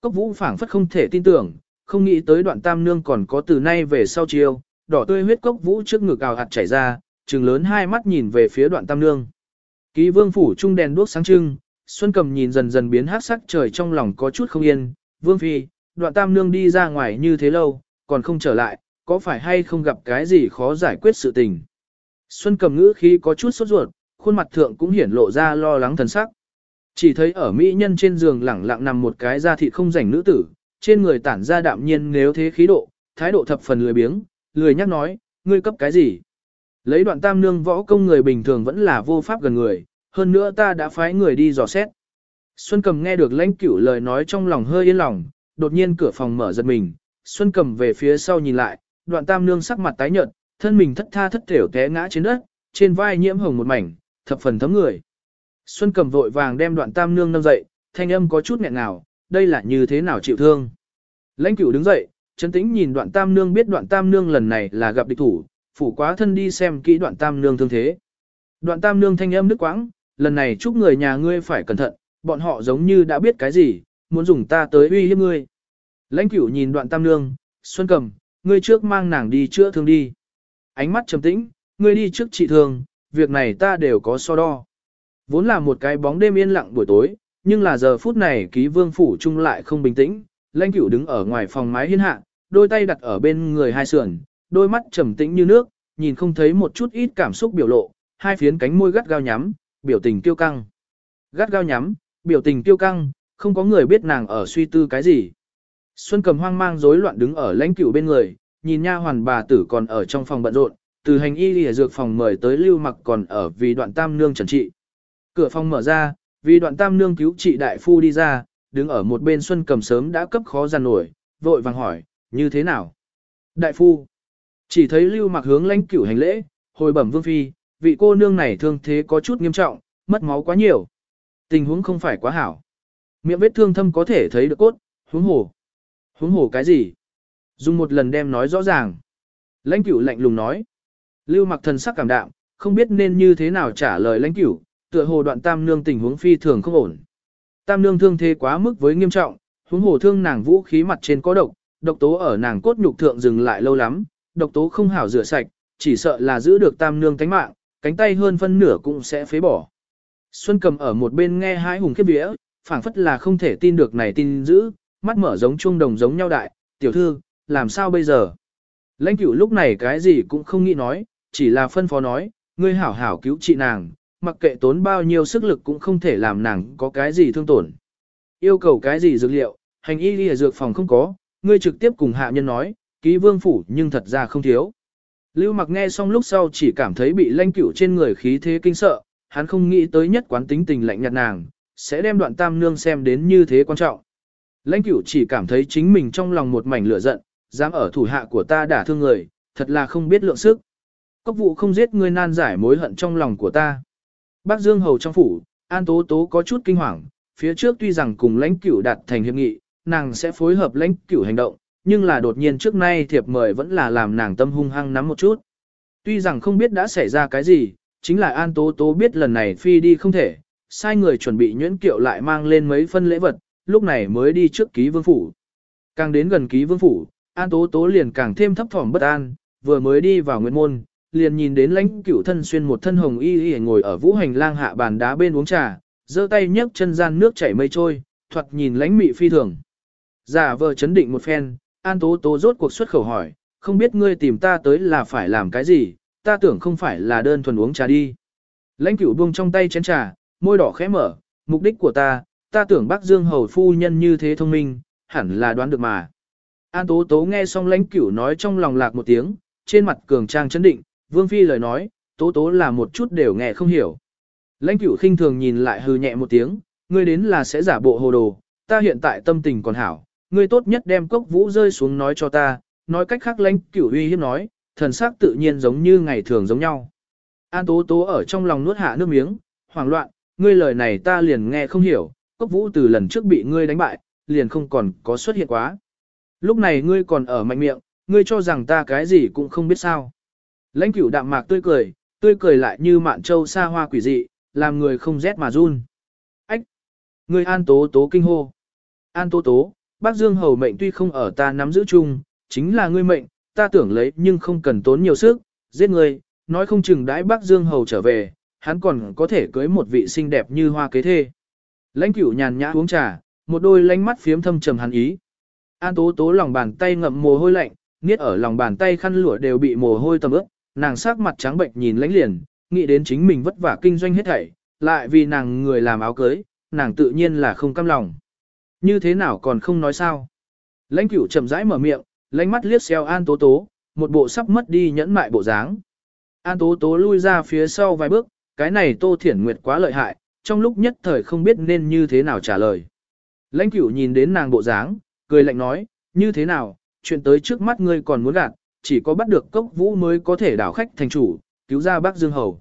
cốc vũ phảng phất không thể tin tưởng, không nghĩ tới đoạn tam nương còn có từ nay về sau chiêu, đỏ tươi huyết cốc vũ trước ngực ào hạt chảy ra, trừng lớn hai mắt nhìn về phía đoạn tam nương. Ký vương phủ trung đèn đuốc sáng trưng, Xuân cầm nhìn dần dần biến hát sắc trời trong lòng có chút không yên, vương phi, đoạn tam nương đi ra ngoài như thế lâu, còn không trở lại, có phải hay không gặp cái gì khó giải quyết sự tình. Xuân cầm ngữ khí có chút sốt ruột, khuôn mặt thượng cũng hiển lộ ra lo lắng thần sắc. Chỉ thấy ở mỹ nhân trên giường lẳng lặng nằm một cái da thịt không rảnh nữ tử, trên người tản ra đạm nhiên nếu thế khí độ, thái độ thập phần lười biếng, lười nhắc nói, ngươi cấp cái gì? Lấy đoạn tam nương võ công người bình thường vẫn là vô pháp gần người, hơn nữa ta đã phái người đi dò xét. Xuân cầm nghe được lãnh cửu lời nói trong lòng hơi yên lòng, đột nhiên cửa phòng mở giật mình, Xuân cầm về phía sau nhìn lại, đoạn tam nương sắc mặt tái nhợt, thân mình thất tha thất thểu té ngã trên đất, trên vai nhiễm hồng một mảnh, thập phần thấm người. Xuân cầm vội vàng đem đoạn tam nương nâng dậy, thanh âm có chút nghẹn ngào, đây là như thế nào chịu thương. Lãnh cửu đứng dậy, chấn tĩnh nhìn đoạn tam nương biết đoạn tam nương lần này là gặp địch thủ, phủ quá thân đi xem kỹ đoạn tam nương thương thế. Đoạn tam nương thanh âm nước quãng, lần này chúc người nhà ngươi phải cẩn thận, bọn họ giống như đã biết cái gì, muốn dùng ta tới uy hiếp ngươi. Lãnh cửu nhìn đoạn tam nương, Xuân cầm, ngươi trước mang nàng đi chữa thương đi. Ánh mắt trầm tĩnh, ngươi đi trước trị thương, việc này ta đều có so đo. Vốn là một cái bóng đêm yên lặng buổi tối, nhưng là giờ phút này ký vương phủ trung lại không bình tĩnh, lãnh cửu đứng ở ngoài phòng mái hiên hạ, đôi tay đặt ở bên người hai sườn, đôi mắt trầm tĩnh như nước, nhìn không thấy một chút ít cảm xúc biểu lộ, hai phiến cánh môi gắt gao nhắm, biểu tình tiêu căng. Gắt gao nhắm, biểu tình tiêu căng, không có người biết nàng ở suy tư cái gì. Xuân cầm hoang mang rối loạn đứng ở lãnh cửu bên người, nhìn nha hoàn bà tử còn ở trong phòng bận rộn, từ hành y lìa dược phòng mời tới lưu mặc còn ở vì đoạn tam nương trần trị. Cửa phòng mở ra, vì đoạn tam nương cứu trị đại phu đi ra, đứng ở một bên Xuân cầm sớm đã cấp khó giàn nổi, vội vàng hỏi, như thế nào? Đại phu, chỉ thấy lưu mặc hướng lãnh cửu hành lễ, hồi bẩm vương phi, vị cô nương này thương thế có chút nghiêm trọng, mất máu quá nhiều. Tình huống không phải quá hảo. Miệng vết thương thâm có thể thấy được cốt, huống hồ. Huống hồ cái gì? Dùng một lần đem nói rõ ràng. Lãnh cửu lạnh lùng nói. Lưu mặc thần sắc cảm đạm, không biết nên như thế nào trả lời lãnh cửu, tựa hồ đoạn tam nương tình huống phi thường không ổn. Tam nương thương thế quá mức với nghiêm trọng, huống hồ thương nàng vũ khí mặt trên có độc, độc tố ở nàng cốt nhục thượng dừng lại lâu lắm, độc tố không hảo rửa sạch, chỉ sợ là giữ được tam nương cánh mạng, cánh tay hơn phân nửa cũng sẽ phế bỏ. Xuân cầm ở một bên nghe hai hùng khiếp vía, phảng phất là không thể tin được này tin dữ, mắt mở giống chuông đồng giống nhau đại, tiểu thư, làm sao bây giờ? Lãnh cửu lúc này cái gì cũng không nghĩ nói, chỉ là phân phó nói, ngươi hảo hảo cứu chị nàng, mặc kệ tốn bao nhiêu sức lực cũng không thể làm nàng có cái gì thương tổn. Yêu cầu cái gì dược liệu, hành y đi dược phòng không có, ngươi trực tiếp cùng hạ nhân nói, ký vương phủ nhưng thật ra không thiếu. Lưu mặc nghe xong lúc sau chỉ cảm thấy bị lanh cửu trên người khí thế kinh sợ, hắn không nghĩ tới nhất quán tính tình lạnh nhạt nàng, sẽ đem đoạn tam nương xem đến như thế quan trọng. Lãnh cửu chỉ cảm thấy chính mình trong lòng một mảnh lửa giận, dám ở thủ hạ của ta đả thương người, thật là không biết lượng sức. Cốc vụ không giết ngươi nan giải mối hận trong lòng của ta. Bác Dương Hầu trong phủ, An Tố Tố có chút kinh hoàng, phía trước tuy rằng cùng lãnh cửu đạt thành hiệp nghị, nàng sẽ phối hợp lãnh cửu hành động, nhưng là đột nhiên trước nay thiệp mời vẫn là làm nàng tâm hung hăng nắm một chút. Tuy rằng không biết đã xảy ra cái gì, chính là An Tố Tố biết lần này phi đi không thể, sai người chuẩn bị nhuyễn kiệu lại mang lên mấy phân lễ vật, lúc này mới đi trước ký vương phủ. Càng đến gần ký vương phủ, An Tố Tố liền càng thêm thấp thỏm bất an, vừa mới đi vào nguyện môn, liền nhìn đến lãnh cửu thân xuyên một thân hồng y y ngồi ở vũ hành lang hạ bàn đá bên uống trà, giơ tay nhấc chân gian nước chảy mây trôi, thoạt nhìn lãnh mị phi thường. Giả vờ chấn định một phen, An Tố Tố rốt cuộc xuất khẩu hỏi, không biết ngươi tìm ta tới là phải làm cái gì, ta tưởng không phải là đơn thuần uống trà đi. Lãnh cửu buông trong tay chén trà, môi đỏ khẽ mở, mục đích của ta, ta tưởng bác Dương Hầu Phu Nhân như thế thông minh, hẳn là đoán được mà. An Tố Tố nghe xong lãnh cửu nói trong lòng lạc một tiếng, trên mặt cường trang chấn định, Vương Phi lời nói, Tố Tố là một chút đều nghe không hiểu. Lãnh cửu khinh thường nhìn lại hừ nhẹ một tiếng, ngươi đến là sẽ giả bộ hồ đồ, ta hiện tại tâm tình còn hảo, ngươi tốt nhất đem cốc vũ rơi xuống nói cho ta, nói cách khác lãnh cửu uy hiếp nói, thần sắc tự nhiên giống như ngày thường giống nhau. An Tố Tố ở trong lòng nuốt hạ nước miếng, hoảng loạn, ngươi lời này ta liền nghe không hiểu, cốc vũ từ lần trước bị ngươi đánh bại, liền không còn có xuất hiện quá. Lúc này ngươi còn ở mạnh miệng, ngươi cho rằng ta cái gì cũng không biết sao. Lãnh cửu đạm mạc tươi cười, tươi cười lại như mạn châu xa hoa quỷ dị, làm người không rét mà run. Ách! Ngươi an tố tố kinh hô. An tố tố, bác Dương Hầu mệnh tuy không ở ta nắm giữ chung, chính là ngươi mệnh, ta tưởng lấy nhưng không cần tốn nhiều sức, giết ngươi, nói không chừng đãi bác Dương Hầu trở về, hắn còn có thể cưới một vị xinh đẹp như hoa kế thê. Lãnh cửu nhàn nhã uống trà, một đôi lánh mắt phiếm thâm trầm hắn ý. An tố tố lòng bàn tay ngậm mồ hôi lạnh, niết ở lòng bàn tay khăn lụa đều bị mồ hôi tầm ướt, nàng sắc mặt trắng bệnh nhìn lãnh liền, nghĩ đến chính mình vất vả kinh doanh hết thảy, lại vì nàng người làm áo cưới, nàng tự nhiên là không cam lòng. Như thế nào còn không nói sao? Lãnh cửu chậm rãi mở miệng, lãnh mắt liếc xeo An Tố Tố, một bộ sắp mất đi nhẫn mại bộ dáng. An Tố Tố lui ra phía sau vài bước, cái này Tô Thiển Nguyệt quá lợi hại, trong lúc nhất thời không biết nên như thế nào trả lời. Lãnh cửu nhìn đến nàng bộ dáng, cười lạnh nói, như thế nào, chuyện tới trước mắt ngươi còn muốn gạt, chỉ có bắt được cốc vũ mới có thể đảo khách thành chủ, cứu ra bác Dương Hầu.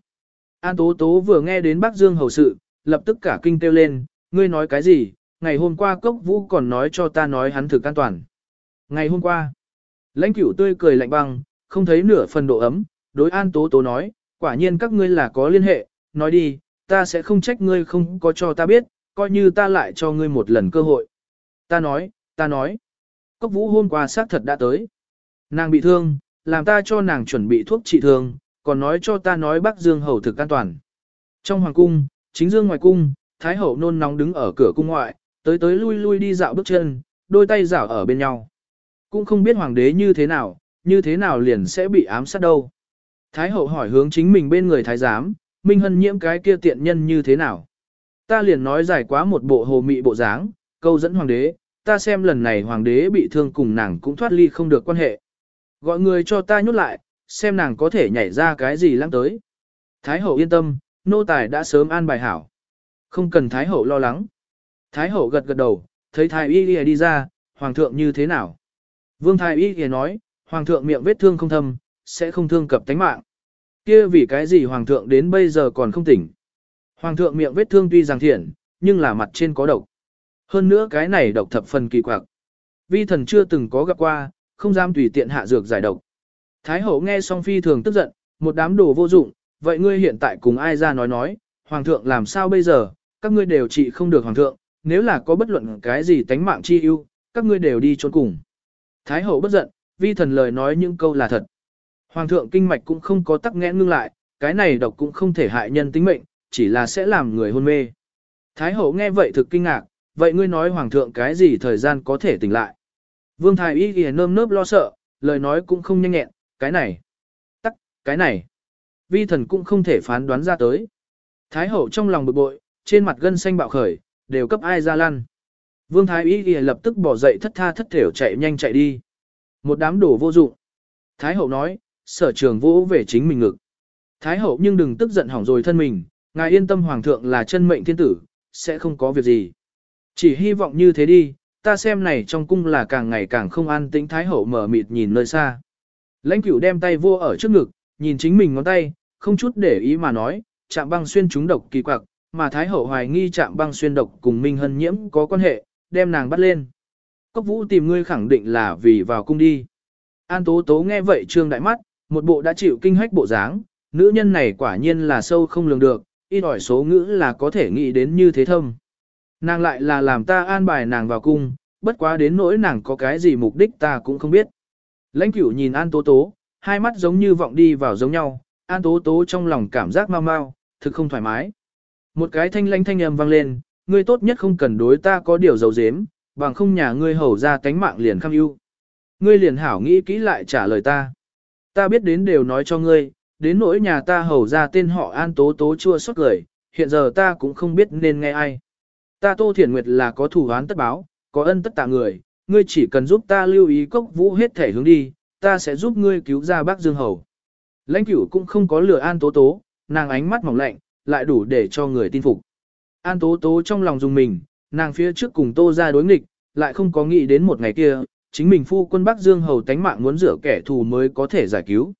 An Tố Tố vừa nghe đến bác Dương Hầu sự, lập tức cả kinh kêu lên, ngươi nói cái gì, ngày hôm qua cốc vũ còn nói cho ta nói hắn thực an toàn. Ngày hôm qua, lãnh cửu tươi cười lạnh băng, không thấy nửa phần độ ấm, đối An Tố Tố nói, quả nhiên các ngươi là có liên hệ, nói đi, ta sẽ không trách ngươi không có cho ta biết, coi như ta lại cho ngươi một lần cơ hội. Ta nói, ta nói, cốc vũ hôm qua xác thật đã tới. Nàng bị thương, làm ta cho nàng chuẩn bị thuốc trị thương, còn nói cho ta nói Bắc Dương hầu thực an toàn. Trong hoàng cung, chính dương ngoài cung, Thái hậu nôn nóng đứng ở cửa cung ngoại, tới tới lui lui đi dạo bước chân, đôi tay rảo ở bên nhau. Cũng không biết hoàng đế như thế nào, như thế nào liền sẽ bị ám sát đâu. Thái hậu hỏi hướng chính mình bên người thái giám, Minh Hân nhiễm cái kia tiện nhân như thế nào. Ta liền nói giải quá một bộ hồ mị bộ dáng, câu dẫn hoàng đế, ta xem lần này hoàng đế bị thương cùng nàng cũng thoát ly không được quan hệ. Gọi người cho ta nhốt lại, xem nàng có thể nhảy ra cái gì lăng tới. Thái hậu yên tâm, nô tài đã sớm an bài hảo. Không cần Thái hậu lo lắng. Thái hậu gật gật đầu, thấy Thái y đi, đi ra, hoàng thượng như thế nào. Vương Thái y thì nói, hoàng thượng miệng vết thương không thâm, sẽ không thương cập tánh mạng. Kia vì cái gì hoàng thượng đến bây giờ còn không tỉnh. Hoàng thượng miệng vết thương tuy rằng thiện, nhưng là mặt trên có độc. Hơn nữa cái này độc thập phần kỳ quặc. Vi thần chưa từng có gặp qua, không dám tùy tiện hạ dược giải độc. Thái hậu nghe xong phi thường tức giận, một đám đồ vô dụng, vậy ngươi hiện tại cùng ai ra nói nói, hoàng thượng làm sao bây giờ, các ngươi đều trị không được hoàng thượng, nếu là có bất luận cái gì tánh mạng chi ưu, các ngươi đều đi trốn cùng. Thái hậu bất giận, vi thần lời nói những câu là thật. Hoàng thượng kinh mạch cũng không có tắc nghẽn ngưng lại, cái này độc cũng không thể hại nhân tính mệnh, chỉ là sẽ làm người hôn mê. Thái hậu nghe vậy thực kinh ngạc, vậy ngươi nói hoàng thượng cái gì thời gian có thể tỉnh lại. Vương thái y ghi nơm nớp lo sợ, lời nói cũng không nhanh nhẹn, cái này, tắc, cái này. Vi thần cũng không thể phán đoán ra tới. Thái hậu trong lòng bực bội, trên mặt gân xanh bạo khởi, đều cấp ai ra lăn. Vương thái y ghi lập tức bỏ dậy thất tha thất thểu chạy nhanh chạy đi. Một đám đổ vô dụng. Thái hậu nói, sở trường vỗ về chính mình ngực. Thái hậu nhưng đừng tức giận hỏng rồi thân mình, ngài yên tâm hoàng thượng là chân mệnh thiên tử, sẽ không có việc gì. Chỉ hy vọng như thế đi, ta xem này trong cung là càng ngày càng không an tĩnh thái hậu mở mịt nhìn nơi xa. Lãnh cửu đem tay vô ở trước ngực, nhìn chính mình ngón tay, không chút để ý mà nói, chạm băng xuyên chúng độc kỳ quặc, mà thái hậu hoài nghi chạm băng xuyên độc cùng Minh Hân nhiễm có quan hệ, đem nàng bắt lên. Cốc vũ tìm ngươi khẳng định là vì vào cung đi. An tố tố nghe vậy trương đại mắt, một bộ đã chịu kinh hách bộ dáng, nữ nhân này quả nhiên là sâu không lường được, ít ỏi số ngữ là có thể nghĩ đến như thế thâm. Nàng lại là làm ta an bài nàng vào cung, bất quá đến nỗi nàng có cái gì mục đích ta cũng không biết. Lãnh cửu nhìn An Tố Tố, hai mắt giống như vọng đi vào giống nhau, An Tố Tố trong lòng cảm giác mau mau, thực không thoải mái. Một cái thanh lãnh thanh âm vang lên, ngươi tốt nhất không cần đối ta có điều dấu dếm, bằng không nhà ngươi hầu ra tánh mạng liền khăm ưu. Ngươi liền hảo nghĩ kỹ lại trả lời ta. Ta biết đến đều nói cho ngươi, đến nỗi nhà ta hầu ra tên họ An Tố Tố chua xót cười, hiện giờ ta cũng không biết nên nghe ai. Ta Tô Thiển Nguyệt là có thủ án tất báo, có ân tất tạ người, ngươi chỉ cần giúp ta lưu ý cốc vũ hết thể hướng đi, ta sẽ giúp ngươi cứu ra bác Dương Hầu. Lãnh cửu cũng không có lừa An Tố Tố, nàng ánh mắt mỏng lạnh, lại đủ để cho người tin phục. An Tố Tố trong lòng dùng mình, nàng phía trước cùng Tô ra đối nghịch, lại không có nghĩ đến một ngày kia, chính mình phu quân Bắc Dương Hầu tánh mạng muốn rửa kẻ thù mới có thể giải cứu.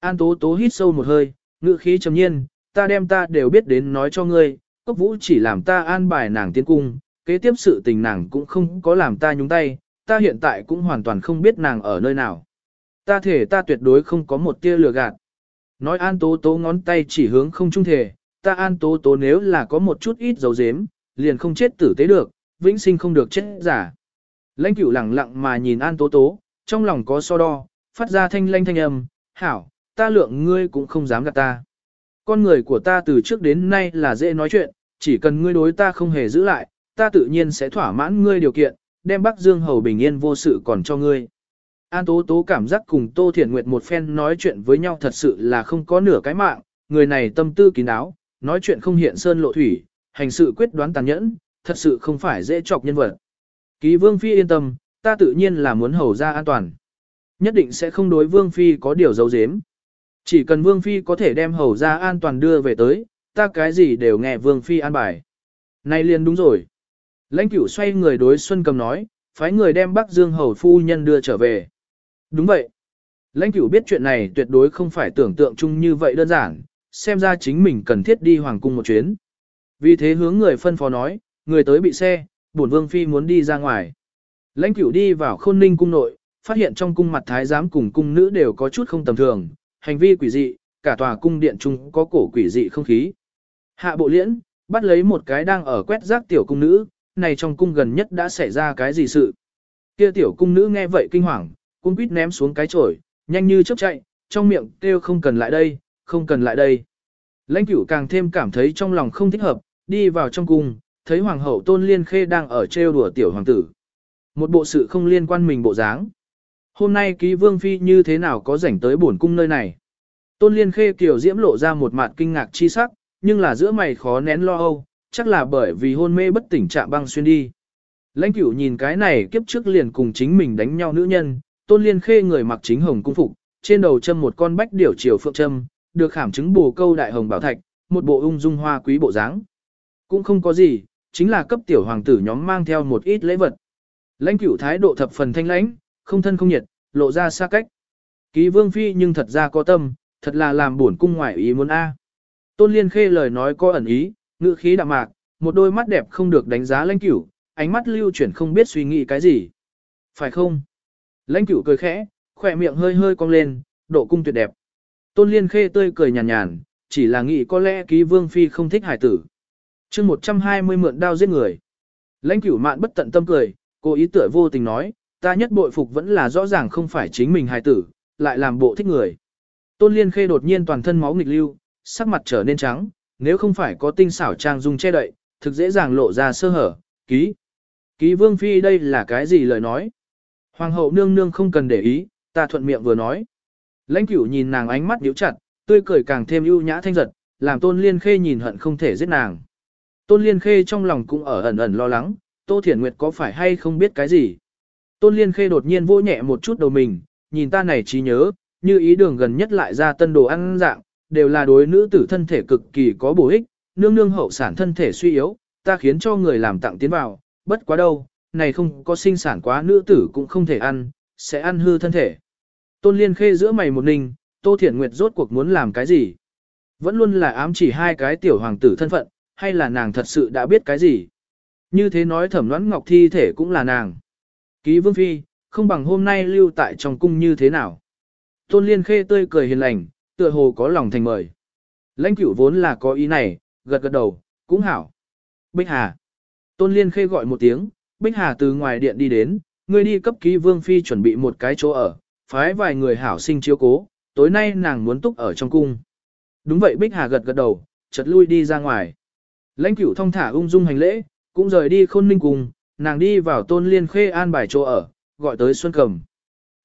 An Tố Tố hít sâu một hơi, ngữ khí trầm nhiên, ta đem ta đều biết đến nói cho ngươi, Cốc Vũ chỉ làm ta an bài nàng tiến cung, kế tiếp sự tình nàng cũng không có làm ta nhúng tay, ta hiện tại cũng hoàn toàn không biết nàng ở nơi nào. Ta thể ta tuyệt đối không có một tia lừa gạt. Nói An Tố Tố ngón tay chỉ hướng không trung thể, ta An Tố Tố nếu là có một chút ít dấu dếm, liền không chết tử tế được, vĩnh sinh không được chết giả. Lãnh cửu lẳng lặng mà nhìn An Tố Tố, trong lòng có so đo, phát ra thanh lanh thanh âm, hảo, ta lượng ngươi cũng không dám gạt ta. Con người của ta từ trước đến nay là dễ nói chuyện, chỉ cần ngươi đối ta không hề giữ lại, ta tự nhiên sẽ thỏa mãn ngươi điều kiện, đem Bắc Dương Hầu bình yên vô sự còn cho ngươi. An Tố Tố cảm giác cùng Tô Thiển Nguyệt một phen nói chuyện với nhau thật sự là không có nửa cái mạng, người này tâm tư kín đáo, nói chuyện không hiện sơn lộ thủy, hành sự quyết đoán tàn nhẫn, thật sự không phải dễ chọc nhân vật. Ký Vương Phi yên tâm, ta tự nhiên là muốn hầu ra an toàn. Nhất định sẽ không đối Vương Phi có điều giấu giếm. Chỉ cần Vương Phi có thể đem hầu ra an toàn đưa về tới, ta cái gì đều nghe Vương Phi an bài. nay liền đúng rồi. Lãnh cửu xoay người đối Xuân Cầm nói, phái người đem Bắc Dương hầu phu nhân đưa trở về. Đúng vậy. Lãnh cửu biết chuyện này tuyệt đối không phải tưởng tượng chung như vậy đơn giản, xem ra chính mình cần thiết đi hoàng cung một chuyến. Vì thế hướng người phân phó nói, người tới bị xe, bổn vương phi muốn đi ra ngoài. Lãnh cửu đi vào khôn ninh cung nội, phát hiện trong cung mặt thái giám cùng cung nữ đều có chút không tầm thường, hành vi quỷ dị, cả tòa cung điện chung có cổ quỷ dị không khí. Hạ bộ liễn, bắt lấy một cái đang ở quét rác tiểu cung nữ, này trong cung gần nhất đã xảy ra cái gì sự. Kia tiểu cung nữ nghe vậy kinh hoàng, cung quýt ném xuống cái chổi, nhanh như chớp chạy, trong miệng kêu không cần lại đây, không cần lại đây. Lãnh cửu càng thêm cảm thấy trong lòng không thích hợp, đi vào trong cung, thấy hoàng hậu tôn liên khê đang ở trêu đùa tiểu hoàng tử. Một bộ sự không liên quan mình bộ dáng. Hôm nay ký vương phi như thế nào có rảnh tới bổn cung nơi này. Tôn liên khê kiểu diễm lộ ra một mặt kinh ngạc chi sắc, nhưng là giữa mày khó nén lo âu, chắc là bởi vì hôn mê bất tỉnh chạm băng xuyên đi. Lãnh cửu nhìn cái này kiếp trước liền cùng chính mình đánh nhau nữ nhân, tôn liên khê người mặc chính hồng cung phục, trên đầu châm một con bách điểu chiều phượng châm, được khảm chứng bù câu đại hồng bảo thạch, một bộ ung dung hoa quý bộ dáng. Cũng không có gì, chính là cấp tiểu hoàng tử nhóm mang theo một ít lễ vật. Lãnh cửu thái độ thập phần thanh lãnh, không thân không nhiệt, lộ ra xa cách. Ký vương phi nhưng thật ra có tâm, thật là làm buồn cung ngoại ý muốn a. Tôn Liên Khê lời nói có ẩn ý, ngữ khí đạm mạc, một đôi mắt đẹp không được đánh giá lãnh cửu, ánh mắt lưu chuyển không biết suy nghĩ cái gì. Phải không? Lãnh cửu cười khẽ, khỏe miệng hơi hơi cong lên, độ cung tuyệt đẹp. Tôn Liên Khê tươi cười nhàn nhàn, chỉ là nghĩ có lẽ ký vương phi không thích hải tử. chương 120 mượn đao giết người. Lãnh cửu mạn bất tận tâm cười, cô ý tựa vô tình nói, ta nhất bội phục vẫn là rõ ràng không phải chính mình hài tử, lại làm bộ thích người. Tôn Liên Khê đột nhiên toàn thân máu nghịch lưu, sắc mặt trở nên trắng, nếu không phải có tinh xảo trang dung che đậy, thực dễ dàng lộ ra sơ hở, ký. Ký Vương Phi đây là cái gì lời nói? Hoàng hậu nương nương không cần để ý, ta thuận miệng vừa nói. Lãnh cửu nhìn nàng ánh mắt nhíu chặt, tươi cười càng thêm ưu nhã thanh giật, làm Tôn Liên Khê nhìn hận không thể giết nàng. Tôn Liên Khê trong lòng cũng ở ẩn ẩn lo lắng, Tô Thiển Nguyệt có phải hay không biết cái gì. Tôn Liên Khê đột nhiên vỗ nhẹ một chút đầu mình, nhìn ta này trí nhớ, như ý đường gần nhất lại ra tân đồ ăn dạng, đều là đối nữ tử thân thể cực kỳ có bổ ích, nương nương hậu sản thân thể suy yếu, ta khiến cho người làm tặng tiến vào, bất quá đâu, này không có sinh sản quá nữ tử cũng không thể ăn, sẽ ăn hư thân thể. Tôn Liên Khê giữa mày một ninh, Tô Thiển Nguyệt rốt cuộc muốn làm cái gì? Vẫn luôn là ám chỉ hai cái tiểu hoàng tử thân phận, hay là nàng thật sự đã biết cái gì? Như thế nói thẩm đoán ngọc thi thể cũng là nàng. Ký vương phi, không bằng hôm nay lưu tại trong cung như thế nào? Tôn Liên Khê tươi cười hiền lành, tựa hồ có lòng thành mời. Lãnh cửu vốn là có ý này, gật gật đầu, cũng hảo. Bích Hà. Tôn Liên Khê gọi một tiếng, Bích Hà từ ngoài điện đi đến, người đi cấp ký vương phi chuẩn bị một cái chỗ ở, phái vài người hảo sinh chiếu cố, tối nay nàng muốn túc ở trong cung. Đúng vậy Bích Hà gật gật đầu, chợt lui đi ra ngoài. Lãnh cửu thông thả ung dung hành lễ, cũng rời đi khôn ninh cùng, nàng đi vào tôn liên khê an bài chỗ ở, gọi tới Xuân Cầm.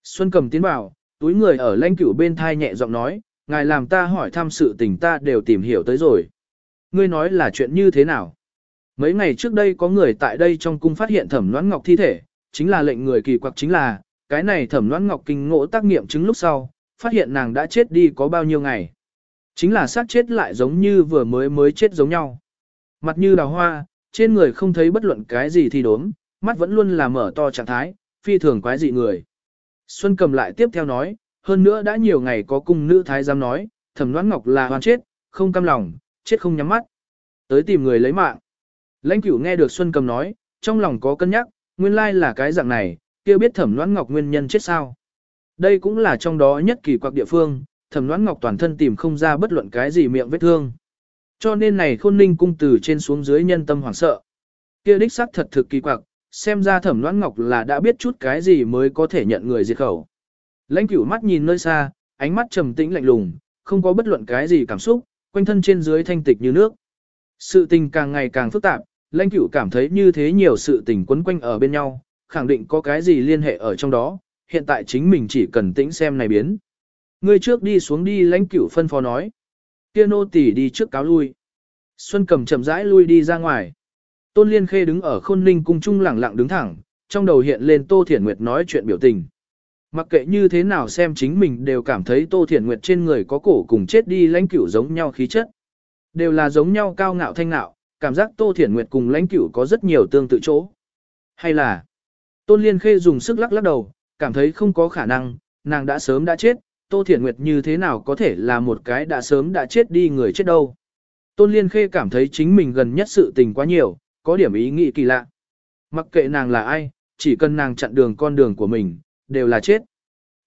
Xuân Cầm tiến vào, túi người ở lãnh cửu bên thai nhẹ giọng nói, ngài làm ta hỏi thăm sự tình ta đều tìm hiểu tới rồi. Ngươi nói là chuyện như thế nào? Mấy ngày trước đây có người tại đây trong cung phát hiện thẩm noãn ngọc thi thể, chính là lệnh người kỳ quặc chính là, cái này thẩm noãn ngọc kinh ngộ tác nghiệm chứng lúc sau, phát hiện nàng đã chết đi có bao nhiêu ngày. Chính là xác chết lại giống như vừa mới mới chết giống nhau. Mặt như đào hoa, trên người không thấy bất luận cái gì thì đốm, mắt vẫn luôn là mở to trạng thái, phi thường quái dị người. Xuân cầm lại tiếp theo nói, hơn nữa đã nhiều ngày có cung nữ thái giám nói, thẩm đoán ngọc là hoàn chết, không cam lòng, chết không nhắm mắt. Tới tìm người lấy mạng. Lãnh cửu nghe được Xuân cầm nói, trong lòng có cân nhắc, nguyên lai là cái dạng này, kia biết thẩm đoán ngọc nguyên nhân chết sao. Đây cũng là trong đó nhất kỳ quặc địa phương, thẩm đoán ngọc toàn thân tìm không ra bất luận cái gì miệng vết thương. Cho nên này khôn ninh cung từ trên xuống dưới nhân tâm hoảng sợ. Kia đích xác thật thực kỳ quặc, xem ra thẩm noãn ngọc là đã biết chút cái gì mới có thể nhận người diệt khẩu. Lãnh cửu mắt nhìn nơi xa, ánh mắt trầm tĩnh lạnh lùng, không có bất luận cái gì cảm xúc, quanh thân trên dưới thanh tịch như nước. Sự tình càng ngày càng phức tạp, lãnh cửu cảm thấy như thế nhiều sự tình quấn quanh ở bên nhau, khẳng định có cái gì liên hệ ở trong đó, hiện tại chính mình chỉ cần tĩnh xem này biến. Người trước đi xuống đi lãnh cửu phân phó nói. Kia nô tỳ đi trước cáo lui. Xuân cầm chậm rãi lui đi ra ngoài. Tôn Liên Khê đứng ở khôn ninh cung trung lẳng lặng đứng thẳng, trong đầu hiện lên Tô Thiển Nguyệt nói chuyện biểu tình. Mặc kệ như thế nào xem chính mình đều cảm thấy Tô Thiển Nguyệt trên người có cổ cùng chết đi lãnh cửu giống nhau khí chất. Đều là giống nhau cao ngạo thanh ngạo, cảm giác Tô Thiển Nguyệt cùng lãnh cửu có rất nhiều tương tự chỗ. Hay là, Tôn Liên Khê dùng sức lắc lắc đầu, cảm thấy không có khả năng, nàng đã sớm đã chết, Tô Thiển Nguyệt như thế nào có thể là một cái đã sớm đã chết đi người chết đâu. Tôn Liên Khê cảm thấy chính mình gần nhất sự tình quá nhiều, có điểm ý nghĩ kỳ lạ. Mặc kệ nàng là ai, chỉ cần nàng chặn đường con đường của mình, đều là chết.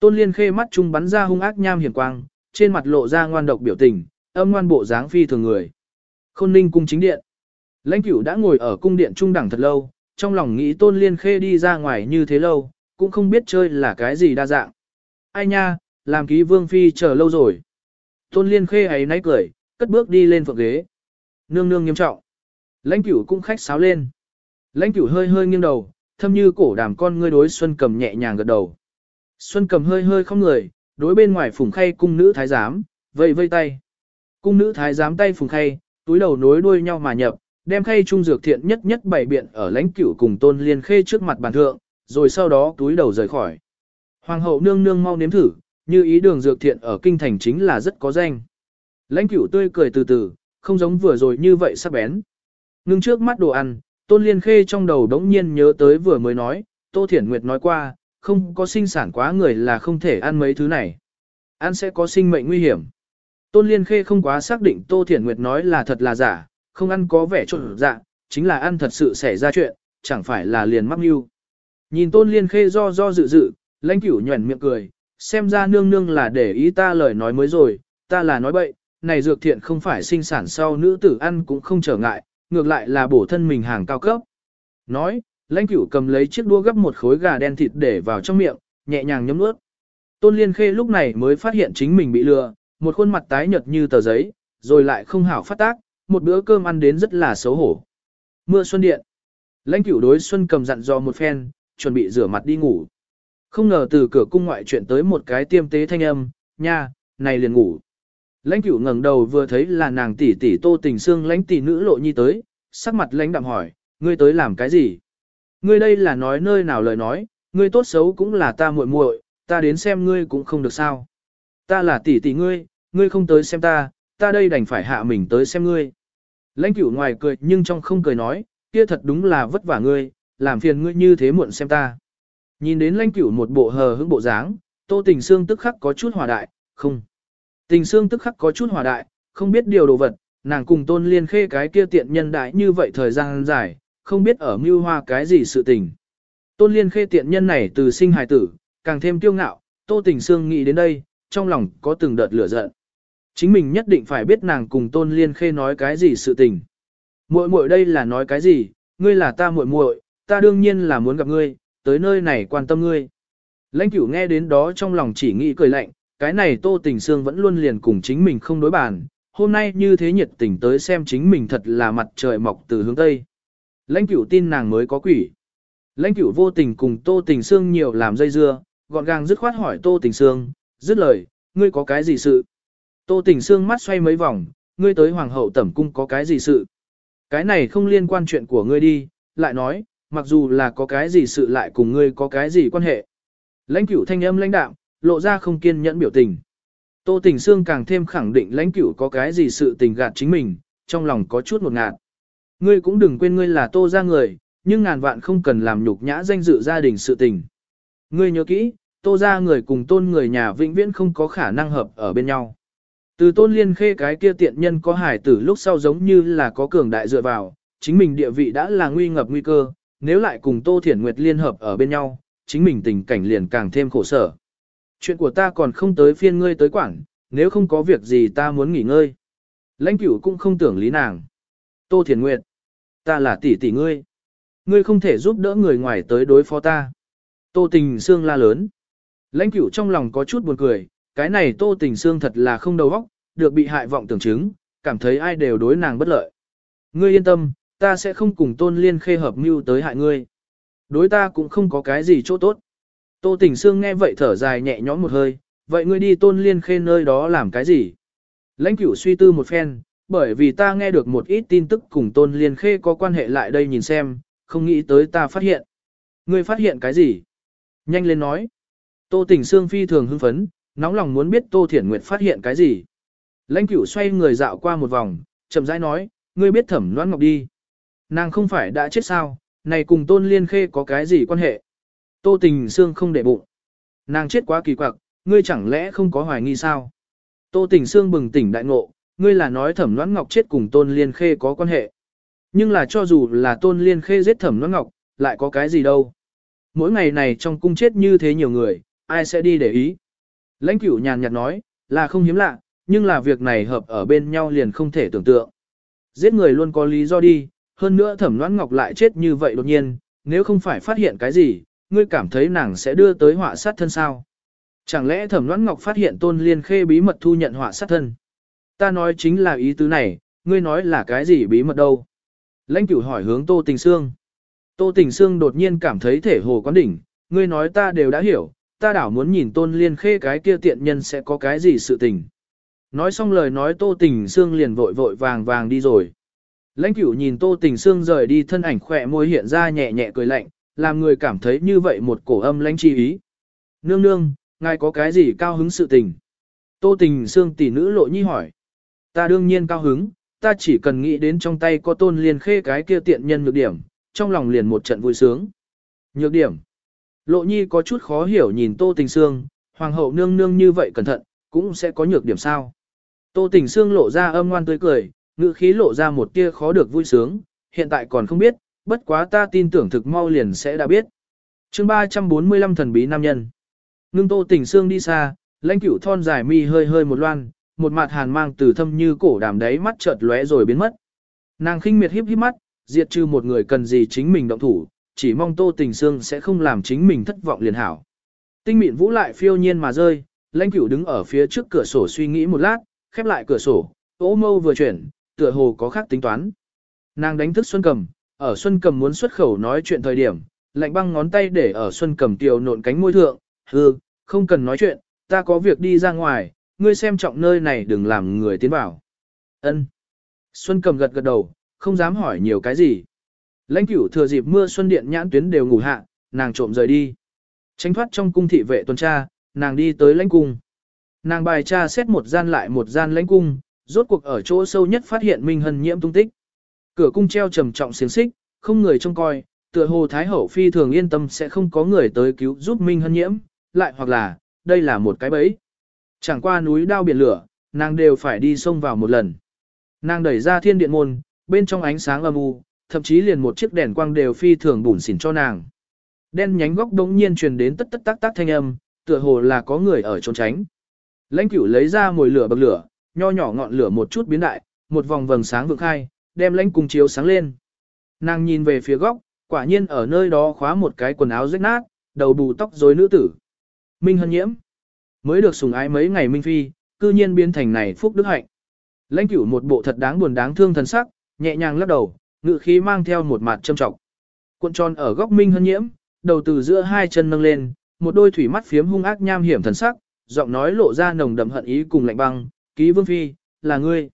Tôn Liên Khê mắt trung bắn ra hung ác nham hiểm quang, trên mặt lộ ra ngoan độc biểu tình, âm ngoan bộ dáng phi thường người. Khôn Ninh cung chính điện. Lãnh Cửu đã ngồi ở cung điện trung đẳng thật lâu, trong lòng nghĩ Tôn Liên Khê đi ra ngoài như thế lâu, cũng không biết chơi là cái gì đa dạng. Ai nha, làm ký vương phi chờ lâu rồi. Tôn Liên Khê ấy náy cười, cất bước đi lên phượng ghế. Nương nương nghiêm trọng. Lãnh cửu cũng khách sáo lên. Lãnh cửu hơi hơi nghiêng đầu, thâm như cổ đàm con ngươi đối Xuân cầm nhẹ nhàng gật đầu. Xuân cầm hơi hơi không người, đối bên ngoài phùng khay cung nữ thái giám, vây vây tay. Cung nữ thái giám tay phùng khay, túi đầu nối đuôi nhau mà nhập, đem khay trung dược thiện nhất nhất bảy biện ở lãnh cửu cùng tôn liên khê trước mặt bàn thượng, rồi sau đó túi đầu rời khỏi. Hoàng hậu nương nương mau nếm thử, như ý đường dược thiện ở kinh thành chính là rất có danh. Lãnh cửu tươi cười từ từ, không giống vừa rồi như vậy sắc bén. Ngưng trước mắt đồ ăn, Tôn Liên Khê trong đầu đống nhiên nhớ tới vừa mới nói, Tô Thiển Nguyệt nói qua, không có sinh sản quá người là không thể ăn mấy thứ này. Ăn sẽ có sinh mệnh nguy hiểm. Tôn Liên Khê không quá xác định Tô Thiển Nguyệt nói là thật là giả, không ăn có vẻ trộn dạ, chính là ăn thật sự xảy ra chuyện, chẳng phải là liền mắc mưu. Nhìn Tôn Liên Khê do do dự dự, lãnh cửu nhuẩn miệng cười, xem ra nương nương là để ý ta lời nói mới rồi, ta là nói bậy, này dược thiện không phải sinh sản sau nữ tử ăn cũng không trở ngại, ngược lại là bổ thân mình hàng cao cấp. Nói, lãnh cửu cầm lấy chiếc đua gấp một khối gà đen thịt để vào trong miệng, nhẹ nhàng nhấm nuốt. Tôn Liên Khê lúc này mới phát hiện chính mình bị lừa, một khuôn mặt tái nhợt như tờ giấy, rồi lại không hảo phát tác, một bữa cơm ăn đến rất là xấu hổ. Mưa xuân điện. Lãnh cửu đối xuân cầm dặn dò một phen, chuẩn bị rửa mặt đi ngủ. Không ngờ từ cửa cung ngoại chuyện tới một cái tiêm tế thanh âm, nha, này liền ngủ. Lãnh cửu ngẩng đầu vừa thấy là nàng tỷ tỷ tô tình xương lãnh tỷ nữ lộ nhi tới, sắc mặt lãnh đạm hỏi, ngươi tới làm cái gì? Ngươi đây là nói nơi nào lời nói, ngươi tốt xấu cũng là ta muội muội, ta đến xem ngươi cũng không được sao. Ta là tỷ tỷ ngươi, ngươi không tới xem ta, ta đây đành phải hạ mình tới xem ngươi. Lãnh cửu ngoài cười nhưng trong không cười nói, kia thật đúng là vất vả ngươi, làm phiền ngươi như thế muộn xem ta. Nhìn đến lanh cửu một bộ hờ hững bộ dáng, tô tình xương tức khắc có chút hòa đại, không. Tình xương tức khắc có chút hòa đại, không biết điều đồ vật, nàng cùng tôn liên khê cái kia tiện nhân đại như vậy thời gian dài, không biết ở mưu hoa cái gì sự tình. Tôn liên khê tiện nhân này từ sinh hài tử, càng thêm kiêu ngạo, tô tình xương nghĩ đến đây, trong lòng có từng đợt lửa giận. Chính mình nhất định phải biết nàng cùng tôn liên khê nói cái gì sự tình. Muội muội đây là nói cái gì, ngươi là ta muội muội, ta đương nhiên là muốn gặp ngươi, tới nơi này quan tâm ngươi. Lãnh cửu nghe đến đó trong lòng chỉ nghĩ cười lạnh, cái này Tô Tình Sương vẫn luôn liền cùng chính mình không đối bàn, hôm nay như thế nhiệt tình tới xem chính mình thật là mặt trời mọc từ hướng Tây. Lãnh cửu tin nàng mới có quỷ. Lãnh cửu vô tình cùng Tô Tình Sương nhiều làm dây dưa, gọn gàng dứt khoát hỏi Tô Tình Sương, dứt lời, ngươi có cái gì sự? Tô Tình Sương mắt xoay mấy vòng, ngươi tới Hoàng hậu tẩm cung có cái gì sự? Cái này không liên quan chuyện của ngươi đi, lại nói, mặc dù là có cái gì sự lại cùng ngươi có cái gì quan hệ. Lãnh cửu thanh âm lãnh đạo, lộ ra không kiên nhẫn biểu tình. Tô Tình Sương càng thêm khẳng định lãnh cửu có cái gì sự tình gạt chính mình, trong lòng có chút một ngạt. Ngươi cũng đừng quên ngươi là tô ra người, nhưng ngàn vạn không cần làm nhục nhã danh dự gia đình sự tình. Ngươi nhớ kỹ, tô ra người cùng tôn người nhà vĩnh viễn không có khả năng hợp ở bên nhau. Từ tôn liên khê cái kia tiện nhân có hải tử lúc sau giống như là có cường đại dựa vào, chính mình địa vị đã là nguy ngập nguy cơ, nếu lại cùng tô thiển nguyệt liên hợp ở bên nhau, chính mình tình cảnh liền càng thêm khổ sở chuyện của ta còn không tới phiên ngươi tới quản, nếu không có việc gì ta muốn nghỉ ngơi. Lãnh cửu cũng không tưởng lý nàng. Tô Thiền Nguyệt, ta là tỷ tỷ ngươi. Ngươi không thể giúp đỡ người ngoài tới đối phó ta. Tô Tình Sương la lớn. Lãnh cửu trong lòng có chút buồn cười, cái này Tô Tình Sương thật là không đầu óc, được bị hại vọng tưởng chứng, cảm thấy ai đều đối nàng bất lợi. Ngươi yên tâm, ta sẽ không cùng Tôn Liên Khê hợp mưu tới hại ngươi. Đối ta cũng không có cái gì chỗ tốt. Tô Tình Sương nghe vậy thở dài nhẹ nhõm một hơi, vậy ngươi đi Tôn Liên Khê nơi đó làm cái gì? Lãnh cửu suy tư một phen, bởi vì ta nghe được một ít tin tức cùng Tôn Liên Khê có quan hệ lại đây nhìn xem, không nghĩ tới ta phát hiện. Ngươi phát hiện cái gì? Nhanh lên nói. Tô Tình Sương phi thường hưng phấn, nóng lòng muốn biết Tô Thiển Nguyệt phát hiện cái gì. Lãnh cửu xoay người dạo qua một vòng, chậm rãi nói, ngươi biết thẩm loan ngọc đi. Nàng không phải đã chết sao, này cùng Tôn Liên Khê có cái gì quan hệ? Tô Tình Sương không để bụng. Nàng chết quá kỳ quặc, ngươi chẳng lẽ không có hoài nghi sao? Tô Tình Sương bừng tỉnh đại ngộ, ngươi là nói thẩm noãn ngọc chết cùng Tôn Liên Khê có quan hệ. Nhưng là cho dù là Tôn Liên Khê giết thẩm noãn ngọc, lại có cái gì đâu? Mỗi ngày này trong cung chết như thế nhiều người, ai sẽ đi để ý? Lãnh cửu nhàn nhạt nói, là không hiếm lạ, nhưng là việc này hợp ở bên nhau liền không thể tưởng tượng. Giết người luôn có lý do đi, hơn nữa thẩm loan ngọc lại chết như vậy đột nhiên, nếu không phải phát hiện cái gì, ngươi cảm thấy nàng sẽ đưa tới họa sát thân sao? Chẳng lẽ thẩm loan ngọc phát hiện tôn liên khê bí mật thu nhận họa sát thân? Ta nói chính là ý tứ này, ngươi nói là cái gì bí mật đâu? Lãnh cửu hỏi hướng Tô Tình Sương. Tô Tình Sương đột nhiên cảm thấy thể hồ quán đỉnh, ngươi nói ta đều đã hiểu, ta đảo muốn nhìn tôn liên khê cái kia tiện nhân sẽ có cái gì sự tình. Nói xong lời nói Tô Tình Sương liền vội vội vàng vàng đi rồi. Lãnh cửu nhìn Tô Tình Sương rời đi thân ảnh khỏe môi hiện ra nhẹ nhẹ cười lạnh, làm người cảm thấy như vậy một cổ âm lãnh chi ý. Nương nương, ngài có cái gì cao hứng sự tình? Tô Tình Sương tỷ nữ lộ nhi hỏi. Ta đương nhiên cao hứng, ta chỉ cần nghĩ đến trong tay có tôn liên khê cái kia tiện nhân nhược điểm, trong lòng liền một trận vui sướng. Nhược điểm. Lộ nhi có chút khó hiểu nhìn Tô Tình Sương, hoàng hậu nương nương như vậy cẩn thận, cũng sẽ có nhược điểm sao. Tô Tình Sương lộ ra âm ngoan tươi cười, ngữ khí lộ ra một tia khó được vui sướng, hiện tại còn không biết, bất quá ta tin tưởng thực mau liền sẽ đã biết. chương 345 thần bí nam nhân. Ngưng Tô Tình Sương đi xa, lãnh cửu thon dài mi hơi hơi một loan, một mặt hàn mang từ thâm như cổ đàm đáy mắt chợt lóe rồi biến mất. Nàng khinh miệt híp híp mắt, diệt trừ một người cần gì chính mình động thủ, chỉ mong Tô Tình Sương sẽ không làm chính mình thất vọng liền hảo. Tinh mịn vũ lại phiêu nhiên mà rơi, lãnh cửu đứng ở phía trước cửa sổ suy nghĩ một lát, khép lại cửa sổ, ố mâu vừa chuyển, tựa hồ có khác tính toán. Nàng đánh thức Xuân Cầm, ở Xuân Cầm muốn xuất khẩu nói chuyện thời điểm, lạnh băng ngón tay để ở Xuân Cầm tiểu nộn cánh môi thượng, hư, không cần nói chuyện, ta có việc đi ra ngoài, ngươi xem trọng nơi này đừng làm người tiến vào. Ân. Xuân Cầm gật gật đầu, không dám hỏi nhiều cái gì. Lãnh cửu thừa dịp mưa xuân điện nhãn tuyến đều ngủ hạ, nàng trộm rời đi. Tránh thoát trong cung thị vệ tuần tra, nàng đi tới lãnh cung. Nàng bài tra xét một gian lại một gian lãnh cung, rốt cuộc ở chỗ sâu nhất phát hiện Minh Hân nhiễm tung tích. Cửa cung treo trầm trọng xiềng xích, không người trông coi, tựa hồ Thái Hậu phi thường yên tâm sẽ không có người tới cứu giúp Minh Hân nhiễm, lại hoặc là, đây là một cái bẫy. Chẳng qua núi đao biển lửa, nàng đều phải đi sông vào một lần. Nàng đẩy ra thiên điện môn, bên trong ánh sáng âm u, thậm chí liền một chiếc đèn quang đều phi thường bùn xỉn cho nàng. Đen nhánh góc đống nhiên truyền đến tất tất tác tác thanh âm, tựa hồ là có người ở trốn tránh. Lãnh cửu lấy ra mồi lửa bậc lửa, nho nhỏ ngọn lửa một chút biến đại, một vòng vầng sáng vượng khai, đem lãnh cung chiếu sáng lên. Nàng nhìn về phía góc, quả nhiên ở nơi đó khóa một cái quần áo rách nát, đầu bù tóc rối nữ tử. Minh Hân Nhiễm, mới được sủng ái mấy ngày Minh Phi, cư nhiên biến thành này phúc đức hạnh. Lãnh cửu một bộ thật đáng buồn đáng thương thần sắc, nhẹ nhàng lắc đầu, ngự khí mang theo một mặt châm trọng. Cuộn tròn ở góc Minh Hân Nhiễm, đầu từ giữa hai chân nâng lên, một đôi thủy mắt phiếm hung ác nham hiểm thần sắc, giọng nói lộ ra nồng đậm hận ý cùng lạnh băng, ký vương phi, là ngươi.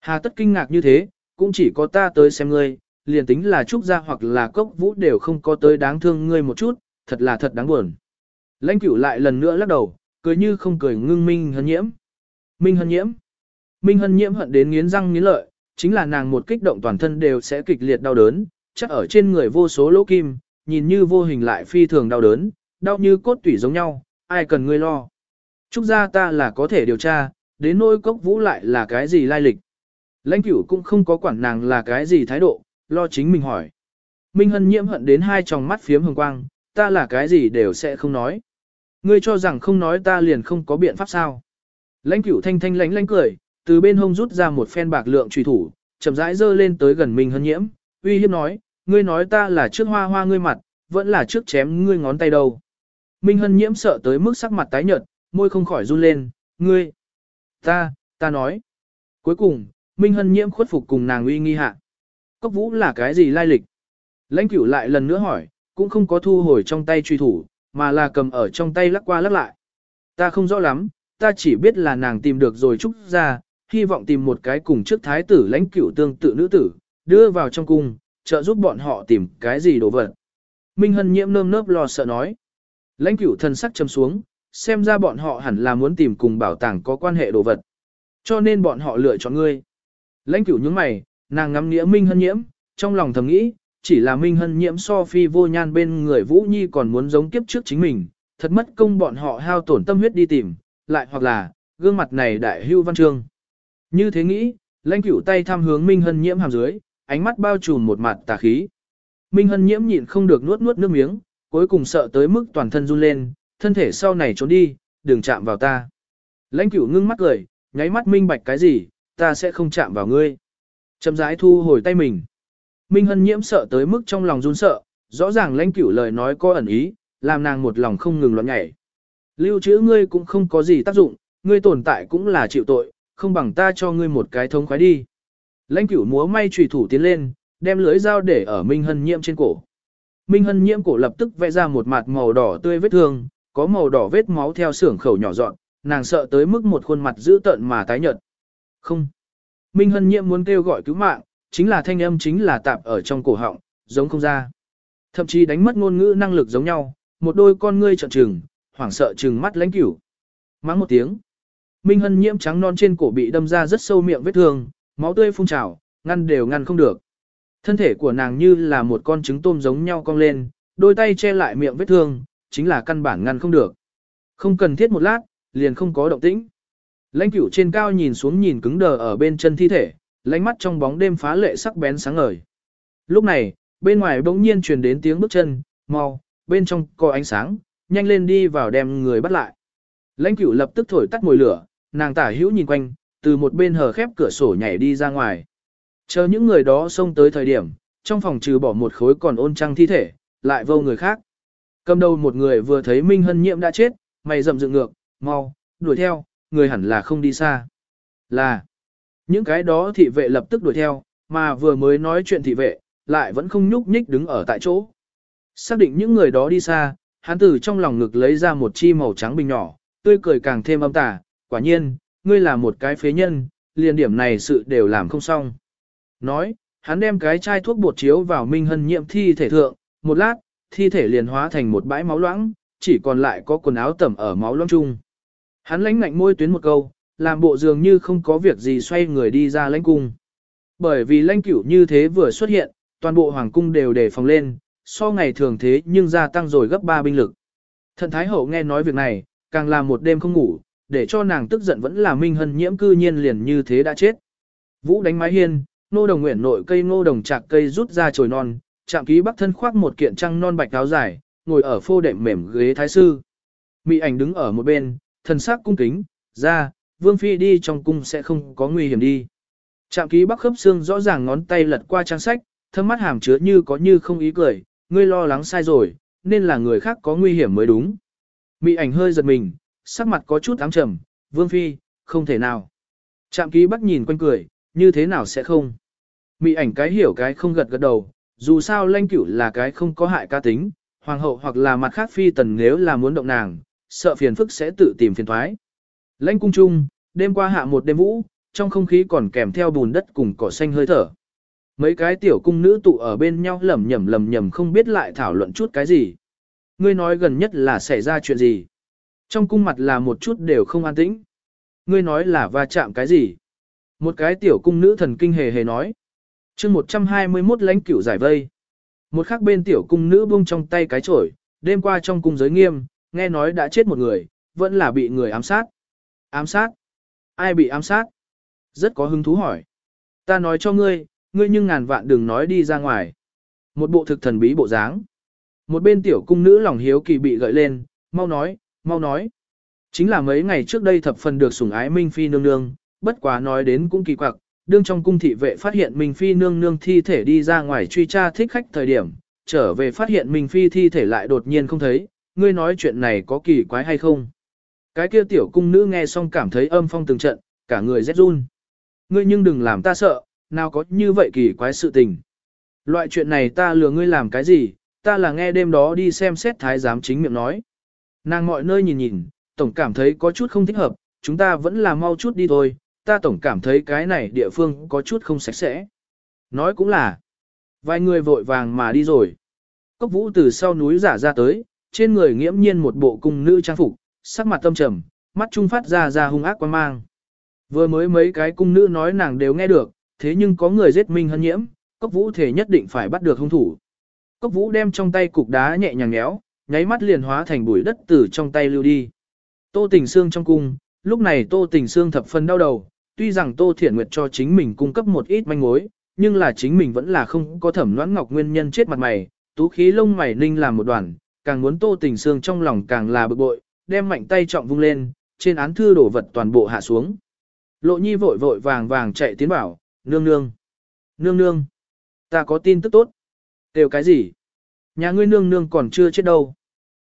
Hà tất kinh ngạc như thế, cũng chỉ có ta tới xem ngươi, liền tính là trúc gia hoặc là cốc vũ đều không có tới đáng thương ngươi một chút, thật là thật đáng buồn. Lãnh cửu lại lần nữa lắc đầu, cười như không cười ngưng minh hân nhiễm. Minh hân nhiễm. Minh hân nhiễm hận đến nghiến răng nghiến lợi, chính là nàng một kích động toàn thân đều sẽ kịch liệt đau đớn, chắc ở trên người vô số lỗ kim, nhìn như vô hình lại phi thường đau đớn, đau như cốt tủy giống nhau, ai cần ngươi lo. Trúc gia ta là có thể điều tra, đến nỗi cốc vũ lại là cái gì lai lịch. Lãnh cửu cũng không có quản nàng là cái gì thái độ, lo chính mình hỏi. Minh Hân nhiễm hận đến hai tròng mắt phiếm hồng quang, ta là cái gì đều sẽ không nói. Ngươi cho rằng không nói ta liền không có biện pháp sao. Lãnh cửu thanh thanh lánh lánh cười, từ bên hông rút ra một phen bạc lượng trùy thủ, chậm rãi dơ lên tới gần Minh Hân nhiễm, uy hiếp nói, ngươi nói ta là trước hoa hoa ngươi mặt, vẫn là trước chém ngươi ngón tay đầu Minh Hân nhiễm sợ tới mức sắc mặt tái nhợt, môi không khỏi run lên, ngươi, ta, ta nói. Cuối cùng, Minh Hân nhiễm khuất phục cùng nàng uy nghi hạ. Cốc vũ là cái gì lai lịch? Lãnh cửu lại lần nữa hỏi, cũng không có thu hồi trong tay truy thủ, mà là cầm ở trong tay lắc qua lắc lại. Ta không rõ lắm, ta chỉ biết là nàng tìm được rồi trúc ra, hy vọng tìm một cái cùng trước thái tử lãnh cửu tương tự nữ tử, đưa vào trong cung, trợ giúp bọn họ tìm cái gì đồ vật. Minh Hân nhiễm nơm nớp lo sợ nói. Lãnh cửu thần sắc trầm xuống, xem ra bọn họ hẳn là muốn tìm cùng bảo tàng có quan hệ đồ vật. Cho nên bọn họ lựa chọn ngươi. Lãnh cửu những mày, nàng ngắm nghĩa Minh Hân nhiễm, trong lòng thầm nghĩ, chỉ là Minh Hân nhiễm so phi vô nhan bên người Vũ Nhi còn muốn giống kiếp trước chính mình, thật mất công bọn họ hao tổn tâm huyết đi tìm, lại hoặc là, gương mặt này đại hưu văn trương. Như thế nghĩ, lãnh cửu tay tham hướng Minh Hân nhiễm hàm dưới, ánh mắt bao trùm một mặt tà khí. Minh Hân nhiễm nhịn không được nuốt nuốt nước miếng, cuối cùng sợ tới mức toàn thân run lên, thân thể sau này trốn đi, đừng chạm vào ta. Lãnh cửu ngưng mắt cười, nháy mắt minh bạch cái gì, ta sẽ không chạm vào ngươi. Chậm rãi thu hồi tay mình. Minh Hân nhiễm sợ tới mức trong lòng run sợ, rõ ràng lãnh cửu lời nói có ẩn ý, làm nàng một lòng không ngừng loạn nhảy. Lưu trữ ngươi cũng không có gì tác dụng, ngươi tồn tại cũng là chịu tội, không bằng ta cho ngươi một cái thông khoái đi. Lãnh cửu múa may trùy thủ tiến lên, đem lưới dao để ở Minh Hân nhiễm trên cổ. Minh Hân nhiễm cổ lập tức vẽ ra một mặt màu đỏ tươi vết thương, có màu đỏ vết máu theo xưởng khẩu nhỏ dọn, nàng sợ tới mức một khuôn mặt dữ tợn mà tái nhợt. Không. Minh Hân Nhiệm muốn kêu gọi cứu mạng, chính là thanh âm chính là tạp ở trong cổ họng, giống không ra. Thậm chí đánh mất ngôn ngữ năng lực giống nhau, một đôi con ngươi trợn trừng, hoảng sợ trừng mắt lãnh cửu. Mắng một tiếng. Minh Hân nhiễm trắng non trên cổ bị đâm ra rất sâu miệng vết thương, máu tươi phun trào, ngăn đều ngăn không được. Thân thể của nàng như là một con trứng tôm giống nhau cong lên, đôi tay che lại miệng vết thương, chính là căn bản ngăn không được. Không cần thiết một lát, liền không có động tĩnh. Lãnh cửu trên cao nhìn xuống nhìn cứng đờ ở bên chân thi thể, lánh mắt trong bóng đêm phá lệ sắc bén sáng ngời. Lúc này, bên ngoài bỗng nhiên truyền đến tiếng bước chân, mau, bên trong có ánh sáng, nhanh lên đi vào đem người bắt lại. Lãnh cửu lập tức thổi tắt mùi lửa, nàng tả hữu nhìn quanh, từ một bên hờ khép cửa sổ nhảy đi ra ngoài. Chờ những người đó xông tới thời điểm, trong phòng trừ bỏ một khối còn ôn trăng thi thể, lại vô người khác. Cầm đầu một người vừa thấy Minh Hân Nhiễm đã chết, mày rậm dựng ngược, mau, đuổi theo, người hẳn là không đi xa. Là, những cái đó thị vệ lập tức đuổi theo, mà vừa mới nói chuyện thị vệ, lại vẫn không nhúc nhích đứng ở tại chỗ. Xác định những người đó đi xa, hắn từ trong lòng ngực lấy ra một chi màu trắng bình nhỏ, tươi cười càng thêm âm tà, quả nhiên, ngươi là một cái phế nhân, liền điểm này sự đều làm không xong. Nói, hắn đem cái chai thuốc bột chiếu vào Minh Hân nhiễm thi thể thượng, một lát, thi thể liền hóa thành một bãi máu loãng, chỉ còn lại có quần áo tẩm ở máu loãng chung. Hắn lãnh ngạnh môi tuyến một câu, làm bộ dường như không có việc gì xoay người đi ra lãnh cung. Bởi vì lãnh cửu như thế vừa xuất hiện, toàn bộ hoàng cung đều đề phòng lên, so ngày thường thế nhưng gia tăng rồi gấp 3 binh lực. Thần Thái Hậu nghe nói việc này, càng làm một đêm không ngủ, để cho nàng tức giận vẫn là Minh Hân nhiễm cư nhiên liền như thế đã chết. Vũ đánh mái hiên, nô đồng nguyện nội cây nô đồng chạc cây rút ra chồi non, Trạm ký bắc thân khoác một kiện trăng non bạch áo dài, ngồi ở phô đệm mềm ghế thái sư. Mị ảnh đứng ở một bên, thần sắc cung kính, ra, vương phi đi trong cung sẽ không có nguy hiểm đi. Trạm ký bắc khớp xương rõ ràng ngón tay lật qua trang sách, thâm mắt hàm chứa như có như không ý cười, ngươi lo lắng sai rồi, nên là người khác có nguy hiểm mới đúng. Mị ảnh hơi giật mình, sắc mặt có chút ám trầm, vương phi, không thể nào. Trạm ký bắc nhìn quanh cười, như thế nào sẽ không. Mị ảnh cái hiểu cái không gật gật đầu, dù sao lanh cửu là cái không có hại ca tính, hoàng hậu hoặc là mặt khác phi tần nếu là muốn động nàng, sợ phiền phức sẽ tự tìm phiền thoái. Lãnh cung trung, đêm qua hạ một đêm vũ, trong không khí còn kèm theo bùn đất cùng cỏ xanh hơi thở. Mấy cái tiểu cung nữ tụ ở bên nhau lẩm nhẩm lẩm nhẩm không biết lại thảo luận chút cái gì. Ngươi nói gần nhất là xảy ra chuyện gì. Trong cung mặt là một chút đều không an tĩnh. Ngươi nói là va chạm cái gì. Một cái tiểu cung nữ thần kinh hề hề nói chương 121 lãnh cửu giải vây. Một khắc bên tiểu cung nữ buông trong tay cái chổi, đêm qua trong cung giới nghiêm, nghe nói đã chết một người, vẫn là bị người ám sát. Ám sát? Ai bị ám sát? Rất có hứng thú hỏi. Ta nói cho ngươi, ngươi nhưng ngàn vạn đừng nói đi ra ngoài. Một bộ thực thần bí bộ dáng. Một bên tiểu cung nữ lòng hiếu kỳ bị gợi lên, mau nói, mau nói. Chính là mấy ngày trước đây thập phần được sủng ái Minh Phi nương nương, bất quá nói đến cũng kỳ quặc, đương trong cung thị vệ phát hiện Minh Phi nương nương thi thể đi ra ngoài truy tra thích khách thời điểm, trở về phát hiện Minh Phi thi thể lại đột nhiên không thấy, ngươi nói chuyện này có kỳ quái hay không? Cái kia tiểu cung nữ nghe xong cảm thấy âm phong từng trận, cả người rét run. Ngươi nhưng đừng làm ta sợ, nào có như vậy kỳ quái sự tình. Loại chuyện này ta lừa ngươi làm cái gì, ta là nghe đêm đó đi xem xét thái giám chính miệng nói. Nàng mọi nơi nhìn nhìn, tổng cảm thấy có chút không thích hợp, chúng ta vẫn là mau chút đi thôi, ta tổng cảm thấy cái này địa phương có chút không sạch sẽ. Nói cũng là, vài người vội vàng mà đi rồi. Cốc vũ từ sau núi giả ra tới, trên người nghiễm nhiên một bộ cung nữ trang phục, sắc mặt tâm trầm, mắt trung phát ra ra hung ác quan mang. Vừa mới mấy cái cung nữ nói nàng đều nghe được, thế nhưng có người giết Minh Hân Nhiễm, Cốc Vũ thể nhất định phải bắt được hung thủ. Cốc Vũ đem trong tay cục đá nhẹ nhàng nhéo, nháy mắt liền hóa thành bụi đất từ trong tay lưu đi. Tô Tình Sương trong cung, lúc này Tô Tình Sương thập phần đau đầu, tuy rằng Tô Thiển Nguyệt cho chính mình cung cấp một ít manh mối, nhưng là chính mình vẫn là không có thẩm noãn ngọc nguyên nhân chết mặt mày, tú khí lông mày ninh làm một đoàn, càng muốn Tô Tình Sương trong lòng càng là bực bội, đem mạnh tay trọng vung lên, trên án thư đổ vật toàn bộ hạ xuống. Lộ nhi vội vội vàng vàng chạy tiến bảo, nương nương, nương nương, ta có tin tức tốt. Đều cái gì? Nhà ngươi nương nương còn chưa chết đâu.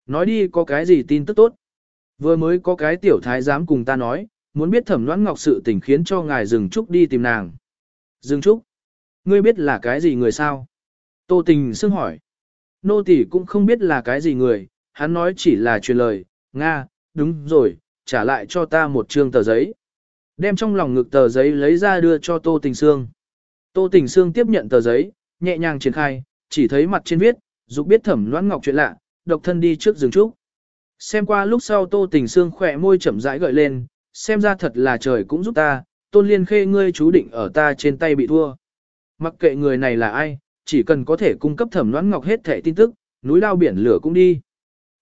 Nói đi có cái gì tin tức tốt. Vừa mới có cái tiểu thái giám cùng ta nói, muốn biết thẩm noãn ngọc sự tình khiến cho ngài dừng trúc đi tìm nàng. Dừng trúc? Ngươi biết là cái gì người sao? Tô tình xưng hỏi. Nô tỷ cũng không biết là cái gì người, hắn nói chỉ là truyền lời, Nga, đúng rồi, trả lại cho ta một trương tờ giấy. Đem trong lòng ngực tờ giấy lấy ra đưa cho Tô Tình Sương. Tô Tình Sương tiếp nhận tờ giấy, nhẹ nhàng triển khai, chỉ thấy mặt trên viết, dục biết thẩm loãn ngọc chuyện lạ, độc thân đi trước rừng trúc. Xem qua lúc sau Tô Tình Sương khỏe môi chậm rãi gợi lên, xem ra thật là trời cũng giúp ta, tôn liên khê ngươi chú định ở ta trên tay bị thua. Mặc kệ người này là ai, chỉ cần có thể cung cấp thẩm noãn ngọc hết thẻ tin tức, núi lao biển lửa cũng đi.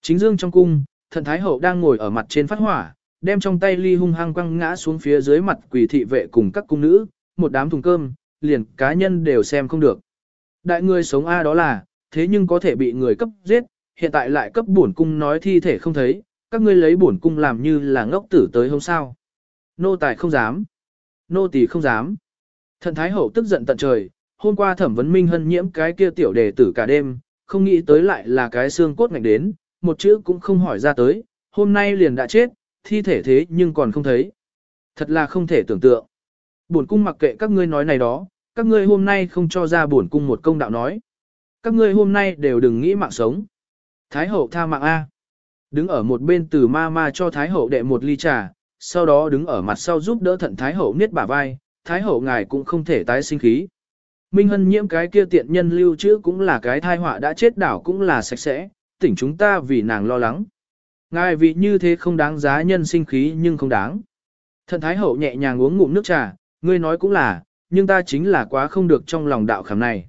Chính dương trong cung, thần thái hậu đang ngồi ở mặt trên phát hỏa, đem trong tay ly hung hăng quăng ngã xuống phía dưới mặt quỷ thị vệ cùng các cung nữ, một đám thùng cơm, liền cá nhân đều xem không được. Đại người sống A đó là, thế nhưng có thể bị người cấp giết, hiện tại lại cấp bổn cung nói thi thể không thấy, các ngươi lấy bổn cung làm như là ngốc tử tới hôm sao. Nô tài không dám. Nô tỳ không dám. Thần Thái Hậu tức giận tận trời, hôm qua thẩm vấn minh hân nhiễm cái kia tiểu đề tử cả đêm, không nghĩ tới lại là cái xương cốt ngạch đến, một chữ cũng không hỏi ra tới, hôm nay liền đã chết, thi thể thế nhưng còn không thấy. Thật là không thể tưởng tượng. Bổn cung mặc kệ các ngươi nói này đó, các ngươi hôm nay không cho ra bổn cung một công đạo nói. Các ngươi hôm nay đều đừng nghĩ mạng sống. Thái hậu tha mạng A. Đứng ở một bên từ ma ma cho Thái hậu đệ một ly trà, sau đó đứng ở mặt sau giúp đỡ thận Thái hậu niết bả vai, Thái hậu ngài cũng không thể tái sinh khí. Minh Hân nhiễm cái kia tiện nhân lưu trữ cũng là cái thai họa đã chết đảo cũng là sạch sẽ, tỉnh chúng ta vì nàng lo lắng. Ngài vì như thế không đáng giá nhân sinh khí nhưng không đáng. Thần Thái Hậu nhẹ nhàng uống ngụm nước trà, ngươi nói cũng là, nhưng ta chính là quá không được trong lòng đạo khảm này.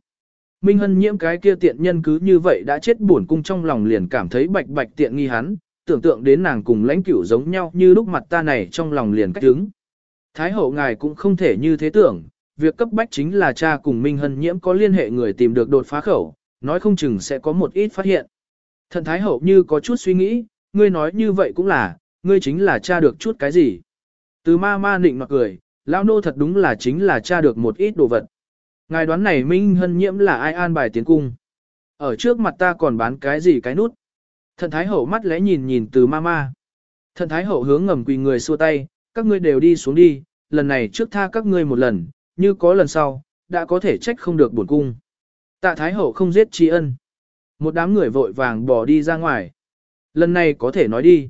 Minh Hân nhiễm cái kia tiện nhân cứ như vậy đã chết buồn cung trong lòng liền cảm thấy bạch bạch tiện nghi hắn, tưởng tượng đến nàng cùng lãnh cửu giống nhau như lúc mặt ta này trong lòng liền cách đứng. Thái hậu ngài cũng không thể như thế tưởng, việc cấp bách chính là cha cùng Minh Hân nhiễm có liên hệ người tìm được đột phá khẩu, nói không chừng sẽ có một ít phát hiện. Thần Thái hậu như có chút suy nghĩ, ngươi nói như vậy cũng là, ngươi chính là cha được chút cái gì. Từ ma ma nịnh mặt cười, lão nô thật đúng là chính là cha được một ít đồ vật. Ngài đoán này Minh Hân Nhiễm là ai an bài tiến cung. Ở trước mặt ta còn bán cái gì cái nút. Thần Thái Hậu mắt lẽ nhìn nhìn từ ma ma. Thần Thái Hậu hướng ngầm quỳ người xua tay, các ngươi đều đi xuống đi, lần này trước tha các ngươi một lần, như có lần sau, đã có thể trách không được bổn cung. Tạ Thái Hậu không giết tri ân. Một đám người vội vàng bỏ đi ra ngoài. Lần này có thể nói đi.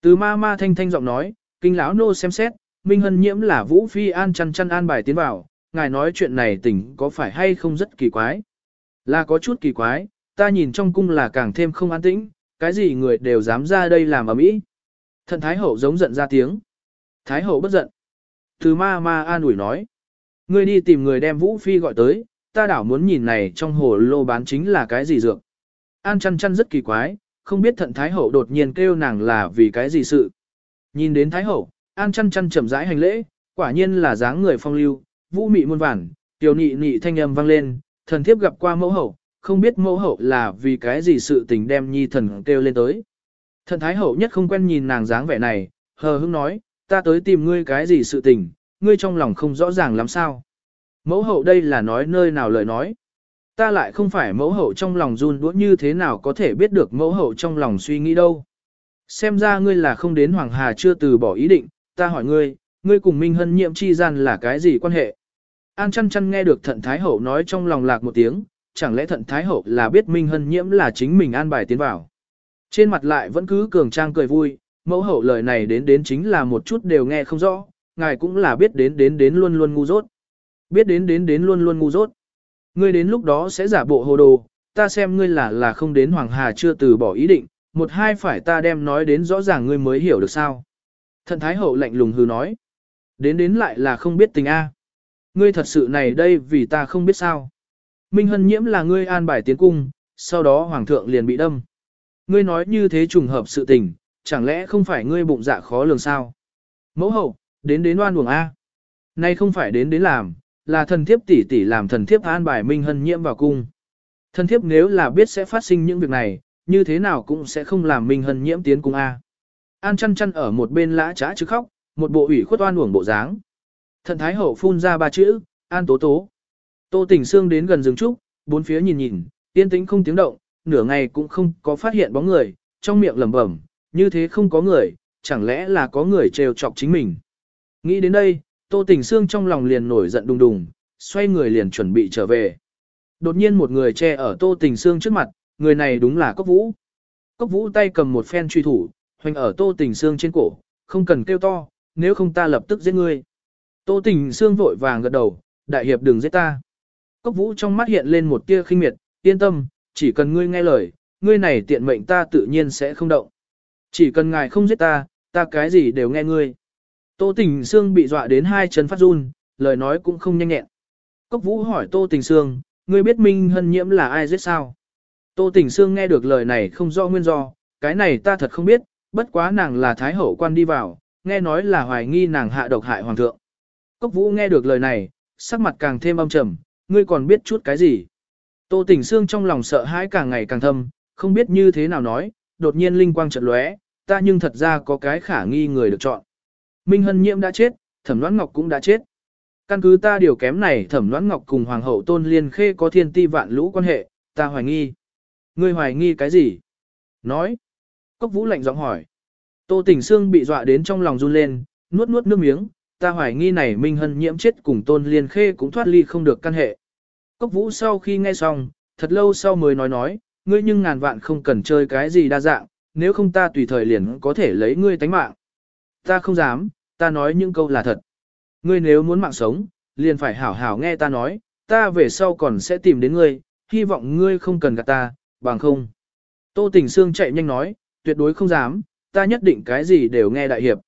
Từ ma ma thanh thanh giọng nói, kinh lão nô xem xét, Minh Hân nhiễm là Vũ Phi an chăn chăn an bài tiến vào, ngài nói chuyện này tỉnh có phải hay không rất kỳ quái. Là có chút kỳ quái, ta nhìn trong cung là càng thêm không an tĩnh, cái gì người đều dám ra đây làm ở mỹ. Thần Thái Hậu giống giận ra tiếng. Thái Hậu bất giận. Từ ma ma an ủi nói. Ngươi đi tìm người đem Vũ Phi gọi tới, ta đảo muốn nhìn này trong hồ lô bán chính là cái gì dược. An chăn chăn rất kỳ quái, không biết thận Thái Hậu đột nhiên kêu nàng là vì cái gì sự. Nhìn đến Thái Hậu, An chăn chăn chậm rãi hành lễ, quả nhiên là dáng người phong lưu, vũ mị muôn vản, tiểu nị nị thanh âm vang lên, thần thiếp gặp qua mẫu hậu, không biết mẫu hậu là vì cái gì sự tình đem nhi thần kêu lên tới. Thần Thái Hậu nhất không quen nhìn nàng dáng vẻ này, hờ hững nói, ta tới tìm ngươi cái gì sự tình, ngươi trong lòng không rõ ràng lắm sao. Mẫu hậu đây là nói nơi nào lời nói. Ta lại không phải mẫu hậu trong lòng run đũa như thế nào có thể biết được mẫu hậu trong lòng suy nghĩ đâu. Xem ra ngươi là không đến Hoàng Hà chưa từ bỏ ý định, ta hỏi ngươi, ngươi cùng Minh Hân nhiệm chi gian là cái gì quan hệ? An chăn chăn nghe được thận Thái Hậu nói trong lòng lạc một tiếng, chẳng lẽ thận Thái Hậu là biết Minh Hân nhiễm là chính mình an bài tiến vào. Trên mặt lại vẫn cứ cường trang cười vui, mẫu hậu lời này đến đến chính là một chút đều nghe không rõ, ngài cũng là biết đến đến đến luôn luôn ngu dốt. Biết đến đến đến luôn luôn ngu dốt. Ngươi đến lúc đó sẽ giả bộ hồ đồ, ta xem ngươi là là không đến Hoàng Hà chưa từ bỏ ý định, một hai phải ta đem nói đến rõ ràng ngươi mới hiểu được sao. Thần Thái Hậu lạnh lùng hừ nói. Đến đến lại là không biết tình A. Ngươi thật sự này đây vì ta không biết sao. Minh Hân Nhiễm là ngươi an bài tiến cung, sau đó Hoàng thượng liền bị đâm. Ngươi nói như thế trùng hợp sự tình, chẳng lẽ không phải ngươi bụng dạ khó lường sao? Mẫu hậu, đến đến oan uổng A. Nay không phải đến đến làm, là thần thiếp tỷ tỷ làm thần thiếp an bài Minh Hân Nhiễm vào cung. Thần thiếp nếu là biết sẽ phát sinh những việc này, như thế nào cũng sẽ không làm Minh Hân Nhiễm tiến cung A. An chăn chăn ở một bên lã trá chứ khóc, một bộ ủy khuất oan uổng bộ dáng. Thần Thái Hậu phun ra ba chữ, An Tố Tố. Tô Tỉnh Sương đến gần rừng trúc, bốn phía nhìn nhìn, yên tĩnh không tiếng động, nửa ngày cũng không có phát hiện bóng người, trong miệng lẩm bẩm, như thế không có người, chẳng lẽ là có người trêu chọc chính mình. Nghĩ đến đây, Tô Tỉnh Sương trong lòng liền nổi giận đùng đùng, xoay người liền chuẩn bị trở về. Đột nhiên một người che ở Tô Tỉnh Sương trước mặt, người này đúng là Cốc Vũ. Cốc Vũ tay cầm một phen truy thủ, hoành ở Tô Tỉnh Sương trên cổ, không cần kêu to, nếu không ta lập tức giết ngươi. Tô Tình Sương vội vàng gật đầu, đại hiệp đừng giết ta. Cốc Vũ trong mắt hiện lên một tia khinh miệt, yên tâm, chỉ cần ngươi nghe lời, ngươi này tiện mệnh ta tự nhiên sẽ không động. Chỉ cần ngài không giết ta, ta cái gì đều nghe ngươi. Tô Tình Sương bị dọa đến hai chân phát run, lời nói cũng không nhanh nhẹn. Cốc Vũ hỏi Tô Tình Sương, ngươi biết Minh Hân Nhiễm là ai giết sao? Tô Tình Sương nghe được lời này không do nguyên do, cái này ta thật không biết, bất quá nàng là Thái Hậu quan đi vào, nghe nói là hoài nghi nàng hạ độc hại Hoàng thượng. Cốc Vũ nghe được lời này, sắc mặt càng thêm âm trầm, ngươi còn biết chút cái gì? Tô Tình Sương trong lòng sợ hãi càng ngày càng thâm, không biết như thế nào nói, đột nhiên linh quang chợt lóe, ta nhưng thật ra có cái khả nghi người được chọn. Minh Hân Nhiễm đã chết, Thẩm Loan Ngọc cũng đã chết. Căn cứ ta điều kém này Thẩm Loan Ngọc cùng Hoàng hậu Tôn Liên Khê có thiên ti vạn lũ quan hệ, ta hoài nghi. Ngươi hoài nghi cái gì? Nói. Cốc Vũ lạnh giọng hỏi. Tô Tình Sương bị dọa đến trong lòng run lên, nuốt nuốt nước miếng, ta hoài nghi này Minh Hân Nhiễm chết cùng Tôn Liên Khê cũng thoát ly không được căn hệ. Cốc Vũ sau khi nghe xong, thật lâu sau mới nói nói, ngươi nhưng ngàn vạn không cần chơi cái gì đa dạng, nếu không ta tùy thời liền có thể lấy ngươi tánh mạng. Ta không dám, ta nói những câu là thật. Ngươi nếu muốn mạng sống, liền phải hảo hảo nghe ta nói, ta về sau còn sẽ tìm đến ngươi, hy vọng ngươi không cần gạt ta, bằng không. Tô Tình Sương chạy nhanh nói, tuyệt đối không dám, ta nhất định cái gì đều nghe đại hiệp.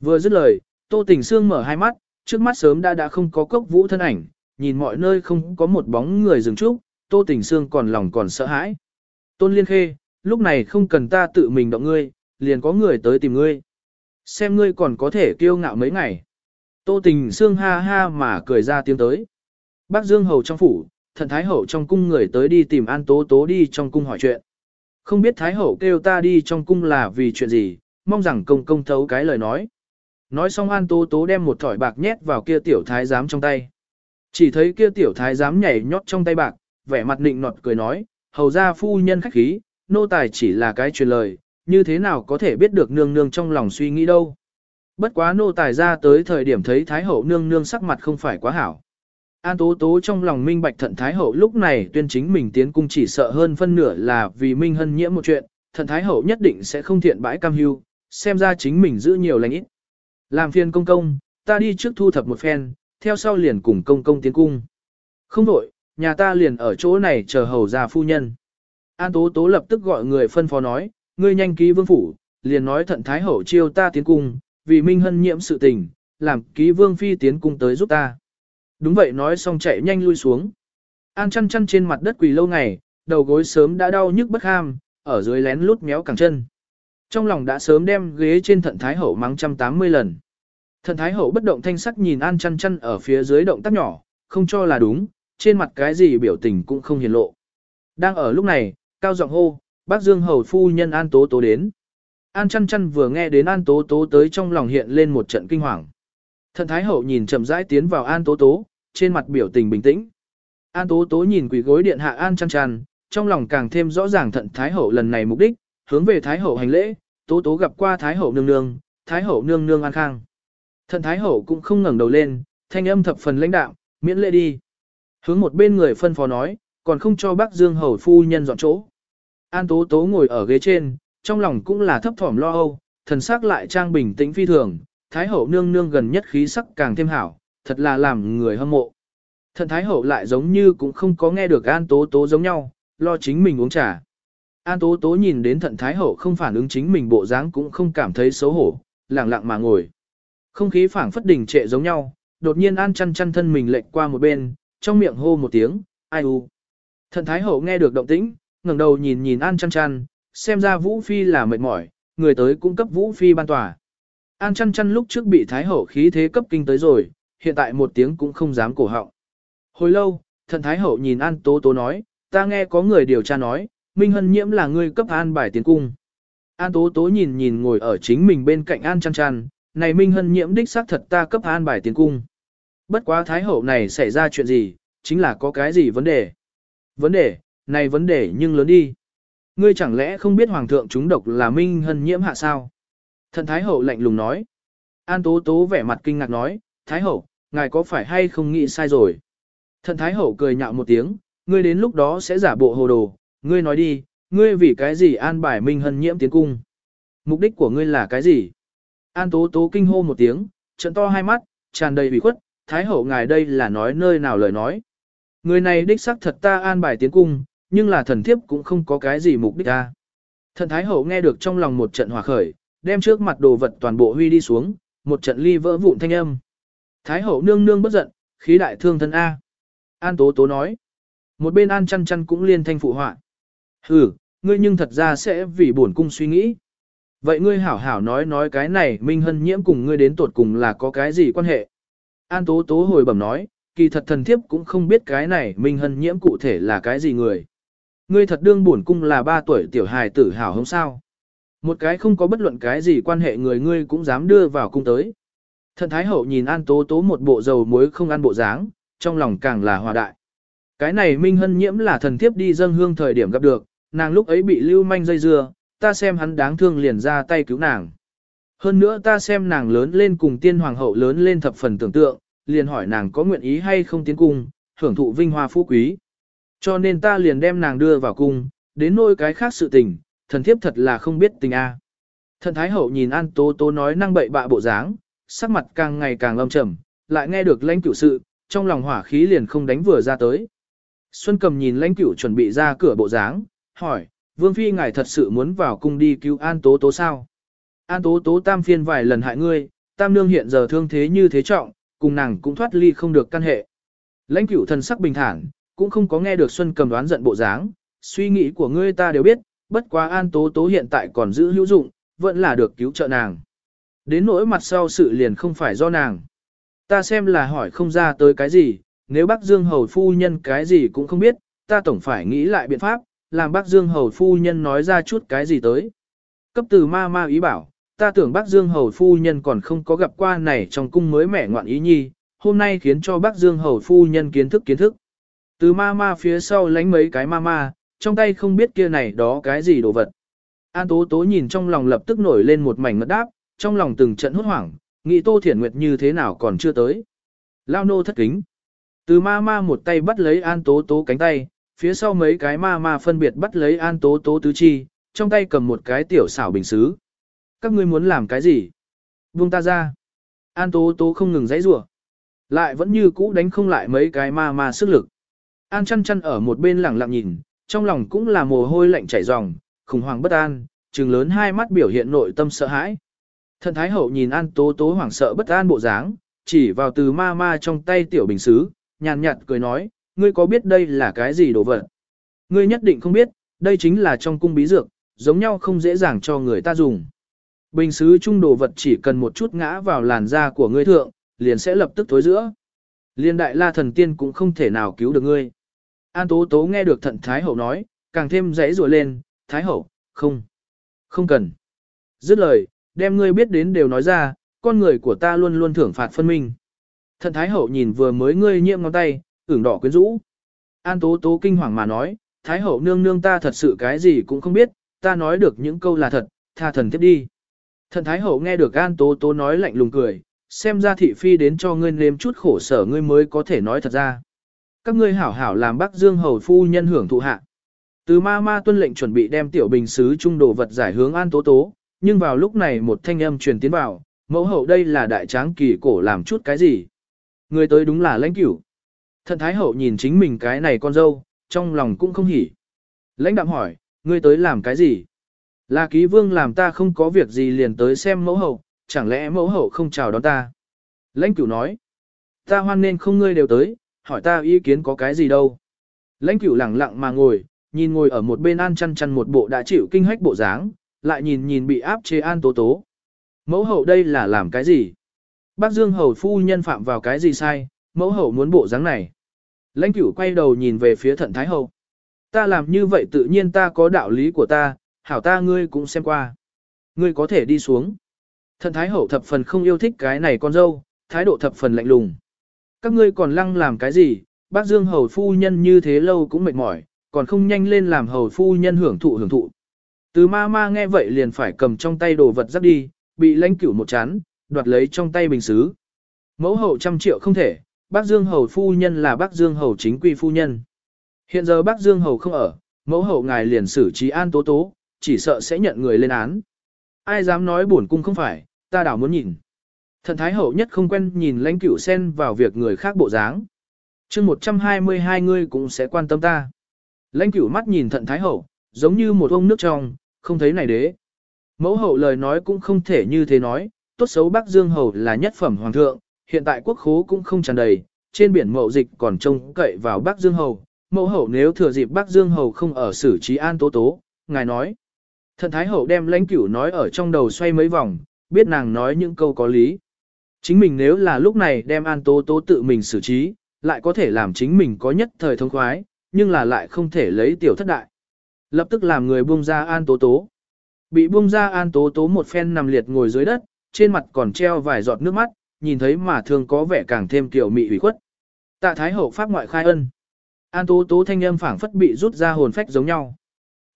Vừa dứt lời, Tô Tình Sương mở hai mắt, trước mắt sớm đã đã không có cốc vũ thân ảnh, nhìn mọi nơi không có một bóng người dừng trúc, Tô Tình Sương còn lòng còn sợ hãi. Tôn Liên Khê, lúc này không cần ta tự mình động ngươi, liền có người tới tìm ngươi. Xem ngươi còn có thể kiêu ngạo mấy ngày. Tô Tình Sương ha ha mà cười ra tiếng tới. Bác Dương Hầu trong phủ, thần Thái Hậu trong cung người tới đi tìm An Tố Tố đi trong cung hỏi chuyện. Không biết Thái Hậu kêu ta đi trong cung là vì chuyện gì, mong rằng công công thấu cái lời nói. Nói xong An Tố Tố đem một thỏi bạc nhét vào kia tiểu thái giám trong tay. Chỉ thấy kia tiểu thái giám nhảy nhót trong tay bạc, vẻ mặt nịnh nọt cười nói, hầu ra phu nhân khách khí, nô tài chỉ là cái truyền lời, như thế nào có thể biết được nương nương trong lòng suy nghĩ đâu. Bất quá nô tài ra tới thời điểm thấy Thái Hậu nương nương sắc mặt không phải quá hảo. An Tố Tố trong lòng minh bạch thận Thái Hậu lúc này tuyên chính mình tiến cung chỉ sợ hơn phân nửa là vì Minh Hân nhiễm một chuyện, thận Thái Hậu nhất định sẽ không thiện bãi cam hưu, xem ra chính mình giữ nhiều lành ít. Làm phiền công công, ta đi trước thu thập một phen, theo sau liền cùng công công tiến cung. Không đổi, nhà ta liền ở chỗ này chờ hầu già phu nhân. An Tố Tố lập tức gọi người phân phó nói, ngươi nhanh ký vương phủ, liền nói thận thái hậu chiêu ta tiến cung, vì Minh Hân nhiễm sự tình, làm ký vương phi tiến cung tới giúp ta. Đúng vậy nói xong chạy nhanh lui xuống. An chăn chăn trên mặt đất quỳ lâu ngày, đầu gối sớm đã đau nhức bất ham, ở dưới lén lút méo cẳng chân. Trong lòng đã sớm đem ghế trên thận thái hậu mắng trăm tám mươi lần. Thận thái hậu bất động thanh sắc nhìn An chăn chăn ở phía dưới động tác nhỏ, không cho là đúng, trên mặt cái gì biểu tình cũng không hiền lộ. Đang ở lúc này, cao giọng hô, bác Dương hầu phu nhân An Tố Tố đến. An chăn chăn vừa nghe đến An Tố Tố tới trong lòng hiện lên một trận kinh hoàng. Thần Thái Hậu nhìn chậm rãi tiến vào An Tố Tố, trên mặt biểu tình bình tĩnh. An Tố Tố nhìn quỷ gối điện hạ An chăn chăn, trong lòng càng thêm rõ ràng thận Thái Hậu lần này mục đích, hướng về Thái Hậu hành lễ, Tố Tố gặp qua Thái Hậu nương nương, Thái Hậu nương nương an khang. Thần Thái Hậu cũng không ngẩng đầu lên, thanh âm thập phần lãnh đạo, miễn lễ đi. Hướng một bên người phân phó nói, còn không cho bác Dương Hầu phu nhân dọn chỗ. An Tố Tố ngồi ở ghế trên, trong lòng cũng là thấp thỏm lo âu, thần sắc lại trang bình tĩnh phi thường, Thái Hậu nương nương gần nhất khí sắc càng thêm hảo, thật là làm người hâm mộ. Thần Thái Hậu lại giống như cũng không có nghe được An Tố Tố giống nhau, lo chính mình uống trà. An Tố Tố nhìn đến Thận Thái Hậu không phản ứng chính mình bộ dáng cũng không cảm thấy xấu hổ, lặng lặng mà ngồi. Không khí phảng phất đỉnh trệ giống nhau, đột nhiên An chăn chăn thân mình lệch qua một bên, trong miệng hô một tiếng, ai u. Thận Thái Hậu nghe được động tĩnh, ngẩng đầu nhìn nhìn An chăn chăn, xem ra Vũ Phi là mệt mỏi, người tới cung cấp Vũ Phi ban tòa. An chăn chăn lúc trước bị Thái Hậu khí thế cấp kinh tới rồi, hiện tại một tiếng cũng không dám cổ họng. Hồi lâu, thận Thái Hậu nhìn An Tố Tố nói, ta nghe có người điều tra nói, Minh Hân Nhiễm là người cấp An bài tiến cung. An Tố Tố nhìn nhìn ngồi ở chính mình bên cạnh An chăn chăn, này Minh Hân Nhiễm đích xác thật ta cấp An bài tiến cung. Bất quá Thái Hậu này xảy ra chuyện gì, chính là có cái gì vấn đề. Vấn đề, này vấn đề nhưng lớn đi. Ngươi chẳng lẽ không biết Hoàng thượng chúng độc là Minh Hân Nhiễm hạ sao? Thần Thái Hậu lạnh lùng nói. An Tố Tố vẻ mặt kinh ngạc nói, Thái Hậu, ngài có phải hay không nghĩ sai rồi? Thần Thái Hậu cười nhạo một tiếng, ngươi đến lúc đó sẽ giả bộ hồ đồ, ngươi nói đi, ngươi vì cái gì an bài Minh Hân nhiễm tiến cung? Mục đích của ngươi là cái gì? An Tố Tố kinh hô một tiếng, trận to hai mắt, tràn đầy bị khuất, Thái Hậu ngài đây là nói nơi nào lời nói. Người này đích xác thật ta an bài tiến cung, nhưng là thần thiếp cũng không có cái gì mục đích ta. Thần Thái Hậu nghe được trong lòng một trận hòa khởi, đem trước mặt đồ vật toàn bộ huy đi xuống, một trận ly vỡ vụn thanh âm. Thái Hậu nương nương bất giận, khí đại thương thân A. An Tố Tố nói. Một bên An chăn chăn cũng liên thanh phụ họa. Ừ, ngươi nhưng thật ra sẽ vì buồn cung suy nghĩ. Vậy ngươi hảo hảo nói nói cái này Minh Hân nhiễm cùng ngươi đến tột cùng là có cái gì quan hệ? An Tố Tố hồi bẩm nói, kỳ thật thần thiếp cũng không biết cái này Minh Hân nhiễm cụ thể là cái gì người. Ngươi thật đương buồn cung là ba tuổi tiểu hài tử hảo không sao? Một cái không có bất luận cái gì quan hệ người ngươi cũng dám đưa vào cung tới. Thần Thái Hậu nhìn An Tố Tố một bộ dầu muối không ăn bộ dáng, trong lòng càng là hòa đại. Cái này Minh Hân nhiễm là thần thiếp đi dâng hương thời điểm gặp được, nàng lúc ấy bị lưu manh dây dưa, ta xem hắn đáng thương liền ra tay cứu nàng. Hơn nữa ta xem nàng lớn lên cùng tiên hoàng hậu lớn lên thập phần tưởng tượng, liền hỏi nàng có nguyện ý hay không tiến cung, hưởng thụ vinh hoa phú quý. Cho nên ta liền đem nàng đưa vào cung, đến nôi cái khác sự tình, thần thiếp thật là không biết tình a. Thần Thái Hậu nhìn An Tố Tố nói năng bậy bạ bộ dáng, sắc mặt càng ngày càng lâm trầm, lại nghe được lãnh cửu sự, trong lòng hỏa khí liền không đánh vừa ra tới. Xuân cầm nhìn lãnh cửu chuẩn bị ra cửa bộ dáng, hỏi, Vương Phi ngài thật sự muốn vào cung đi cứu An Tố Tố sao? An Tố Tố tam phiên vài lần hại ngươi, tam nương hiện giờ thương thế như thế trọng, cùng nàng cũng thoát ly không được căn hệ. Lãnh cửu thần sắc bình thản, cũng không có nghe được Xuân cầm đoán giận bộ dáng, suy nghĩ của ngươi ta đều biết, bất quá An Tố Tố hiện tại còn giữ hữu dụng, vẫn là được cứu trợ nàng. Đến nỗi mặt sau sự liền không phải do nàng. Ta xem là hỏi không ra tới cái gì, nếu bác Dương Hầu Phu Nhân cái gì cũng không biết, ta tổng phải nghĩ lại biện pháp, làm bác Dương Hầu Phu Nhân nói ra chút cái gì tới. Cấp từ ma ma ý bảo, ta tưởng bác Dương Hầu Phu Nhân còn không có gặp qua này trong cung mới mẻ ngoạn ý nhi, hôm nay khiến cho bác Dương Hầu Phu Nhân kiến thức kiến thức. Từ ma ma phía sau lánh mấy cái ma ma, trong tay không biết kia này đó cái gì đồ vật. An Tố Tố nhìn trong lòng lập tức nổi lên một mảnh ngất đáp, trong lòng từng trận hốt hoảng, nghĩ Tô Thiển Nguyệt như thế nào còn chưa tới. Lao nô thất kính. Từ ma ma một tay bắt lấy An Tố Tố cánh tay, phía sau mấy cái ma ma phân biệt bắt lấy An Tố Tố tứ chi, trong tay cầm một cái tiểu xảo bình xứ. Các ngươi muốn làm cái gì? Buông ta ra. An Tố Tố không ngừng dãy rủa Lại vẫn như cũ đánh không lại mấy cái ma ma sức lực. An chăn chăn ở một bên lẳng lặng nhìn, trong lòng cũng là mồ hôi lạnh chảy ròng, khủng hoảng bất an, trừng lớn hai mắt biểu hiện nội tâm sợ hãi. Thần Thái Hậu nhìn An Tố Tố hoảng sợ bất an bộ dáng, chỉ vào từ ma ma trong tay tiểu bình xứ, nhàn nhạt cười nói, ngươi có biết đây là cái gì đồ vật? Ngươi nhất định không biết, đây chính là trong cung bí dược, giống nhau không dễ dàng cho người ta dùng. Bình xứ trung đồ vật chỉ cần một chút ngã vào làn da của ngươi thượng, liền sẽ lập tức thối giữa. Liên đại la thần tiên cũng không thể nào cứu được ngươi. An Tố Tố nghe được thận Thái Hậu nói, càng thêm dãy rùa lên, Thái Hậu, không, không cần. Dứt lời, đem ngươi biết đến đều nói ra, con người của ta luôn luôn thưởng phạt phân minh. Thận Thái Hậu nhìn vừa mới ngươi nhiễm ngón tay, ửng đỏ quyến rũ. An Tố Tố kinh hoàng mà nói, Thái Hậu nương nương ta thật sự cái gì cũng không biết, ta nói được những câu là thật, tha thần tiếp đi. Thận Thái Hậu nghe được An Tố Tố nói lạnh lùng cười, xem ra thị phi đến cho ngươi nếm chút khổ sở ngươi mới có thể nói thật ra. Các ngươi hảo hảo làm Bắc Dương Hầu phu nhân hưởng thụ hạ. Từ ma ma tuân lệnh chuẩn bị đem tiểu bình sứ trung đồ vật giải hướng An Tố Tố, nhưng vào lúc này một thanh âm truyền tiến vào, mẫu hậu đây là đại tráng kỳ cổ làm chút cái gì. Người tới đúng là lãnh cửu. Thận Thái Hậu nhìn chính mình cái này con dâu, trong lòng cũng không hỉ. Lãnh đạm hỏi, ngươi tới làm cái gì? Là ký vương làm ta không có việc gì liền tới xem mẫu hậu, chẳng lẽ mẫu hậu không chào đón ta? Lãnh cửu nói, ta hoan nên không ngươi đều tới, hỏi ta ý kiến có cái gì đâu. Lãnh cửu lẳng lặng mà ngồi, nhìn ngồi ở một bên an chăn chăn một bộ đã chịu kinh hách bộ dáng, lại nhìn nhìn bị áp chế an tố tố. Mẫu hậu đây là làm cái gì? Bác Dương hầu phu nhân phạm vào cái gì sai, mẫu hậu muốn bộ dáng này. Lãnh cửu quay đầu nhìn về phía thận thái hậu. Ta làm như vậy tự nhiên ta có đạo lý của ta, hảo ta ngươi cũng xem qua. Ngươi có thể đi xuống. Thận thái hậu thập phần không yêu thích cái này con dâu, thái độ thập phần lạnh lùng. Các ngươi còn lăng làm cái gì, bác Dương hầu phu nhân như thế lâu cũng mệt mỏi, còn không nhanh lên làm hầu phu nhân hưởng thụ hưởng thụ. Từ ma ma nghe vậy liền phải cầm trong tay đồ vật dắt đi, bị lãnh cửu một chán, đoạt lấy trong tay bình xứ. Mẫu hậu trăm triệu không thể, bác Dương hầu phu nhân là bác Dương hầu chính quy phu nhân. Hiện giờ bác Dương hầu không ở, mẫu hậu ngài liền xử trí an tố tố, chỉ sợ sẽ nhận người lên án. Ai dám nói bổn cung không phải, ta đảo muốn nhìn. Thần Thái Hậu nhất không quen nhìn lãnh cửu sen vào việc người khác bộ dáng. chương 122 ngươi cũng sẽ quan tâm ta. Lãnh cửu mắt nhìn thận Thái Hậu, giống như một ông nước trong, không thấy này đế. Mẫu hậu lời nói cũng không thể như thế nói, tốt xấu Bắc Dương Hầu là nhất phẩm hoàng thượng, hiện tại quốc khố cũng không tràn đầy, trên biển mậu dịch còn trông cậy vào Bắc Dương Hầu. Mẫu hậu nếu thừa dịp Bắc Dương Hầu không ở xử trí an tố tố, ngài nói. Thần Thái Hậu đem lãnh cửu nói ở trong đầu xoay mấy vòng, biết nàng nói những câu có lý. Chính mình nếu là lúc này đem an tố tố tự mình xử trí, lại có thể làm chính mình có nhất thời thông khoái, nhưng là lại không thể lấy tiểu thất đại. Lập tức làm người buông ra an tố tố. Bị buông ra an tố tố một phen nằm liệt ngồi dưới đất, trên mặt còn treo vài giọt nước mắt, nhìn thấy mà thường có vẻ càng thêm kiểu mị ủy khuất. Tạ Thái Hậu pháp ngoại khai ân. An tố tố thanh âm phảng phất bị rút ra hồn phách giống nhau.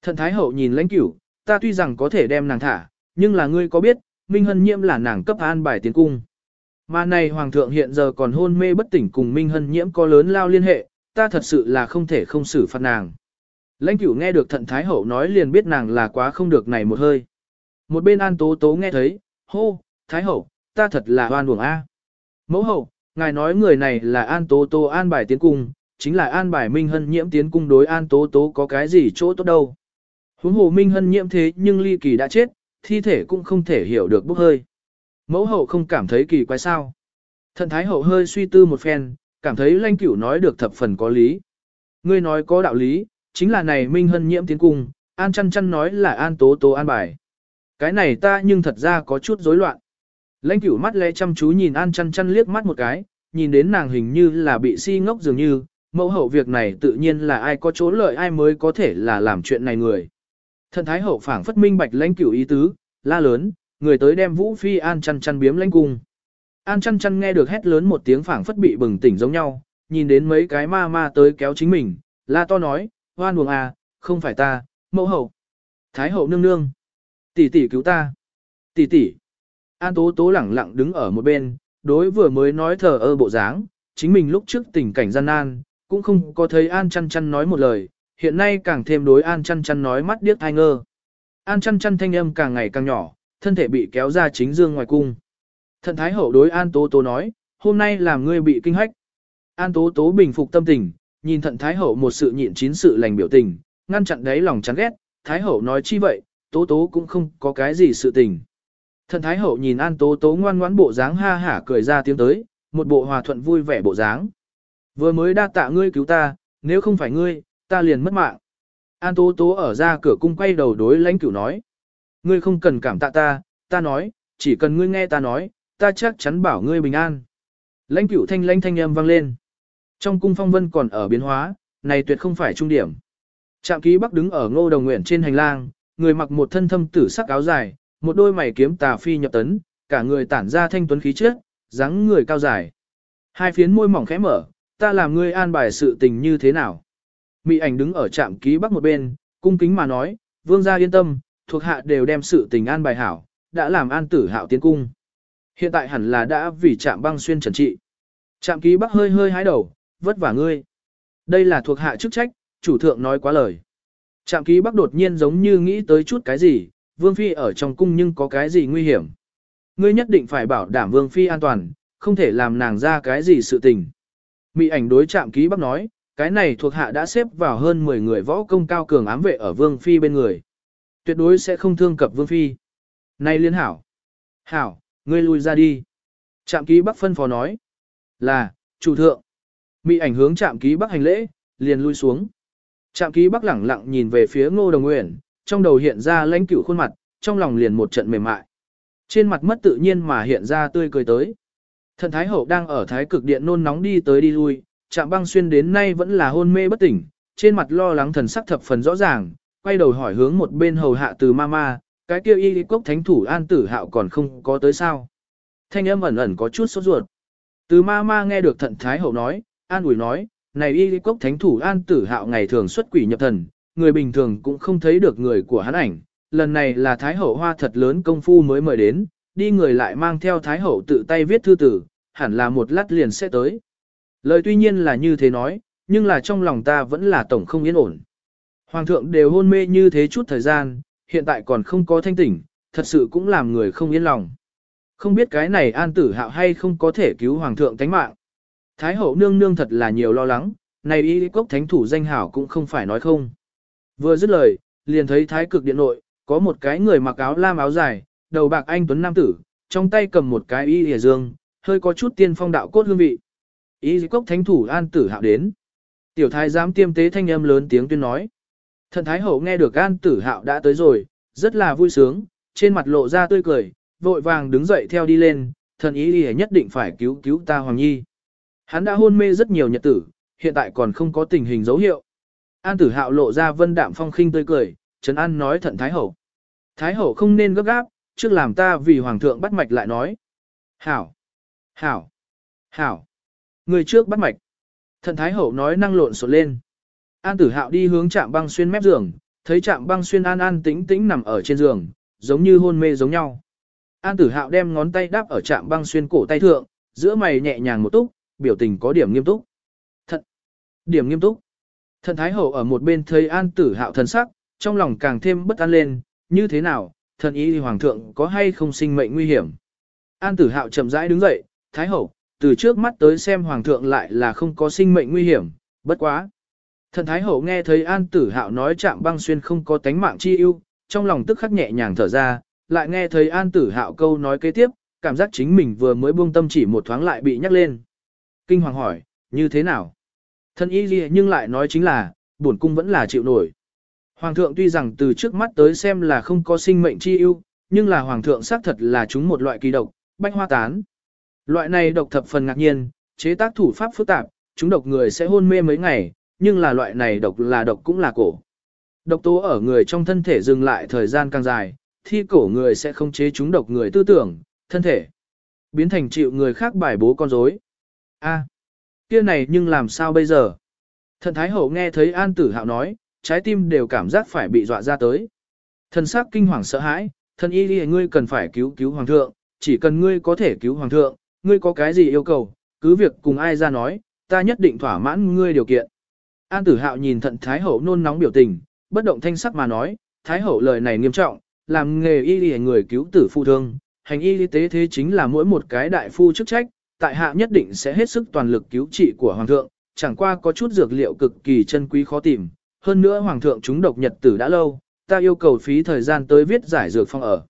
Thận Thái Hậu nhìn lãnh cửu, ta tuy rằng có thể đem nàng thả, nhưng là ngươi có biết, Minh Hân Nhiễm là nàng cấp an bài tiến cung. Mà này Hoàng thượng hiện giờ còn hôn mê bất tỉnh cùng Minh Hân Nhiễm có lớn lao liên hệ, ta thật sự là không thể không xử phạt nàng. Lãnh cửu nghe được thận Thái Hậu nói liền biết nàng là quá không được này một hơi. Một bên An Tố Tố nghe thấy, hô, Thái Hậu, ta thật là oan uổng a. Mẫu hậu, ngài nói người này là An Tố Tố an bài tiến cung, chính là an bài Minh Hân nhiễm tiến cung đối An Tố Tố có cái gì chỗ tốt đâu. Huống hồ Minh Hân nhiễm thế nhưng ly kỳ đã chết, thi thể cũng không thể hiểu được bốc hơi. Mẫu hậu không cảm thấy kỳ quái sao. Thần Thái Hậu hơi suy tư một phen, cảm thấy lanh cửu nói được thập phần có lý. Ngươi nói có đạo lý, chính là này Minh Hân nhiễm tiến cung, An chăn chăn nói là An Tố Tố an bài. Cái này ta nhưng thật ra có chút rối loạn. Lãnh cửu mắt lẽ chăm chú nhìn An chăn chăn liếc mắt một cái, nhìn đến nàng hình như là bị si ngốc dường như, mẫu hậu việc này tự nhiên là ai có chỗ lợi ai mới có thể là làm chuyện này người. Thần thái hậu phảng phất minh bạch lãnh cửu ý tứ, la lớn, người tới đem vũ phi An chăn chăn biếm lãnh cung. An chăn chăn nghe được hét lớn một tiếng phảng phất bị bừng tỉnh giống nhau, nhìn đến mấy cái ma ma tới kéo chính mình, la to nói, hoan buồng à, không phải ta, mẫu hậu. Thái hậu nương nương. Tỷ tỷ cứu ta. Tỷ tỷ. An tố tố lẳng lặng đứng ở một bên, đối vừa mới nói thờ ơ bộ dáng, chính mình lúc trước tình cảnh gian nan, cũng không có thấy An chăn chăn nói một lời, hiện nay càng thêm đối An chăn chăn nói mắt điếc thai ngơ. An chăn chăn thanh âm càng ngày càng nhỏ, thân thể bị kéo ra chính dương ngoài cung. Thận Thái Hậu đối An Tố Tố nói, hôm nay làm ngươi bị kinh hách. An Tố Tố bình phục tâm tình, nhìn Thận Thái Hậu một sự nhịn chín sự lành biểu tình, ngăn chặn đáy lòng chán ghét, Thái Hậu nói chi vậy, Tố Tố cũng không có cái gì sự tình. Thần Thái Hậu nhìn An Tố Tố ngoan ngoãn bộ dáng ha hả cười ra tiếng tới, một bộ hòa thuận vui vẻ bộ dáng. Vừa mới đa tạ ngươi cứu ta, nếu không phải ngươi, ta liền mất mạng. An Tố Tố ở ra cửa cung quay đầu đối lãnh cửu nói. Ngươi không cần cảm tạ ta, ta nói, chỉ cần ngươi nghe ta nói, ta chắc chắn bảo ngươi bình an. Lãnh cửu thanh lãnh thanh âm vang lên. Trong cung phong vân còn ở biến hóa, này tuyệt không phải trung điểm. Trạm ký bắc đứng ở ngô đồng nguyện trên hành lang, người mặc một thân thâm tử sắc áo dài, một đôi mày kiếm tà phi nhập tấn, cả người tản ra thanh tuấn khí chất, dáng người cao dài. Hai phiến môi mỏng khẽ mở, ta làm ngươi an bài sự tình như thế nào. Mị ảnh đứng ở trạm ký bắc một bên, cung kính mà nói, vương gia yên tâm, thuộc hạ đều đem sự tình an bài hảo, đã làm an tử hạo tiến cung. Hiện tại hẳn là đã vì trạm băng xuyên trần trị. Trạm ký bắc hơi hơi hái đầu, vất vả ngươi. Đây là thuộc hạ chức trách, chủ thượng nói quá lời. Trạm ký bắc đột nhiên giống như nghĩ tới chút cái gì, vương phi ở trong cung nhưng có cái gì nguy hiểm. Ngươi nhất định phải bảo đảm vương phi an toàn, không thể làm nàng ra cái gì sự tình. Mị ảnh đối trạm ký bắc nói, cái này thuộc hạ đã xếp vào hơn 10 người võ công cao cường ám vệ ở vương phi bên người. Tuyệt đối sẽ không thương cập vương phi. Này liên hảo. Hảo, ngươi lui ra đi. Trạm ký bắc phân phó nói. Là, chủ thượng. Mị ảnh hướng trạm ký bắc hành lễ, liền lui xuống. Trạm ký bắc lẳng lặng nhìn về phía ngô đồng nguyện, trong đầu hiện ra lãnh cửu khuôn mặt, trong lòng liền một trận mềm mại. Trên mặt mất tự nhiên mà hiện ra tươi cười tới. Thần Thái Hậu đang ở thái cực điện nôn nóng đi tới đi lui, chạm băng xuyên đến nay vẫn là hôn mê bất tỉnh, trên mặt lo lắng thần sắc thập phần rõ ràng, quay đầu hỏi hướng một bên hầu hạ từ mama, cái kia y cốc thánh thủ an tử hạo còn không có tới sao. Thanh âm ẩn ẩn có chút sốt ruột. Từ mama nghe được thận Thái Hậu nói, an ủi nói, này y cốc thánh thủ an tử hạo ngày thường xuất quỷ nhập thần, người bình thường cũng không thấy được người của hắn ảnh. Lần này là Thái Hậu hoa thật lớn công phu mới mời đến, đi người lại mang theo Thái Hậu tự tay viết thư tử, hẳn là một lát liền sẽ tới. Lời tuy nhiên là như thế nói, nhưng là trong lòng ta vẫn là tổng không yên ổn. Hoàng thượng đều hôn mê như thế chút thời gian, hiện tại còn không có thanh tỉnh, thật sự cũng làm người không yên lòng. Không biết cái này an tử hạo hay không có thể cứu hoàng thượng tánh mạng. Thái hậu nương nương thật là nhiều lo lắng, này y cốc thánh thủ danh hảo cũng không phải nói không. Vừa dứt lời, liền thấy thái cực điện nội, có một cái người mặc áo lam áo dài, đầu bạc anh tuấn nam tử, trong tay cầm một cái y hề dương, hơi có chút tiên phong đạo cốt hương vị. Y cốc thánh thủ an tử hạo đến. Tiểu thái giám tiêm tế thanh âm lớn tiếng tuyên nói. Thần thái hậu nghe được an tử hạo đã tới rồi, rất là vui sướng, trên mặt lộ ra tươi cười, vội vàng đứng dậy theo đi lên, thần ý hề nhất định phải cứu cứu ta Hoàng Nhi. Hắn đã hôn mê rất nhiều nhật tử, hiện tại còn không có tình hình dấu hiệu. An tử hạo lộ ra vân đạm phong khinh tươi cười, Trấn An nói thận Thái Hậu. Thái Hậu không nên gấp gáp, trước làm ta vì Hoàng thượng bắt mạch lại nói. Hảo! Hảo! Hảo! Người trước bắt mạch. Thận Thái Hậu nói năng lộn xộn lên. An tử hạo đi hướng chạm băng xuyên mép giường, thấy chạm băng xuyên an an tĩnh tĩnh nằm ở trên giường, giống như hôn mê giống nhau. An tử hạo đem ngón tay đáp ở chạm băng xuyên cổ tay thượng, giữa mày nhẹ nhàng một túc, biểu tình có điểm nghiêm túc. Thận! Điểm nghiêm túc. Thần Thái Hậu ở một bên thấy an tử hạo thần sắc, trong lòng càng thêm bất an lên, như thế nào, thần ý hoàng thượng có hay không sinh mệnh nguy hiểm. An tử hạo chậm rãi đứng dậy, Thái Hậu, từ trước mắt tới xem hoàng thượng lại là không có sinh mệnh nguy hiểm, bất quá. Thần Thái Hậu nghe thấy An Tử Hạo nói chạm băng xuyên không có tánh mạng chi ưu, trong lòng tức khắc nhẹ nhàng thở ra, lại nghe thấy An Tử Hạo câu nói kế tiếp, cảm giác chính mình vừa mới buông tâm chỉ một thoáng lại bị nhắc lên. Kinh hoàng hỏi, như thế nào? Thân y gì nhưng lại nói chính là, bổn cung vẫn là chịu nổi. Hoàng thượng tuy rằng từ trước mắt tới xem là không có sinh mệnh chi ưu, nhưng là hoàng thượng xác thật là chúng một loại kỳ độc, bách hoa tán. Loại này độc thập phần ngạc nhiên, chế tác thủ pháp phức tạp, chúng độc người sẽ hôn mê mấy ngày, nhưng là loại này độc là độc cũng là cổ. Độc tố ở người trong thân thể dừng lại thời gian càng dài, thi cổ người sẽ không chế chúng độc người tư tưởng, thân thể, biến thành chịu người khác bài bố con rối. A, kia này nhưng làm sao bây giờ? Thần Thái Hậu nghe thấy An Tử Hạo nói, trái tim đều cảm giác phải bị dọa ra tới. Thần sắc kinh hoàng sợ hãi, thần y đi ngươi cần phải cứu cứu hoàng thượng, chỉ cần ngươi có thể cứu hoàng thượng, ngươi có cái gì yêu cầu, cứ việc cùng ai ra nói, ta nhất định thỏa mãn ngươi điều kiện. An Tử Hạo nhìn thận Thái Hậu nôn nóng biểu tình, bất động thanh sắc mà nói, Thái Hậu lời này nghiêm trọng, làm nghề y y người cứu tử phụ thương, hành y tế thế chính là mỗi một cái đại phu chức trách, tại hạ nhất định sẽ hết sức toàn lực cứu trị của hoàng thượng, chẳng qua có chút dược liệu cực kỳ chân quý khó tìm, hơn nữa hoàng thượng chúng độc nhật tử đã lâu, ta yêu cầu phí thời gian tới viết giải dược phong ở.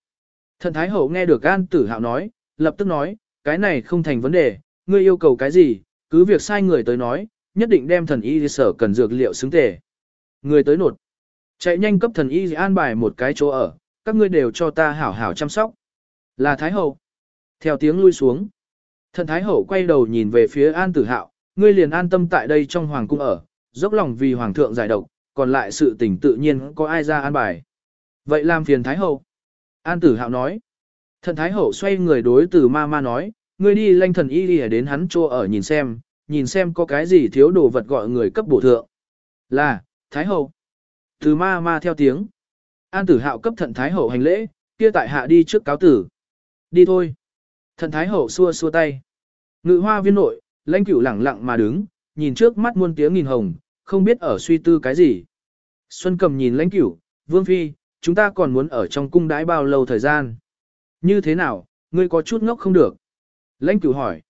Thần Thái Hậu nghe được An Tử Hạo nói, lập tức nói, cái này không thành vấn đề, ngươi yêu cầu cái gì, cứ việc sai người tới nói, nhất định đem thần y sở cần dược liệu xứng tề. Người tới nột, chạy nhanh cấp thần y an bài một cái chỗ ở, các ngươi đều cho ta hảo hảo chăm sóc. Là Thái Hậu. Theo tiếng lui xuống. Thần Thái Hậu quay đầu nhìn về phía An Tử Hạo, ngươi liền an tâm tại đây trong hoàng cung ở, dốc lòng vì hoàng thượng giải độc, còn lại sự tình tự nhiên có ai ra an bài. Vậy làm phiền Thái Hậu. An Tử Hạo nói. Thần Thái Hậu xoay người đối từ ma ma nói, ngươi đi lanh thần y đi đến hắn chỗ ở nhìn xem, nhìn xem có cái gì thiếu đồ vật gọi người cấp bổ thượng. Là, Thái Hậu. Từ ma ma theo tiếng. An tử hạo cấp thận Thái Hậu hành lễ, kia tại hạ đi trước cáo tử. Đi thôi thần Thái Hậu xua xua tay. Ngự hoa viên nội, lãnh cửu lẳng lặng mà đứng, nhìn trước mắt muôn tiếng nghìn hồng, không biết ở suy tư cái gì. Xuân cầm nhìn lãnh cửu, vương phi, chúng ta còn muốn ở trong cung đãi bao lâu thời gian. Như thế nào, ngươi có chút ngốc không được. Lãnh cửu hỏi.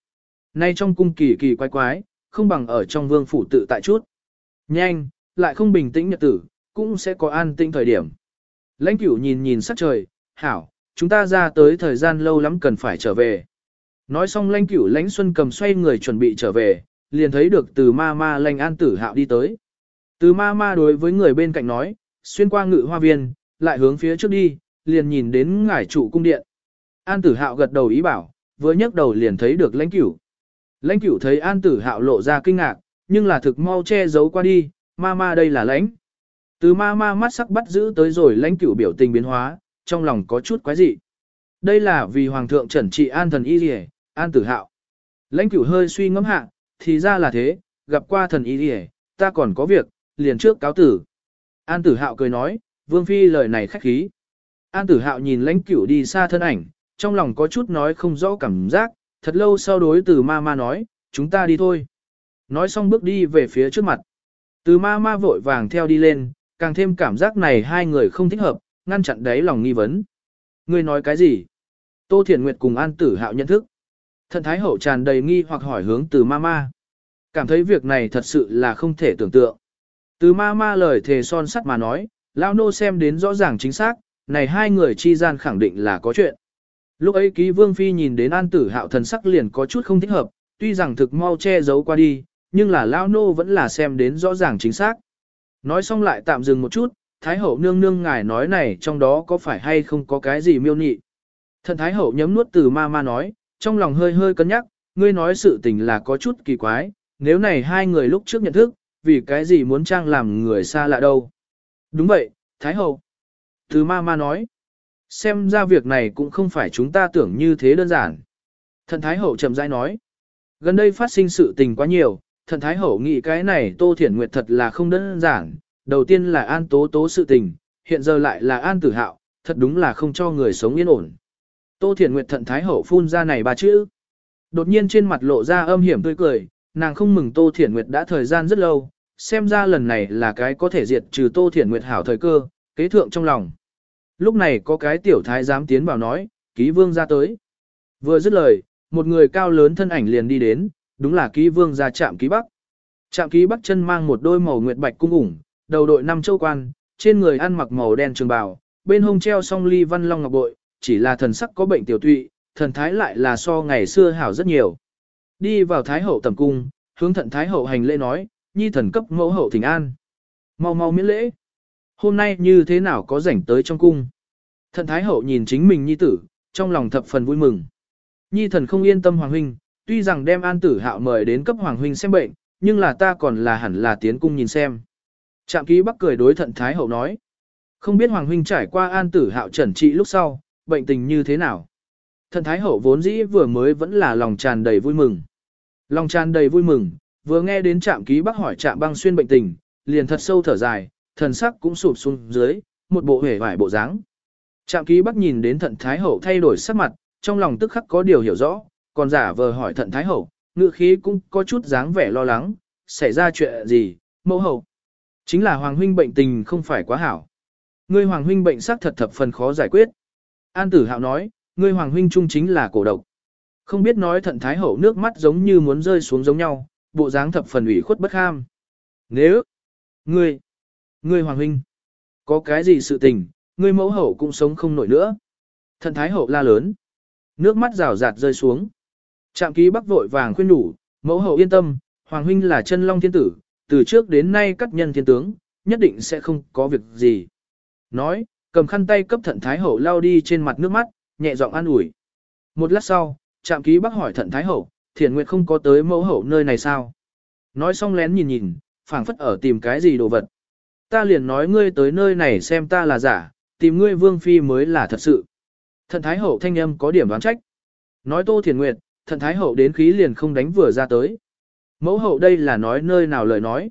Nay trong cung kỳ kỳ quái quái, không bằng ở trong vương phủ tự tại chút. Nhanh, lại không bình tĩnh nhật tử, cũng sẽ có an tĩnh thời điểm. Lãnh cửu nhìn nhìn sắc trời, hảo, chúng ta ra tới thời gian lâu lắm cần phải trở về. Nói xong lãnh cửu lãnh xuân cầm xoay người chuẩn bị trở về, liền thấy được từ ma ma lãnh an tử hạo đi tới. Từ ma ma đối với người bên cạnh nói, xuyên qua ngự hoa viên, lại hướng phía trước đi, liền nhìn đến ngải trụ cung điện. An tử hạo gật đầu ý bảo, vừa nhấc đầu liền thấy được lãnh cửu. Lãnh cửu thấy an tử hạo lộ ra kinh ngạc, nhưng là thực mau che giấu qua đi, ma ma đây là lãnh. Từ ma ma mắt sắc bắt giữ tới rồi lãnh cửu biểu tình biến hóa, trong lòng có chút quái dị. Đây là vì hoàng thượng trần trị an thần y rìa, an tử hạo. Lãnh cửu hơi suy ngẫm hạ, thì ra là thế, gặp qua thần y rìa, ta còn có việc, liền trước cáo tử. An tử hạo cười nói, vương phi lời này khách khí. An tử hạo nhìn lãnh cửu đi xa thân ảnh, trong lòng có chút nói không rõ cảm giác, thật lâu sau đối từ ma ma nói, chúng ta đi thôi. Nói xong bước đi về phía trước mặt. Từ ma ma vội vàng theo đi lên, càng thêm cảm giác này hai người không thích hợp, ngăn chặn đấy lòng nghi vấn. Ngươi nói cái gì? Tô Thiển Nguyệt cùng An Tử Hạo nhận thức. Thần Thái Hậu tràn đầy nghi hoặc hỏi hướng từ mama. Cảm thấy việc này thật sự là không thể tưởng tượng. Từ mama lời thề son sắt mà nói, Lao Nô xem đến rõ ràng chính xác, này hai người chi gian khẳng định là có chuyện. Lúc ấy ký vương phi nhìn đến an tử hạo thần sắc liền có chút không thích hợp, tuy rằng thực mau che giấu qua đi, nhưng là Lao Nô vẫn là xem đến rõ ràng chính xác. Nói xong lại tạm dừng một chút, Thái hậu nương nương ngài nói này trong đó có phải hay không có cái gì miêu nhị. Thần Thái hậu nhấm nuốt từ ma ma nói, trong lòng hơi hơi cân nhắc, ngươi nói sự tình là có chút kỳ quái, nếu này hai người lúc trước nhận thức, vì cái gì muốn trang làm người xa lạ đâu. Đúng vậy, Thái hậu. Từ ma ma nói, xem ra việc này cũng không phải chúng ta tưởng như thế đơn giản. Thần Thái hậu chậm rãi nói, gần đây phát sinh sự tình quá nhiều, thần Thái hậu nghĩ cái này Tô Thiển Nguyệt thật là không đơn giản, đầu tiên là an tố tố sự tình, hiện giờ lại là an tử hạo, thật đúng là không cho người sống yên ổn. Tô Thiển Nguyệt thận Thái hậu phun ra này ba chữ. Đột nhiên trên mặt lộ ra âm hiểm tươi cười, nàng không mừng Tô Thiển Nguyệt đã thời gian rất lâu, xem ra lần này là cái có thể diệt trừ Tô Thiển Nguyệt hảo thời cơ, kế thượng trong lòng. Lúc này có cái tiểu thái dám tiến vào nói, ký vương ra tới. Vừa dứt lời, một người cao lớn thân ảnh liền đi đến, đúng là ký vương ra chạm ký bắc. Trạm ký bắc chân mang một đôi màu nguyệt bạch cung ủng, đầu đội năm châu quan, trên người ăn mặc màu đen trường bào, bên hông treo song ly văn long ngọc bội, chỉ là thần sắc có bệnh tiểu tụy, thần thái lại là so ngày xưa hảo rất nhiều. Đi vào thái hậu tầm cung, hướng thận thái hậu hành lễ nói, nhi thần cấp mẫu hậu thỉnh an. Mau mau miễn lễ. Hôm nay như thế nào có rảnh tới trong cung. Thận thái hậu nhìn chính mình nhi tử, trong lòng thập phần vui mừng. Nhi thần không yên tâm hoàng huynh, tuy rằng đem an tử hạo mời đến cấp hoàng huynh xem bệnh, nhưng là ta còn là hẳn là tiến cung nhìn xem. Trạm ký bắc cười đối thận thái hậu nói. Không biết hoàng huynh trải qua an tử hạo trần trị lúc sau, bệnh tình như thế nào. Thận thái hậu vốn dĩ vừa mới vẫn là lòng tràn đầy vui mừng. Lòng tràn đầy vui mừng, vừa nghe đến trạm ký bắc hỏi trạm băng xuyên bệnh tình, liền thật sâu thở dài, thần sắc cũng sụp xuống dưới, một bộ hể vải bộ dáng. Trạm ký bắc nhìn đến thận thái hậu thay đổi sắc mặt, trong lòng tức khắc có điều hiểu rõ, còn giả vờ hỏi thận thái hậu, ngự khí cũng có chút dáng vẻ lo lắng, xảy ra chuyện gì, mẫu hậu. Chính là hoàng huynh bệnh tình không phải quá hảo. Ngươi hoàng huynh bệnh sắc thật thập phần khó giải quyết. An tử hạo nói, ngươi hoàng huynh trung chính là cổ độc. Không biết nói thận thái hậu nước mắt giống như muốn rơi xuống giống nhau, bộ dáng thập phần ủy khuất bất ham. Nếu, ngươi, ngươi hoàng huynh, có cái gì sự tình, ngươi mẫu hậu cũng sống không nổi nữa. Thận thái hậu la lớn, nước mắt rào rạt rơi xuống. Trạm ký bắc vội vàng khuyên đủ, mẫu hậu yên tâm, hoàng huynh là chân long thiên tử, từ trước đến nay các nhân thiên tướng, nhất định sẽ không có việc gì. Nói, cầm khăn tay cấp thận thái hậu lao đi trên mặt nước mắt, nhẹ giọng an ủi. Một lát sau, trạm ký bác hỏi thận thái hậu, thiền nguyệt không có tới mẫu hậu nơi này sao? Nói xong lén nhìn nhìn, phảng phất ở tìm cái gì đồ vật. Ta liền nói ngươi tới nơi này xem ta là giả, tìm ngươi vương phi mới là thật sự. Thận thái hậu thanh âm có điểm đoán trách. Nói tô thiền nguyệt, Thận Thái Hậu đến khí liền không đánh vừa ra tới. Mẫu hậu đây là nói nơi nào lời nói.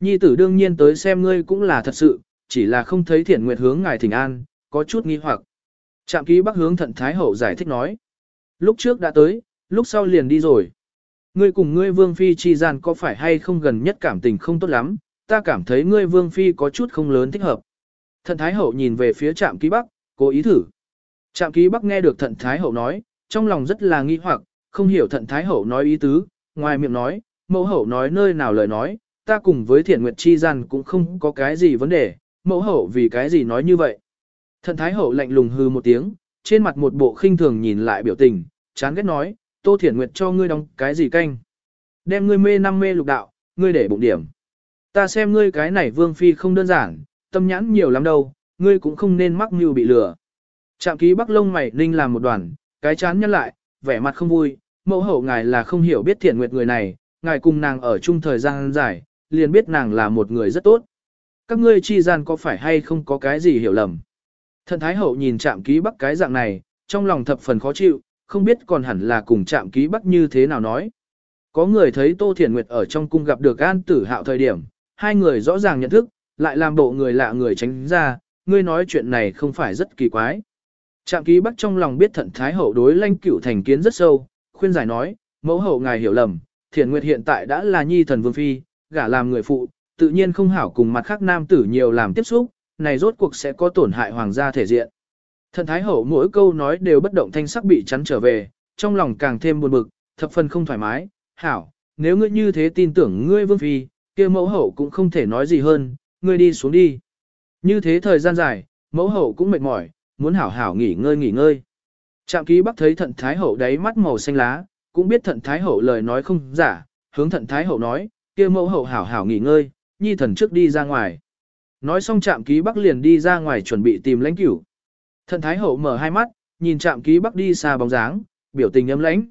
Nhi tử đương nhiên tới xem ngươi cũng là thật sự, chỉ là không thấy thiện nguyệt hướng ngài thỉnh an, có chút nghi hoặc. Trạm ký bắc hướng thận Thái Hậu giải thích nói. Lúc trước đã tới, lúc sau liền đi rồi. Ngươi cùng ngươi vương phi chi gian có phải hay không gần nhất cảm tình không tốt lắm, ta cảm thấy ngươi vương phi có chút không lớn thích hợp. Thận Thái Hậu nhìn về phía trạm ký bắc, cố ý thử. Trạm ký bắc nghe được thận Thái Hậu nói, trong lòng rất là nghi hoặc, không hiểu thận Thái Hậu nói ý tứ, ngoài miệng nói, mẫu hậu nói nơi nào lời nói, ta cùng với thiện nguyệt chi gian cũng không có cái gì vấn đề, mẫu hậu vì cái gì nói như vậy. Thần Thái Hậu lạnh lùng hư một tiếng, trên mặt một bộ khinh thường nhìn lại biểu tình, chán ghét nói, Tô Thiện Nguyệt cho ngươi đóng cái gì canh. Đem ngươi mê năm mê lục đạo, ngươi để bụng điểm. Ta xem ngươi cái này vương phi không đơn giản, tâm nhãn nhiều lắm đâu, ngươi cũng không nên mắc mưu bị lừa. Trạm ký bắc lông mày ninh làm một đoàn, cái chán nhăn lại, vẻ mặt không vui, mẫu hậu ngài là không hiểu biết thiện nguyệt người này, ngài cùng nàng ở chung thời gian dài, liền biết nàng là một người rất tốt. Các ngươi chi gian có phải hay không có cái gì hiểu lầm. Thần Thái Hậu nhìn chạm ký bắc cái dạng này, trong lòng thập phần khó chịu, không biết còn hẳn là cùng chạm ký bắc như thế nào nói. Có người thấy Tô Thiển Nguyệt ở trong cung gặp được An Tử Hạo thời điểm, hai người rõ ràng nhận thức, lại làm bộ người lạ người tránh ra, ngươi nói chuyện này không phải rất kỳ quái. Trạm ký bắc trong lòng biết thận Thái Hậu đối lanh cửu thành kiến rất sâu, khuyên giải nói, mẫu hậu ngài hiểu lầm, Thiển Nguyệt hiện tại đã là nhi thần vương phi, gả làm người phụ, tự nhiên không hảo cùng mặt khác nam tử nhiều làm tiếp xúc, này rốt cuộc sẽ có tổn hại hoàng gia thể diện. Thần Thái Hậu mỗi câu nói đều bất động thanh sắc bị chắn trở về, trong lòng càng thêm buồn bực, thập phần không thoải mái, hảo, nếu ngươi như thế tin tưởng ngươi vương phi, kia mẫu hậu cũng không thể nói gì hơn, ngươi đi xuống đi. Như thế thời gian dài, mẫu hậu cũng mệt mỏi, muốn hảo hảo nghỉ ngơi nghỉ ngơi. Trạm ký bắc thấy thận Thái Hậu đáy mắt màu xanh lá, cũng biết thận Thái Hậu lời nói không giả, hướng thận Thái Hậu nói, kia mẫu hậu hảo hảo nghỉ ngơi, nhi thần trước đi ra ngoài. Nói xong trạm ký bắc liền đi ra ngoài chuẩn bị tìm lãnh cửu. thận Thái Hậu mở hai mắt, nhìn trạm ký bắc đi xa bóng dáng, biểu tình ấm lãnh.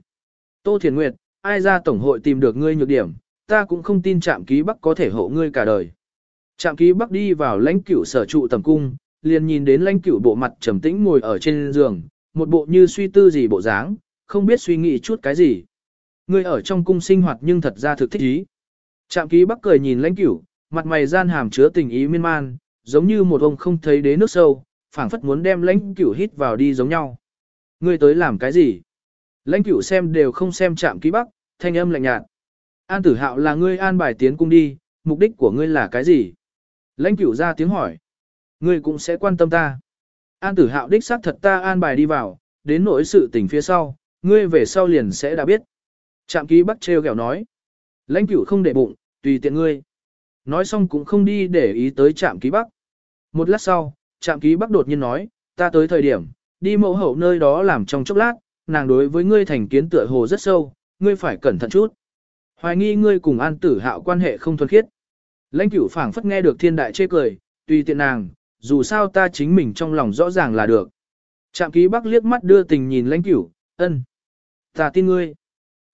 Tô Thiền Nguyệt, ai ra tổng hội tìm được ngươi nhược điểm, ta cũng không tin trạm ký bắc có thể hộ ngươi cả đời. Trạm ký bắc đi vào lãnh cửu sở trụ tầm cung, liền nhìn đến lãnh cửu bộ mặt trầm tĩnh ngồi ở trên giường, một bộ như suy tư gì bộ dáng, không biết suy nghĩ chút cái gì. Ngươi ở trong cung sinh hoạt nhưng thật ra thực thích ý. Trạm ký bắc cười nhìn lãnh cửu, mặt mày gian hàm chứa tình ý miên man, giống như một ông không thấy đế nước sâu, phảng phất muốn đem lãnh cửu hít vào đi giống nhau. Ngươi tới làm cái gì? Lãnh cửu xem đều không xem Trạm ký bắc, thanh âm lạnh nhạt. An tử hạo là ngươi an bài tiến cung đi, mục đích của ngươi là cái gì? Lãnh cửu ra tiếng hỏi. Ngươi cũng sẽ quan tâm ta. An tử hạo đích xác thật ta an bài đi vào, đến nỗi sự tình phía sau, ngươi về sau liền sẽ đã biết. Trạm ký bắc treo kẹo nói. Lãnh cửu không để bụng, tùy tiện ngươi. Nói xong cũng không đi để ý tới trạm ký bắc. Một lát sau, trạm ký bắc đột nhiên nói, ta tới thời điểm, đi mẫu hậu nơi đó làm trong chốc lát, nàng đối với ngươi thành kiến tựa hồ rất sâu, ngươi phải cẩn thận chút. Hoài nghi ngươi cùng an tử hạo quan hệ không thuần khiết. Lãnh cửu phảng phất nghe được thiên đại chê cười, tùy tiện nàng, dù sao ta chính mình trong lòng rõ ràng là được. Trạm ký bắc liếc mắt đưa tình nhìn lãnh cửu, ân. Ta tin ngươi.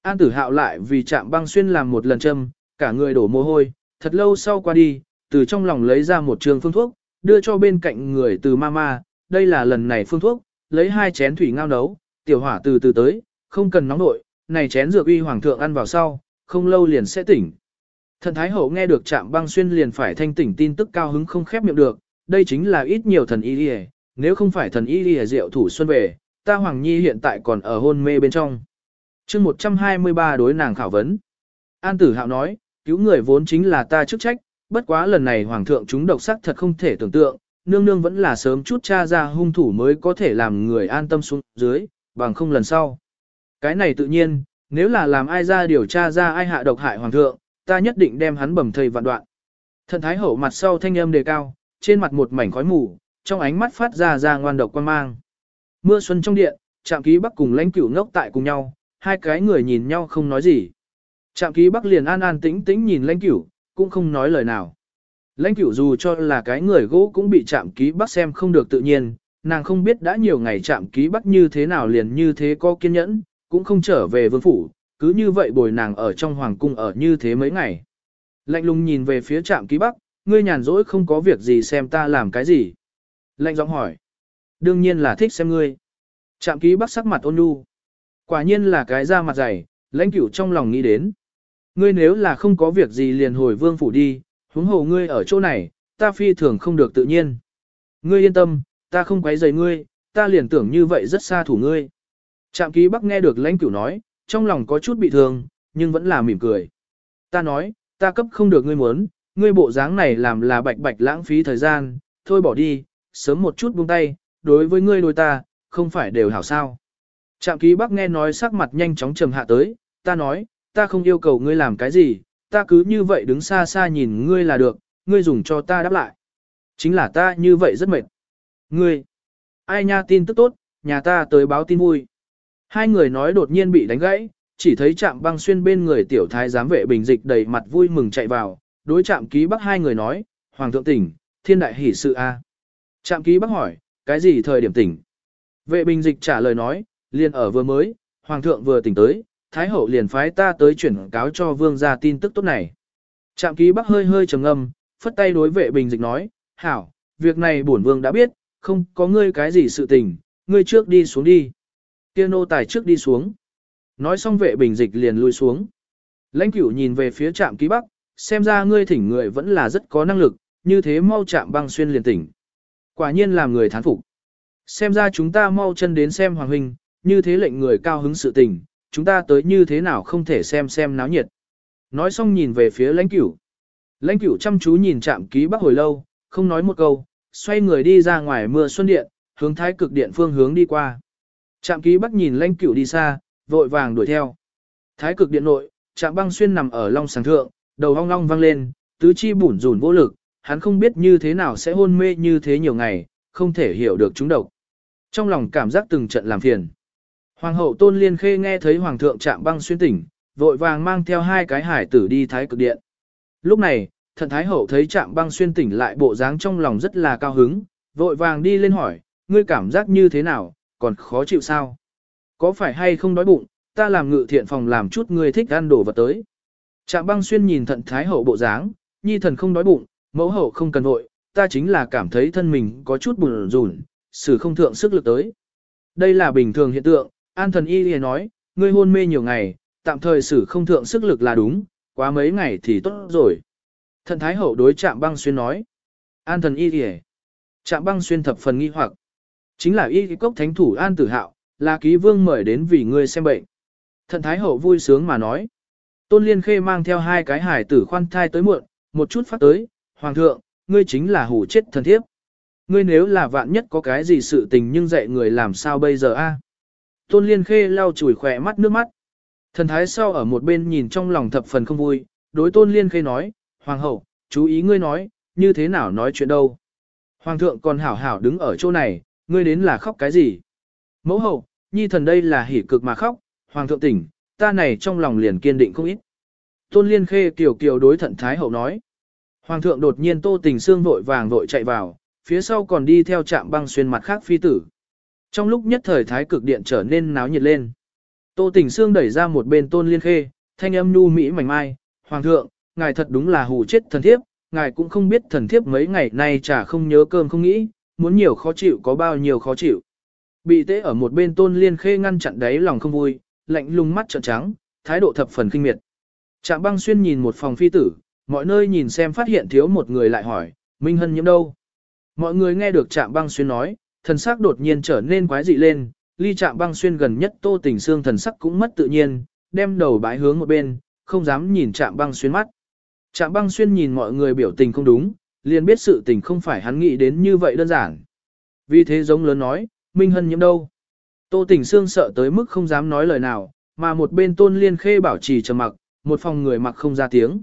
An tử hạo lại vì chạm băng xuyên làm một lần châm, cả người đổ mồ hôi, thật lâu sau qua đi, từ trong lòng lấy ra một trường phương thuốc, đưa cho bên cạnh người từ mama, đây là lần này phương thuốc, lấy hai chén thủy ngao nấu, tiểu hỏa từ từ tới, không cần nóng nội, này chén dược uy hoàng thượng ăn vào sau, không lâu liền sẽ tỉnh. Thần Thái Hậu nghe được chạm băng xuyên liền phải thanh tỉnh tin tức cao hứng không khép miệng được, đây chính là ít nhiều thần y đi nếu không phải thần y đi diệu thủ xuân về, ta Hoàng Nhi hiện tại còn ở hôn mê bên trong chương 123 đối nàng khảo vấn. An tử hạo nói, cứu người vốn chính là ta chức trách, bất quá lần này hoàng thượng chúng độc sắc thật không thể tưởng tượng, nương nương vẫn là sớm chút tra ra hung thủ mới có thể làm người an tâm xuống dưới, bằng không lần sau. Cái này tự nhiên, nếu là làm ai ra điều tra ra ai hạ độc hại hoàng thượng, ta nhất định đem hắn bầm thầy vạn đoạn. Thần thái hậu mặt sau thanh âm đề cao, trên mặt một mảnh khói mù, trong ánh mắt phát ra ra ngoan độc quan mang. Mưa xuân trong điện, trạm ký bắc cùng lãnh cửu ngốc tại cùng nhau, hai cái người nhìn nhau không nói gì. Trạm ký bắc liền an an tĩnh tĩnh nhìn lãnh cửu, cũng không nói lời nào. Lãnh cửu dù cho là cái người gỗ cũng bị trạm ký bắc xem không được tự nhiên, nàng không biết đã nhiều ngày trạm ký bắc như thế nào liền như thế có kiên nhẫn, cũng không trở về vương phủ, cứ như vậy bồi nàng ở trong hoàng cung ở như thế mấy ngày. Lạnh lùng nhìn về phía trạm ký bắc, ngươi nhàn rỗi không có việc gì xem ta làm cái gì. Lạnh giọng hỏi. Đương nhiên là thích xem ngươi. Trạm ký bắc sắc mặt ôn nhu. Quả nhiên là cái da mặt dày, lãnh cửu trong lòng nghĩ đến. Ngươi nếu là không có việc gì liền hồi vương phủ đi, huống hồ ngươi ở chỗ này, ta phi thường không được tự nhiên. Ngươi yên tâm, ta không quấy rầy ngươi, ta liền tưởng như vậy rất xa thủ ngươi. Trạm ký bắc nghe được lãnh cửu nói, trong lòng có chút bị thương, nhưng vẫn là mỉm cười. Ta nói, ta cấp không được ngươi muốn, ngươi bộ dáng này làm là bạch bạch lãng phí thời gian, thôi bỏ đi, sớm một chút buông tay, đối với ngươi đối ta, không phải đều hảo sao. Trạm ký bắc nghe nói sắc mặt nhanh chóng trầm hạ tới, ta nói, ta không yêu cầu ngươi làm cái gì, ta cứ như vậy đứng xa xa nhìn ngươi là được, ngươi dùng cho ta đáp lại. Chính là ta như vậy rất mệt. Ngươi, ai nha tin tức tốt, nhà ta tới báo tin vui. Hai người nói đột nhiên bị đánh gãy, chỉ thấy trạm băng xuyên bên người tiểu thái giám vệ bình dịch đầy mặt vui mừng chạy vào, đối trạm ký bắc hai người nói, Hoàng thượng tỉnh, thiên đại hỷ sự a. Trạm ký bắc hỏi, cái gì thời điểm tỉnh? Vệ bình dịch trả lời nói, liền ở vừa mới, Hoàng thượng vừa tỉnh tới, Thái hậu liền phái ta tới chuyển cáo cho vương gia tin tức tốt này. Trạm ký bắc hơi hơi trầm ngâm, phất tay đối vệ bình dịch nói, hảo, việc này bổn vương đã biết, không có ngươi cái gì sự tình, ngươi trước đi xuống đi. Kia nô tài trước đi xuống. Nói xong vệ bình dịch liền lui xuống. Lãnh cửu nhìn về phía trạm ký bắc, xem ra ngươi thỉnh người vẫn là rất có năng lực, như thế mau chạm băng xuyên liền tỉnh. Quả nhiên làm người thán phục. Xem ra chúng ta mau chân đến xem hoàng huynh, như thế lệnh người cao hứng sự tình, chúng ta tới như thế nào không thể xem xem náo nhiệt. Nói xong nhìn về phía lãnh cửu. Lãnh cửu chăm chú nhìn chạm ký bắc hồi lâu, không nói một câu, xoay người đi ra ngoài mưa xuân điện, hướng thái cực điện phương hướng đi qua. Trạm ký bắc nhìn lãnh cửu đi xa, vội vàng đuổi theo. Thái cực điện nội, trạm băng xuyên nằm ở long sàng thượng, đầu hong long vang lên, tứ chi bủn rủn vô lực, hắn không biết như thế nào sẽ hôn mê như thế nhiều ngày, không thể hiểu được chúng độc. Trong lòng cảm giác từng trận làm phiền. Hoàng hậu tôn liên khê nghe thấy hoàng thượng chạm băng xuyên tỉnh, vội vàng mang theo hai cái hải tử đi thái cực điện. Lúc này, thần thái hậu thấy chạm băng xuyên tỉnh lại bộ dáng trong lòng rất là cao hứng, vội vàng đi lên hỏi, ngươi cảm giác như thế nào, còn khó chịu sao? Có phải hay không đói bụng, ta làm ngự thiện phòng làm chút ngươi thích ăn đồ vật tới. Trạm băng xuyên nhìn thận thái hậu bộ dáng, nhi thần không đói bụng, mẫu hậu không cần vội, ta chính là cảm thấy thân mình có chút buồn rùn, xử không thượng sức lực tới. Đây là bình thường hiện tượng, an thần y lìa nói, ngươi hôn mê nhiều ngày, tạm thời xử không thượng sức lực là đúng, quá mấy ngày thì tốt rồi. Thần thái hậu đối trạm băng xuyên nói, an thần y lìa. Trạm băng xuyên thập phần nghi hoặc, chính là y cốc thánh thủ an tử hạo, là ký vương mời đến vì ngươi xem bệnh. Thần thái hậu vui sướng mà nói, Tôn Liên Khê mang theo hai cái hải tử khoan thai tới muộn, một chút phát tới, Hoàng thượng, ngươi chính là hủ chết thần thiếp. Ngươi nếu là vạn nhất có cái gì sự tình nhưng dạy người làm sao bây giờ a? Tôn Liên Khê lau chùi khỏe mắt nước mắt. Thần thái sau ở một bên nhìn trong lòng thập phần không vui, đối Tôn Liên Khê nói, Hoàng hậu, chú ý ngươi nói, như thế nào nói chuyện đâu. Hoàng thượng còn hảo hảo đứng ở chỗ này, ngươi đến là khóc cái gì? Mẫu hậu, nhi thần đây là hỉ cực mà khóc, Hoàng thượng tỉnh, ta này trong lòng liền kiên định không ít. Tôn Liên Khê kiều kiều đối thận Thái Hậu nói. Hoàng thượng đột nhiên tô tình xương vội vàng vội chạy vào, phía sau còn đi theo trạm băng xuyên mặt khác phi tử. Trong lúc nhất thời Thái cực điện trở nên náo nhiệt lên. Tô tình xương đẩy ra một bên Tôn Liên Khê, thanh âm nhu mỹ mảnh mai. Hoàng thượng, ngài thật đúng là hù chết thần thiếp, ngài cũng không biết thần thiếp mấy ngày nay chả không nhớ cơm không nghĩ, muốn nhiều khó chịu có bao nhiêu khó chịu. Bị tế ở một bên Tôn Liên Khê ngăn chặn đáy lòng không vui, lạnh lùng mắt trợn trắng, thái độ thập phần kinh miệt. Trạm băng xuyên nhìn một phòng phi tử, mọi nơi nhìn xem phát hiện thiếu một người lại hỏi, Minh Hân nhiễm đâu? Mọi người nghe được trạm băng xuyên nói, thần sắc đột nhiên trở nên quái dị lên, ly chạm băng xuyên gần nhất tô tình xương thần sắc cũng mất tự nhiên, đem đầu bãi hướng một bên, không dám nhìn chạm băng xuyên mắt. chạm băng xuyên nhìn mọi người biểu tình không đúng, liền biết sự tình không phải hắn nghĩ đến như vậy đơn giản. Vì thế giống lớn nói, Minh Hân nhiễm đâu? Tô Tình Sương sợ tới mức không dám nói lời nào, mà một bên Tôn Liên Khê bảo trì trầm mặc, một phòng người mặc không ra tiếng.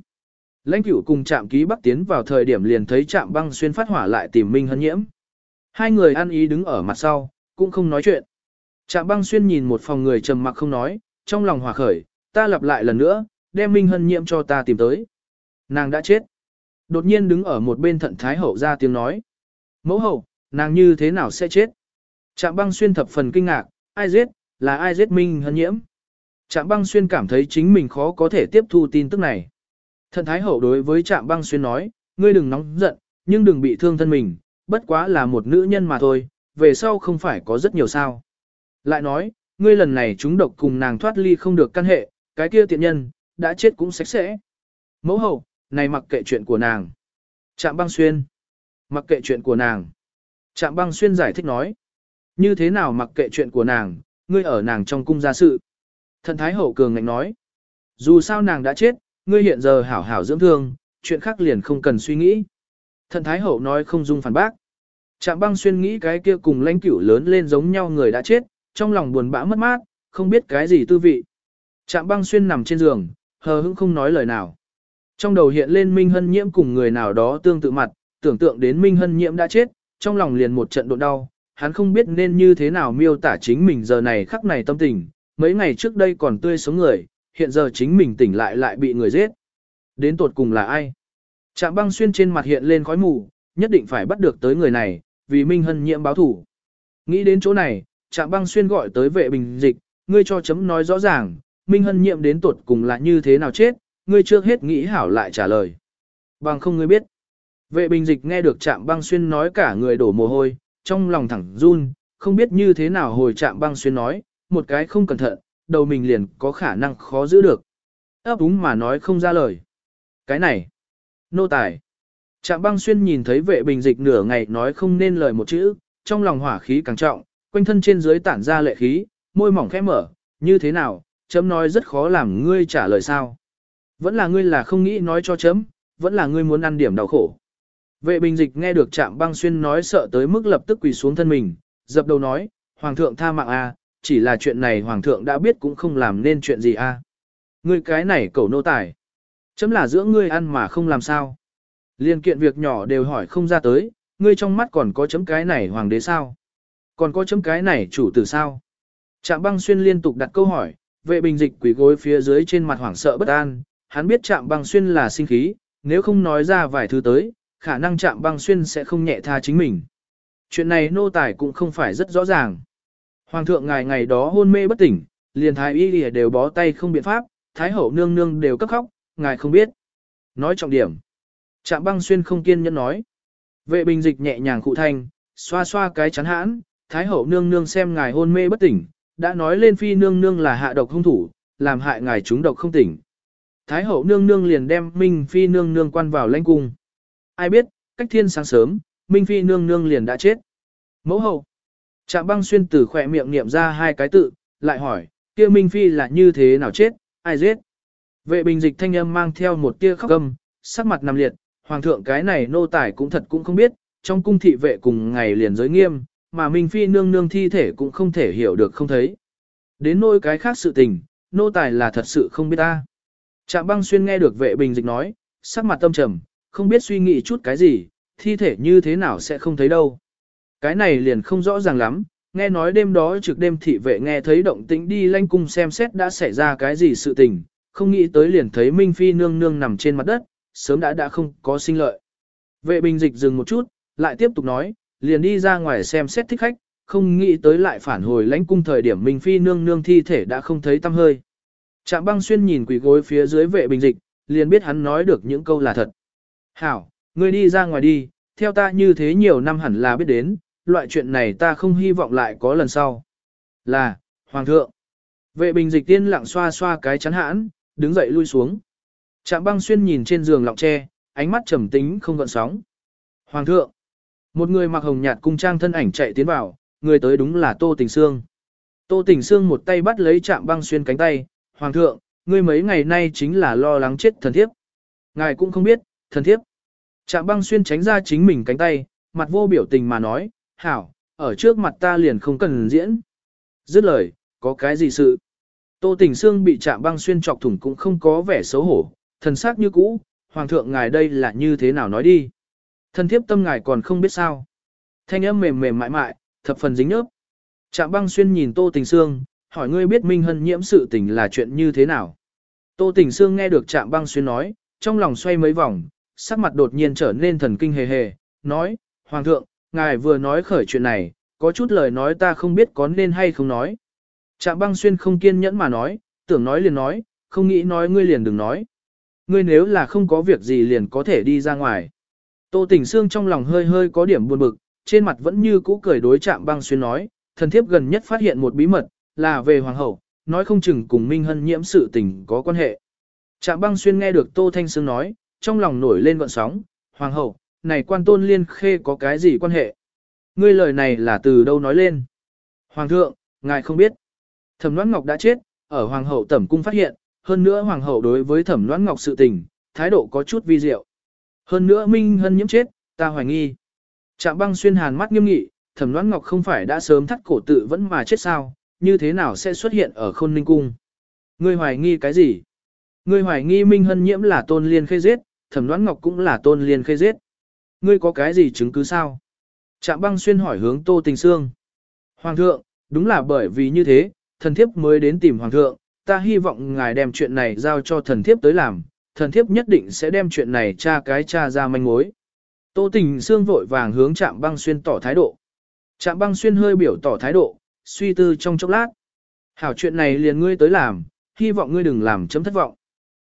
Lãnh cửu cùng Trạm Ký Bắc tiến vào thời điểm liền thấy Trạm Băng xuyên phát hỏa lại tìm Minh Hân Nhiễm. Hai người ăn ý đứng ở mặt sau, cũng không nói chuyện. Trạm Băng xuyên nhìn một phòng người trầm mặc không nói, trong lòng hòa khởi, ta lặp lại lần nữa, đem Minh Hân Nhiễm cho ta tìm tới. Nàng đã chết. Đột nhiên đứng ở một bên thận thái hậu ra tiếng nói. Mẫu hậu, nàng như thế nào sẽ chết? Trạm băng xuyên thập phần kinh ngạc, ai giết, là ai giết Minh Hân Nhiễm. Trạm băng xuyên cảm thấy chính mình khó có thể tiếp thu tin tức này. Thần Thái Hậu đối với Trạm băng xuyên nói, ngươi đừng nóng giận, nhưng đừng bị thương thân mình, bất quá là một nữ nhân mà thôi, về sau không phải có rất nhiều sao. Lại nói, ngươi lần này chúng độc cùng nàng thoát ly không được căn hệ, cái kia tiện nhân, đã chết cũng sạch sẽ. Mẫu hậu, này mặc kệ chuyện của nàng. Trạm băng xuyên. Mặc kệ chuyện của nàng. Trạm băng xuyên giải thích nói. Như thế nào mặc kệ chuyện của nàng, ngươi ở nàng trong cung gia sự. Thần Thái Hậu cường ngạnh nói. Dù sao nàng đã chết, ngươi hiện giờ hảo hảo dưỡng thương, chuyện khác liền không cần suy nghĩ. Thần Thái Hậu nói không dung phản bác. Trạm băng xuyên nghĩ cái kia cùng lãnh cửu lớn lên giống nhau người đã chết, trong lòng buồn bã mất mát, không biết cái gì tư vị. Trạm băng xuyên nằm trên giường, hờ hững không nói lời nào. Trong đầu hiện lên Minh Hân Nhiễm cùng người nào đó tương tự mặt, tưởng tượng đến Minh Hân Nhiễm đã chết, trong lòng liền một trận độ đau, hắn không biết nên như thế nào miêu tả chính mình giờ này khắc này tâm tình, mấy ngày trước đây còn tươi sống người, hiện giờ chính mình tỉnh lại lại bị người giết. Đến tột cùng là ai? Trạm băng xuyên trên mặt hiện lên khói mù, nhất định phải bắt được tới người này, vì Minh Hân Nhiễm báo thủ. Nghĩ đến chỗ này, Trạm băng xuyên gọi tới vệ bình dịch, ngươi cho chấm nói rõ ràng, Minh Hân Nhiệm đến tuột cùng là như thế nào chết, ngươi trước hết nghĩ hảo lại trả lời. Bằng không ngươi biết. Vệ bình dịch nghe được Trạm băng xuyên nói cả người đổ mồ hôi, trong lòng thẳng run, không biết như thế nào hồi Trạm băng xuyên nói, một cái không cẩn thận, đầu mình liền có khả năng khó giữ được. ấp úng mà nói không ra lời. Cái này, nô tài. Trạm băng xuyên nhìn thấy vệ bình dịch nửa ngày nói không nên lời một chữ, trong lòng hỏa khí càng trọng, quanh thân trên dưới tản ra lệ khí, môi mỏng khẽ mở, như thế nào, chấm nói rất khó làm ngươi trả lời sao. Vẫn là ngươi là không nghĩ nói cho chấm, vẫn là ngươi muốn ăn điểm đau khổ. Vệ bình dịch nghe được trạm băng xuyên nói sợ tới mức lập tức quỳ xuống thân mình, dập đầu nói, Hoàng thượng tha mạng a, chỉ là chuyện này Hoàng thượng đã biết cũng không làm nên chuyện gì a. Ngươi cái này cầu nô tài. Chấm là giữa ngươi ăn mà không làm sao. Liên kiện việc nhỏ đều hỏi không ra tới, ngươi trong mắt còn có chấm cái này hoàng đế sao? Còn có chấm cái này chủ tử sao? Trạm băng xuyên liên tục đặt câu hỏi, vệ bình dịch quỷ gối phía dưới trên mặt hoảng sợ bất an, hắn biết trạm băng xuyên là sinh khí, nếu không nói ra vài thứ tới, khả năng trạm băng xuyên sẽ không nhẹ tha chính mình. Chuyện này nô tài cũng không phải rất rõ ràng. Hoàng thượng ngài ngày đó hôn mê bất tỉnh, liền thái y đều bó tay không biện pháp, thái hậu nương nương đều cấp khóc, ngài không biết. Nói trọng điểm. Trạm băng xuyên không kiên nhẫn nói. Vệ bình dịch nhẹ nhàng cụ thanh, xoa xoa cái chắn hãn, thái hậu nương nương xem ngài hôn mê bất tỉnh, đã nói lên phi nương nương là hạ độc hung thủ, làm hại ngài trúng độc không tỉnh. Thái hậu nương nương liền đem Minh phi nương nương quan vào lãnh cung. Ai biết, cách thiên sáng sớm, Minh phi nương nương liền đã chết. Mẫu hậu. Trạm băng xuyên từ khỏe miệng niệm ra hai cái tự, lại hỏi, kia Minh phi là như thế nào chết, ai giết? Vệ bình dịch thanh âm mang theo một tia khóc âm, sắc mặt nằm liệt, hoàng thượng cái này nô tài cũng thật cũng không biết, trong cung thị vệ cùng ngày liền giới nghiêm, mà Minh Phi nương nương thi thể cũng không thể hiểu được không thấy. Đến nỗi cái khác sự tình, nô tài là thật sự không biết ta. Trạm băng xuyên nghe được vệ bình dịch nói, sắc mặt tâm trầm, không biết suy nghĩ chút cái gì, thi thể như thế nào sẽ không thấy đâu. Cái này liền không rõ ràng lắm, nghe nói đêm đó trực đêm thị vệ nghe thấy động tĩnh đi lanh cung xem xét đã xảy ra cái gì sự tình, không nghĩ tới liền thấy Minh Phi nương nương nằm trên mặt đất, sớm đã đã không có sinh lợi. Vệ bình dịch dừng một chút, lại tiếp tục nói, liền đi ra ngoài xem xét thích khách, không nghĩ tới lại phản hồi lãnh cung thời điểm Minh Phi nương nương thi thể đã không thấy tăm hơi. Trạm băng xuyên nhìn quỷ gối phía dưới vệ bình dịch, liền biết hắn nói được những câu là thật. Hảo, ngươi đi ra ngoài đi, theo ta như thế nhiều năm hẳn là biết đến, loại chuyện này ta không hy vọng lại có lần sau. Là, Hoàng thượng. Vệ bình dịch tiên lặng xoa xoa cái chắn hãn, đứng dậy lui xuống. Trạm băng xuyên nhìn trên giường lọng tre, ánh mắt trầm tính không gợn sóng. Hoàng thượng. Một người mặc hồng nhạt cung trang thân ảnh chạy tiến vào, người tới đúng là Tô Tình Sương. Tô Tình Sương một tay bắt lấy Trạm băng xuyên cánh tay, Hoàng thượng, ngươi mấy ngày nay chính là lo lắng chết thần thiếp. Ngài cũng không biết, thần thiếp. Trạm băng xuyên tránh ra chính mình cánh tay, mặt vô biểu tình mà nói, hảo, ở trước mặt ta liền không cần diễn. Dứt lời, có cái gì sự? Tô Tình Sương bị chạm băng xuyên chọc thủng cũng không có vẻ xấu hổ, thần sắc như cũ, Hoàng thượng ngài đây là như thế nào nói đi. Thần thiếp tâm ngài còn không biết sao. Thanh âm mềm mềm mại mại, thập phần dính nhớp. Trạm băng xuyên nhìn Tô Tình Sương, hỏi ngươi biết Minh Hân nhiễm sự tình là chuyện như thế nào. Tô Tình Sương nghe được Trạm băng xuyên nói, trong lòng xoay mấy vòng, sắc mặt đột nhiên trở nên thần kinh hề hề, nói, Hoàng thượng, ngài vừa nói khởi chuyện này, có chút lời nói ta không biết có nên hay không nói. Trạm băng xuyên không kiên nhẫn mà nói, tưởng nói liền nói, không nghĩ nói ngươi liền đừng nói. Ngươi nếu là không có việc gì liền có thể đi ra ngoài. Tô Tỉnh Sương trong lòng hơi hơi có điểm buồn bực, trên mặt vẫn như cũ cười đối Trạm băng xuyên nói, thần thiếp gần nhất phát hiện một bí mật, Là về hoàng hậu, nói không chừng cùng Minh Hân nhiễm sự tình có quan hệ. Trạm băng xuyên nghe được Tô Thanh Sương nói, trong lòng nổi lên gọn sóng, hoàng hậu, này quan tôn liên khê có cái gì quan hệ? Ngươi lời này là từ đâu nói lên? Hoàng thượng, ngài không biết. Thẩm Loan Ngọc đã chết, ở hoàng hậu tẩm cung phát hiện, hơn nữa hoàng hậu đối với Thẩm Loan Ngọc sự tình, thái độ có chút vi diệu. Hơn nữa Minh Hân nhiễm chết, ta hoài nghi. Trạm băng xuyên hàn mắt nghiêm nghị, Thẩm Loan Ngọc không phải đã sớm thắt cổ tự vẫn mà chết sao, như thế nào sẽ xuất hiện ở khôn ninh cung? Ngươi hoài nghi cái gì? Ngươi hoài nghi Minh Hân nhiễm là tôn liên khê giết, Thẩm Loan Ngọc cũng là tôn liên khê giết. Ngươi có cái gì chứng cứ sao? Trạm băng xuyên hỏi hướng Tô Tình Sương. Hoàng thượng, đúng là bởi vì như thế, thần thiếp mới đến tìm Hoàng thượng, ta hy vọng ngài đem chuyện này giao cho thần thiếp tới làm, thần thiếp nhất định sẽ đem chuyện này tra cái tra ra manh mối. Tô Tình Sương vội vàng hướng Trạm băng xuyên tỏ thái độ. Trạm băng xuyên hơi biểu tỏ thái độ, suy tư trong chốc lát. Hảo chuyện này liền ngươi tới làm, hy vọng ngươi đừng làm chấm thất vọng.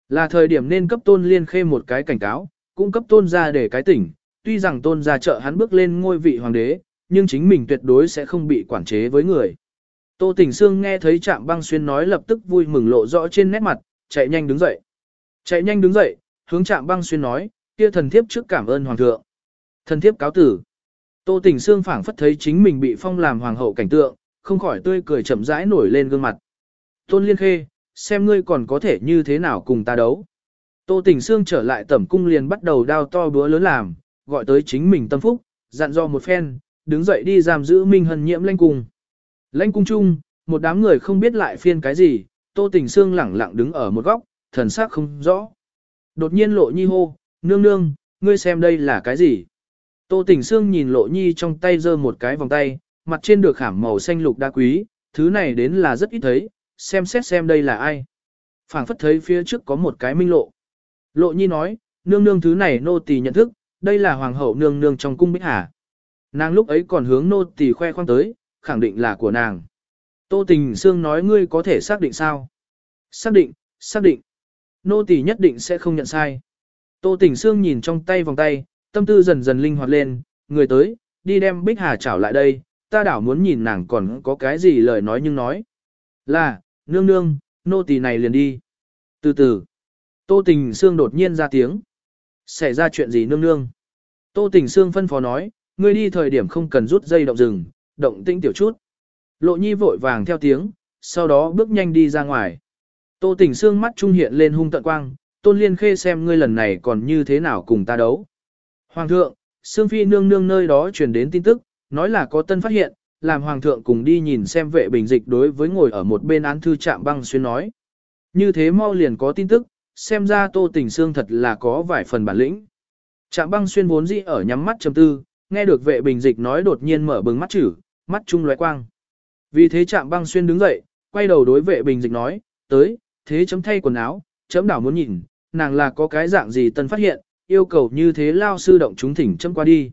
Là thời điểm nên cấp tôn liên khê một cái cảnh cáo, cũng cấp tôn ra để cái tỉnh, tuy rằng tôn ra trợ hắn bước lên ngôi vị hoàng đế, nhưng chính mình tuyệt đối sẽ không bị quản chế với người. Tô Tình Sương nghe thấy Trạm Băng Xuyên nói lập tức vui mừng lộ rõ trên nét mặt, chạy nhanh đứng dậy. Chạy nhanh đứng dậy, hướng Trạm Băng Xuyên nói, kia thần thiếp trước cảm ơn hoàng thượng. Thần thiếp cáo tử. Tô Tình Sương phảng phất thấy chính mình bị phong làm hoàng hậu cảnh tượng, không khỏi tươi cười chậm rãi nổi lên gương mặt. Tôn Liên Khê, xem ngươi còn có thể như thế nào cùng ta đấu. Tô Tình Sương trở lại tẩm cung liền bắt đầu đao to búa lớn làm, gọi tới chính mình tâm phúc, dặn dò một phen, đứng dậy đi giam giữ Minh Hân nhiễm lên cùng. Lãnh cung chung, một đám người không biết lại phiên cái gì, Tô Tình Sương lẳng lặng đứng ở một góc, thần sắc không rõ. Đột nhiên Lộ Nhi hô, nương nương, ngươi xem đây là cái gì? Tô Tình Sương nhìn Lộ Nhi trong tay giơ một cái vòng tay, mặt trên được khảm màu xanh lục đá quý, thứ này đến là rất ít thấy, xem xét xem đây là ai. phảng phất thấy phía trước có một cái minh lộ. Lộ Nhi nói, nương nương thứ này nô tỳ nhận thức, đây là hoàng hậu nương nương trong cung bích hà. Nàng lúc ấy còn hướng nô tỳ khoe khoang tới, khẳng định là của nàng. Tô Tình Sương nói ngươi có thể xác định sao? Xác định, xác định. Nô tỳ nhất định sẽ không nhận sai. Tô Tình Sương nhìn trong tay vòng tay, tâm tư dần dần linh hoạt lên, người tới, đi đem Bích Hà chảo lại đây, ta đảo muốn nhìn nàng còn có cái gì lời nói nhưng nói. Là, nương nương, nô tỳ này liền đi. Từ từ, Tô Tình Sương đột nhiên ra tiếng. Xảy ra chuyện gì nương nương? Tô Tình Sương phân phó nói, ngươi đi thời điểm không cần rút dây động rừng, động tĩnh tiểu chút. Lộ nhi vội vàng theo tiếng, sau đó bước nhanh đi ra ngoài. Tô Tình xương mắt trung hiện lên hung tận quang, Tôn Liên Khê xem ngươi lần này còn như thế nào cùng ta đấu. Hoàng thượng, xương Phi nương nương nơi đó truyền đến tin tức, nói là có tân phát hiện, làm Hoàng thượng cùng đi nhìn xem vệ bình dịch đối với ngồi ở một bên án thư trạm băng xuyên nói. Như thế mau liền có tin tức, xem ra Tô Tình xương thật là có vài phần bản lĩnh. Trạm băng xuyên vốn dĩ ở nhắm mắt trầm tư, nghe được vệ bình dịch nói đột nhiên mở bừng mắt chữ, mắt trung lóe quang. Vì thế trạm băng xuyên đứng dậy, quay đầu đối vệ bình dịch nói, tới, thế chấm thay quần áo, chấm đảo muốn nhìn, nàng là có cái dạng gì tân phát hiện, yêu cầu như thế lao sư động chúng thỉnh chấm qua đi.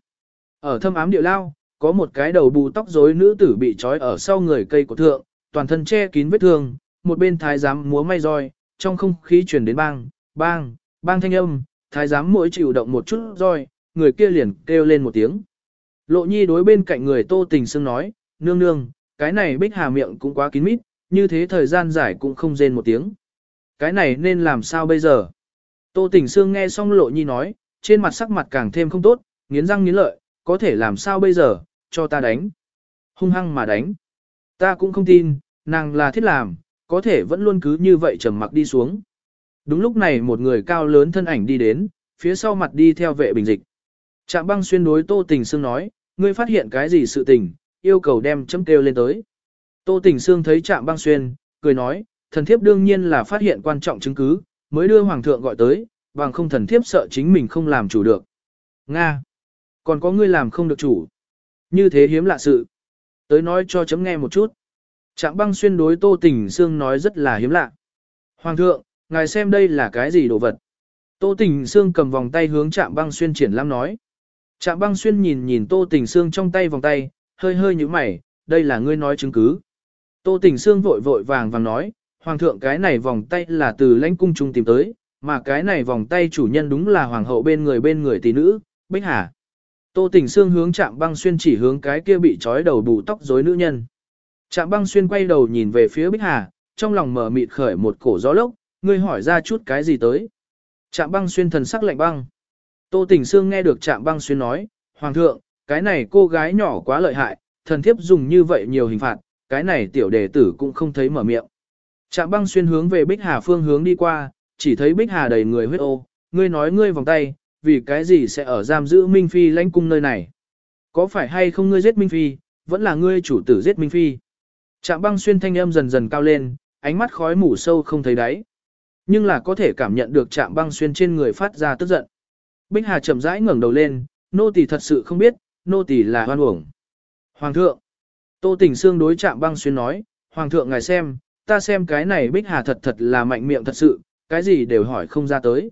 Ở thâm ám địa lao, có một cái đầu bù tóc rối nữ tử bị trói ở sau người cây của thượng, toàn thân che kín vết thương, một bên thái giám múa may roi, trong không khí truyền đến bang, bang, bang thanh âm, thái giám mỗi chịu động một chút roi, người kia liền kêu lên một tiếng. Lộ nhi đối bên cạnh người tô tình sương nói, nương nương, cái này bích hà miệng cũng quá kín mít, như thế thời gian giải cũng không rên một tiếng. Cái này nên làm sao bây giờ? Tô tình sương nghe xong lộ nhi nói, trên mặt sắc mặt càng thêm không tốt, nghiến răng nghiến lợi, có thể làm sao bây giờ, cho ta đánh. Hung hăng mà đánh. Ta cũng không tin, nàng là thiết làm, có thể vẫn luôn cứ như vậy trầm mặc đi xuống. Đúng lúc này một người cao lớn thân ảnh đi đến, phía sau mặt đi theo vệ bình dịch. Trạm băng xuyên đối Tô Tình Sương nói, ngươi phát hiện cái gì sự tình, yêu cầu đem chấm kêu lên tới. Tô Tình Sương thấy Trạm băng xuyên, cười nói, thần thiếp đương nhiên là phát hiện quan trọng chứng cứ, mới đưa hoàng thượng gọi tới, bằng không thần thiếp sợ chính mình không làm chủ được. Nga! Còn có ngươi làm không được chủ. Như thế hiếm lạ sự. Tới nói cho chấm nghe một chút. Trạm băng xuyên đối Tô Tình Sương nói rất là hiếm lạ. Hoàng thượng, ngài xem đây là cái gì đồ vật. Tô Tình Sương cầm vòng tay hướng Trạm Băng Xuyên triển lãm nói. Trạm Băng Xuyên nhìn nhìn Tô Tình Sương trong tay vòng tay, hơi hơi như mày, đây là ngươi nói chứng cứ. Tô Tình Sương vội vội vàng vàng nói, Hoàng thượng cái này vòng tay là từ lãnh cung trung tìm tới, mà cái này vòng tay chủ nhân đúng là Hoàng hậu bên người bên người tỷ nữ, Bích Hà. Tô Tình Sương hướng Trạm Băng Xuyên chỉ hướng cái kia bị trói đầu bù tóc rối nữ nhân. Trạm băng xuyên quay đầu nhìn về phía Bích Hà, trong lòng mở mịt khởi một cổ gió lốc, ngươi hỏi ra chút cái gì tới. Trạm băng xuyên thần sắc lạnh băng. Tô Tình Sương nghe được Trạm băng xuyên nói, Hoàng thượng, cái này cô gái nhỏ quá lợi hại, thần thiếp dùng như vậy nhiều hình phạt, cái này tiểu đệ tử cũng không thấy mở miệng. Trạm băng xuyên hướng về Bích Hà phương hướng đi qua, chỉ thấy Bích Hà đầy người huyết ô, ngươi nói ngươi vòng tay, vì cái gì sẽ ở giam giữ Minh Phi lãnh cung nơi này. Có phải hay không ngươi giết Minh Phi, vẫn là ngươi chủ tử giết Minh Phi. Trạm băng xuyên thanh âm dần dần cao lên, ánh mắt khói mù sâu không thấy đáy. Nhưng là có thể cảm nhận được trạm băng xuyên trên người phát ra tức giận. Bích Hà chậm rãi ngẩng đầu lên, nô tỳ thật sự không biết, nô tỳ là hoan uổng. Hoàng thượng, Tô Tỉnh Sương đối chạm băng xuyên nói, Hoàng thượng ngài xem, ta xem cái này Bích Hà thật thật là mạnh miệng thật sự, cái gì đều hỏi không ra tới.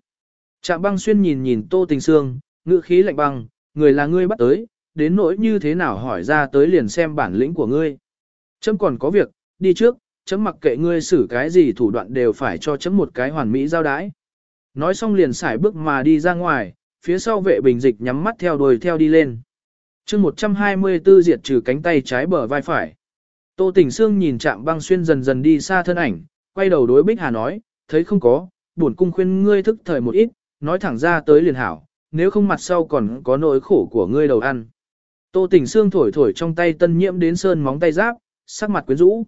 Trạm băng xuyên nhìn nhìn Tô Tình Sương, ngữ khí lạnh băng, người là ngươi bắt tới, đến nỗi như thế nào hỏi ra tới liền xem bản lĩnh của ngươi. Chấm còn có việc, đi trước, chấm mặc kệ ngươi xử cái gì thủ đoạn đều phải cho chấm một cái hoàn mỹ giao đái. Nói xong liền xài bước mà đi ra ngoài, phía sau vệ bình dịch nhắm mắt theo đuôi theo đi lên. chương 124 diệt trừ cánh tay trái bờ vai phải. Tô Tỉnh Sương nhìn chạm băng xuyên dần dần đi xa thân ảnh, quay đầu đối Bích Hà nói, thấy không có, buồn cung khuyên ngươi thức thời một ít, nói thẳng ra tới liền hảo, nếu không mặt sau còn có nỗi khổ của ngươi đầu ăn. Tô Tỉnh Sương thổi thổi trong tay tân nhiễm đến sơn móng tay giáp, sắc mặt quyến rũ.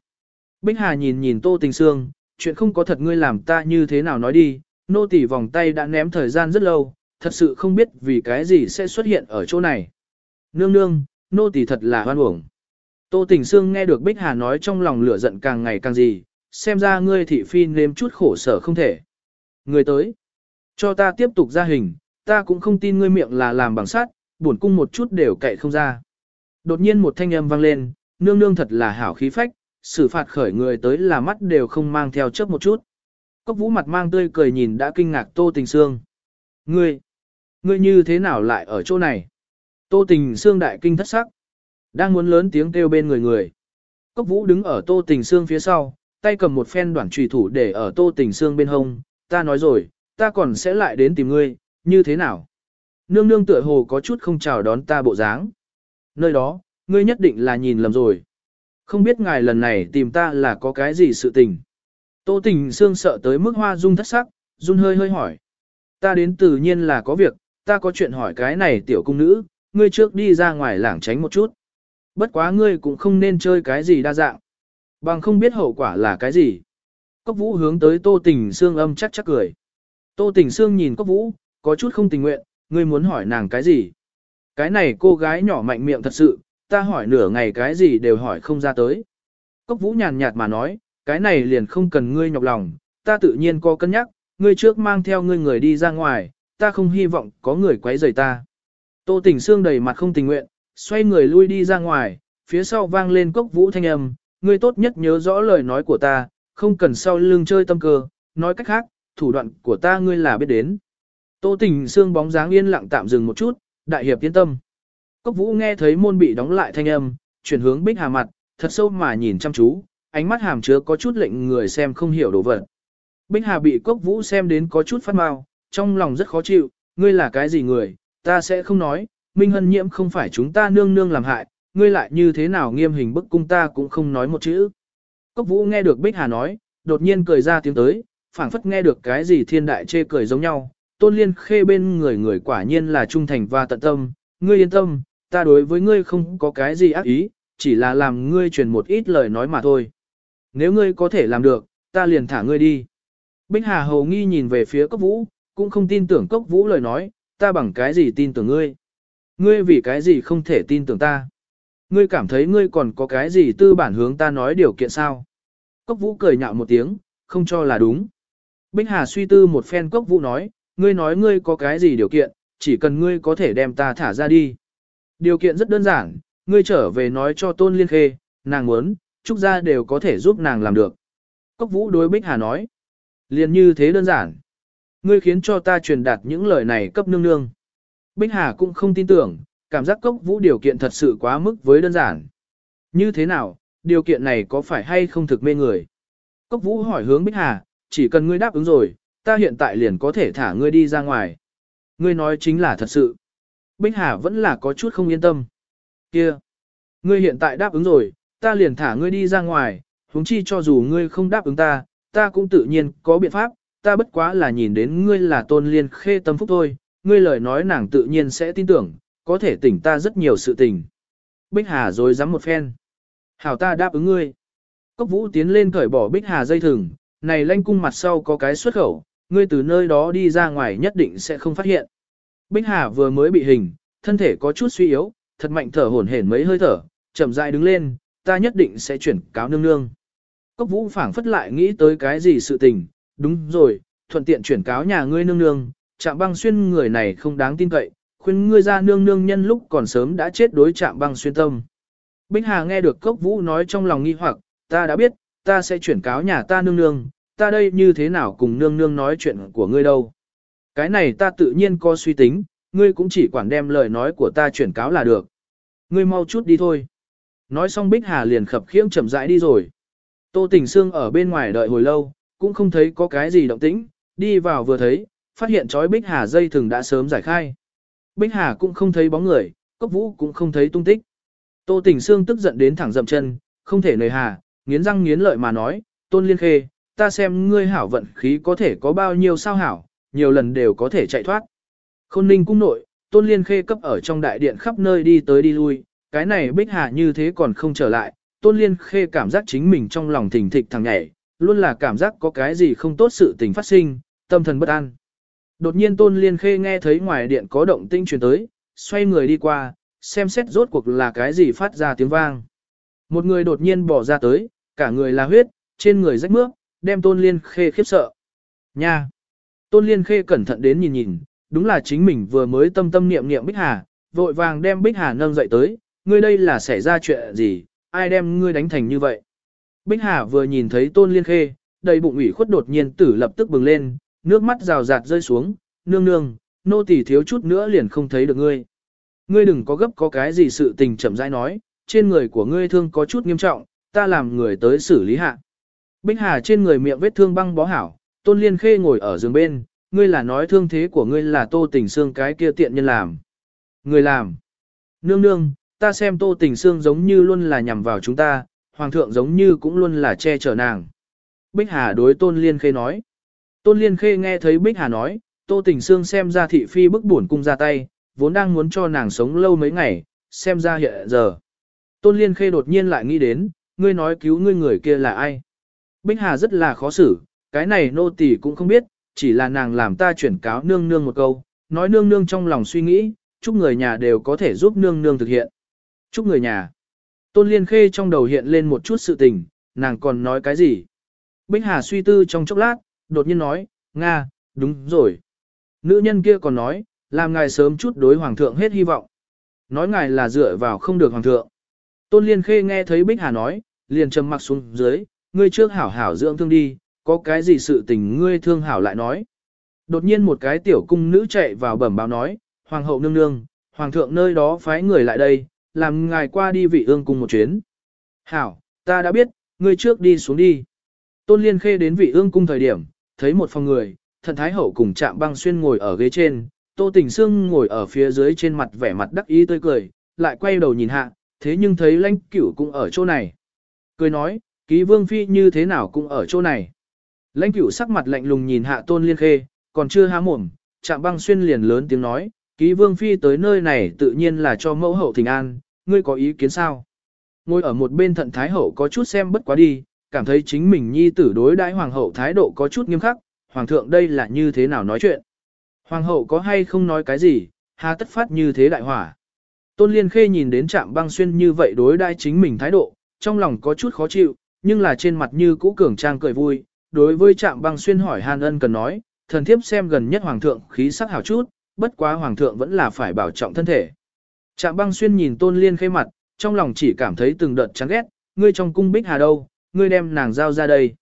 Bích Hà nhìn nhìn Tô Tình Sương, chuyện không có thật ngươi làm ta như thế nào nói đi, nô tỳ vòng tay đã ném thời gian rất lâu, thật sự không biết vì cái gì sẽ xuất hiện ở chỗ này. Nương nương, nô tỳ thật là hoan uổng. Tô Tình Sương nghe được Bích Hà nói trong lòng lửa giận càng ngày càng gì, xem ra ngươi thị phi nếm chút khổ sở không thể. Người tới, cho ta tiếp tục ra hình, ta cũng không tin ngươi miệng là làm bằng sắt, buồn cung một chút đều cậy không ra. Đột nhiên một thanh âm vang lên, nương nương thật là hảo khí phách, xử phạt khởi người tới là mắt đều không mang theo chớp một chút. Cốc vũ mặt mang tươi cười nhìn đã kinh ngạc Tô Tình Sương. Ngươi, ngươi như thế nào lại ở chỗ này? Tô Tình Sương đại kinh thất sắc. Đang muốn lớn tiếng kêu bên người người. Cốc vũ đứng ở Tô Tình Sương phía sau, tay cầm một phen đoạn trùy thủ để ở Tô Tình Sương bên hông. Ta nói rồi, ta còn sẽ lại đến tìm ngươi, như thế nào? Nương nương tựa hồ có chút không chào đón ta bộ dáng. Nơi đó, ngươi nhất định là nhìn lầm rồi. Không biết ngài lần này tìm ta là có cái gì sự tình. Tô tình xương sợ tới mức hoa dung thất sắc, run hơi hơi hỏi. Ta đến tự nhiên là có việc, ta có chuyện hỏi cái này tiểu cung nữ, ngươi trước đi ra ngoài lảng tránh một chút. Bất quá ngươi cũng không nên chơi cái gì đa dạng. Bằng không biết hậu quả là cái gì. Cốc vũ hướng tới tô tình xương âm chắc chắc cười. Tô tình xương nhìn cốc vũ, có chút không tình nguyện, ngươi muốn hỏi nàng cái gì. Cái này cô gái nhỏ mạnh miệng thật sự, ta hỏi nửa ngày cái gì đều hỏi không ra tới. Cốc vũ nhàn nhạt mà nói, cái này liền không cần ngươi nhọc lòng, ta tự nhiên có cân nhắc, ngươi trước mang theo ngươi người đi ra ngoài, ta không hy vọng có người quấy rầy ta. Tô tỉnh Sương đầy mặt không tình nguyện, xoay người lui đi ra ngoài, phía sau vang lên cốc vũ thanh âm, ngươi tốt nhất nhớ rõ lời nói của ta, không cần sau lưng chơi tâm cơ, nói cách khác, thủ đoạn của ta ngươi là biết đến. Tô tỉnh Sương bóng dáng yên lặng tạm dừng một chút, đại hiệp yên tâm. Cốc vũ nghe thấy môn bị đóng lại thanh âm, chuyển hướng bích hà mặt, thật sâu mà nhìn chăm chú, ánh mắt hàm chứa có chút lệnh người xem không hiểu đồ vật. Bích hà bị cốc vũ xem đến có chút phát mau, trong lòng rất khó chịu, ngươi là cái gì người, ta sẽ không nói, Minh Hân nhiễm không phải chúng ta nương nương làm hại, ngươi lại như thế nào nghiêm hình bức cung ta cũng không nói một chữ. Cốc vũ nghe được Bích Hà nói, đột nhiên cười ra tiếng tới, phảng phất nghe được cái gì thiên đại chê cười giống nhau. Tôn liên khê bên người người quả nhiên là trung thành và tận tâm, ngươi yên tâm, ta đối với ngươi không có cái gì ác ý, chỉ là làm ngươi truyền một ít lời nói mà thôi. Nếu ngươi có thể làm được, ta liền thả ngươi đi. Bích Hà hầu nghi nhìn về phía cốc vũ, cũng không tin tưởng cốc vũ lời nói, ta bằng cái gì tin tưởng ngươi. Ngươi vì cái gì không thể tin tưởng ta. Ngươi cảm thấy ngươi còn có cái gì tư bản hướng ta nói điều kiện sao. Cốc vũ cười nhạo một tiếng, không cho là đúng. Bích Hà suy tư một phen cốc vũ nói, ngươi nói ngươi có cái gì điều kiện, chỉ cần ngươi có thể đem ta thả ra đi. Điều kiện rất đơn giản, ngươi trở về nói cho Tôn Liên Khê, nàng muốn, Trúc Gia đều có thể giúp nàng làm được. Cốc Vũ đối Bích Hà nói, liền như thế đơn giản. Ngươi khiến cho ta truyền đạt những lời này cấp nương nương. Bích Hà cũng không tin tưởng, cảm giác Cốc Vũ điều kiện thật sự quá mức với đơn giản. Như thế nào, điều kiện này có phải hay không thực mê người? Cốc Vũ hỏi hướng Bích Hà, chỉ cần ngươi đáp ứng rồi, ta hiện tại liền có thể thả ngươi đi ra ngoài. Ngươi nói chính là thật sự. Bích Hà vẫn là có chút không yên tâm. Kia, ngươi hiện tại đáp ứng rồi, ta liền thả ngươi đi ra ngoài, huống chi cho dù ngươi không đáp ứng ta, ta cũng tự nhiên có biện pháp, ta bất quá là nhìn đến ngươi là tôn liên khê tâm phúc thôi, ngươi lời nói nàng tự nhiên sẽ tin tưởng, có thể tỉnh ta rất nhiều sự tình. Bích Hà rồi dám một phen. Hảo ta đáp ứng ngươi. Cốc vũ tiến lên cởi bỏ Bích Hà dây thừng, này lanh cung mặt sau có cái xuất khẩu, ngươi từ nơi đó đi ra ngoài nhất định sẽ không phát hiện. Bích Hà vừa mới bị hình, thân thể có chút suy yếu, thật mạnh thở hổn hển mấy hơi thở, chậm rãi đứng lên, ta nhất định sẽ chuyển cáo nương nương. Cốc vũ phảng phất lại nghĩ tới cái gì sự tình, đúng rồi, thuận tiện chuyển cáo nhà ngươi nương nương, chạm băng xuyên người này không đáng tin cậy, khuyên ngươi ra nương nương nhân lúc còn sớm đã chết đối chạm băng xuyên tâm. Bích Hà nghe được cốc vũ nói trong lòng nghi hoặc, ta đã biết, ta sẽ chuyển cáo nhà ta nương nương, ta đây như thế nào cùng nương nương nói chuyện của ngươi đâu. Cái này ta tự nhiên có suy tính, ngươi cũng chỉ quản đem lời nói của ta chuyển cáo là được. Ngươi mau chút đi thôi. Nói xong Bích Hà liền khập khiễng chậm rãi đi rồi. Tô Tình Sương ở bên ngoài đợi hồi lâu, cũng không thấy có cái gì động tĩnh, đi vào vừa thấy, phát hiện trói Bích Hà dây thừng đã sớm giải khai. Bích Hà cũng không thấy bóng người, Cốc Vũ cũng không thấy tung tích. Tô Tình Sương tức giận đến thẳng dậm chân, không thể nời hà, nghiến răng nghiến lợi mà nói, Tôn Liên Khê, ta xem ngươi hảo vận khí có thể có bao nhiêu sao hảo, nhiều lần đều có thể chạy thoát. Khôn ninh cung nội, Tôn Liên Khê cấp ở trong đại điện khắp nơi đi tới đi lui, cái này Bích Hà như thế còn không trở lại, Tôn Liên Khê cảm giác chính mình trong lòng thình thịch thằng nhảy, luôn là cảm giác có cái gì không tốt sự tình phát sinh, tâm thần bất an. Đột nhiên Tôn Liên Khê nghe thấy ngoài điện có động tinh truyền tới, xoay người đi qua, xem xét rốt cuộc là cái gì phát ra tiếng vang. Một người đột nhiên bỏ ra tới, cả người là huyết, trên người rách mướp, đem Tôn Liên Khê khiếp sợ. Nha! Tôn Liên Khê cẩn thận đến nhìn nhìn, đúng là chính mình vừa mới tâm tâm niệm niệm Bích Hà, vội vàng đem Bích Hà nâng dậy tới, ngươi đây là xảy ra chuyện gì, ai đem ngươi đánh thành như vậy. Bích Hà vừa nhìn thấy Tôn Liên Khê, đầy bụng ủy khuất đột nhiên tử lập tức bừng lên, nước mắt rào rạt rơi xuống, nương nương, nô tỳ thiếu chút nữa liền không thấy được ngươi. Ngươi đừng có gấp có cái gì sự tình chậm rãi nói, trên người của ngươi thương có chút nghiêm trọng, ta làm người tới xử lý hạ. Bích Hà trên người miệng vết thương băng bó hảo, Tôn Liên Khê ngồi ở giường bên, ngươi là nói thương thế của ngươi là Tô Tình Sương cái kia tiện nhân làm. Người làm. Nương nương, ta xem Tô Tình Sương giống như luôn là nhằm vào chúng ta, Hoàng thượng giống như cũng luôn là che chở nàng. Bích Hà đối Tôn Liên Khê nói. Tôn Liên Khê nghe thấy Bích Hà nói, Tô Tình Sương xem ra thị phi bức buồn cung ra tay, vốn đang muốn cho nàng sống lâu mấy ngày, xem ra hiện giờ. Tôn Liên Khê đột nhiên lại nghĩ đến, ngươi nói cứu ngươi người kia là ai. Bích Hà rất là khó xử, cái này nô tỳ cũng không biết, chỉ là nàng làm ta chuyển cáo nương nương một câu, nói nương nương trong lòng suy nghĩ, chúc người nhà đều có thể giúp nương nương thực hiện. Chúc người nhà. Tôn Liên Khê trong đầu hiện lên một chút sự tình, nàng còn nói cái gì? Bích Hà suy tư trong chốc lát, đột nhiên nói, Nga, đúng rồi. Nữ nhân kia còn nói, làm ngài sớm chút đối hoàng thượng hết hy vọng. Nói ngài là dựa vào không được hoàng thượng. Tôn Liên Khê nghe thấy Bích Hà nói, liền trầm mặc xuống dưới, ngươi trước hảo hảo dưỡng thương đi, có cái gì sự tình ngươi thương hảo lại nói. Đột nhiên một cái tiểu cung nữ chạy vào bẩm báo nói, Hoàng hậu nương nương, Hoàng thượng nơi đó phái người lại đây, làm ngài qua đi vị ương cung một chuyến. Hảo, ta đã biết, ngươi trước đi xuống đi. Tôn Liên Khê đến vị ương cung thời điểm, thấy một phòng người, thần thái hậu cùng chạm băng xuyên ngồi ở ghế trên, Tô Tình Sương ngồi ở phía dưới trên mặt vẻ mặt đắc ý tươi cười, lại quay đầu nhìn hạ, thế nhưng thấy lãnh cửu cũng ở chỗ này. Cười nói, ký vương phi như thế nào cũng ở chỗ này. Lãnh cửu sắc mặt lạnh lùng nhìn hạ tôn liên khê, còn chưa há mồm, chạm băng xuyên liền lớn tiếng nói, ký vương phi tới nơi này tự nhiên là cho mẫu hậu thỉnh an, ngươi có ý kiến sao? Ngồi ở một bên thận thái hậu có chút xem bất quá đi, cảm thấy chính mình nhi tử đối đãi hoàng hậu thái độ có chút nghiêm khắc, hoàng thượng đây là như thế nào nói chuyện. Hoàng hậu có hay không nói cái gì, hà tất phát như thế đại hỏa. Tôn Liên Khê nhìn đến trạm băng xuyên như vậy đối đãi chính mình thái độ, trong lòng có chút khó chịu, nhưng là trên mặt như cũ cường trang cười vui. Đối với trạm băng xuyên hỏi Hàn ân cần nói, thần thiếp xem gần nhất hoàng thượng khí sắc hảo chút, bất quá hoàng thượng vẫn là phải bảo trọng thân thể. Trạm băng xuyên nhìn tôn liên khê mặt, trong lòng chỉ cảm thấy từng đợt chán ghét, ngươi trong cung bích hà đâu, ngươi đem nàng giao ra đây.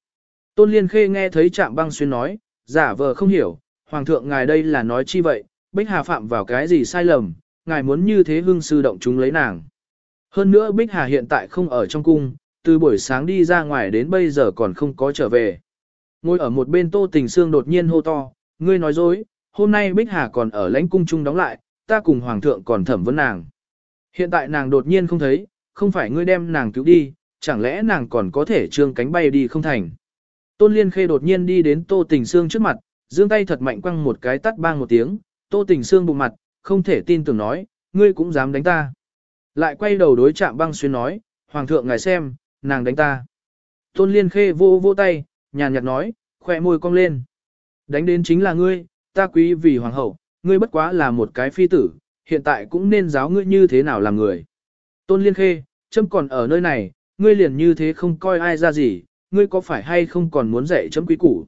Tôn liên khê nghe thấy trạm băng xuyên nói, giả vờ không hiểu, hoàng thượng ngài đây là nói chi vậy, bích hà phạm vào cái gì sai lầm, ngài muốn như thế hưng sư động chúng lấy nàng. Hơn nữa Bích Hà hiện tại không ở trong cung, từ buổi sáng đi ra ngoài đến bây giờ còn không có trở về. Ngồi ở một bên Tô Tình xương đột nhiên hô to, ngươi nói dối, hôm nay Bích Hà còn ở lãnh cung trung đóng lại, ta cùng Hoàng thượng còn thẩm vấn nàng. Hiện tại nàng đột nhiên không thấy, không phải ngươi đem nàng cứu đi, chẳng lẽ nàng còn có thể trương cánh bay đi không thành. Tôn Liên Khê đột nhiên đi đến Tô Tình Sương trước mặt, giương tay thật mạnh quăng một cái tắt bang một tiếng, Tô Tình Sương bụng mặt, không thể tin tưởng nói, ngươi cũng dám đánh ta. Lại quay đầu đối chạm băng xuyên nói, Hoàng thượng ngài xem, nàng đánh ta. Tôn Liên Khê vô vô tay, nhàn nhạt nói, khỏe môi cong lên. Đánh đến chính là ngươi, ta quý vì hoàng hậu, ngươi bất quá là một cái phi tử, hiện tại cũng nên giáo ngươi như thế nào làm người. Tôn Liên Khê, chấm còn ở nơi này, ngươi liền như thế không coi ai ra gì, ngươi có phải hay không còn muốn dạy chấm quý củ.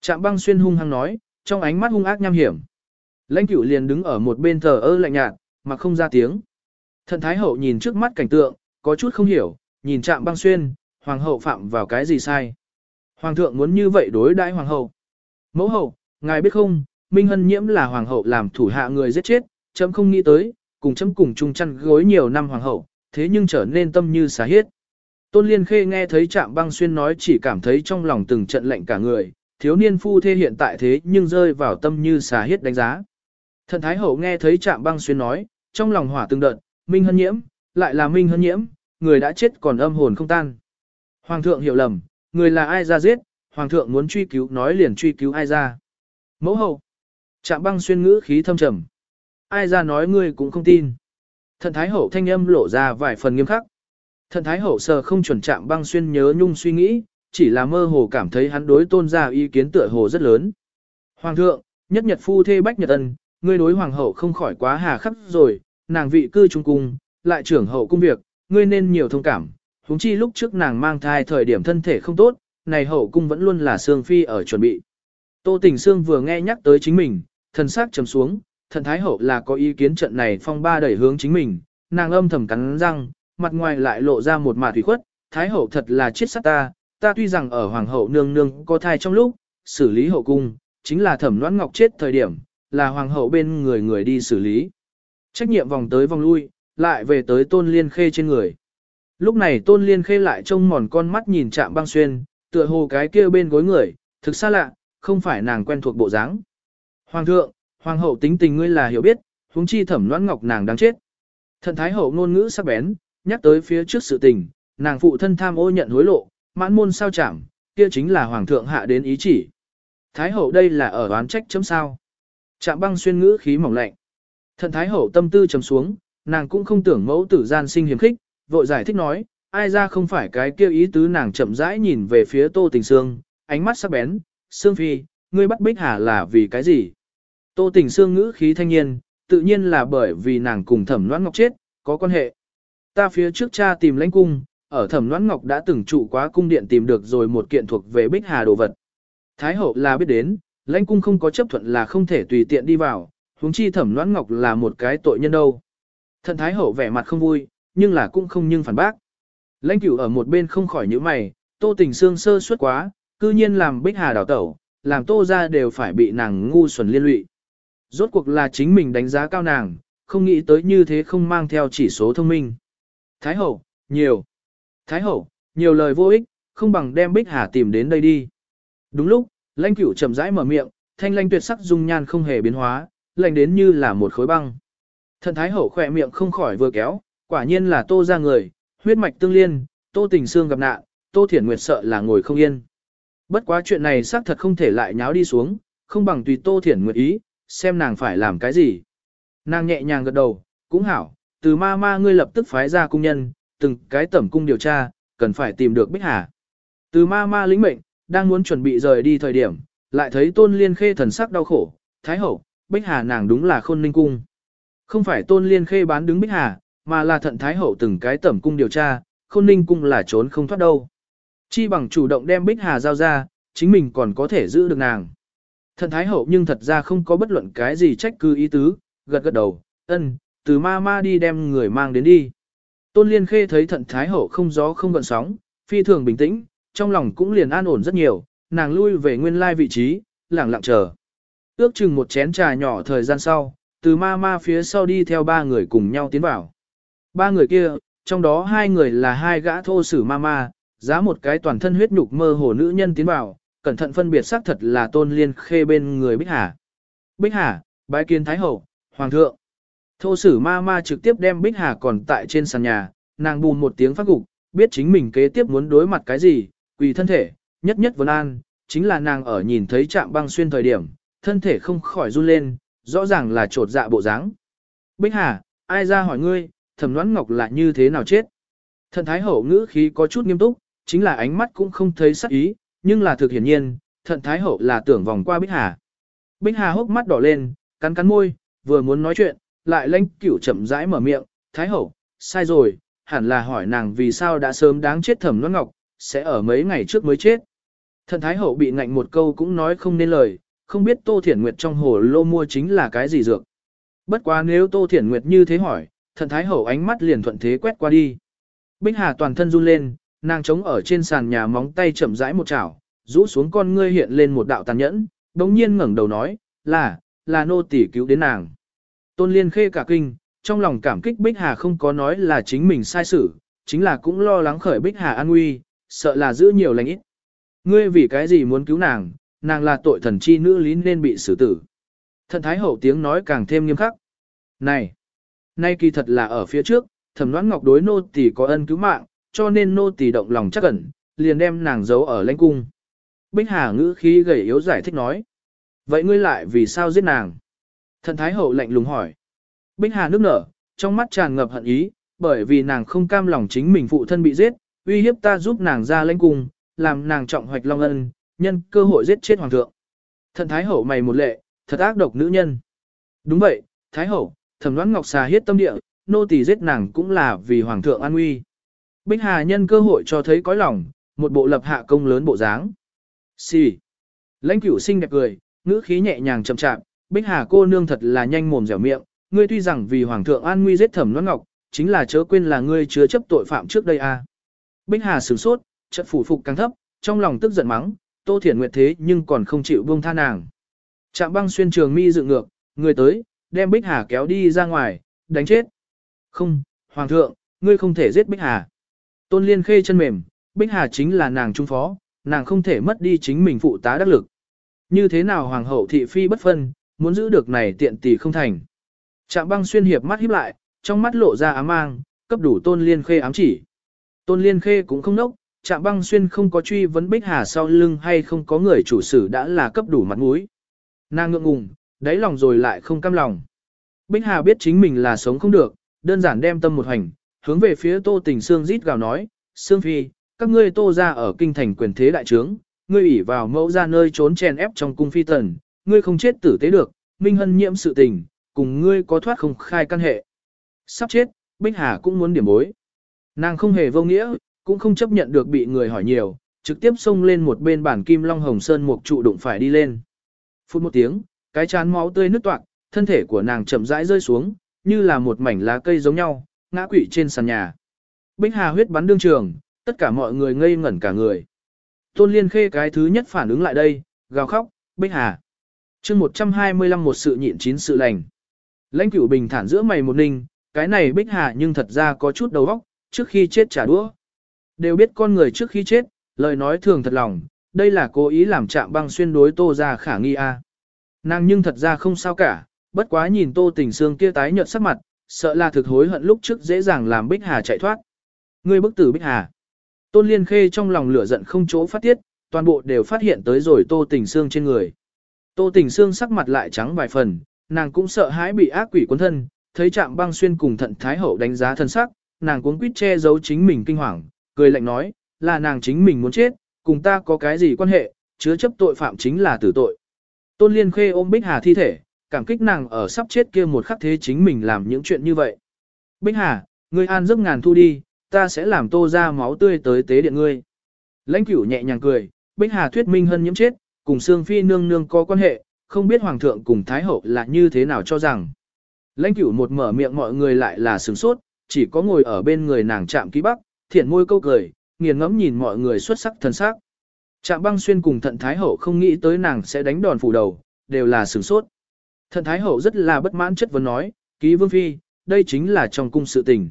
Trạm băng xuyên hung hăng nói, trong ánh mắt hung ác nham hiểm. Lãnh cửu liền đứng ở một bên thờ ơ lạnh nhạt, mà không ra tiếng. Thần Thái Hậu nhìn trước mắt cảnh tượng, có chút không hiểu, nhìn trạm băng xuyên, hoàng hậu phạm vào cái gì sai. Hoàng thượng muốn như vậy đối đãi hoàng hậu. Mẫu hậu, ngài biết không, Minh Hân Nhiễm là hoàng hậu làm thủ hạ người giết chết, chấm không nghĩ tới, cùng chấm cùng chung chăn gối nhiều năm hoàng hậu, thế nhưng trở nên tâm như xá hiết. Tôn Liên Khê nghe thấy Trạm Băng Xuyên nói chỉ cảm thấy trong lòng từng trận lạnh cả người, thiếu niên phu thê hiện tại thế nhưng rơi vào tâm như xà hiết đánh giá. Thần Thái Hậu nghe thấy Trạm Băng Xuyên nói, trong lòng hỏa từng đợt, Minh Hân Nhiễm, lại là Minh Hân Nhiễm, người đã chết còn âm hồn không tan. Hoàng thượng hiểu lầm, người là ai ra giết, Hoàng thượng muốn truy cứu nói liền truy cứu ai ra. Mẫu hậu, Trạm Băng Xuyên ngữ khí thâm trầm. Ai ra nói ngươi cũng không tin. Thần Thái Hậu thanh âm lộ ra vài phần nghiêm khắc. Thần Thái Hậu sờ không chuẩn Trạm băng xuyên nhớ nhung suy nghĩ, chỉ là mơ hồ cảm thấy hắn đối tôn gia ý kiến tựa hồ rất lớn. Hoàng thượng, nhất nhật phu thê bách nhật ân, ngươi đối hoàng hậu không khỏi quá hà khắc rồi, nàng vị cư trung cung, lại trưởng hậu cung việc, ngươi nên nhiều thông cảm. Húng chi lúc trước nàng mang thai thời điểm thân thể không tốt, này hậu cung vẫn luôn là Sương Phi ở chuẩn bị. Tô Tình Sương vừa nghe nhắc tới chính mình, thần sắc trầm xuống, thần thái hậu là có ý kiến trận này phong ba đẩy hướng chính mình, nàng âm thầm cắn răng, mặt ngoài lại lộ ra một mạt thủy khuất, thái hậu thật là chết sát ta, ta tuy rằng ở hoàng hậu nương nương có thai trong lúc, xử lý hậu cung, chính là thẩm loan ngọc chết thời điểm, là hoàng hậu bên người người đi xử lý. Trách nhiệm vòng tới vòng lui, lại về tới tôn liên khê trên người. Lúc này tôn liên khê lại trông mòn con mắt nhìn chạm băng xuyên, tựa hồ cái kia bên gối người, thực xa lạ, không phải nàng quen thuộc bộ dáng. Hoàng thượng, hoàng hậu tính tình ngươi là hiểu biết, huống chi thẩm loan ngọc nàng đáng chết. Thần thái hậu ngôn ngữ sắc bén, nhắc tới phía trước sự tình, nàng phụ thân tham ô nhận hối lộ, mãn môn sao chẳng, kia chính là hoàng thượng hạ đến ý chỉ. Thái hậu đây là ở oán trách chấm sao. Trạm băng xuyên ngữ khí mỏng lạnh. Thần thái hậu tâm tư trầm xuống, nàng cũng không tưởng mẫu tử gian sinh hiếm khích, vội giải thích nói, ai ra không phải cái kia ý tứ nàng chậm rãi nhìn về phía tô tình sương, ánh mắt sắc bén, sương phi, ngươi bắt bích hà là vì cái gì? Tô tình sương ngữ khí thanh niên, tự nhiên là bởi vì nàng cùng thẩm loan ngọc chết, có quan hệ. Ta phía trước cha tìm lãnh cung, ở thẩm loan ngọc đã từng trụ quá cung điện tìm được rồi một kiện thuộc về bích hà đồ vật. Thái hậu là biết đến, lãnh cung không có chấp thuận là không thể tùy tiện đi vào, huống chi thẩm loan ngọc là một cái tội nhân đâu. Thần thái hậu vẻ mặt không vui, nhưng là cũng không nhưng phản bác. Lãnh cửu ở một bên không khỏi nhíu mày, tô tình xương sơ suất quá, cư nhiên làm bích hà đảo tẩu, làm tô ra đều phải bị nàng ngu xuẩn liên lụy. Rốt cuộc là chính mình đánh giá cao nàng, không nghĩ tới như thế không mang theo chỉ số thông minh. Thái hậu, nhiều. Thái hậu, nhiều lời vô ích, không bằng đem Bích Hà tìm đến đây đi. Đúng lúc, lãnh cửu chậm rãi mở miệng, thanh lanh tuyệt sắc dung nhan không hề biến hóa, lạnh đến như là một khối băng. Thần Thái hậu khỏe miệng không khỏi vừa kéo, quả nhiên là tô ra người, huyết mạch tương liên, tô tình xương gặp nạn, tô thiển nguyệt sợ là ngồi không yên. Bất quá chuyện này xác thật không thể lại nháo đi xuống, không bằng tùy tô thiển nguyện ý, xem nàng phải làm cái gì. Nàng nhẹ nhàng gật đầu, cũng hảo, từ ma ma ngươi lập tức phái ra cung nhân, từng cái tẩm cung điều tra, cần phải tìm được Bích Hà. Từ ma ma lĩnh mệnh, đang muốn chuẩn bị rời đi thời điểm, lại thấy tôn liên khê thần sắc đau khổ, thái hậu, Bích Hà nàng đúng là khôn ninh cung. Không phải tôn liên khê bán đứng Bích Hà, mà là thận thái hậu từng cái tẩm cung điều tra, khôn ninh cung là trốn không thoát đâu. Chi bằng chủ động đem Bích Hà giao ra, chính mình còn có thể giữ được nàng. Thận thái hậu nhưng thật ra không có bất luận cái gì trách cứ ý tứ, gật gật đầu, ân, từ ma ma đi đem người mang đến đi. Tôn Liên Khê thấy thận thái hậu không gió không gợn sóng, phi thường bình tĩnh, trong lòng cũng liền an ổn rất nhiều, nàng lui về nguyên lai vị trí, lặng lặng chờ. Ước chừng một chén trà nhỏ thời gian sau, từ ma ma phía sau đi theo ba người cùng nhau tiến vào. Ba người kia, trong đó hai người là hai gã thô sử ma ma, giá một cái toàn thân huyết nhục mơ hồ nữ nhân tiến vào, cẩn thận phân biệt xác thật là tôn liên khê bên người Bích Hà. Bích Hà, bái kiến Thái Hậu, Hoàng thượng. Thô sử ma ma trực tiếp đem Bích Hà còn tại trên sàn nhà, nàng bùn một tiếng phát gục, biết chính mình kế tiếp muốn đối mặt cái gì, quỳ thân thể, nhất nhất vấn an, chính là nàng ở nhìn thấy trạm băng xuyên thời điểm, thân thể không khỏi run lên, rõ ràng là trột dạ bộ dáng. Bích Hà, ai ra hỏi ngươi, thẩm đoán ngọc là như thế nào chết? Thần thái hậu ngữ khí có chút nghiêm túc, chính là ánh mắt cũng không thấy sắc ý, nhưng là thực hiển nhiên, thận thái hậu là tưởng vòng qua Bích Hà. Bích Hà hốc mắt đỏ lên, cắn cắn môi, vừa muốn nói chuyện, lại lanh cửu chậm rãi mở miệng, thái hậu, sai rồi, hẳn là hỏi nàng vì sao đã sớm đáng chết thẩm đoán ngọc, sẽ ở mấy ngày trước mới chết. Thần thái hậu bị ngạnh một câu cũng nói không nên lời, không biết Tô Thiển Nguyệt trong hồ lô mua chính là cái gì dược. Bất quá nếu Tô Thiển Nguyệt như thế hỏi, thần thái hậu ánh mắt liền thuận thế quét qua đi. Bích Hà toàn thân run lên, nàng chống ở trên sàn nhà móng tay chậm rãi một chảo, rũ xuống con ngươi hiện lên một đạo tàn nhẫn, đống nhiên ngẩng đầu nói, là, là nô tỷ cứu đến nàng. Tôn Liên khê cả kinh, trong lòng cảm kích Bích Hà không có nói là chính mình sai sự, chính là cũng lo lắng khởi Bích Hà an nguy, sợ là giữ nhiều lành ít. Ngươi vì cái gì muốn cứu nàng, nàng là tội thần chi nữ lý nên bị xử tử. Thần Thái Hậu tiếng nói càng thêm nghiêm khắc. Này, nay kỳ thật là ở phía trước, thẩm đoán ngọc đối nô tỷ có ân cứu mạng, cho nên nô tỳ động lòng chắc ẩn, liền đem nàng giấu ở lãnh cung. Bích Hà ngữ khí gầy yếu giải thích nói. Vậy ngươi lại vì sao giết nàng? Thần Thái Hậu lạnh lùng hỏi. Bích Hà nước nở, trong mắt tràn ngập hận ý, bởi vì nàng không cam lòng chính mình phụ thân bị giết, uy hiếp ta giúp nàng ra lãnh cung, làm nàng trọng hoạch long ân, nhân cơ hội giết chết hoàng thượng. Thần Thái Hậu mày một lệ, thật ác độc nữ nhân. Đúng vậy, Thái Hậu, thẩm đoán ngọc xà hiết tâm địa, nô tỳ giết nàng cũng là vì hoàng thượng an nguy. Bích Hà nhân cơ hội cho thấy cõi lòng, một bộ lập hạ công lớn bộ dáng. Xì. Lãnh cửu sinh đẹp cười, ngữ khí nhẹ nhàng chậm chạm, Bích Hà cô nương thật là nhanh mồm dẻo miệng, ngươi tuy rằng vì hoàng thượng an nguy giết thẩm đoán ngọc, chính là chớ quên là ngươi chứa chấp tội phạm trước đây a. À. Bích Hà sửng sốt, chợt phủ phục càng thấp, trong lòng tức giận mắng, Tô Thiển Nguyệt thế nhưng còn không chịu buông tha nàng. Trạm băng xuyên trường mi dựng ngược, người tới, đem Bích Hà kéo đi ra ngoài, đánh chết. Không, Hoàng thượng, ngươi không thể giết Bích Hà. Tôn Liên khê chân mềm, Bích Hà chính là nàng trung phó, nàng không thể mất đi chính mình phụ tá đắc lực. Như thế nào Hoàng hậu thị phi bất phân, muốn giữ được này tiện tỷ không thành. Trạm băng xuyên hiệp mắt híp lại, trong mắt lộ ra ám mang, cấp đủ Tôn Liên khê ám chỉ. Tôn Liên khê cũng không nốc, Trạm băng xuyên không có truy vấn Bích Hà sau lưng hay không có người chủ sử đã là cấp đủ mặt mũi. Nàng ngượng ngùng, đáy lòng rồi lại không cam lòng. Bích Hà biết chính mình là sống không được, đơn giản đem tâm một hành, hướng về phía Tô Tình Sương rít gào nói, Sương Phi, các ngươi tô gia ở kinh thành quyền thế đại trướng, ngươi ủy vào mẫu ra nơi trốn chèn ép trong cung phi tần, ngươi không chết tử tế được, Minh Hân nhiễm sự tình, cùng ngươi có thoát không khai căn hệ. Sắp chết, Bích Hà cũng muốn điểm bối. Nàng không hề vô nghĩa, cũng không chấp nhận được bị người hỏi nhiều, trực tiếp xông lên một bên bản kim long hồng sơn một trụ đụng phải đi lên. Phút một tiếng, cái chán máu tươi nứt toạc, thân thể của nàng chậm rãi rơi xuống, như là một mảnh lá cây giống nhau, ngã quỵ trên sàn nhà. Bích Hà huyết bắn đương trường, tất cả mọi người ngây ngẩn cả người. Tôn Liên Khê cái thứ nhất phản ứng lại đây, gào khóc, Bích Hà. chương 125 một sự nhịn chín sự lành. Lãnh cửu bình thản giữa mày một ninh, cái này Bích Hà nhưng thật ra có chút đầu óc, trước khi chết trả đũa. Đều biết con người trước khi chết, lời nói thường thật lòng, đây là cố ý làm chạm băng xuyên đối tô ra khả nghi a. Nàng nhưng thật ra không sao cả, bất quá nhìn tô tình xương kia tái nhợt sắc mặt, sợ là thực hối hận lúc trước dễ dàng làm Bích Hà chạy thoát. Ngươi bức tử Bích Hà. Tôn Liên Khê trong lòng lửa giận không chỗ phát tiết, toàn bộ đều phát hiện tới rồi Tô Tình Sương trên người. Tô Tình Sương sắc mặt lại trắng vài phần, nàng cũng sợ hãi bị ác quỷ cuốn thân, thấy Trạm Băng Xuyên cùng Thận Thái Hậu đánh giá thân sắc, nàng cuống quýt che giấu chính mình kinh hoàng, cười lạnh nói, là nàng chính mình muốn chết, cùng ta có cái gì quan hệ, chứa chấp tội phạm chính là tử tội. Tôn Liên Khê ôm Bích Hà thi thể, cảm kích nàng ở sắp chết kia một khắc thế chính mình làm những chuyện như vậy. Bích Hà, ngươi an giấc ngàn thu đi, ta sẽ làm tô ra máu tươi tới tế điện ngươi. Lãnh cửu nhẹ nhàng cười, Bích Hà thuyết minh hân nhiễm chết, cùng Sương Phi nương nương có quan hệ, không biết Hoàng thượng cùng Thái hậu là như thế nào cho rằng. Lãnh cửu một mở miệng mọi người lại là sửng sốt, chỉ có ngồi ở bên người nàng chạm ký bắc, thiện môi câu cười, nghiền ngẫm nhìn mọi người xuất sắc thần sắc. Trạm băng xuyên cùng thận Thái hậu không nghĩ tới nàng sẽ đánh đòn phủ đầu, đều là sửng sốt thần Thái hậu rất là bất mãn chất vấn nói, ký vương phi, đây chính là trong cung sự tình.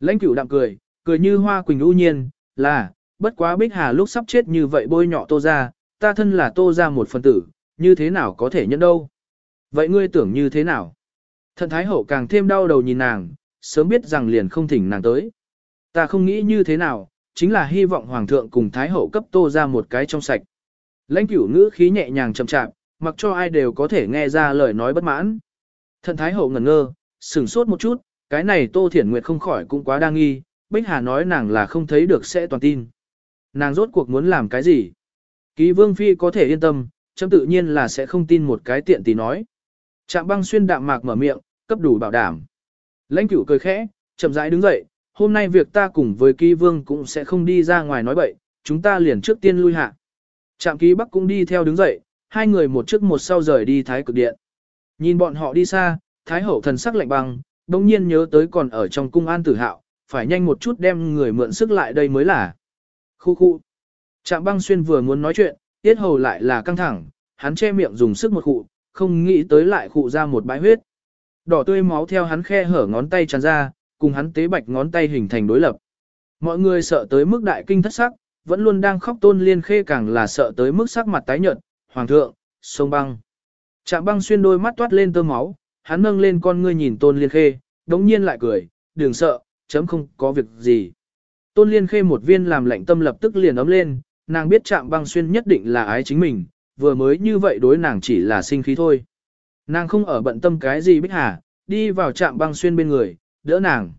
Lãnh cửu đạm cười, cười như hoa quỳnh u nhiên, là, bất quá bích hà lúc sắp chết như vậy bôi nhọ tô ra, ta thân là tô ra một phần tử, như thế nào có thể nhận đâu. Vậy ngươi tưởng như thế nào? Thần Thái Hậu càng thêm đau đầu nhìn nàng, sớm biết rằng liền không thỉnh nàng tới. Ta không nghĩ như thế nào, chính là hy vọng Hoàng thượng cùng Thái Hậu cấp tô ra một cái trong sạch. Lãnh cửu ngữ khí nhẹ nhàng chậm chạp, mặc cho ai đều có thể nghe ra lời nói bất mãn. thần Thái Hậu ngẩn ngơ, sửng sốt một chút, cái này Tô Thiển Nguyệt không khỏi cũng quá đa nghi, Bích Hà nói nàng là không thấy được sẽ toàn tin. Nàng rốt cuộc muốn làm cái gì? Ký Vương Phi có thể yên tâm, chấm tự nhiên là sẽ không tin một cái tiện tí nói. Trạm băng xuyên đạm mạc mở miệng, cấp đủ bảo đảm. Lãnh cửu cười khẽ, chậm rãi đứng dậy, hôm nay việc ta cùng với ký vương cũng sẽ không đi ra ngoài nói bậy, chúng ta liền trước tiên lui hạ. Trạm ký bắc cũng đi theo đứng dậy, hai người một trước một sau rời đi thái cực điện. Nhìn bọn họ đi xa, thái hậu thần sắc lạnh băng, đồng nhiên nhớ tới còn ở trong cung an tử hạo, phải nhanh một chút đem người mượn sức lại đây mới là. Khu khu. Trạm băng xuyên vừa muốn nói chuyện, tiết hầu lại là căng thẳng, hắn che miệng dùng sức một khụ, không nghĩ tới lại khụ ra một bãi huyết. Đỏ tươi máu theo hắn khe hở ngón tay tràn ra, cùng hắn tế bạch ngón tay hình thành đối lập. Mọi người sợ tới mức đại kinh thất sắc, vẫn luôn đang khóc tôn liên khê càng là sợ tới mức sắc mặt tái nhợt, hoàng thượng, sông băng. Trạm băng xuyên đôi mắt toát lên tơ máu, hắn nâng lên con ngươi nhìn tôn liên khê, đống nhiên lại cười, đừng sợ, chấm không có việc gì. Tôn liên khê một viên làm lạnh tâm lập tức liền ấm lên, nàng biết trạm băng xuyên nhất định là ái chính mình, vừa mới như vậy đối nàng chỉ là sinh khí thôi. Nàng không ở bận tâm cái gì bích hà, đi vào trạm băng xuyên bên người, đỡ nàng.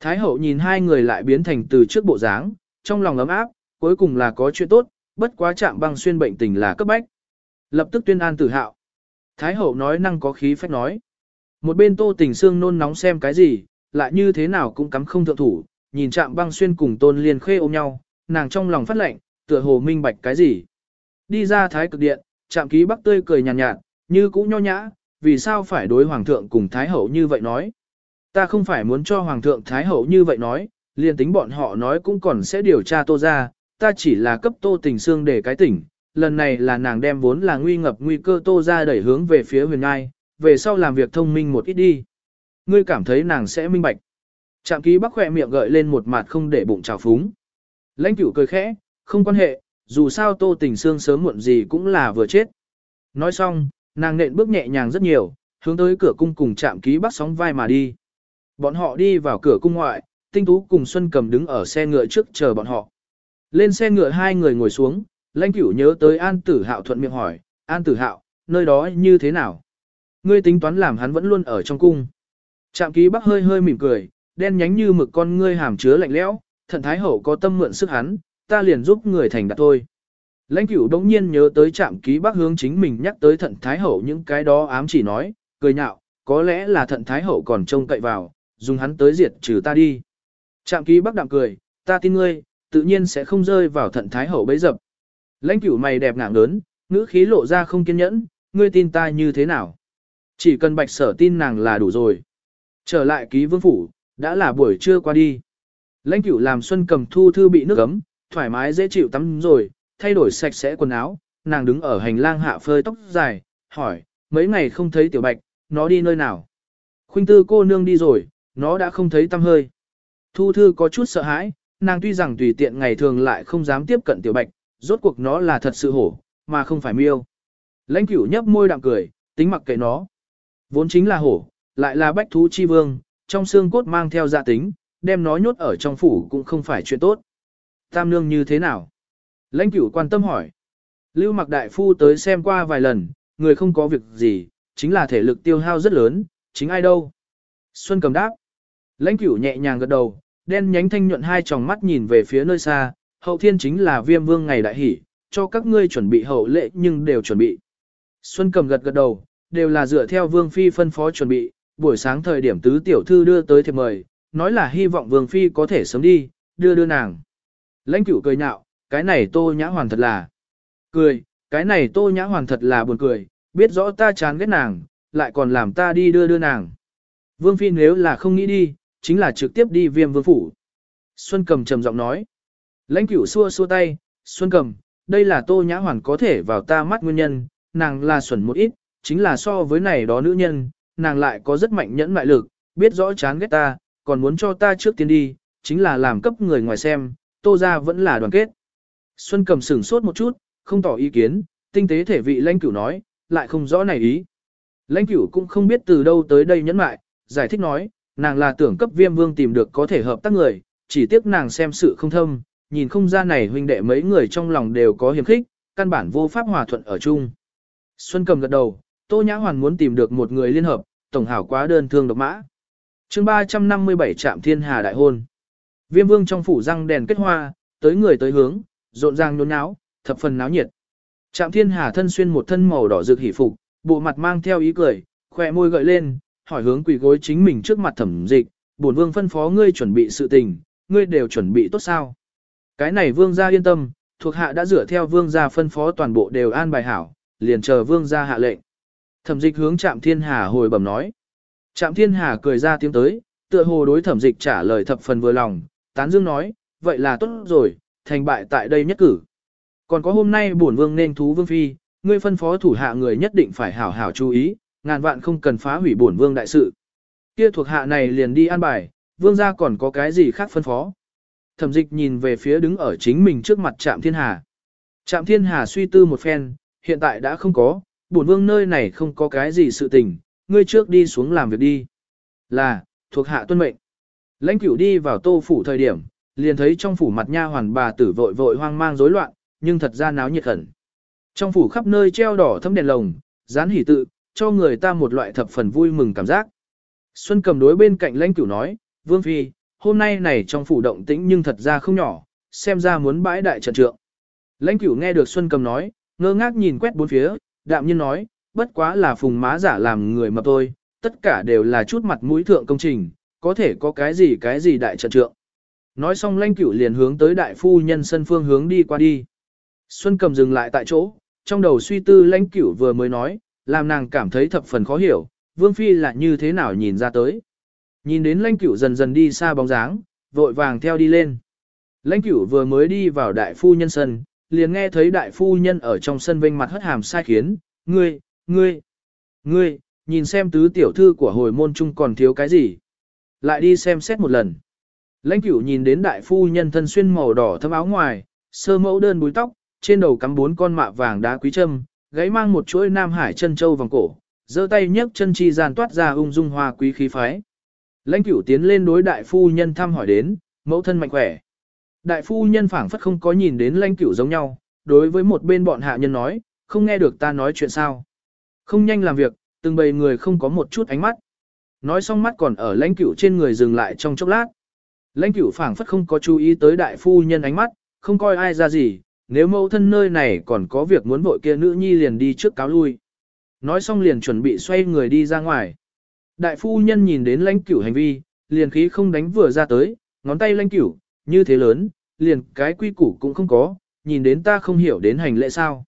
Thái hậu nhìn hai người lại biến thành từ trước bộ dáng, trong lòng ấm áp, cuối cùng là có chuyện tốt, bất quá trạm băng xuyên bệnh tình là cấp bách. Lập tức tuyên an tử hạo. Thái hậu nói năng có khí phách nói. Một bên tô tình xương nôn nóng xem cái gì, lại như thế nào cũng cắm không thượng thủ, nhìn chạm băng xuyên cùng tôn liền khê ôm nhau, nàng trong lòng phát lệnh, tựa hồ minh bạch cái gì. Đi ra thái cực điện, chạm ký bắc tươi cười nhàn nhạt, nhạt, như cũ nho nhã, vì sao phải đối hoàng thượng cùng thái hậu như vậy nói. Ta không phải muốn cho Hoàng thượng Thái Hậu như vậy nói, liền tính bọn họ nói cũng còn sẽ điều tra tô ra, ta chỉ là cấp tô tình xương để cái tỉnh, lần này là nàng đem vốn là nguy ngập nguy cơ tô ra đẩy hướng về phía huyền ngai, về sau làm việc thông minh một ít đi. Ngươi cảm thấy nàng sẽ minh bạch. Trạm ký bắc khỏe miệng gợi lên một mặt không để bụng trào phúng. Lãnh cửu cười khẽ, không quan hệ, dù sao tô tình xương sớm muộn gì cũng là vừa chết. Nói xong, nàng nện bước nhẹ nhàng rất nhiều, hướng tới cửa cung cùng chạm ký bắc sóng vai mà đi. Bọn họ đi vào cửa cung ngoại, Tinh Tú cùng Xuân Cầm đứng ở xe ngựa trước chờ bọn họ. Lên xe ngựa hai người ngồi xuống, Lãnh Cửu nhớ tới An Tử Hạo thuận miệng hỏi, An Tử Hạo, nơi đó như thế nào? Ngươi tính toán làm hắn vẫn luôn ở trong cung. Trạm ký bắc hơi hơi mỉm cười, đen nhánh như mực con ngươi hàm chứa lạnh lẽo, thận thái hậu có tâm mượn sức hắn, ta liền giúp người thành đạt thôi. Lãnh cửu đống nhiên nhớ tới trạm ký bắc hướng chính mình nhắc tới thận thái hậu những cái đó ám chỉ nói, cười nhạo, có lẽ là thận thái hậu còn trông cậy vào, dùng hắn tới diệt trừ ta đi. Trạm ký bắc đạm cười, ta tin ngươi, tự nhiên sẽ không rơi vào thận thái hậu bấy dập. Lãnh cửu mày đẹp ngạng lớn, ngữ khí lộ ra không kiên nhẫn, ngươi tin ta như thế nào? Chỉ cần bạch sở tin nàng là đủ rồi. Trở lại ký vương phủ, đã là buổi trưa qua đi. Lãnh cửu làm xuân cầm thu thư bị nước ấm, thoải mái dễ chịu tắm rồi, thay đổi sạch sẽ quần áo, nàng đứng ở hành lang hạ phơi tóc dài, hỏi, mấy ngày không thấy tiểu bạch, nó đi nơi nào? Khuynh tư cô nương đi rồi, nó đã không thấy tâm hơi. Thu thư có chút sợ hãi, nàng tuy rằng tùy tiện ngày thường lại không dám tiếp cận tiểu bạch, rốt cuộc nó là thật sự hổ, mà không phải miêu. Lãnh cửu nhấp môi đạm cười, tính mặc kệ nó. Vốn chính là hổ, lại là bách thú chi vương, trong xương cốt mang theo dạ tính, đem nó nhốt ở trong phủ cũng không phải chuyện tốt. Tam nương như thế nào? Lãnh cửu quan tâm hỏi. Lưu mặc đại phu tới xem qua vài lần, người không có việc gì, chính là thể lực tiêu hao rất lớn, chính ai đâu? Xuân cầm đáp. Lãnh cửu nhẹ nhàng gật đầu, đen nhánh thanh nhuận hai tròng mắt nhìn về phía nơi xa, hậu thiên chính là viêm vương ngày đại hỷ, cho các ngươi chuẩn bị hậu lễ nhưng đều chuẩn bị. Xuân cầm gật gật đầu, đều là dựa theo vương phi phân phó chuẩn bị, buổi sáng thời điểm tứ tiểu thư đưa tới thiệp mời, nói là hy vọng vương phi có thể sớm đi, đưa đưa nàng. Lãnh cửu cười nhạo, cái này tô nhã hoàn thật là. Cười, cái này tô nhã hoàn thật là buồn cười, biết rõ ta chán ghét nàng, lại còn làm ta đi đưa đưa nàng. Vương Phi nếu là không nghĩ đi, chính là trực tiếp đi viêm vương phủ. Xuân Cầm trầm giọng nói. Lãnh cửu xua xua tay, Xuân Cầm, đây là tô nhã hoàn có thể vào ta mắt nguyên nhân, nàng là xuẩn một ít, chính là so với này đó nữ nhân, nàng lại có rất mạnh nhẫn mại lực, biết rõ chán ghét ta, còn muốn cho ta trước tiên đi, chính là làm cấp người ngoài xem, tô ra vẫn là đoàn kết. Xuân Cầm sửng sốt một chút, không tỏ ý kiến, tinh tế thể vị lãnh cửu nói, lại không rõ này ý. Lãnh cửu cũng không biết từ đâu tới đây nhẫn mại, giải thích nói, nàng là tưởng cấp viêm vương tìm được có thể hợp tác người, chỉ tiếc nàng xem sự không thâm, nhìn không ra này huynh đệ mấy người trong lòng đều có hiểm khích, căn bản vô pháp hòa thuận ở chung. Xuân cầm gật đầu, Tô Nhã Hoàn muốn tìm được một người liên hợp, tổng hảo quá đơn thương độc mã. chương 357 trạm thiên hà đại hôn. Viêm vương trong phủ răng đèn kết hoa, tới người tới hướng, rộn ràng nhốn nháo, thập phần náo nhiệt. Trạm thiên hà thân xuyên một thân màu đỏ rực hỉ phục, bộ mặt mang theo ý cười, khỏe môi gợi lên, hỏi hướng quỳ gối chính mình trước mặt thẩm dịch, bổn vương phân phó ngươi chuẩn bị sự tình, ngươi đều chuẩn bị tốt sao. Cái này vương gia yên tâm, thuộc hạ đã dựa theo vương gia phân phó toàn bộ đều an bài hảo, liền chờ vương gia hạ lệnh. Thẩm dịch hướng Trạm Thiên Hà hồi bẩm nói. Trạm Thiên Hà cười ra tiếng tới, tựa hồ đối thẩm dịch trả lời thập phần vừa lòng, tán dương nói, vậy là tốt rồi, thành bại tại đây nhất cử. Còn có hôm nay bổn vương nên thú vương phi, ngươi phân phó thủ hạ người nhất định phải hảo hảo chú ý, ngàn vạn không cần phá hủy bổn vương đại sự. Kia thuộc hạ này liền đi an bài, vương gia còn có cái gì khác phân phó. Thẩm dịch nhìn về phía đứng ở chính mình trước mặt trạm thiên hà. Trạm thiên hà suy tư một phen, hiện tại đã không có, bổn vương nơi này không có cái gì sự tình, ngươi trước đi xuống làm việc đi. Là, thuộc hạ tuân mệnh. Lãnh cửu đi vào tô phủ thời điểm, liền thấy trong phủ mặt nha hoàn bà tử vội vội hoang mang rối loạn, nhưng thật ra náo nhiệt khẩn. Trong phủ khắp nơi treo đỏ thâm đèn lồng, dán hỉ tự, cho người ta một loại thập phần vui mừng cảm giác. Xuân cầm đối bên cạnh lãnh cửu nói, Vương Phi, hôm nay này trong phủ động tĩnh nhưng thật ra không nhỏ, xem ra muốn bãi đại trận trượng. Lãnh cửu nghe được Xuân cầm nói, ngơ ngác nhìn quét bốn phía, đạm nhiên nói, bất quá là phùng má giả làm người mập tôi, tất cả đều là chút mặt mũi thượng công trình, có thể có cái gì cái gì đại trận trượng. Nói xong lãnh cửu liền hướng tới đại phu nhân sân phương hướng đi qua đi. Xuân cầm dừng lại tại chỗ, trong đầu suy tư lãnh cửu vừa mới nói, làm nàng cảm thấy thập phần khó hiểu, Vương Phi là như thế nào nhìn ra tới. Nhìn đến lãnh cửu dần dần đi xa bóng dáng, vội vàng theo đi lên. Lãnh cửu vừa mới đi vào đại phu nhân sân, liền nghe thấy đại phu nhân ở trong sân vênh mặt hất hàm sai khiến, ngươi, ngươi, ngươi, nhìn xem tứ tiểu thư của hồi môn trung còn thiếu cái gì. Lại đi xem xét một lần. Lãnh cửu nhìn đến đại phu nhân thân xuyên màu đỏ thâm áo ngoài, sơ mẫu đơn búi tóc, trên đầu cắm bốn con mạ vàng đá quý châm, gáy mang một chuỗi nam hải chân châu vòng cổ, giơ tay nhấc chân chi gian toát ra ung dung hoa quý khí phái. Lãnh cửu tiến lên đối đại phu nhân thăm hỏi đến, mẫu thân mạnh khỏe. Đại phu nhân phảng phất không có nhìn đến lãnh cửu giống nhau, đối với một bên bọn hạ nhân nói, không nghe được ta nói chuyện sao. Không nhanh làm việc, từng bầy người không có một chút ánh mắt. Nói xong mắt còn ở lãnh cửu trên người dừng lại trong chốc lát. Lãnh cửu phảng phất không có chú ý tới đại phu nhân ánh mắt, không coi ai ra gì, nếu mẫu thân nơi này còn có việc muốn vội kia nữ nhi liền đi trước cáo lui. Nói xong liền chuẩn bị xoay người đi ra ngoài. Đại phu nhân nhìn đến lãnh cửu hành vi, liền khí không đánh vừa ra tới, ngón tay lãnh cửu, như thế lớn, liền cái quy củ cũng không có, nhìn đến ta không hiểu đến hành lễ sao.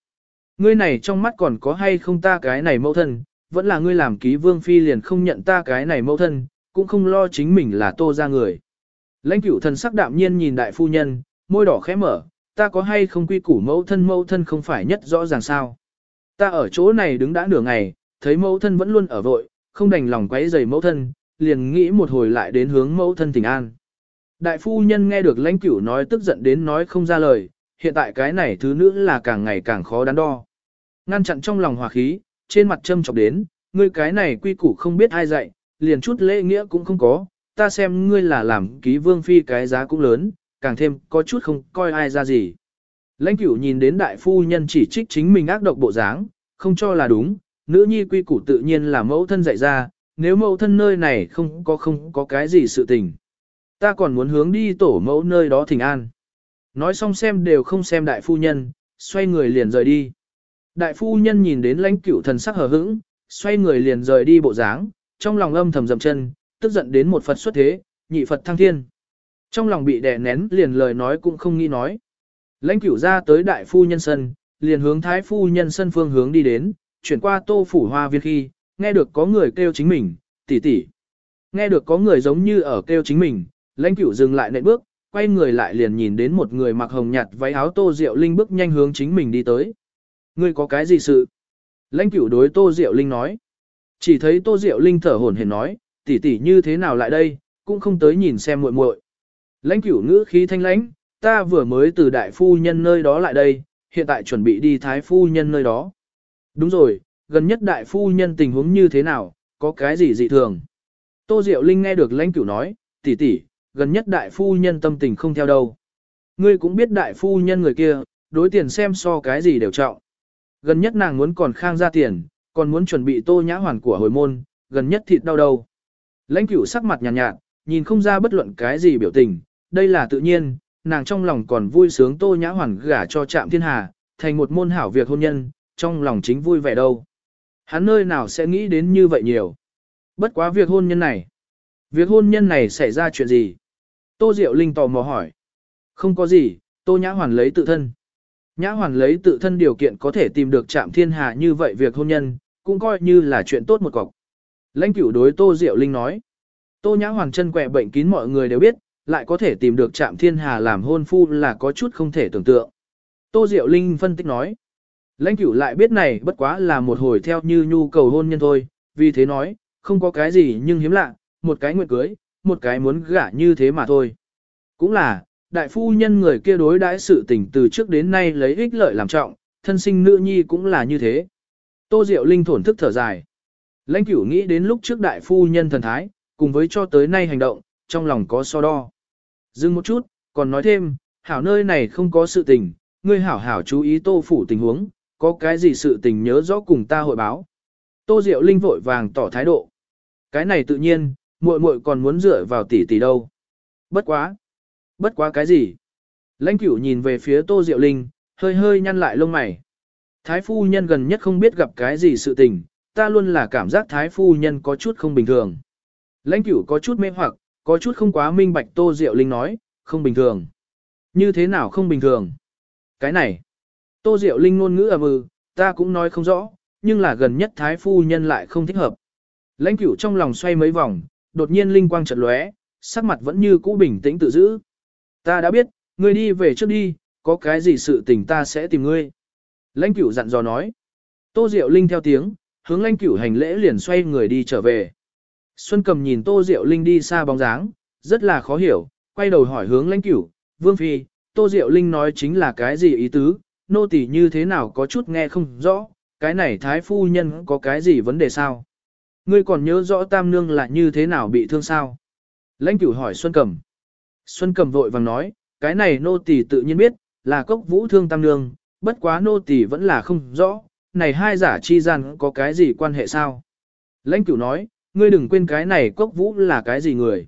Ngươi này trong mắt còn có hay không ta cái này mẫu thân, vẫn là ngươi làm ký vương phi liền không nhận ta cái này mẫu thân, cũng không lo chính mình là tô ra người. Lãnh cửu thần sắc đạm nhiên nhìn đại phu nhân, môi đỏ khẽ mở, ta có hay không quy củ mẫu thân mẫu thân không phải nhất rõ ràng sao. Ta ở chỗ này đứng đã nửa ngày, thấy mẫu thân vẫn luôn ở vội, không đành lòng quấy rầy mẫu thân, liền nghĩ một hồi lại đến hướng mẫu thân tình an. Đại phu nhân nghe được lãnh cửu nói tức giận đến nói không ra lời, hiện tại cái này thứ nữ là càng ngày càng khó đắn đo. Ngăn chặn trong lòng hòa khí, trên mặt châm chọc đến, ngươi cái này quy củ không biết ai dạy, liền chút lễ nghĩa cũng không có, ta xem ngươi là làm ký vương phi cái giá cũng lớn, càng thêm có chút không coi ai ra gì. Lãnh cửu nhìn đến đại phu nhân chỉ trích chính mình ác độc bộ dáng, không cho là đúng, nữ nhi quy củ tự nhiên là mẫu thân dạy ra, nếu mẫu thân nơi này không có không có cái gì sự tình. Ta còn muốn hướng đi tổ mẫu nơi đó thỉnh an. Nói xong xem đều không xem đại phu nhân, xoay người liền rời đi. Đại phu nhân nhìn đến lãnh cửu thần sắc hờ hững, xoay người liền rời đi bộ dáng, trong lòng âm thầm dầm chân, tức giận đến một Phật xuất thế, nhị Phật thăng thiên. Trong lòng bị đè nén liền lời nói cũng không nghĩ nói. Lãnh cửu ra tới đại phu nhân sân, liền hướng thái phu nhân sân phương hướng đi đến, chuyển qua tô phủ hoa viên khi, nghe được có người kêu chính mình, tỷ tỷ. Nghe được có người giống như ở kêu chính mình, lãnh cửu dừng lại nệm bước, quay người lại liền nhìn đến một người mặc hồng nhạt váy áo tô diệu linh bước nhanh hướng chính mình đi tới. Ngươi có cái gì sự? Lãnh cửu đối tô diệu linh nói. Chỉ thấy tô diệu linh thở hổn hển nói, tỷ tỷ như thế nào lại đây, cũng không tới nhìn xem muội muội. Lãnh cửu ngữ khí thanh lãnh, ta vừa mới từ đại phu nhân nơi đó lại đây, hiện tại chuẩn bị đi thái phu nhân nơi đó. Đúng rồi, gần nhất đại phu nhân tình huống như thế nào, có cái gì dị thường. Tô Diệu Linh nghe được lãnh cửu nói, tỷ tỷ, gần nhất đại phu nhân tâm tình không theo đâu. Ngươi cũng biết đại phu nhân người kia, đối tiền xem so cái gì đều trọng. Gần nhất nàng muốn còn khang ra tiền, còn muốn chuẩn bị tô nhã hoàn của hồi môn, gần nhất thịt đau đầu. Lãnh cửu sắc mặt nhàn nhạt, nhạt, nhìn không ra bất luận cái gì biểu tình, đây là tự nhiên, nàng trong lòng còn vui sướng tô nhã hoàn gả cho trạm thiên hà, thành một môn hảo việc hôn nhân, trong lòng chính vui vẻ đâu. Hắn nơi nào sẽ nghĩ đến như vậy nhiều. Bất quá việc hôn nhân này. Việc hôn nhân này xảy ra chuyện gì? Tô Diệu Linh tò mò hỏi. Không có gì, Tô Nhã Hoàn lấy tự thân. Nhã Hoàn lấy tự thân điều kiện có thể tìm được trạm thiên hà như vậy việc hôn nhân, cũng coi như là chuyện tốt một cọc. Lãnh cửu đối Tô Diệu Linh nói. Tô Nhã Hoàn chân quẹ bệnh kín mọi người đều biết, lại có thể tìm được trạm thiên hà làm hôn phu là có chút không thể tưởng tượng. Tô Diệu Linh phân tích nói. Lãnh cửu lại biết này bất quá là một hồi theo như nhu cầu hôn nhân thôi, vì thế nói, không có cái gì nhưng hiếm lạ, một cái nguyện cưới, một cái muốn gả như thế mà thôi. Cũng là, đại phu nhân người kia đối đãi sự tình từ trước đến nay lấy ích lợi làm trọng, thân sinh nữ nhi cũng là như thế. Tô Diệu Linh thổn thức thở dài. Lãnh cửu nghĩ đến lúc trước đại phu nhân thần thái, cùng với cho tới nay hành động, trong lòng có so đo. Dừng một chút, còn nói thêm, hảo nơi này không có sự tình, ngươi hảo hảo chú ý tô phủ tình huống, có cái gì sự tình nhớ rõ cùng ta hội báo. Tô Diệu Linh vội vàng tỏ thái độ. Cái này tự nhiên, muội muội còn muốn dựa vào tỷ tỷ đâu. Bất quá. Bất quá cái gì? Lãnh cửu nhìn về phía Tô Diệu Linh, hơi hơi nhăn lại lông mày. Thái phu nhân gần nhất không biết gặp cái gì sự tình, ta luôn là cảm giác thái phu nhân có chút không bình thường. Lãnh cửu có chút mê hoặc, có chút không quá minh bạch Tô Diệu Linh nói, không bình thường. Như thế nào không bình thường? Cái này. Tô Diệu Linh ngôn ngữ ầm ừ, ta cũng nói không rõ, nhưng là gần nhất thái phu nhân lại không thích hợp. Lãnh cửu trong lòng xoay mấy vòng, đột nhiên linh quang chợt lóe, sắc mặt vẫn như cũ bình tĩnh tự giữ. Ta đã biết, ngươi đi về trước đi, có cái gì sự tình ta sẽ tìm ngươi. Lãnh cửu dặn dò nói. Tô Diệu Linh theo tiếng, hướng lãnh cửu hành lễ liền xoay người đi trở về. Xuân cầm nhìn Tô Diệu Linh đi xa bóng dáng, rất là khó hiểu, quay đầu hỏi hướng lãnh cửu, Vương Phi, Tô Diệu Linh nói chính là cái gì ý tứ, nô tỳ như thế nào có chút nghe không rõ, cái này thái phu nhân có cái gì vấn đề sao? Ngươi còn nhớ rõ tam nương là như thế nào bị thương sao? Lãnh cửu hỏi Xuân Cầm. Xuân Cầm vội vàng nói, cái này nô tỳ tự nhiên biết, là cốc vũ thương tam nương, bất quá nô tỳ vẫn là không rõ, này hai giả chi gian có cái gì quan hệ sao? Lãnh cửu nói, ngươi đừng quên cái này cốc vũ là cái gì người.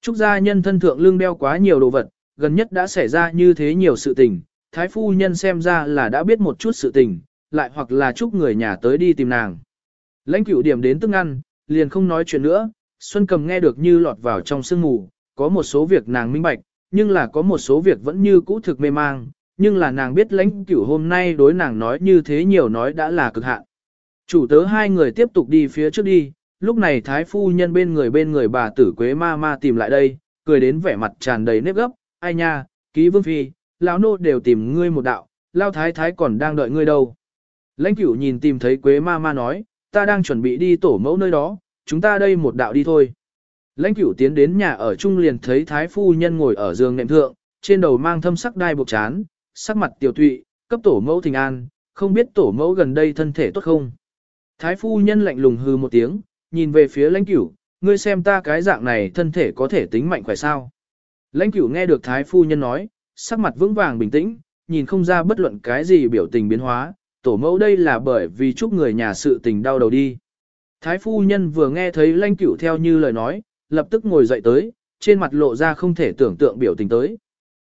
Trúc gia nhân thân thượng lương đeo quá nhiều đồ vật, gần nhất đã xảy ra như thế nhiều sự tình, thái phu nhân xem ra là đã biết một chút sự tình, lại hoặc là chúc người nhà tới đi tìm nàng. Lãnh cửu điểm đến tức ăn, liền không nói chuyện nữa, Xuân Cầm nghe được như lọt vào trong sương mù, có một số việc nàng minh bạch, nhưng là có một số việc vẫn như cũ thực mê mang, nhưng là nàng biết lãnh cửu hôm nay đối nàng nói như thế nhiều nói đã là cực hạn. Chủ tớ hai người tiếp tục đi phía trước đi, lúc này thái phu nhân bên người bên người bà tử quế ma ma tìm lại đây, cười đến vẻ mặt tràn đầy nếp gấp, ai nha, ký vương phi, lão nô đều tìm ngươi một đạo, lao thái thái còn đang đợi ngươi đâu. Lãnh cửu nhìn tìm thấy quế ma ma nói, ta đang chuẩn bị đi tổ mẫu nơi đó, chúng ta đây một đạo đi thôi. Lãnh cửu tiến đến nhà ở chung liền thấy thái phu nhân ngồi ở giường nệm thượng, trên đầu mang thâm sắc đai buộc chán, sắc mặt tiểu tụy, cấp tổ mẫu thình an, không biết tổ mẫu gần đây thân thể tốt không. Thái phu nhân lạnh lùng hư một tiếng, nhìn về phía lãnh cửu, ngươi xem ta cái dạng này thân thể có thể tính mạnh khỏe sao. Lãnh cửu nghe được thái phu nhân nói, sắc mặt vững vàng bình tĩnh, nhìn không ra bất luận cái gì biểu tình biến hóa, tổ mẫu đây là bởi vì chúc người nhà sự tình đau đầu đi. Thái phu nhân vừa nghe thấy Lanh cửu theo như lời nói, lập tức ngồi dậy tới, trên mặt lộ ra không thể tưởng tượng biểu tình tới.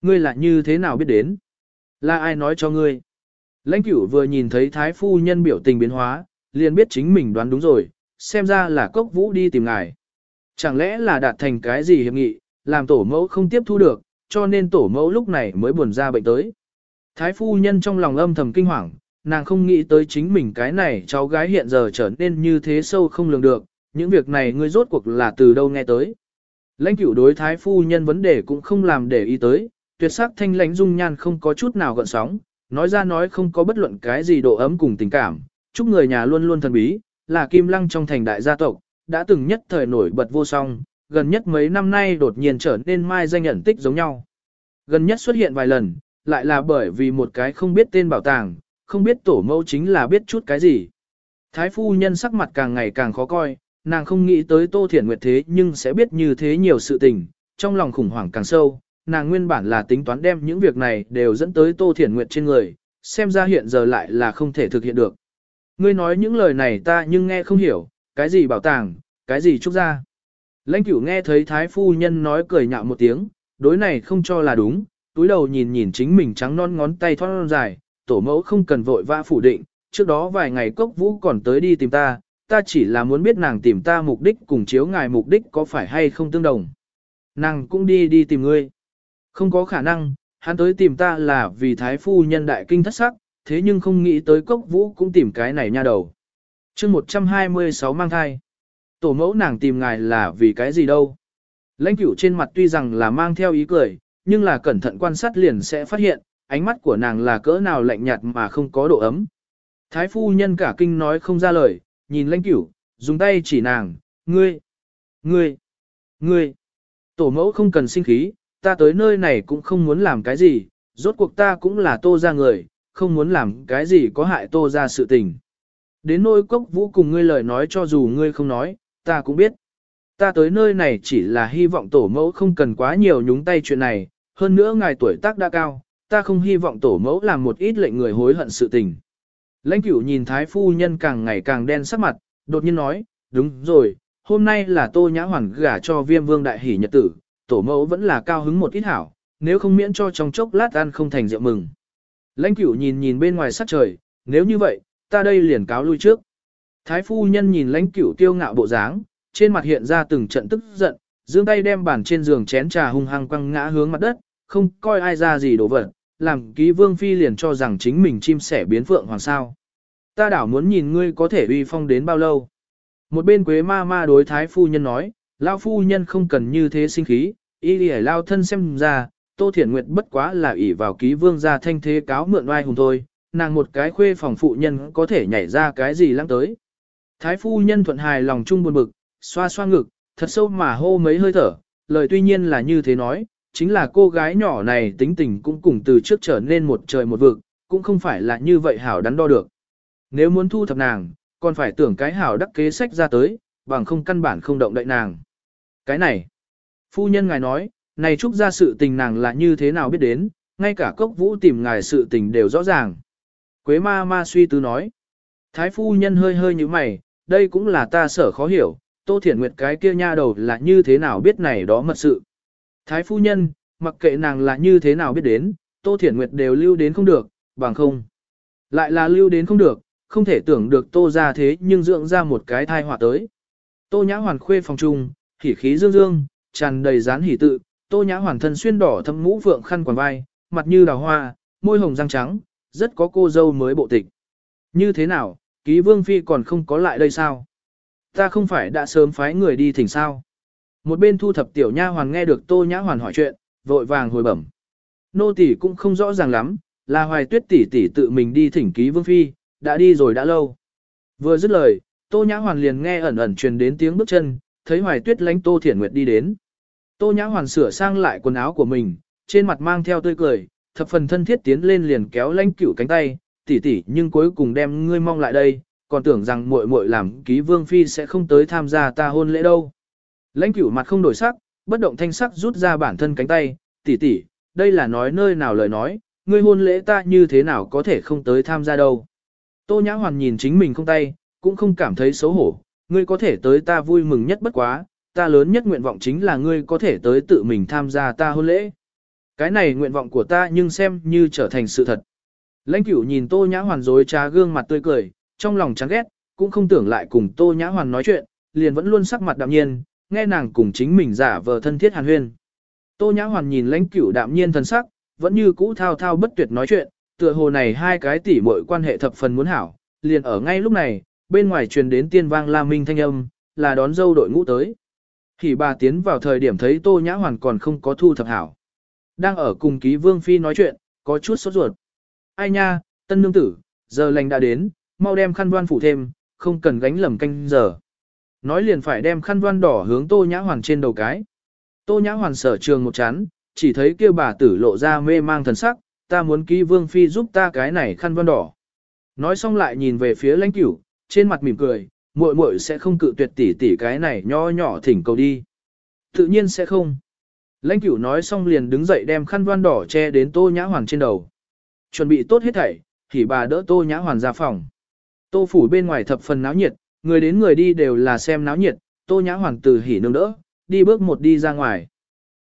Ngươi là như thế nào biết đến? Là ai nói cho ngươi? Lãnh cửu vừa nhìn thấy thái phu nhân biểu tình biến hóa, liền biết chính mình đoán đúng rồi, xem ra là cốc vũ đi tìm ngài. Chẳng lẽ là đạt thành cái gì hiệp nghị, làm tổ mẫu không tiếp thu được, cho nên tổ mẫu lúc này mới buồn ra bệnh tới. Thái phu nhân trong lòng âm thầm kinh hoàng, nàng không nghĩ tới chính mình cái này cháu gái hiện giờ trở nên như thế sâu không lường được, những việc này ngươi rốt cuộc là từ đâu nghe tới. Lãnh cửu đối thái phu nhân vấn đề cũng không làm để ý tới, tuyệt sắc thanh lãnh dung nhan không có chút nào gợn sóng, nói ra nói không có bất luận cái gì độ ấm cùng tình cảm, chúc người nhà luôn luôn thần bí, là kim lăng trong thành đại gia tộc, đã từng nhất thời nổi bật vô song, gần nhất mấy năm nay đột nhiên trở nên mai danh ẩn tích giống nhau. Gần nhất xuất hiện vài lần, lại là bởi vì một cái không biết tên bảo tàng, không biết tổ mẫu chính là biết chút cái gì. Thái phu nhân sắc mặt càng ngày càng khó coi, nàng không nghĩ tới Tô Thiển Nguyệt thế nhưng sẽ biết như thế nhiều sự tình, trong lòng khủng hoảng càng sâu, nàng nguyên bản là tính toán đem những việc này đều dẫn tới Tô Thiển Nguyệt trên người, xem ra hiện giờ lại là không thể thực hiện được. Ngươi nói những lời này ta nhưng nghe không hiểu, cái gì bảo tàng, cái gì trúc gia? Lãnh cửu nghe thấy thái phu nhân nói cười nhạo một tiếng, đối này không cho là đúng, túi đầu nhìn nhìn chính mình trắng non ngón tay thon dài, tổ mẫu không cần vội vã phủ định, trước đó vài ngày cốc vũ còn tới đi tìm ta, ta chỉ là muốn biết nàng tìm ta mục đích cùng chiếu ngài mục đích có phải hay không tương đồng. Nàng cũng đi đi tìm ngươi. Không có khả năng, hắn tới tìm ta là vì thái phu nhân đại kinh thất sắc, thế nhưng không nghĩ tới cốc vũ cũng tìm cái này nha đầu. chương 126 mang thai. Tổ mẫu nàng tìm ngài là vì cái gì đâu. Lãnh cửu trên mặt tuy rằng là mang theo ý cười, nhưng là cẩn thận quan sát liền sẽ phát hiện, ánh mắt của nàng là cỡ nào lạnh nhạt mà không có độ ấm. Thái phu nhân cả kinh nói không ra lời, nhìn lãnh cửu, dùng tay chỉ nàng, ngươi, ngươi, ngươi. Tổ mẫu không cần sinh khí, ta tới nơi này cũng không muốn làm cái gì, rốt cuộc ta cũng là tô ra người, không muốn làm cái gì có hại tô ra sự tình. Đến nỗi cốc vũ cùng ngươi lời nói cho dù ngươi không nói, ta cũng biết. Ta tới nơi này chỉ là hy vọng tổ mẫu không cần quá nhiều nhúng tay chuyện này, hơn nữa ngài tuổi tác đã cao, ta không hy vọng tổ mẫu làm một ít lệnh người hối hận sự tình. Lãnh cửu nhìn thái phu nhân càng ngày càng đen sắc mặt, đột nhiên nói, đúng rồi, hôm nay là tô nhã hoàn gả cho viêm vương đại hỷ nhật tử, tổ mẫu vẫn là cao hứng một ít hảo, nếu không miễn cho trong chốc lát ăn không thành rượu mừng. Lãnh cửu nhìn nhìn bên ngoài sắc trời, nếu như vậy, ta đây liền cáo lui trước. Thái phu nhân nhìn lãnh cửu tiêu ngạo bộ dáng, trên mặt hiện ra từng trận tức giận, giương tay đem bàn trên giường chén trà hung hăng quăng ngã hướng mặt đất, không coi ai ra gì đổ vật, làm ký vương phi liền cho rằng chính mình chim sẻ biến phượng hoàng sao. Ta đảo muốn nhìn ngươi có thể uy phong đến bao lâu. Một bên quế ma ma đối thái phu nhân nói, lao phu nhân không cần như thế sinh khí, y đi lao thân xem ra, tô thiển nguyệt bất quá là ỷ vào ký vương gia thanh thế cáo mượn oai hùng thôi, nàng một cái khuê phòng phụ nhân có thể nhảy ra cái gì lăng tới. Thái phu nhân thuận hài lòng chung buồn bực, xoa xoa ngực, thật sâu mà hô mấy hơi thở, lời tuy nhiên là như thế nói, chính là cô gái nhỏ này tính tình cũng cùng từ trước trở nên một trời một vực, cũng không phải là như vậy hảo đắn đo được. Nếu muốn thu thập nàng, còn phải tưởng cái hảo đắc kế sách ra tới, bằng không căn bản không động đậy nàng. Cái này, phu nhân ngài nói, này trúc ra sự tình nàng là như thế nào biết đến, ngay cả cốc vũ tìm ngài sự tình đều rõ ràng. Quế ma ma suy tư nói, thái phu nhân hơi hơi như mày, đây cũng là ta sở khó hiểu, tô thiển nguyệt cái kia nha đầu là như thế nào biết này đó mật sự. Thái phu nhân, mặc kệ nàng là như thế nào biết đến, tô thiển nguyệt đều lưu đến không được, bằng không. Lại là lưu đến không được, không thể tưởng được tô ra thế nhưng dưỡng ra một cái thai họa tới. Tô nhã hoàn khuê phòng trung, hỉ khí dương dương, tràn đầy dán hỉ tự, tô nhã hoàn thân xuyên đỏ thâm mũ vượng khăn quàng vai, mặt như đào hoa, môi hồng răng trắng, rất có cô dâu mới bộ tịch. Như thế nào, ký vương phi còn không có lại đây sao? Ta không phải đã sớm phái người đi thỉnh sao? Một bên thu thập tiểu nha hoàn nghe được tô nhã hoàn hỏi chuyện, vội vàng hồi bẩm. Nô tỷ cũng không rõ ràng lắm, là hoài tuyết tỷ tỷ tự mình đi thỉnh ký vương phi, đã đi rồi đã lâu. Vừa dứt lời, tô nhã hoàn liền nghe ẩn ẩn truyền đến tiếng bước chân, thấy hoài tuyết lánh tô thiển nguyệt đi đến. Tô nhã hoàn sửa sang lại quần áo của mình, trên mặt mang theo tươi cười, thập phần thân thiết tiến lên liền kéo lãnh cửu cánh tay, tỷ tỷ nhưng cuối cùng đem ngươi mong lại đây, còn tưởng rằng muội muội làm ký vương phi sẽ không tới tham gia ta hôn lễ đâu. Lãnh cửu mặt không đổi sắc, bất động thanh sắc rút ra bản thân cánh tay, tỷ tỷ, đây là nói nơi nào lời nói, ngươi hôn lễ ta như thế nào có thể không tới tham gia đâu. Tô Nhã Hoàn nhìn chính mình không tay, cũng không cảm thấy xấu hổ, ngươi có thể tới ta vui mừng nhất bất quá, ta lớn nhất nguyện vọng chính là ngươi có thể tới tự mình tham gia ta hôn lễ. Cái này nguyện vọng của ta nhưng xem như trở thành sự thật. Lãnh cửu nhìn Tô Nhã Hoàn dối trá gương mặt tươi cười, trong lòng chán ghét, cũng không tưởng lại cùng Tô Nhã Hoàn nói chuyện, liền vẫn luôn sắc mặt đạm nhiên, nghe nàng cùng chính mình giả vờ thân thiết hàn huyên. Tô Nhã Hoàn nhìn lãnh cửu đạm nhiên thân sắc, vẫn như cũ thao thao bất tuyệt nói chuyện, tựa hồ này hai cái tỷ muội quan hệ thập phần muốn hảo, liền ở ngay lúc này, bên ngoài truyền đến tiên vang la minh thanh âm, là đón dâu đội ngũ tới. Thì bà tiến vào thời điểm thấy Tô Nhã Hoàn còn không có thu thập hảo. Đang ở cùng ký vương phi nói chuyện, có chút sốt ruột. Ai nha, tân nương tử, giờ lành đã đến, mau đem khăn đoan phủ thêm, không cần gánh lầm canh giờ. Nói liền phải đem khăn đoan đỏ hướng Tô Nhã Hoàn trên đầu cái. Tô Nhã Hoàn sở trường một chán, chỉ thấy kêu bà tử lộ ra mê mang thần sắc, ta muốn ký vương phi giúp ta cái này khăn đoan đỏ. Nói xong lại nhìn về phía lãnh cửu, trên mặt mỉm cười, muội muội sẽ không cự tuyệt tỷ tỷ cái này nho nhỏ thỉnh cầu đi. Tự nhiên sẽ không. Lãnh cửu nói xong liền đứng dậy đem khăn đoan đỏ che đến tô nhã hoàn trên đầu. Chuẩn bị tốt hết thảy, thì bà đỡ tô nhã hoàn ra phòng. Tô phủ bên ngoài thập phần náo nhiệt, người đến người đi đều là xem náo nhiệt, tô nhã hoàn từ hỉ nương đỡ, đi bước một đi ra ngoài.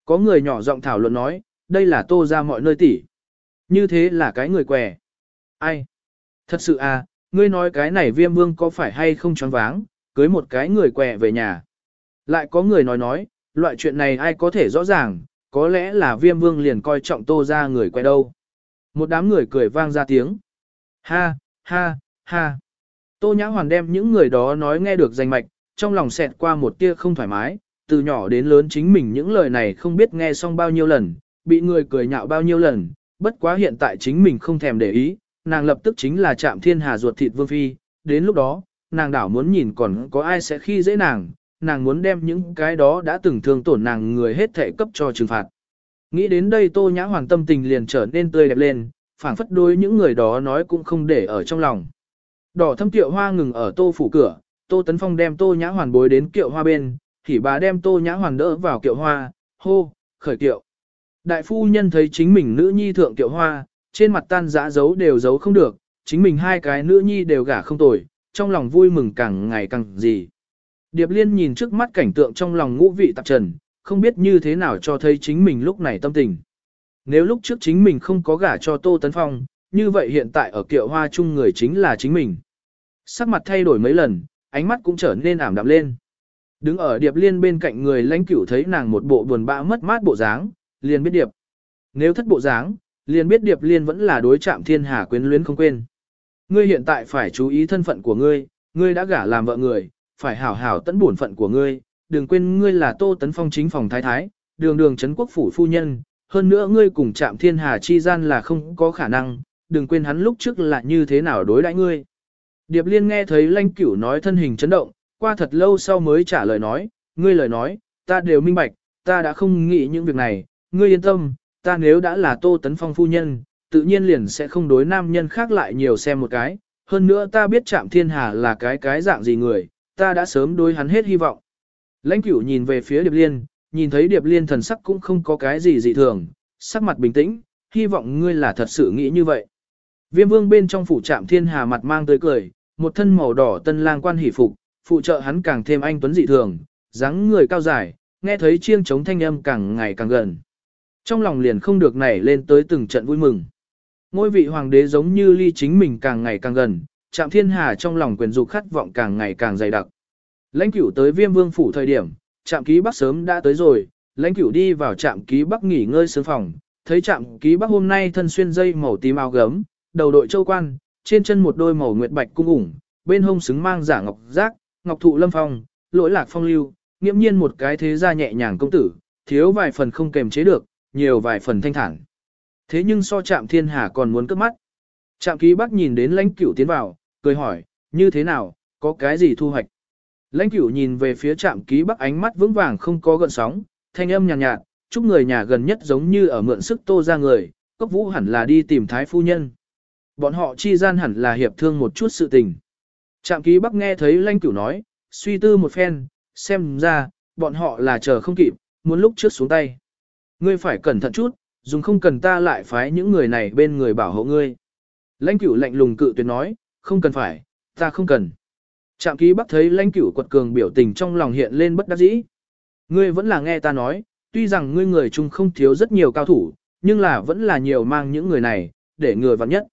Có người nhỏ giọng thảo luận nói, đây là tô ra mọi nơi tỉ. Như thế là cái người què. Ai? Thật sự à, ngươi nói cái này viêm vương có phải hay không choáng váng, cưới một cái người què về nhà. Lại có người nói nói, loại chuyện này ai có thể rõ ràng, có lẽ là viêm vương liền coi trọng tô ra người què đâu. Một đám người cười vang ra tiếng. Ha, ha, ha. Tô Nhã Hoàn đem những người đó nói nghe được danh mạch, trong lòng xẹt qua một tia không thoải mái, từ nhỏ đến lớn chính mình những lời này không biết nghe xong bao nhiêu lần, bị người cười nhạo bao nhiêu lần, bất quá hiện tại chính mình không thèm để ý, nàng lập tức chính là chạm thiên hà ruột thịt vương phi, đến lúc đó, nàng đảo muốn nhìn còn có ai sẽ khi dễ nàng, nàng muốn đem những cái đó đã từng thương tổn nàng người hết thể cấp cho trừng phạt. Nghĩ đến đây tô nhã hoàng tâm tình liền trở nên tươi đẹp lên, phảng phất đối những người đó nói cũng không để ở trong lòng. Đỏ thâm tiệu hoa ngừng ở tô phủ cửa, tô tấn phong đem tô nhã hoàn bối đến kiệu hoa bên, thì bà đem tô nhã hoàn đỡ vào kiệu hoa, hô, khởi kiệu. Đại phu nhân thấy chính mình nữ nhi thượng kiệu hoa, trên mặt tan dã giấu đều giấu không được, chính mình hai cái nữ nhi đều gả không tồi, trong lòng vui mừng càng ngày càng gì. Điệp liên nhìn trước mắt cảnh tượng trong lòng ngũ vị tạp trần, không biết như thế nào cho thấy chính mình lúc này tâm tình. Nếu lúc trước chính mình không có gả cho Tô Tấn Phong, như vậy hiện tại ở kiệu hoa chung người chính là chính mình. Sắc mặt thay đổi mấy lần, ánh mắt cũng trở nên ảm đạm lên. Đứng ở Điệp Liên bên cạnh người lãnh cửu thấy nàng một bộ buồn bã mất mát bộ dáng, liền biết Điệp. Nếu thất bộ dáng, liền biết Điệp Liên vẫn là đối chạm thiên hà quyến luyến không quên. Ngươi hiện tại phải chú ý thân phận của ngươi, ngươi đã gả làm vợ người, phải hảo hảo tận bổn phận của ngươi, đừng quên ngươi là Tô Tấn Phong chính phòng thái thái, đường đường chấn quốc phủ phu nhân, hơn nữa ngươi cùng chạm thiên hà chi gian là không có khả năng, đừng quên hắn lúc trước là như thế nào đối đãi ngươi. Điệp liên nghe thấy lanh cửu nói thân hình chấn động, qua thật lâu sau mới trả lời nói, ngươi lời nói, ta đều minh bạch, ta đã không nghĩ những việc này, ngươi yên tâm, ta nếu đã là tô tấn phong phu nhân, tự nhiên liền sẽ không đối nam nhân khác lại nhiều xem một cái, hơn nữa ta biết chạm thiên hà là cái cái dạng gì người, ta đã sớm đối hắn hết hy vọng. Lãnh cửu nhìn về phía điệp liên, nhìn thấy điệp liên thần sắc cũng không có cái gì dị thường, sắc mặt bình tĩnh, hy vọng ngươi là thật sự nghĩ như vậy. Viêm vương bên trong phủ trạm thiên hà mặt mang tới cười, một thân màu đỏ tân lang quan hỷ phục, phụ trợ hắn càng thêm anh tuấn dị thường, dáng người cao dài, nghe thấy chiêng chống thanh âm càng ngày càng gần. Trong lòng liền không được nảy lên tới từng trận vui mừng. Ngôi vị hoàng đế giống như ly chính mình càng ngày càng gần, trạm thiên hà trong lòng quyền dục khát vọng càng ngày càng dày đặc. Lãnh cửu tới viêm vương phủ thời điểm, trạm ký bắc sớm đã tới rồi, lãnh cửu đi vào trạm ký bắc nghỉ ngơi sướng phòng, thấy trạm ký bắc hôm nay thân xuyên dây màu tím áo gấm, đầu đội châu quan, trên chân một đôi màu nguyệt bạch cung ủng, bên hông xứng mang giả ngọc giác, ngọc thụ lâm phong, lỗi lạc phong lưu, nghiễm nhiên một cái thế gia nhẹ nhàng công tử, thiếu vài phần không kềm chế được, nhiều vài phần thanh thản. Thế nhưng so trạm thiên hà còn muốn cướp mắt. Trạm ký bắc nhìn đến lãnh cửu tiến vào, cười hỏi, như thế nào, có cái gì thu hoạch? Lãnh cửu nhìn về phía trạm ký bắc ánh mắt vững vàng không có gợn sóng, thanh âm nhàn nhạt, nhạt, chúc người nhà gần nhất giống như ở mượn sức tô ra người, cốc vũ hẳn là đi tìm thái phu nhân. Bọn họ chi gian hẳn là hiệp thương một chút sự tình. Trạm ký bắc nghe thấy lãnh cửu nói, suy tư một phen, xem ra, bọn họ là chờ không kịp, muốn lúc trước xuống tay. Ngươi phải cẩn thận chút, dùng không cần ta lại phái những người này bên người bảo hộ ngươi. Lãnh cửu lạnh lùng cự tuyệt nói, không cần phải, ta không cần. Trạm ký bắc thấy lãnh cửu quật cường biểu tình trong lòng hiện lên bất đắc dĩ. Ngươi vẫn là nghe ta nói, tuy rằng ngươi người chung không thiếu rất nhiều cao thủ, nhưng là vẫn là nhiều mang những người này, để người vặn nhất.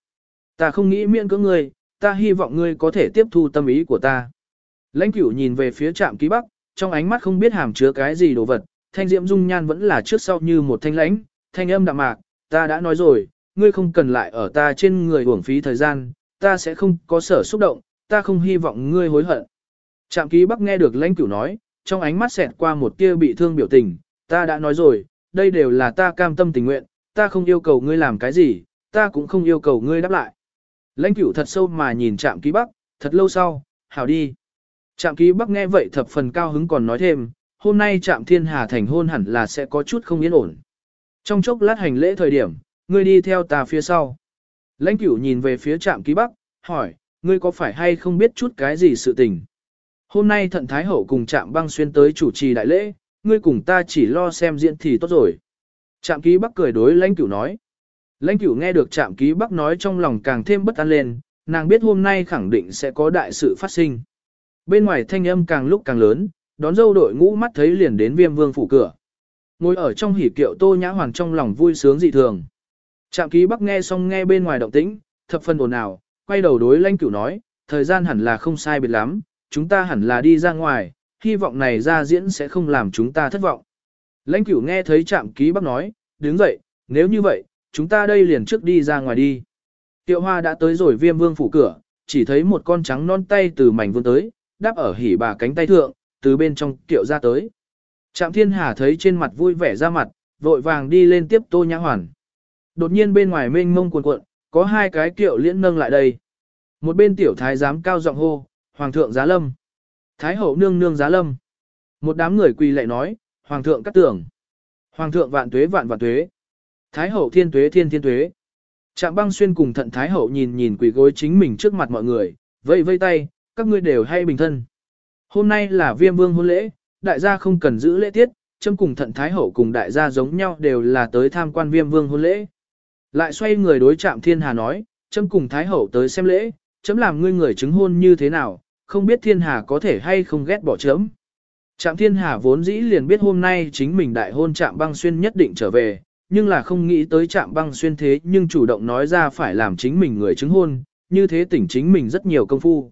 Ta không nghĩ miễn cưỡng ngươi, ta hy vọng ngươi có thể tiếp thu tâm ý của ta. Lãnh cửu nhìn về phía trạm ký bắc, trong ánh mắt không biết hàm chứa cái gì đồ vật, thanh diễm dung nhan vẫn là trước sau như một thanh lãnh, thanh âm đạm mạc, ta đã nói rồi, ngươi không cần lại ở ta trên người uổng phí thời gian, ta sẽ không có sở xúc động, ta không hy vọng ngươi hối hận. Trạm ký bắc nghe được lãnh cửu nói, trong ánh mắt xẹt qua một tia bị thương biểu tình, ta đã nói rồi, đây đều là ta cam tâm tình nguyện, ta không yêu cầu ngươi làm cái gì, ta cũng không yêu cầu ngươi đáp lại. Lãnh cửu thật sâu mà nhìn trạm ký bắc, thật lâu sau, hảo đi. Trạm ký bắc nghe vậy thập phần cao hứng còn nói thêm, hôm nay trạm thiên hà thành hôn hẳn là sẽ có chút không yên ổn. Trong chốc lát hành lễ thời điểm, ngươi đi theo ta phía sau. Lãnh cửu nhìn về phía trạm ký bắc, hỏi, ngươi có phải hay không biết chút cái gì sự tình? Hôm nay thận thái hậu cùng trạm băng xuyên tới chủ trì đại lễ, ngươi cùng ta chỉ lo xem diễn thì tốt rồi. Trạm ký bắc cười đối lãnh cửu nói. Lãnh cửu nghe được trạm ký bắc nói trong lòng càng thêm bất an lên, nàng biết hôm nay khẳng định sẽ có đại sự phát sinh. Bên ngoài thanh âm càng lúc càng lớn, đón dâu đội ngũ mắt thấy liền đến viêm vương phủ cửa. Ngồi ở trong hỉ kiệu tô nhã hoàng trong lòng vui sướng dị thường. Trạm ký bắc nghe xong nghe bên ngoài động tĩnh, thập phần ồn ào, quay đầu đối lãnh cửu nói, thời gian hẳn là không sai biệt lắm, chúng ta hẳn là đi ra ngoài, hy vọng này ra diễn sẽ không làm chúng ta thất vọng. Lãnh cửu nghe thấy trạm ký bác nói, đứng dậy, nếu như vậy, chúng ta đây liền trước đi ra ngoài đi. Tiệu hoa đã tới rồi viêm vương phủ cửa, chỉ thấy một con trắng non tay từ mảnh vương tới, đáp ở hỉ bà cánh tay thượng, từ bên trong tiệu ra tới. Trạm thiên hà thấy trên mặt vui vẻ ra mặt, vội vàng đi lên tiếp tô nhã hoàn. Đột nhiên bên ngoài mênh mông cuộn cuộn, có hai cái kiệu liễn nâng lại đây. Một bên tiểu thái giám cao giọng hô, Hoàng thượng giá lâm. Thái hậu nương nương giá lâm. Một đám người quỳ lại nói, Hoàng thượng cắt tưởng. Hoàng thượng vạn tuế vạn vạn tuế. Thái hậu thiên tuế thiên thiên tuế. Trạm băng xuyên cùng thận Thái hậu nhìn nhìn quỳ gối chính mình trước mặt mọi người, vây vây tay, các ngươi đều hay bình thân. Hôm nay là viêm vương hôn lễ, đại gia không cần giữ lễ tiết, châm cùng thận Thái hậu cùng đại gia giống nhau đều là tới tham quan viêm vương hôn lễ. Lại xoay người đối chạm thiên hà nói, chấm cùng Thái hậu tới xem lễ, chấm làm ngươi người chứng hôn như thế nào, không biết thiên hà có thể hay không ghét bỏ chấm. Trạm thiên hà vốn dĩ liền biết hôm nay chính mình đại hôn trạm băng xuyên nhất định trở về, nhưng là không nghĩ tới trạm băng xuyên thế nhưng chủ động nói ra phải làm chính mình người chứng hôn, như thế tỉnh chính mình rất nhiều công phu.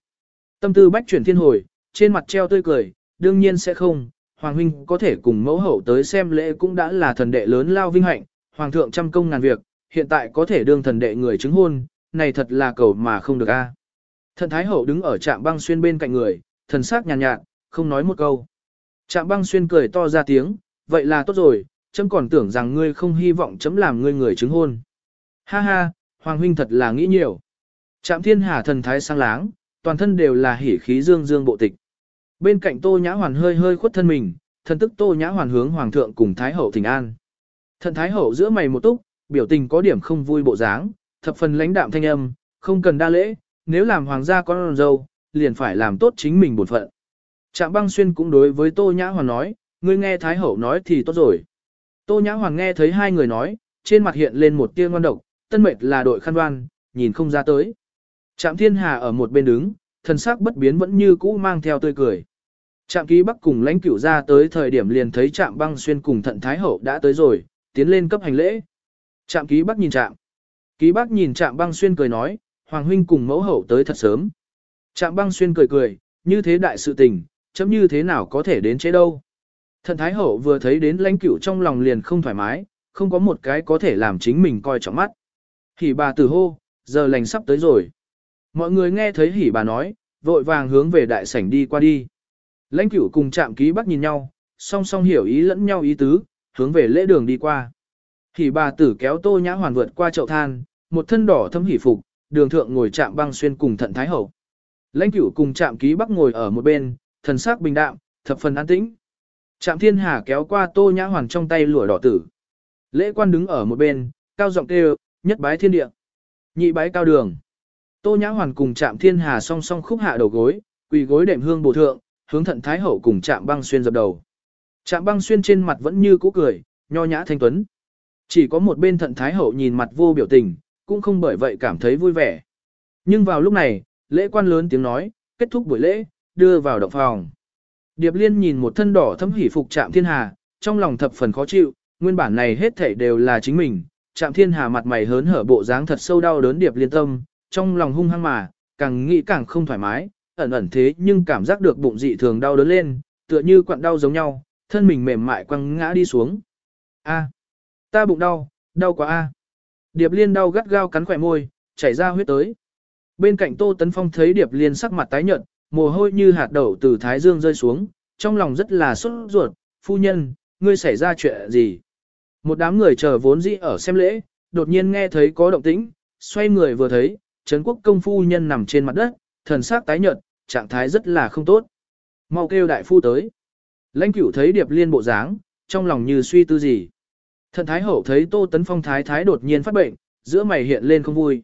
Tâm tư bách chuyển thiên hồi, trên mặt treo tươi cười, đương nhiên sẽ không, Hoàng huynh có thể cùng mẫu hậu tới xem lễ cũng đã là thần đệ lớn lao vinh hạnh, Hoàng thượng trăm công ngàn việc, hiện tại có thể đương thần đệ người chứng hôn, này thật là cầu mà không được a. Thần Thái Hậu đứng ở trạm băng xuyên bên cạnh người, thần sắc nhàn nhạt, nhạt, không nói một câu. Trạm băng xuyên cười to ra tiếng, vậy là tốt rồi, chấm còn tưởng rằng ngươi không hy vọng chấm làm ngươi người chứng hôn. Ha ha, Hoàng huynh thật là nghĩ nhiều. Trạm thiên hà thần thái sang láng, toàn thân đều là hỉ khí dương dương bộ tịch. Bên cạnh tô nhã hoàn hơi hơi khuất thân mình, thần tức tô nhã hoàn hướng hoàng thượng cùng thái hậu thỉnh an. Thần thái hậu giữa mày một túc, biểu tình có điểm không vui bộ dáng, thập phần lãnh đạm thanh âm, không cần đa lễ, nếu làm hoàng gia con dâu, liền phải làm tốt chính mình bổn phận. Trạm băng xuyên cũng đối với Tô Nhã Hoàn nói, ngươi nghe Thái Hậu nói thì tốt rồi. Tô Nhã Hoàn nghe thấy hai người nói, trên mặt hiện lên một tia ngon độc, tân mệt là đội khăn đoan, nhìn không ra tới. Trạm Thiên Hà ở một bên đứng, thần sắc bất biến vẫn như cũ mang theo tươi cười. Trạm ký bắc cùng lãnh cửu ra tới thời điểm liền thấy trạm băng xuyên cùng thận Thái Hậu đã tới rồi, tiến lên cấp hành lễ. Trạm ký bác nhìn trạm. Ký bác nhìn trạm băng xuyên cười nói, Hoàng huynh cùng mẫu hậu tới thật sớm. Trạm băng xuyên cười cười, như thế đại sự tình, chấm như thế nào có thể đến chế đâu. Thần Thái Hậu vừa thấy đến lãnh cửu trong lòng liền không thoải mái, không có một cái có thể làm chính mình coi trọng mắt. Hỉ bà tử hô, giờ lành sắp tới rồi. Mọi người nghe thấy hỉ bà nói, vội vàng hướng về đại sảnh đi qua đi. Lãnh cửu cùng trạm ký bác nhìn nhau, song song hiểu ý lẫn nhau ý tứ, hướng về lễ đường đi qua. Hỉ bà tử kéo tô nhã hoàn vượt qua chậu than, một thân đỏ thâm hỉ phục, đường thượng ngồi chạm băng xuyên cùng thận thái hậu. Lãnh cửu cùng chạm ký bắc ngồi ở một bên, thần sắc bình đạm, thập phần an tĩnh. Trạm thiên hà kéo qua tô nhã hoàn trong tay lụa đỏ tử. Lễ quan đứng ở một bên, cao giọng kêu, nhất bái thiên địa. Nhị bái cao đường. Tô nhã hoàn cùng trạm thiên hà song song khúc hạ đầu gối, quỳ gối đệm hương bổ thượng, hướng thận thái hậu cùng trạm băng xuyên dập đầu. Trạm băng xuyên trên mặt vẫn như cũ cười, nho nhã thanh tuấn. Chỉ có một bên thận thái hậu nhìn mặt vô biểu tình, cũng không bởi vậy cảm thấy vui vẻ. Nhưng vào lúc này, lễ quan lớn tiếng nói, kết thúc buổi lễ, đưa vào động phòng. Điệp liên nhìn một thân đỏ thấm hỉ phục chạm thiên hà, trong lòng thập phần khó chịu, nguyên bản này hết thảy đều là chính mình. Chạm thiên hà mặt mày hớn hở bộ dáng thật sâu đau đớn điệp liên tâm, trong lòng hung hăng mà, càng nghĩ càng không thoải mái, ẩn ẩn thế nhưng cảm giác được bụng dị thường đau đớn lên, tựa như quặn đau giống nhau, thân mình mềm mại quăng ngã đi xuống. A, ta bụng đau, đau quá a. Điệp liên đau gắt gao cắn khỏe môi, chảy ra huyết tới. Bên cạnh Tô Tấn Phong thấy Điệp liên sắc mặt tái nhợt, mồ hôi như hạt đậu từ thái dương rơi xuống, trong lòng rất là sốt ruột, phu nhân, ngươi xảy ra chuyện gì? Một đám người chờ vốn dĩ ở xem lễ, đột nhiên nghe thấy có động tĩnh, xoay người vừa thấy, Trấn Quốc công phu nhân nằm trên mặt đất, thần sắc tái nhợt, trạng thái rất là không tốt. Mau kêu đại phu tới. Lãnh cửu thấy điệp liên bộ dáng, trong lòng như suy tư gì. Thần thái hậu thấy Tô Tấn Phong thái thái đột nhiên phát bệnh, giữa mày hiện lên không vui.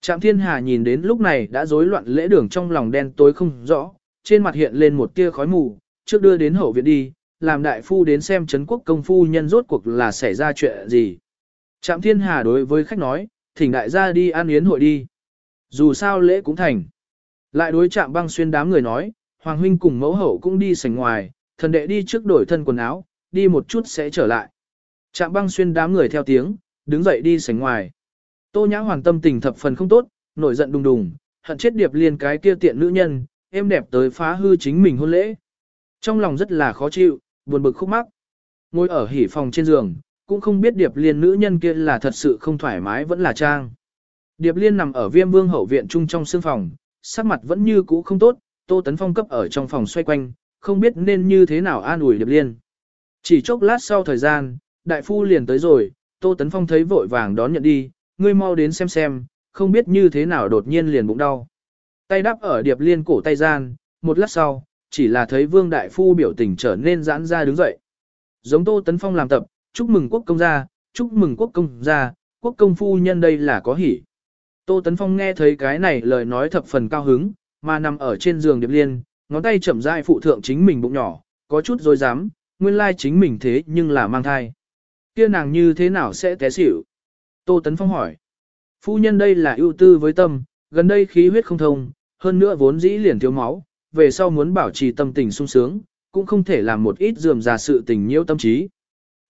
Trạm thiên hà nhìn đến lúc này đã rối loạn lễ đường trong lòng đen tối không rõ, trên mặt hiện lên một tia khói mù, trước đưa đến hậu viện đi, làm đại phu đến xem Trấn quốc công phu nhân rốt cuộc là xảy ra chuyện gì. Trạm thiên hà đối với khách nói, thỉnh đại gia đi ăn yến hội đi. Dù sao lễ cũng thành. Lại đối trạm băng xuyên đám người nói, Hoàng huynh cùng mẫu hậu cũng đi sảnh ngoài, thần đệ đi trước đổi thân quần áo, đi một chút sẽ trở lại. Trạm băng xuyên đám người theo tiếng, đứng dậy đi sảnh ngoài. Tô nhã hoàn tâm tình thập phần không tốt, nổi giận đùng đùng, hận chết điệp liên cái kia tiện nữ nhân, em đẹp tới phá hư chính mình hôn lễ. Trong lòng rất là khó chịu, buồn bực khúc mắc. Ngồi ở hỉ phòng trên giường, cũng không biết điệp liên nữ nhân kia là thật sự không thoải mái vẫn là trang. Điệp liên nằm ở viêm vương hậu viện chung trong xương phòng, sắc mặt vẫn như cũ không tốt, Tô Tấn Phong cấp ở trong phòng xoay quanh, không biết nên như thế nào an ủi Điệp Liên. Chỉ chốc lát sau thời gian, đại phu liền tới rồi, Tô Tấn Phong thấy vội vàng đón nhận đi, ngươi mau đến xem xem, không biết như thế nào đột nhiên liền bụng đau. Tay đắp ở Điệp Liên cổ tay gian, một lát sau, chỉ là thấy Vương đại phu biểu tình trở nên giãn ra đứng dậy. Giống Tô Tấn Phong làm tập, chúc mừng quốc công gia, chúc mừng quốc công gia, quốc công phu nhân đây là có hỉ. Tô Tấn Phong nghe thấy cái này lời nói thập phần cao hứng, mà nằm ở trên giường Điệp Liên, ngón tay chậm rãi phụ thượng chính mình bụng nhỏ, có chút dối dám, nguyên lai chính mình thế nhưng là mang thai. Kia nàng như thế nào sẽ té xỉu? Tô Tấn Phong hỏi. Phu nhân đây là ưu tư với tâm, gần đây khí huyết không thông, hơn nữa vốn dĩ liền thiếu máu, về sau muốn bảo trì tâm tình sung sướng, cũng không thể làm một ít dườm ra sự tình nhiễu tâm trí.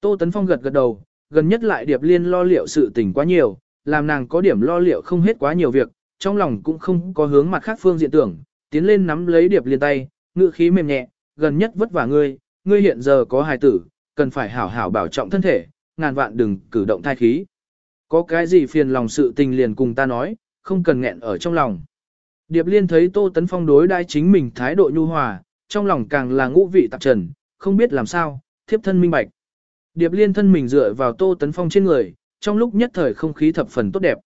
Tô Tấn Phong gật gật đầu, gần nhất lại Điệp Liên lo liệu sự tình quá nhiều, làm nàng có điểm lo liệu không hết quá nhiều việc, trong lòng cũng không có hướng mặt khác phương diện tưởng, tiến lên nắm lấy điệp liên tay, ngựa khí mềm nhẹ, gần nhất vất vả ngươi, ngươi hiện giờ có hài tử, cần phải hảo hảo bảo trọng thân thể, ngàn vạn đừng cử động thai khí. Có cái gì phiền lòng sự tình liền cùng ta nói, không cần nghẹn ở trong lòng. Điệp liên thấy Tô Tấn Phong đối đai chính mình thái độ nhu hòa, trong lòng càng là ngũ vị tạp trần, không biết làm sao, thiếp thân minh bạch. Điệp liên thân mình dựa vào Tô Tấn Phong trên người, trong lúc nhất thời không khí thập phần tốt đẹp.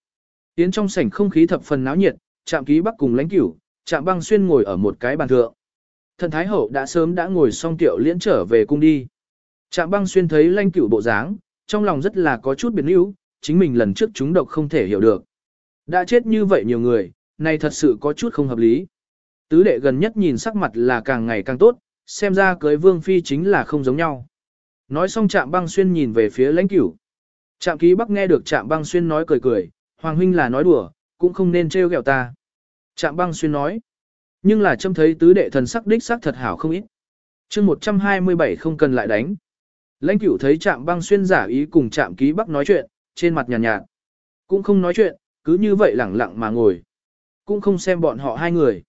Tiến trong sảnh không khí thập phần náo nhiệt, Trạm Ký Bắc cùng Lãnh Cửu, Trạm Băng Xuyên ngồi ở một cái bàn thượng. Thần Thái Hậu đã sớm đã ngồi xong tiểu liễn trở về cung đi. Trạm Băng Xuyên thấy Lãnh Cửu bộ dáng, trong lòng rất là có chút biến yếu, chính mình lần trước chúng độc không thể hiểu được. Đã chết như vậy nhiều người, này thật sự có chút không hợp lý. Tứ đệ gần nhất nhìn sắc mặt là càng ngày càng tốt, xem ra cưới Vương Phi chính là không giống nhau. Nói xong Trạm Băng Xuyên nhìn về phía Lãnh Cửu. Trạm Ký Bắc nghe được Trạm Băng Xuyên nói cười cười, Hoàng huynh là nói đùa, cũng không nên trêu ghẹo ta. Trạm băng xuyên nói. Nhưng là châm thấy tứ đệ thần sắc đích sắc thật hảo không ít. chương 127 không cần lại đánh. Lãnh cửu thấy trạm băng xuyên giả ý cùng trạm ký bắc nói chuyện, trên mặt nhàn nhạt, nhạt. Cũng không nói chuyện, cứ như vậy lẳng lặng mà ngồi. Cũng không xem bọn họ hai người.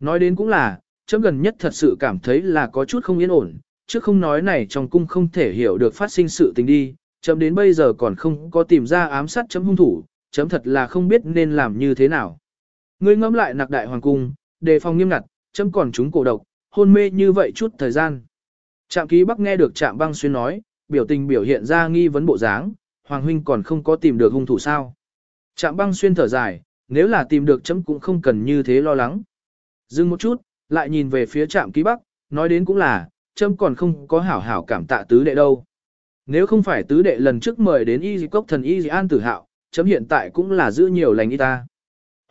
Nói đến cũng là, chấm gần nhất thật sự cảm thấy là có chút không yên ổn, chứ không nói này trong cung không thể hiểu được phát sinh sự tình đi, chấm đến bây giờ còn không có tìm ra ám sát chấm hung thủ, chấm thật là không biết nên làm như thế nào. Ngươi ngẫm lại nặc đại hoàng cung, đề phòng nghiêm ngặt, chấm còn chúng cổ độc, hôn mê như vậy chút thời gian. Trạm ký bắc nghe được trạm băng xuyên nói, biểu tình biểu hiện ra nghi vấn bộ dáng, hoàng huynh còn không có tìm được hung thủ sao. Trạm băng xuyên thở dài, nếu là tìm được chấm cũng không cần như thế lo lắng. Dừng một chút, lại nhìn về phía trạm ký bắc, nói đến cũng là, chấm còn không có hảo hảo cảm tạ tứ đệ đâu. Nếu không phải tứ đệ lần trước mời đến y cốc thần y an tử hạo, chấm hiện tại cũng là giữ nhiều lành y ta.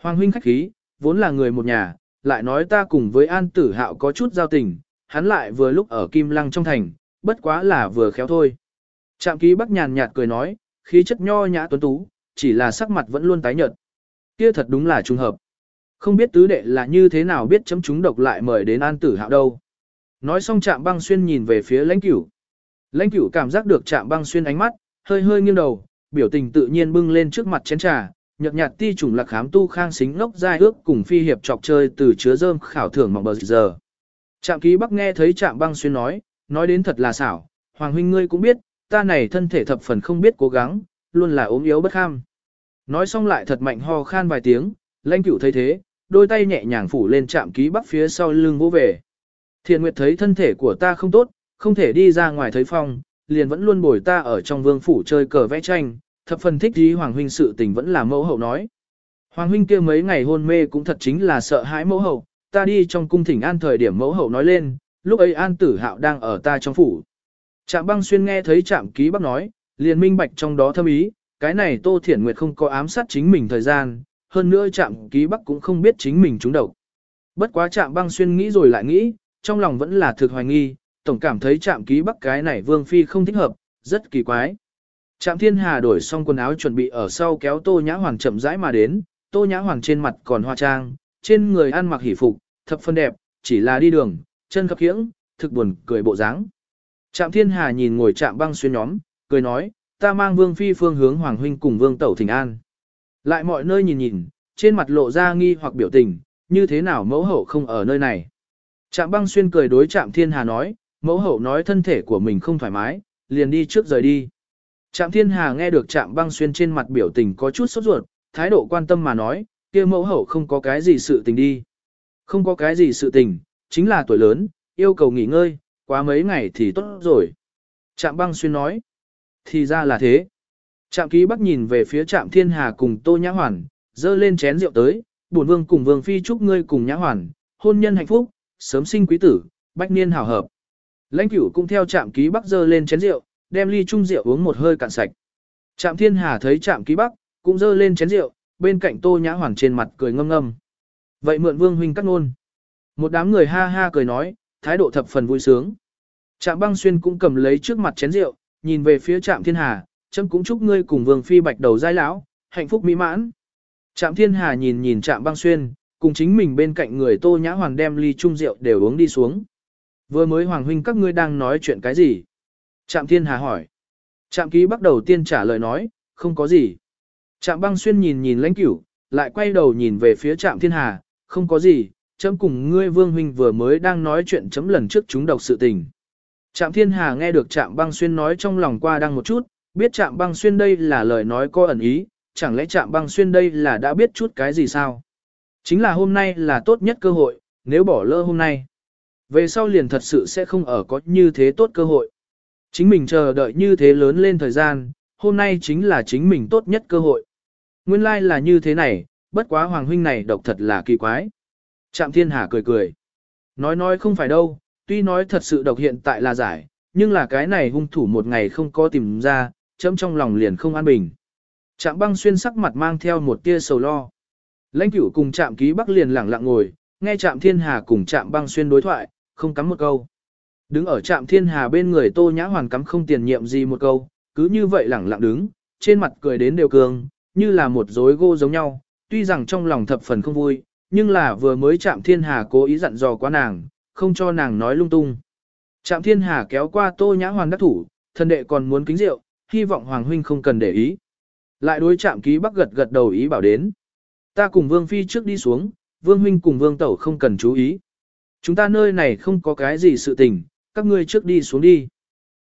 Hoàng huynh khách khí, vốn là người một nhà, lại nói ta cùng với an tử hạo có chút giao tình, hắn lại vừa lúc ở Kim Lăng trong thành, bất quá là vừa khéo thôi. Trạm ký bắc nhàn nhạt cười nói, khí chất nho nhã tuấn tú, chỉ là sắc mặt vẫn luôn tái nhợt. Kia thật đúng là trùng hợp. Không biết tứ đệ là như thế nào biết chấm chúng độc lại mời đến an tử hạo đâu. Nói xong trạm băng xuyên nhìn về phía lãnh cửu. Lãnh cửu cảm giác được trạm băng xuyên ánh mắt, hơi hơi nghiêng đầu, biểu tình tự nhiên bưng lên trước mặt chén trà, nhợt nhạt ti trùng lạc khám tu khang xính ngốc dai ước cùng phi hiệp trọc chơi từ chứa rơm khảo thưởng mỏng bờ giờ. Trạm ký bắc nghe thấy trạm băng xuyên nói, nói đến thật là xảo, hoàng huynh ngươi cũng biết, ta này thân thể thập phần không biết cố gắng, luôn là ốm yếu bất kham. Nói xong lại thật mạnh ho khan vài tiếng, lãnh cửu thấy thế, đôi tay nhẹ nhàng phủ lên trạm ký bắc phía sau lưng vô về. Thiền Nguyệt thấy thân thể của ta không tốt, không thể đi ra ngoài thấy phong, liền vẫn luôn bồi ta ở trong vương phủ chơi cờ vẽ tranh, thập phần thích gì Hoàng huynh sự tình vẫn là mẫu hậu nói. Hoàng huynh kia mấy ngày hôn mê cũng thật chính là sợ hãi mẫu hậu, ta đi trong cung thỉnh an thời điểm mẫu hậu nói lên, lúc ấy an tử hạo đang ở ta trong phủ. Trạm băng xuyên nghe thấy trạm ký bắc nói, liền minh bạch trong đó thâm ý, cái này Tô Thiển Nguyệt không có ám sát chính mình thời gian, hơn nữa trạm ký bắc cũng không biết chính mình trúng độc. Bất quá trạm băng xuyên nghĩ rồi lại nghĩ, trong lòng vẫn là thực hoài nghi, tổng cảm thấy Trạm ký bắc cái này vương phi không thích hợp, rất kỳ quái. Trạm thiên hà đổi xong quần áo chuẩn bị ở sau kéo tô nhã hoàng chậm rãi mà đến, tô nhã hoàng trên mặt còn hoa trang, trên người ăn mặc hỉ phục, thập phân đẹp, chỉ là đi đường, chân khập khiễng, thực buồn, cười bộ dáng. Trạm thiên hà nhìn ngồi trạm băng xuyên nhóm, cười nói, ta mang vương phi phương hướng hoàng huynh cùng vương tẩu thỉnh an. Lại mọi nơi nhìn nhìn, trên mặt lộ ra nghi hoặc biểu tình, như thế nào mẫu hậu không ở nơi này. Trạm băng xuyên cười đối trạm thiên hà nói, mẫu hậu nói thân thể của mình không thoải mái, liền đi trước rời đi. Trạm thiên hà nghe được trạm băng xuyên trên mặt biểu tình có chút sốt ruột, thái độ quan tâm mà nói, kia mẫu hậu không có cái gì sự tình đi. Không có cái gì sự tình, chính là tuổi lớn, yêu cầu nghỉ ngơi, quá mấy ngày thì tốt rồi. Trạm băng xuyên nói, thì ra là thế. Trạm ký bắc nhìn về phía trạm thiên hà cùng tô nhã hoàn, dơ lên chén rượu tới, bổn vương cùng vương phi chúc ngươi cùng nhã hoàn, hôn nhân hạnh phúc, sớm sinh quý tử, bách niên hảo hợp. Lãnh cửu cũng theo trạm ký bắc dơ lên chén rượu, đem ly chung rượu uống một hơi cạn sạch. Trạm thiên hà thấy trạm ký bắc, cũng dơ lên chén rượu, bên cạnh tô nhã hoàn trên mặt cười ngâm ngâm. Vậy mượn vương huynh cắt ngôn. Một đám người ha ha cười nói, thái độ thập phần vui sướng. Trạm băng xuyên cũng cầm lấy trước mặt chén rượu, nhìn về phía trạm thiên hà, chấm cũng chúc ngươi cùng vương phi bạch đầu giai lão, hạnh phúc mỹ mãn. Trạm thiên hà nhìn nhìn trạm băng xuyên, cùng chính mình bên cạnh người tô nhã hoàng đem ly chung rượu đều uống đi xuống. Vừa mới hoàng huynh các ngươi đang nói chuyện cái gì? Trạm thiên hà hỏi. Trạm ký bắt đầu tiên trả lời nói, không có gì. Trạm băng xuyên nhìn nhìn lãnh cửu, lại quay đầu nhìn về phía trạm thiên hà, không có gì, chấm cùng ngươi vương huynh vừa mới đang nói chuyện chấm lần trước chúng độc sự tình. Trạm thiên hà nghe được trạm băng xuyên nói trong lòng qua đang một chút, biết trạm băng xuyên đây là lời nói có ẩn ý, chẳng lẽ trạm băng xuyên đây là đã biết chút cái gì sao? Chính là hôm nay là tốt nhất cơ hội, nếu bỏ lỡ hôm nay. Về sau liền thật sự sẽ không ở có như thế tốt cơ hội. Chính mình chờ đợi như thế lớn lên thời gian, hôm nay chính là chính mình tốt nhất cơ hội. Nguyên lai like là như thế này, bất quá hoàng huynh này độc thật là kỳ quái. Trạm thiên hà cười cười. Nói nói không phải đâu, tuy nói thật sự độc hiện tại là giải, nhưng là cái này hung thủ một ngày không có tìm ra, chấm trong lòng liền không an bình. Trạm băng xuyên sắc mặt mang theo một tia sầu lo. Lãnh cửu cùng trạm ký bắc liền lẳng lặng ngồi, nghe trạm thiên hà cùng trạm băng xuyên đối thoại, không cắm một câu. Đứng ở trạm thiên hà bên người tô nhã hoàn cắm không tiền nhiệm gì một câu, cứ như vậy lẳng lặng đứng, trên mặt cười đến đều cường, như là một rối gô giống nhau, tuy rằng trong lòng thập phần không vui, nhưng là vừa mới chạm thiên hà cố ý dặn dò quá nàng, không cho nàng nói lung tung. Trạm thiên hà kéo qua tô nhã hoàn đắc thủ, thân đệ còn muốn kính rượu, hy vọng hoàng huynh không cần để ý. Lại đối chạm ký bắc gật gật đầu ý bảo đến. Ta cùng vương phi trước đi xuống, vương huynh cùng vương tẩu không cần chú ý. Chúng ta nơi này không có cái gì sự tình, các ngươi trước đi xuống đi.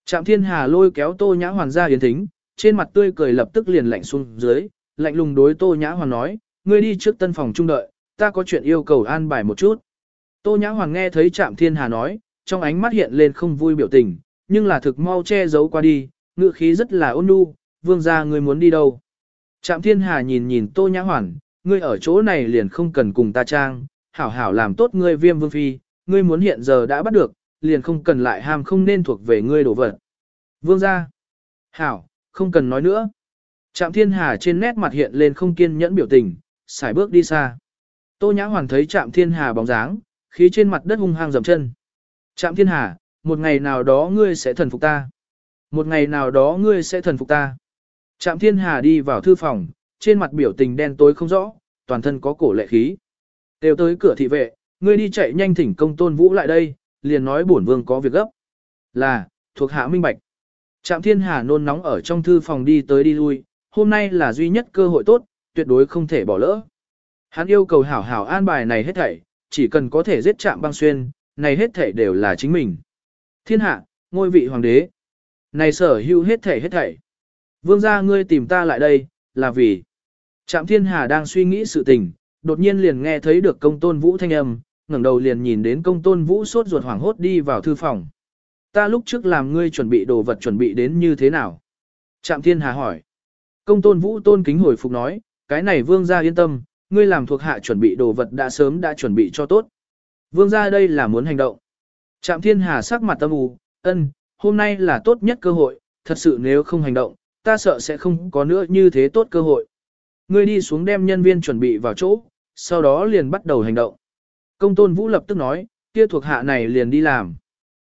Trạm thiên hà lôi kéo tô nhã hoàn ra yến thính, trên mặt tươi cười lập tức liền lạnh xuống dưới, lạnh lùng đối tô nhã hoàn nói, ngươi đi trước tân phòng trung đợi, ta có chuyện yêu cầu an bài một chút. Tô nhã hoàn nghe thấy trạm thiên hà nói, trong ánh mắt hiện lên không vui biểu tình, nhưng là thực mau che giấu qua đi, ngựa khí rất là ôn nhu, vương gia ngươi muốn đi đâu. Trạm thiên hà nhìn nhìn tô nhã hoàn, ngươi ở chỗ này liền không cần cùng ta trang, hảo hảo làm tốt ngươi viêm vương phi, ngươi muốn hiện giờ đã bắt được, liền không cần lại ham không nên thuộc về ngươi đổ vật. Vương gia, hảo, không cần nói nữa. Trạm thiên hà trên nét mặt hiện lên không kiên nhẫn biểu tình, xài bước đi xa. Tô nhã hoàn thấy trạm thiên hà bóng dáng, khí trên mặt đất hung hăng dầm chân. Trạm thiên hà, một ngày nào đó ngươi sẽ thần phục ta. Một ngày nào đó ngươi sẽ thần phục ta. Trạm thiên hà đi vào thư phòng, trên mặt biểu tình đen tối không rõ, toàn thân có cổ lệ khí. Đều tới cửa thị vệ, ngươi đi chạy nhanh thỉnh công tôn vũ lại đây, liền nói bổn vương có việc gấp. Là, thuộc hạ minh bạch. Trạm thiên hà nôn nóng ở trong thư phòng đi tới đi lui, hôm nay là duy nhất cơ hội tốt, tuyệt đối không thể bỏ lỡ. Hắn yêu cầu hảo hảo an bài này hết thảy, chỉ cần có thể giết chạm băng xuyên, này hết thảy đều là chính mình. Thiên hạ, ngôi vị hoàng đế. Này sở hữu hết thảy hết thảy. Vương gia ngươi tìm ta lại đây, là vì. Trạm thiên hà đang suy nghĩ sự tình, đột nhiên liền nghe thấy được công tôn vũ thanh âm, ngẩng đầu liền nhìn đến công tôn vũ sốt ruột hoảng hốt đi vào thư phòng. Ta lúc trước làm ngươi chuẩn bị đồ vật chuẩn bị đến như thế nào? Trạm thiên hà hỏi. Công tôn vũ tôn kính hồi phục nói, cái này vương gia yên tâm, ngươi làm thuộc hạ chuẩn bị đồ vật đã sớm đã chuẩn bị cho tốt. Vương gia đây là muốn hành động. Trạm thiên hà sắc mặt tâm ù, ân, hôm nay là tốt nhất cơ hội, thật sự nếu không hành động, ta sợ sẽ không có nữa như thế tốt cơ hội. Ngươi đi xuống đem nhân viên chuẩn bị vào chỗ, sau đó liền bắt đầu hành động. Công tôn vũ lập tức nói, kia thuộc hạ này liền đi làm.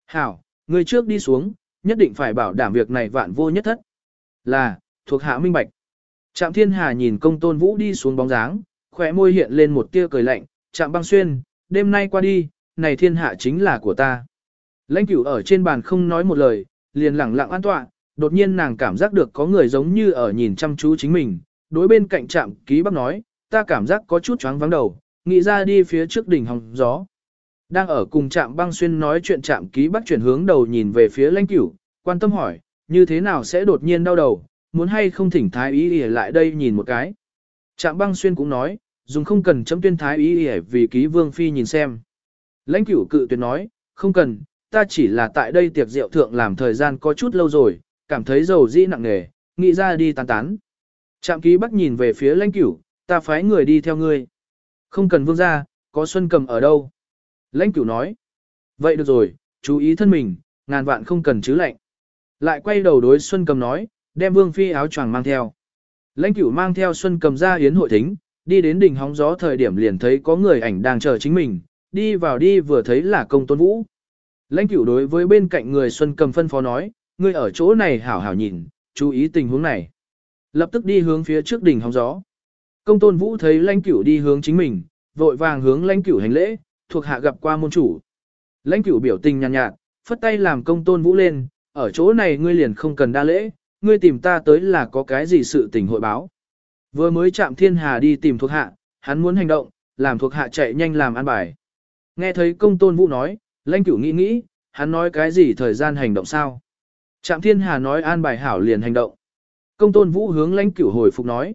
Hảo, ngươi trước đi xuống, nhất định phải bảo đảm việc này vạn vô nhất thất. Là, thuộc hạ minh bạch. Trạm thiên hà nhìn công tôn vũ đi xuống bóng dáng, khỏe môi hiện lên một tia cười lạnh, trạm băng xuyên, đêm nay qua đi, này thiên hạ chính là của ta. Lãnh cửu ở trên bàn không nói một lời, liền lẳng lặng an tọa, đột nhiên nàng cảm giác được có người giống như ở nhìn chăm chú chính mình, đối bên cạnh trạm ký Bác nói, ta cảm giác có chút chóng vắng đầu, nghĩ ra đi phía trước đỉnh hòng gió. Đang ở cùng trạm băng xuyên nói chuyện trạm ký Bác chuyển hướng đầu nhìn về phía lãnh cửu, quan tâm hỏi, như thế nào sẽ đột nhiên đau đầu, muốn hay không thỉnh thái ý ỉa lại đây nhìn một cái. Trạm băng xuyên cũng nói, dùng không cần chấm tuyên thái ý ỉa vì ký vương phi nhìn xem. Lãnh cửu cự tuyệt nói, không cần, ta chỉ là tại đây tiệc rượu thượng làm thời gian có chút lâu rồi, cảm thấy dầu dĩ nặng nề, nghĩ ra đi tán tán. Trạm ký bắc nhìn về phía lãnh cửu, ta phái người đi theo ngươi. Không cần vương ra, có xuân cầm ở đâu. Lãnh cửu nói. Vậy được rồi, chú ý thân mình, ngàn vạn không cần chứ lạnh. Lại quay đầu đối Xuân cầm nói, đem vương phi áo choàng mang theo. Lãnh cửu mang theo Xuân cầm ra yến hội thính, đi đến đỉnh hóng gió thời điểm liền thấy có người ảnh đang chờ chính mình, đi vào đi vừa thấy là công tôn vũ. Lãnh cửu đối với bên cạnh người Xuân cầm phân phó nói, ngươi ở chỗ này hảo hảo nhìn, chú ý tình huống này. Lập tức đi hướng phía trước đỉnh hóng gió. Công tôn vũ thấy lãnh cửu đi hướng chính mình, vội vàng hướng lãnh cửu hành lễ, thuộc hạ gặp qua môn chủ. Lãnh cửu biểu tình nhàn nhạt, nhạt, phất tay làm công tôn vũ lên, ở chỗ này ngươi liền không cần đa lễ, ngươi tìm ta tới là có cái gì sự tình hội báo. Vừa mới chạm thiên hà đi tìm thuộc hạ, hắn muốn hành động, làm thuộc hạ chạy nhanh làm an bài. Nghe thấy công tôn vũ nói, lãnh cửu nghĩ nghĩ, hắn nói cái gì thời gian hành động sao? Trạm thiên hà nói an bài hảo liền hành động. Công tôn vũ hướng lãnh cửu hồi phục nói.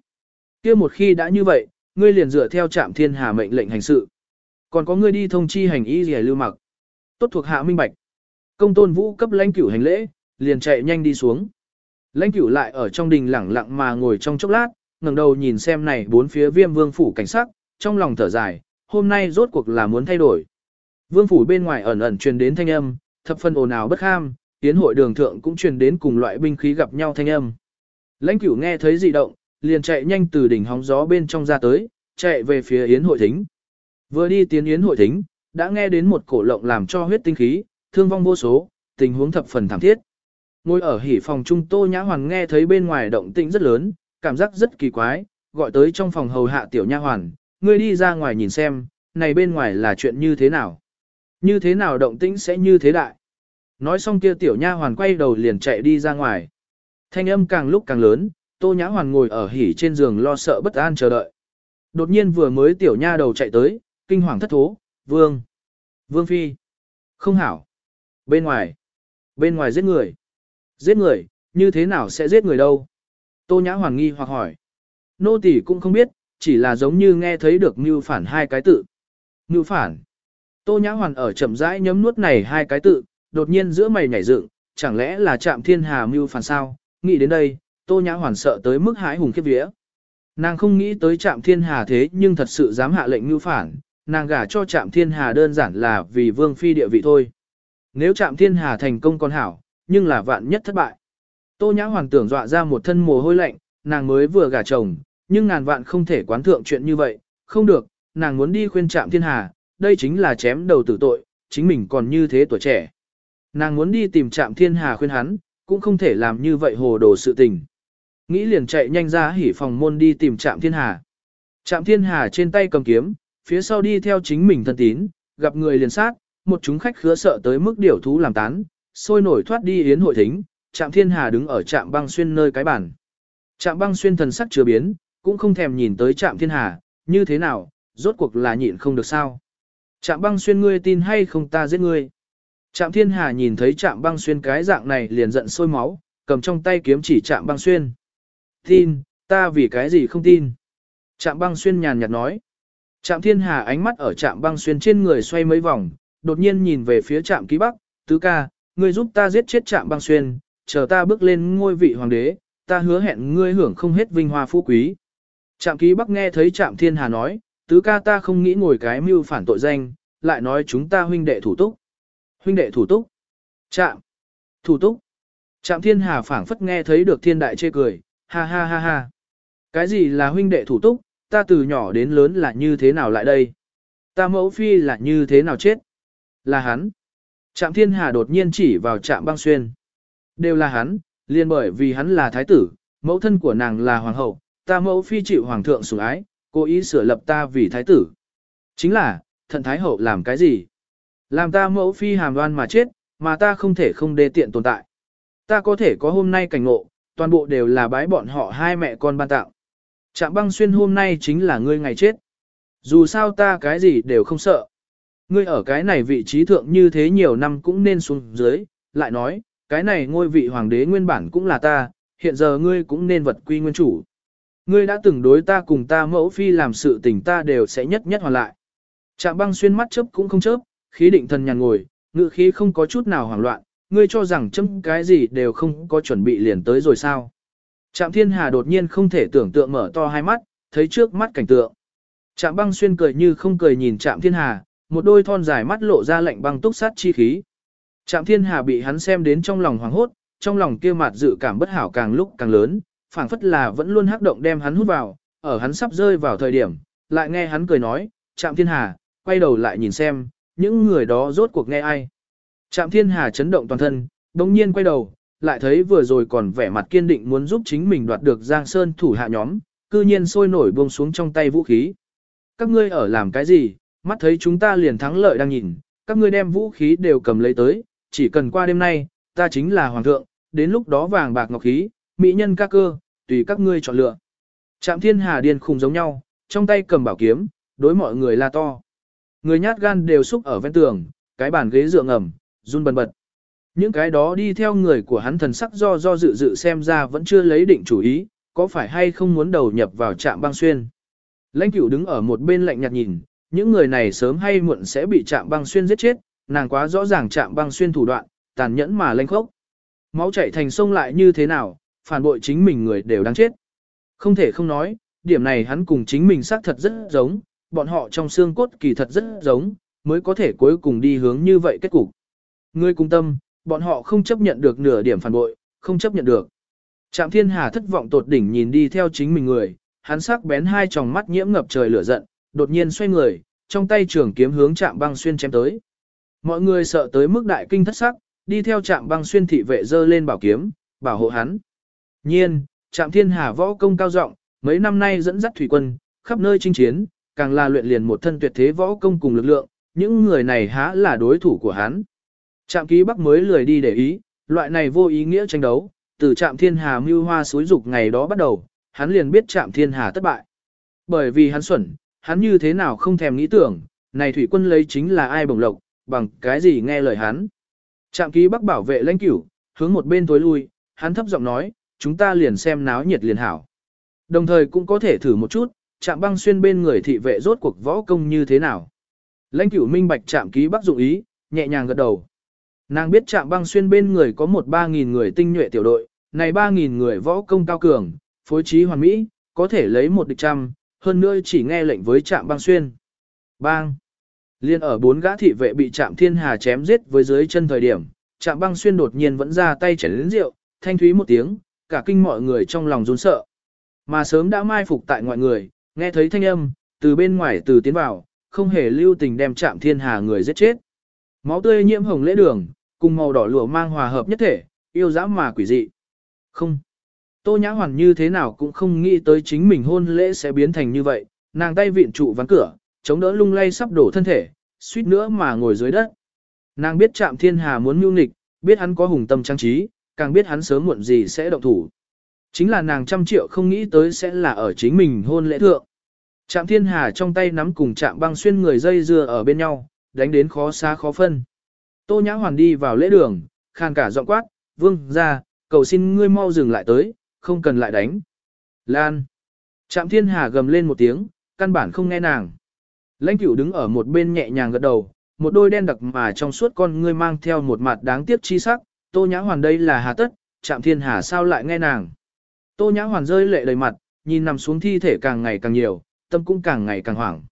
kia một khi đã như vậy, ngươi liền dựa theo trạm thiên hà mệnh lệnh hành sự. Còn có ngươi đi thông chi hành y gì lưu mặc. Tốt thuộc hạ minh bạch. Công tôn vũ cấp lãnh cửu hành lễ, liền chạy nhanh đi xuống. Lãnh cửu lại ở trong đình lẳng lặng mà ngồi trong chốc lát, ngẩng đầu nhìn xem này bốn phía viêm vương phủ cảnh sắc, trong lòng thở dài, hôm nay rốt cuộc là muốn thay đổi. Vương phủ bên ngoài ẩn ẩn truyền đến thanh âm, thập phân ồn ào bất ham, tiến hội đường thượng cũng truyền đến cùng loại binh khí gặp nhau thanh âm. Lãnh cửu nghe thấy dị động, liền chạy nhanh từ đỉnh hóng gió bên trong ra tới, chạy về phía yến hội thính. Vừa đi tiến yến hội thính, đã nghe đến một cổ lộng làm cho huyết tinh khí, thương vong vô số, tình huống thập phần thảm thiết. Ngồi ở hỉ phòng trung Tô Nhã Hoàn nghe thấy bên ngoài động tĩnh rất lớn, cảm giác rất kỳ quái, gọi tới trong phòng hầu hạ tiểu nha hoàn, ngươi đi ra ngoài nhìn xem, này bên ngoài là chuyện như thế nào. Như thế nào động tĩnh sẽ như thế đại. Nói xong kia tiểu nha hoàn quay đầu liền chạy đi ra ngoài. Thanh âm càng lúc càng lớn, Tô Nhã Hoàn ngồi ở hỉ trên giường lo sợ bất an chờ đợi. Đột nhiên vừa mới tiểu nha đầu chạy tới, kinh hoàng thất thố, vương, vương phi, không hảo. Bên ngoài, bên ngoài giết người. Giết người, như thế nào sẽ giết người đâu? Tô Nhã Hoàn nghi hoặc hỏi. Nô tỷ cũng không biết, chỉ là giống như nghe thấy được mưu phản hai cái tự. Mưu phản. Tô Nhã Hoàn ở chậm rãi nhấm nuốt này hai cái tự, đột nhiên giữa mày nhảy dựng, chẳng lẽ là Trạm thiên hà mưu phản sao? Nghĩ đến đây, Tô Nhã Hoàn sợ tới mức hãi hùng khiếp vía. Nàng không nghĩ tới Trạm thiên hà thế nhưng thật sự dám hạ lệnh mưu phản, nàng gả cho Trạm thiên hà đơn giản là vì vương phi địa vị thôi. Nếu Trạm thiên hà thành công con hảo, nhưng là vạn nhất thất bại. Tô Nhã Hoàng tưởng dọa ra một thân mồ hôi lạnh, nàng mới vừa gả chồng, nhưng ngàn vạn không thể quán thượng chuyện như vậy, không được, nàng muốn đi khuyên trạm thiên hà, đây chính là chém đầu tử tội, chính mình còn như thế tuổi trẻ. Nàng muốn đi tìm trạm thiên hà khuyên hắn, cũng không thể làm như vậy hồ đồ sự tình. Nghĩ liền chạy nhanh ra hỉ phòng môn đi tìm trạm thiên hà. Trạm thiên hà trên tay cầm kiếm, phía sau đi theo chính mình thân tín, gặp người liền sát, một chúng khách khứa sợ tới mức điểu thú làm tán, sôi nổi thoát đi yến hội thính, Trạm Thiên Hà đứng ở Trạm Băng Xuyên nơi cái bàn, Trạm Băng Xuyên thần sắc chưa biến, cũng không thèm nhìn tới Trạm Thiên Hà, như thế nào, rốt cuộc là nhịn không được sao? Trạm Băng Xuyên ngươi tin hay không ta giết ngươi? Trạm Thiên Hà nhìn thấy Trạm Băng Xuyên cái dạng này liền giận sôi máu, cầm trong tay kiếm chỉ Trạm Băng Xuyên. Tin, ta vì cái gì không tin? Trạm Băng Xuyên nhàn nhạt nói. Trạm Thiên Hà ánh mắt ở Trạm Băng Xuyên trên người xoay mấy vòng, đột nhiên nhìn về phía Trạm Ký Bắc, tứ ca, ngươi giúp ta giết chết trạm băng xuyên, chờ ta bước lên ngôi vị hoàng đế, ta hứa hẹn ngươi hưởng không hết vinh hoa phú quý. Trạm ký bắc nghe thấy trạm thiên hà nói, tứ ca ta không nghĩ ngồi cái mưu phản tội danh, lại nói chúng ta huynh đệ thủ túc. Huynh đệ thủ túc. Trạm. Thủ túc. Trạm thiên hà phảng phất nghe thấy được thiên đại chê cười, ha ha ha ha. Cái gì là huynh đệ thủ túc, ta từ nhỏ đến lớn là như thế nào lại đây? Ta mẫu phi là như thế nào chết? Là hắn. Trạm thiên hà đột nhiên chỉ vào trạm băng xuyên. Đều là hắn, liền bởi vì hắn là thái tử, mẫu thân của nàng là hoàng hậu, ta mẫu phi chịu hoàng thượng sủng ái, cố ý sửa lập ta vì thái tử. Chính là, thận thái hậu làm cái gì? Làm ta mẫu phi hàm đoan mà chết, mà ta không thể không đê tiện tồn tại. Ta có thể có hôm nay cảnh ngộ, toàn bộ đều là bái bọn họ hai mẹ con ban tạo. Trạm băng xuyên hôm nay chính là ngươi ngày chết. Dù sao ta cái gì đều không sợ. Ngươi ở cái này vị trí thượng như thế nhiều năm cũng nên xuống dưới, lại nói, cái này ngôi vị hoàng đế nguyên bản cũng là ta, hiện giờ ngươi cũng nên vật quy nguyên chủ. Ngươi đã từng đối ta cùng ta mẫu phi làm sự tình ta đều sẽ nhất nhất hoàn lại. Trạm băng xuyên mắt chớp cũng không chớp, khí định thần nhàn ngồi, ngự khí không có chút nào hoảng loạn, ngươi cho rằng chấm cái gì đều không có chuẩn bị liền tới rồi sao. Trạm thiên hà đột nhiên không thể tưởng tượng mở to hai mắt, thấy trước mắt cảnh tượng. Trạm băng xuyên cười như không cười nhìn trạm thiên hà, một đôi thon dài mắt lộ ra lạnh băng túc sát chi khí. Trạm thiên hà bị hắn xem đến trong lòng hoảng hốt, trong lòng kia mặt dự cảm bất hảo càng lúc càng lớn, phảng phất là vẫn luôn hắc động đem hắn hút vào, ở hắn sắp rơi vào thời điểm, lại nghe hắn cười nói, Trạm Thiên Hà, quay đầu lại nhìn xem, những người đó rốt cuộc nghe ai. Trạm Thiên Hà chấn động toàn thân, đồng nhiên quay đầu, lại thấy vừa rồi còn vẻ mặt kiên định muốn giúp chính mình đoạt được Giang Sơn thủ hạ nhóm, cư nhiên sôi nổi buông xuống trong tay vũ khí. Các ngươi ở làm cái gì, mắt thấy chúng ta liền thắng lợi đang nhìn, các ngươi đem vũ khí đều cầm lấy tới, chỉ cần qua đêm nay, ta chính là hoàng thượng, đến lúc đó vàng bạc ngọc khí, mỹ nhân ca cơ, tùy các ngươi chọn lựa. Trạm thiên hà điên khùng giống nhau, trong tay cầm bảo kiếm, đối mọi người la to. Người nhát gan đều xúc ở ven tường, cái bàn ghế dựa ngầm, run bần bật. Những cái đó đi theo người của hắn thần sắc do do dự dự xem ra vẫn chưa lấy định chủ ý, có phải hay không muốn đầu nhập vào trạm băng xuyên. Lãnh cửu đứng ở một bên lạnh nhạt nhìn, những người này sớm hay muộn sẽ bị chạm băng xuyên giết chết, nàng quá rõ ràng chạm băng xuyên thủ đoạn, tàn nhẫn mà lênh khốc. Máu chảy thành sông lại như thế nào, phản bội chính mình người đều đáng chết. Không thể không nói, điểm này hắn cùng chính mình xác thật rất giống, bọn họ trong xương cốt kỳ thật rất giống, mới có thể cuối cùng đi hướng như vậy kết cục. Ngươi cung tâm, bọn họ không chấp nhận được nửa điểm phản bội, không chấp nhận được. Trạm thiên hà thất vọng tột đỉnh nhìn đi theo chính mình người, hắn sắc bén hai tròng mắt nhiễm ngập trời lửa giận, đột nhiên xoay người, trong tay trường kiếm hướng chạm băng xuyên chém tới. Mọi người sợ tới mức đại kinh thất sắc, đi theo chạm băng xuyên thị vệ dơ lên bảo kiếm, bảo hộ hắn. Nhiên, chạm thiên hà võ công cao rộng, mấy năm nay dẫn dắt thủy quân, khắp nơi chinh chiến, càng là luyện liền một thân tuyệt thế võ công cùng lực lượng, những người này há là đối thủ của hắn. Trạm ký bắc mới lười đi để ý, loại này vô ý nghĩa tranh đấu, từ trạm thiên hà mưu hoa suối dục ngày đó bắt đầu, hắn liền biết trạm thiên hà thất bại. Bởi vì hắn xuẩn, hắn như thế nào không thèm nghĩ tưởng, này thủy quân lấy chính là ai bổng lộc, bằng cái gì nghe lời hắn. Trạm ký bắc bảo vệ lãnh cửu, hướng một bên tối lui, hắn thấp giọng nói, chúng ta liền xem náo nhiệt liền hảo. Đồng thời cũng có thể thử một chút, trạm băng xuyên bên người thị vệ rốt cuộc võ công như thế nào. Lãnh cửu minh bạch trạm ký bắc dụng ý, nhẹ nhàng gật đầu. Nàng biết trạm băng xuyên bên người có một ba nghìn người tinh nhuệ tiểu đội, này ba nghìn người võ công cao cường, phối trí hoàn mỹ, có thể lấy một địch trăm, hơn nữa chỉ nghe lệnh với trạm băng xuyên. Bang! Liên ở bốn gã thị vệ bị trạm thiên hà chém giết với dưới chân thời điểm, trạm băng xuyên đột nhiên vẫn ra tay chảy đến rượu, thanh thúy một tiếng, cả kinh mọi người trong lòng run sợ. Mà sớm đã mai phục tại ngoại người, nghe thấy thanh âm, từ bên ngoài từ tiến vào, không hề lưu tình đem trạm thiên hà người giết chết. Máu tươi nhiễm hồng lễ đường, cùng màu đỏ lụa mang hòa hợp nhất thể, yêu dã mà quỷ dị. Không. Tô Nhã Hoàn như thế nào cũng không nghĩ tới chính mình hôn lễ sẽ biến thành như vậy, nàng tay vịn trụ ván cửa, chống đỡ lung lay sắp đổ thân thể, suýt nữa mà ngồi dưới đất. Nàng biết Trạm Thiên Hà muốn mưu nghịch, biết hắn có hùng tâm trang trí, càng biết hắn sớm muộn gì sẽ động thủ. Chính là nàng trăm triệu không nghĩ tới sẽ là ở chính mình hôn lễ thượng. Trạm Thiên Hà trong tay nắm cùng Trạm Băng Xuyên người dây dưa ở bên nhau, đánh đến khó xa khó phân. Tô Nhã Hoàn đi vào lễ đường, khàn cả giọng quát, "Vương gia, cầu xin ngươi mau dừng lại tới, không cần lại đánh." Lan. Trạm Thiên Hà gầm lên một tiếng, căn bản không nghe nàng. Lãnh Cửu đứng ở một bên nhẹ nhàng gật đầu, một đôi đen đặc mà trong suốt con ngươi mang theo một mặt đáng tiếc chi sắc, Tô Nhã Hoàn đây là hà tất, Trạm thiên hà sao lại nghe nàng. Tô Nhã Hoàn rơi lệ đầy mặt, nhìn nằm xuống thi thể càng ngày càng nhiều, tâm cũng càng ngày càng hoảng.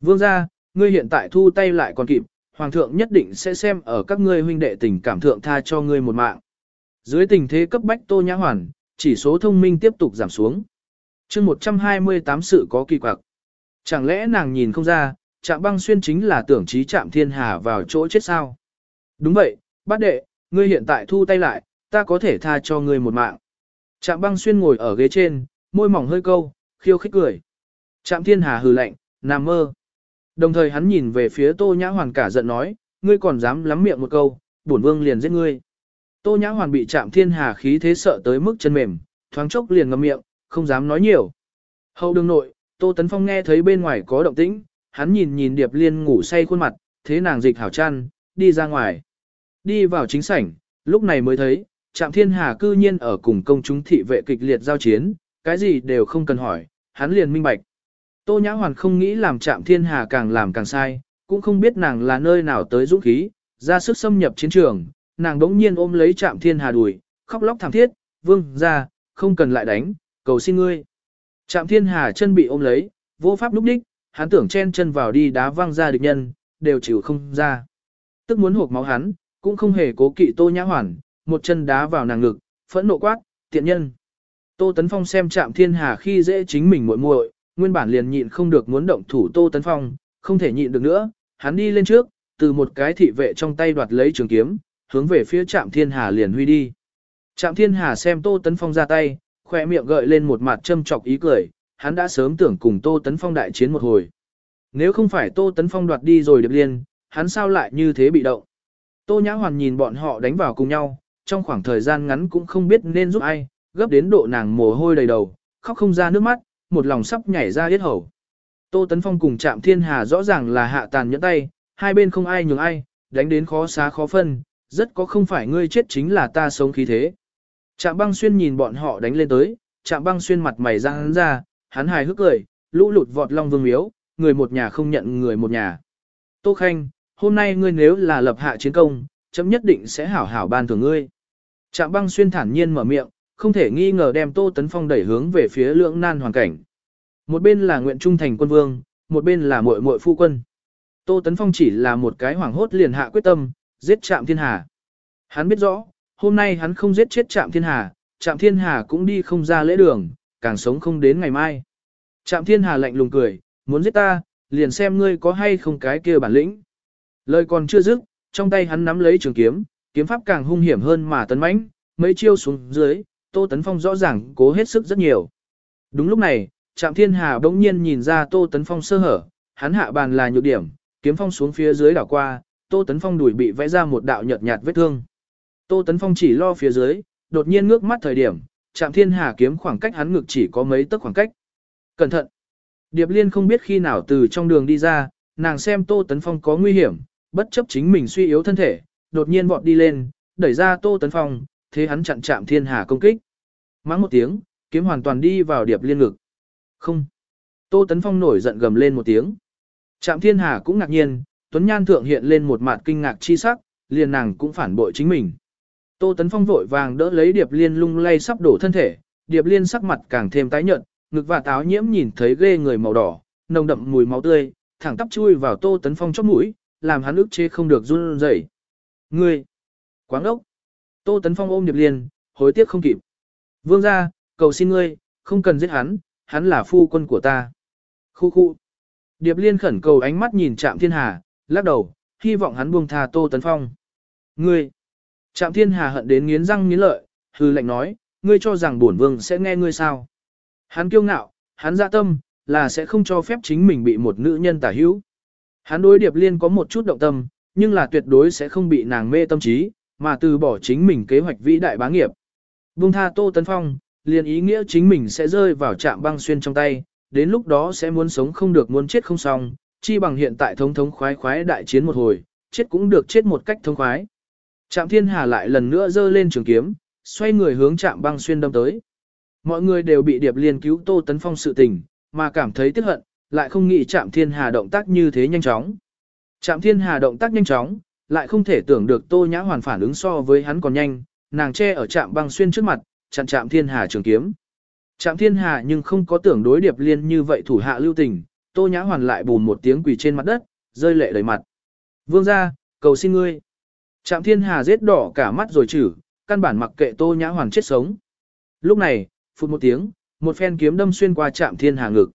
Vương gia, ngươi hiện tại thu tay lại còn kịp, Hoàng thượng nhất định sẽ xem ở các ngươi huynh đệ tình cảm thượng tha cho ngươi một mạng. Dưới tình thế cấp bách Tô Nhã Hoàn, chỉ số thông minh tiếp tục giảm xuống. chương 128 sự có kỳ quặc. Chẳng lẽ nàng nhìn không ra, chạm băng xuyên chính là tưởng trí chạm thiên hà vào chỗ chết sao? Đúng vậy, bát đệ, ngươi hiện tại thu tay lại, ta có thể tha cho ngươi một mạng. Trạm băng xuyên ngồi ở ghế trên, môi mỏng hơi câu, khiêu khích cười. Trạm thiên hà hừ lạnh, nằm mơ. Đồng thời hắn nhìn về phía tô nhã hoàn cả giận nói, ngươi còn dám lắm miệng một câu, bổn vương liền giết ngươi. Tô nhã hoàn bị trạm thiên hà khí thế sợ tới mức chân mềm, thoáng chốc liền ngậm miệng, không dám nói nhiều. Hậu đường nội, tô tấn phong nghe thấy bên ngoài có động tĩnh, hắn nhìn nhìn điệp liên ngủ say khuôn mặt, thế nàng dịch hảo chăn, đi ra ngoài. Đi vào chính sảnh, lúc này mới thấy, Trạm Thiên Hà cư nhiên ở cùng công chúng thị vệ kịch liệt giao chiến, cái gì đều không cần hỏi, hắn liền minh bạch. Tô Nhã Hoàn không nghĩ làm Trạm Thiên Hà càng làm càng sai, cũng không biết nàng là nơi nào tới dũng khí, ra sức xâm nhập chiến trường, nàng đống nhiên ôm lấy Trạm Thiên Hà đùi, khóc lóc thảm thiết, vương ra, không cần lại đánh, cầu xin ngươi. Trạm Thiên Hà chân bị ôm lấy, vô pháp lúc đích, hắn tưởng chen chân vào đi đá văng ra địch nhân, đều chịu không ra. Tức muốn hộp máu hắn, cũng không hề cố kỵ Tô Nhã Hoàn, một chân đá vào nàng ngực, phẫn nộ quát, tiện nhân. Tô Tấn Phong xem Trạm Thiên Hà khi dễ chính mình muội muội, nguyên bản liền nhịn không được muốn động thủ Tô Tấn Phong, không thể nhịn được nữa, hắn đi lên trước, từ một cái thị vệ trong tay đoạt lấy trường kiếm, hướng về phía Trạm Thiên Hà liền huy đi. Trạm Thiên Hà xem Tô Tấn Phong ra tay, khỏe miệng gợi lên một mặt châm chọc ý cười, hắn đã sớm tưởng cùng Tô Tấn Phong đại chiến một hồi. Nếu không phải Tô Tấn Phong đoạt đi rồi điệp liên, hắn sao lại như thế bị động. Tô Nhã Hoàn nhìn bọn họ đánh vào cùng nhau, trong khoảng thời gian ngắn cũng không biết nên giúp ai, gấp đến độ nàng mồ hôi đầy đầu, khóc không ra nước mắt, một lòng sắp nhảy ra yết hầu. Tô Tấn Phong cùng Trạm Thiên Hà rõ ràng là hạ tàn nhẫn tay, hai bên không ai nhường ai, đánh đến khó xá khó phân, rất có không phải ngươi chết chính là ta sống khí thế. Trạm băng xuyên nhìn bọn họ đánh lên tới, Trạm băng xuyên mặt mày ra hắn ra, hắn hài hước cười, lũ lụt vọt long vương miếu, người một nhà không nhận người một nhà. Tô Khanh, hôm nay ngươi nếu là lập hạ chiến công, chấm nhất định sẽ hảo hảo ban thưởng ngươi. Trạm băng xuyên thản nhiên mở miệng, không thể nghi ngờ đem Tô Tấn Phong đẩy hướng về phía lưỡng nan hoàn cảnh. Một bên là nguyện trung thành quân vương, một bên là muội muội phu quân. Tô Tấn Phong chỉ là một cái hoảng hốt liền hạ quyết tâm, giết Trạm Thiên Hà. Hắn biết rõ, hôm nay hắn không giết chết Trạm Thiên Hà, Trạm Thiên Hà cũng đi không ra lễ đường, càng sống không đến ngày mai. Trạm Thiên Hà lạnh lùng cười, muốn giết ta, liền xem ngươi có hay không cái kia bản lĩnh. Lời còn chưa dứt, trong tay hắn nắm lấy trường kiếm, kiếm pháp càng hung hiểm hơn mà tấn mãnh, mấy chiêu xuống dưới, Tô Tấn Phong rõ ràng cố hết sức rất nhiều. Đúng lúc này, Trạm Thiên Hà bỗng nhiên nhìn ra Tô Tấn Phong sơ hở, hắn hạ bàn là nhược điểm, kiếm phong xuống phía dưới đảo qua, Tô Tấn Phong đùi bị vẽ ra một đạo nhợt nhạt vết thương. Tô Tấn Phong chỉ lo phía dưới, đột nhiên ngước mắt thời điểm, Trạm Thiên Hà kiếm khoảng cách hắn ngực chỉ có mấy tấc khoảng cách. Cẩn thận! Điệp Liên không biết khi nào từ trong đường đi ra, nàng xem Tô Tấn Phong có nguy hiểm, bất chấp chính mình suy yếu thân thể, đột nhiên vọt đi lên, đẩy ra Tô Tấn Phong, thế hắn chặn chạm thiên hà công kích. Mắng một tiếng, kiếm hoàn toàn đi vào điệp liên ngực. Không. Tô Tấn Phong nổi giận gầm lên một tiếng. Trạm thiên hà cũng ngạc nhiên, Tuấn Nhan thượng hiện lên một mặt kinh ngạc chi sắc, liền nàng cũng phản bội chính mình. Tô Tấn Phong vội vàng đỡ lấy điệp liên lung lay sắp đổ thân thể, điệp liên sắc mặt càng thêm tái nhợt, ngực và táo nhiễm nhìn thấy ghê người màu đỏ, nồng đậm mùi máu tươi, thẳng tắp chui vào Tô Tấn Phong chóp mũi, làm hắn ức chế không được run rẩy. Ngươi, quáng ốc. Tô Tấn Phong ôm Điệp Liên, hối tiếc không kịp. Vương gia, cầu xin ngươi, không cần giết hắn, hắn là phu quân của ta. Khu khu. Điệp Liên khẩn cầu ánh mắt nhìn Trạm Thiên Hà, lắc đầu, hy vọng hắn buông tha Tô Tấn Phong. Ngươi. Trạm Thiên Hà hận đến nghiến răng nghiến lợi, hư lệnh nói, ngươi cho rằng bổn vương sẽ nghe ngươi sao? Hắn kiêu ngạo, hắn dạ tâm, là sẽ không cho phép chính mình bị một nữ nhân tả hữu. Hắn đối Điệp Liên có một chút động tâm, nhưng là tuyệt đối sẽ không bị nàng mê tâm trí, mà từ bỏ chính mình kế hoạch vĩ đại bá nghiệp. buông tha Tô Tấn Phong, liền ý nghĩa chính mình sẽ rơi vào trạm băng xuyên trong tay, đến lúc đó sẽ muốn sống không được muốn chết không xong, chi bằng hiện tại thống thống khoái khoái đại chiến một hồi, chết cũng được chết một cách thống khoái. Trạm Thiên Hà lại lần nữa giơ lên trường kiếm, xoay người hướng trạm băng xuyên đâm tới. Mọi người đều bị Điệp Liên cứu Tô Tấn Phong sự tình, mà cảm thấy tiếc hận, lại không nghĩ Trạm Thiên Hà động tác như thế nhanh chóng. Trạm Thiên Hà động tác nhanh chóng, lại không thể tưởng được Tô Nhã Hoàn phản ứng so với hắn còn nhanh, nàng che ở Trạm Băng Xuyên trước mặt, chặn Trạm Thiên Hà trường kiếm. Trạm Thiên Hà nhưng không có tưởng đối Điệp Liên như vậy thủ hạ lưu tình, Tô Nhã Hoàn lại bùn một tiếng quỳ trên mặt đất, rơi lệ đầy mặt. Vương gia, cầu xin ngươi. Trạm Thiên Hà rết đỏ cả mắt rồi chử, căn bản mặc kệ Tô Nhã Hoàn chết sống. Lúc này, phút một tiếng, một phen kiếm đâm xuyên qua Trạm Thiên Hà ngực.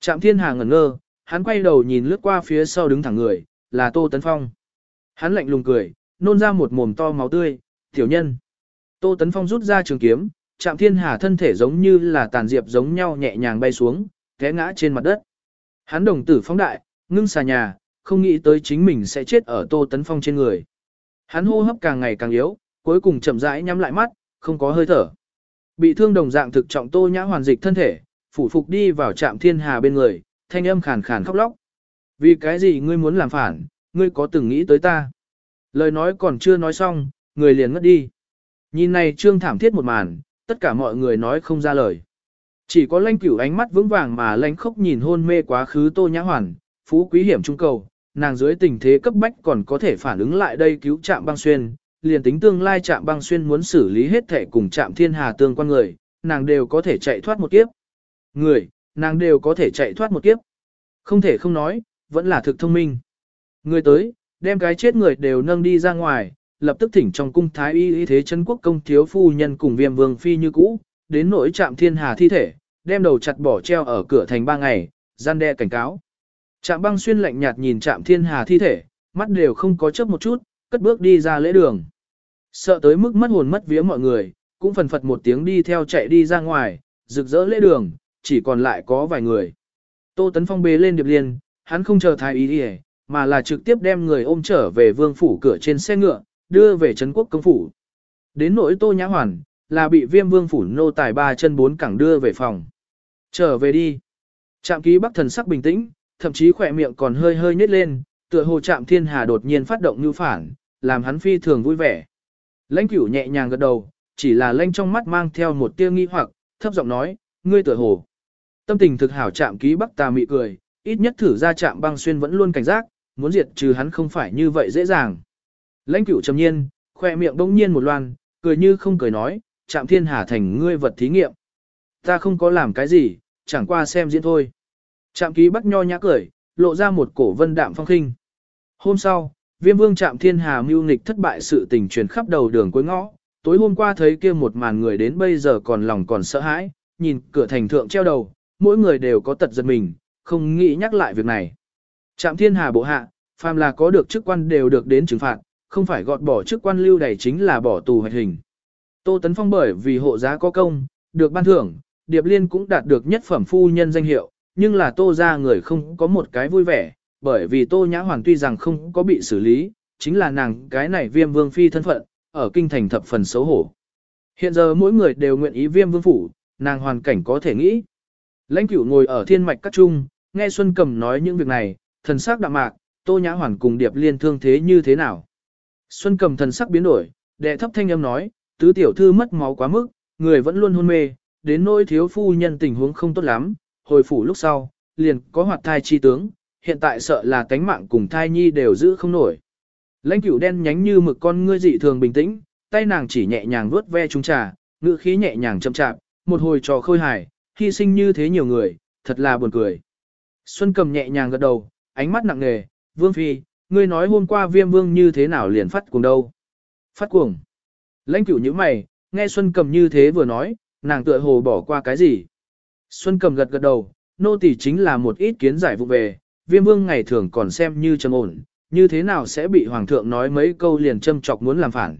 Trạm Thiên Hà ngẩn ngơ, hắn quay đầu nhìn lướt qua phía sau đứng thẳng người, là Tô Tấn Phong. Hắn lạnh lùng cười, nôn ra một mồm to máu tươi, tiểu nhân. Tô Tấn Phong rút ra trường kiếm, Trạm thiên hà thân thể giống như là tàn diệp giống nhau nhẹ nhàng bay xuống, té ngã trên mặt đất. Hắn đồng tử phóng đại, ngưng xà nhà, không nghĩ tới chính mình sẽ chết ở Tô Tấn Phong trên người. Hắn hô hấp càng ngày càng yếu, cuối cùng chậm rãi nhắm lại mắt, không có hơi thở. Bị thương đồng dạng thực trọng Tô Nhã hoàn dịch thân thể, phủ phục đi vào trạm thiên hà bên người, thanh âm khàn khàn khóc lóc. Vì cái gì ngươi muốn làm phản, ngươi có từng nghĩ tới ta? Lời nói còn chưa nói xong, người liền ngất đi. Nhìn này trương thảm thiết một màn, tất cả mọi người nói không ra lời. Chỉ có lanh cửu ánh mắt vững vàng mà lanh khốc nhìn hôn mê quá khứ tô nhã hoàn, phú quý hiểm trung cầu, nàng dưới tình thế cấp bách còn có thể phản ứng lại đây cứu trạm băng xuyên, liền tính tương lai trạm băng xuyên muốn xử lý hết thể cùng trạm thiên hà tương quan người, nàng đều có thể chạy thoát một kiếp. Người, nàng đều có thể chạy thoát một kiếp. Không thể không nói, vẫn là thực thông minh. Người tới, đem cái chết người đều nâng đi ra ngoài, lập tức thỉnh trong cung thái y y thế chân quốc công thiếu phu nhân cùng viêm vương phi như cũ, đến nỗi trạm thiên hà thi thể, đem đầu chặt bỏ treo ở cửa thành ba ngày, gian đe cảnh cáo. Trạm băng xuyên lạnh nhạt nhìn trạm thiên hà thi thể, mắt đều không có chớp một chút, cất bước đi ra lễ đường. Sợ tới mức mất hồn mất vía mọi người, cũng phần phật một tiếng đi theo chạy đi ra ngoài, rực rỡ lễ đường, chỉ còn lại có vài người. Tô Tấn Phong bế lên điệp liên, hắn không chờ thái y đi mà là trực tiếp đem người ôm trở về vương phủ cửa trên xe ngựa, đưa về Trấn quốc công phủ. Đến nỗi Tô Nhã Hoàn, là bị viêm vương phủ nô tài ba chân bốn cẳng đưa về phòng. Trở về đi. Trạm ký bắc thần sắc bình tĩnh, thậm chí khỏe miệng còn hơi hơi nhếch lên, tựa hồ trạm thiên hà đột nhiên phát động như phản, làm hắn phi thường vui vẻ. Lãnh cửu nhẹ nhàng gật đầu, chỉ là lãnh trong mắt mang theo một tia nghi hoặc, thấp giọng nói, ngươi tựa hồ. Tâm tình thực hảo trạm ký bắc tà mị cười, ít nhất thử ra trạm băng xuyên vẫn luôn cảnh giác, muốn diệt trừ hắn không phải như vậy dễ dàng. Lãnh cửu trầm nhiên, khoe miệng bỗng nhiên một loan, cười như không cười nói, trạm thiên hà thành ngươi vật thí nghiệm. Ta không có làm cái gì, chẳng qua xem diễn thôi. Trạm ký bắc nho nhã cười, lộ ra một cổ vân đạm phong khinh. Hôm sau, viêm vương trạm thiên hà mưu nghịch thất bại sự tình truyền khắp đầu đường cuối ngõ. Tối hôm qua thấy kia một màn người đến bây giờ còn lòng còn sợ hãi, nhìn cửa thành thượng treo đầu, mỗi người đều có tật giật mình, không nghĩ nhắc lại việc này. Trạm thiên hà bộ hạ, phàm là có được chức quan đều được đến trừng phạt, không phải gọt bỏ chức quan lưu đầy chính là bỏ tù hoạch hình. Tô Tấn Phong bởi vì hộ giá có công, được ban thưởng, Điệp Liên cũng đạt được nhất phẩm phu nhân danh hiệu, nhưng là Tô ra người không có một cái vui vẻ, bởi vì Tô Nhã Hoàng tuy rằng không có bị xử lý, chính là nàng cái này viêm vương phi thân phận, ở kinh thành thập phần xấu hổ. Hiện giờ mỗi người đều nguyện ý viêm vương phủ, nàng hoàn cảnh có thể nghĩ. Lãnh cửu ngồi ở thiên mạch các trung, nghe Xuân Cầm nói những việc này, thần sắc đạm mạc, Tô Nhã Hoàn cùng Điệp Liên thương thế như thế nào. Xuân Cầm thần sắc biến đổi, đệ thấp thanh âm nói, tứ tiểu thư mất máu quá mức, người vẫn luôn hôn mê, đến nỗi thiếu phu nhân tình huống không tốt lắm, hồi phủ lúc sau, liền có hoạt thai chi tướng, hiện tại sợ là tánh mạng cùng thai nhi đều giữ không nổi. Lãnh cửu đen nhánh như mực con ngươi dị thường bình tĩnh, tay nàng chỉ nhẹ nhàng vuốt ve trung trà, ngữ khí nhẹ nhàng chậm chạp, một hồi trò khôi hài, hy sinh như thế nhiều người, thật là buồn cười. Xuân cầm nhẹ nhàng gật đầu, ánh mắt nặng nề, vương phi, ngươi nói hôm qua viêm vương như thế nào liền phát cuồng đâu. Phát cuồng. Lãnh cửu như mày, nghe Xuân cầm như thế vừa nói, nàng tựa hồ bỏ qua cái gì. Xuân cầm gật gật đầu, nô tỳ chính là một ít kiến giải vụ về, viêm vương ngày thường còn xem như trầm ổn, như thế nào sẽ bị hoàng thượng nói mấy câu liền châm chọc muốn làm phản.